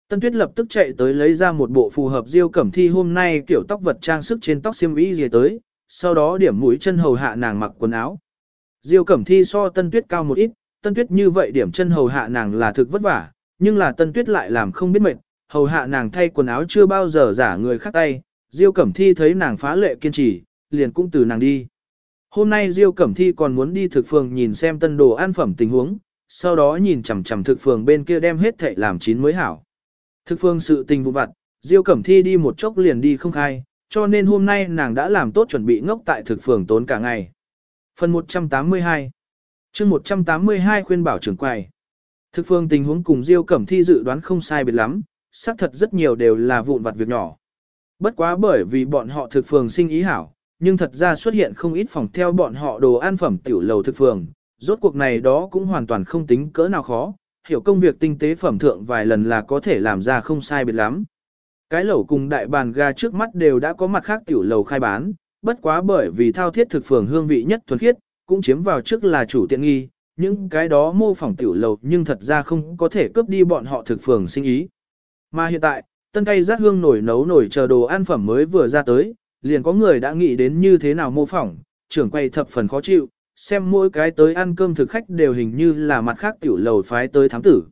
Tân Tuyết lập tức chạy tới lấy ra một bộ phù hợp Diêu Cẩm Thi hôm nay kiểu tóc vật trang sức trên tóc xiêm ý gì tới, sau đó điểm mũi chân hầu hạ nàng mặc quần áo. Diêu Cẩm Thi so Tân Tuyết cao một ít, Tân Tuyết như vậy điểm chân hầu hạ nàng là thực vất vả, nhưng là Tân Tuyết lại làm không biết mệt, hầu hạ nàng thay quần áo chưa bao giờ giả người khác tay. Diêu Cẩm Thi thấy nàng phá lệ kiên trì, liền cũng từ nàng đi. Hôm nay Diêu Cẩm Thi còn muốn đi thực phường nhìn xem tân đồ an phẩm tình huống, sau đó nhìn chằm chằm thực phường bên kia đem hết thệ làm chín mới hảo. Thực phường sự tình vụ vặt, Diêu Cẩm Thi đi một chốc liền đi không khai, cho nên hôm nay nàng đã làm tốt chuẩn bị ngốc tại thực phường tốn cả ngày. Phần 182 chương 182 khuyên bảo trưởng quầy. Thực phương tình huống cùng Diêu Cẩm Thi dự đoán không sai biệt lắm, xác thật rất nhiều đều là vụn vặt việc nhỏ. Bất quá bởi vì bọn họ thực phường sinh ý hảo, nhưng thật ra xuất hiện không ít phòng theo bọn họ đồ ăn phẩm tiểu lầu thực phường, rốt cuộc này đó cũng hoàn toàn không tính cỡ nào khó, hiểu công việc tinh tế phẩm thượng vài lần là có thể làm ra không sai biệt lắm. Cái lẩu cùng đại bàn ga trước mắt đều đã có mặt khác tiểu lầu khai bán, bất quá bởi vì thao thiết thực phường hương vị nhất thuần khiết, cũng chiếm vào trước là chủ tiện nghi, những cái đó mô phỏng tiểu lầu nhưng thật ra không có thể cướp đi bọn họ thực phường sinh ý. Mà hiện tại, tân cây rát hương nổi nấu nổi chờ đồ ăn phẩm mới vừa ra tới, liền có người đã nghĩ đến như thế nào mô phỏng, trưởng quay thập phần khó chịu, xem mỗi cái tới ăn cơm thực khách đều hình như là mặt khác tiểu lầu phái tới thám tử.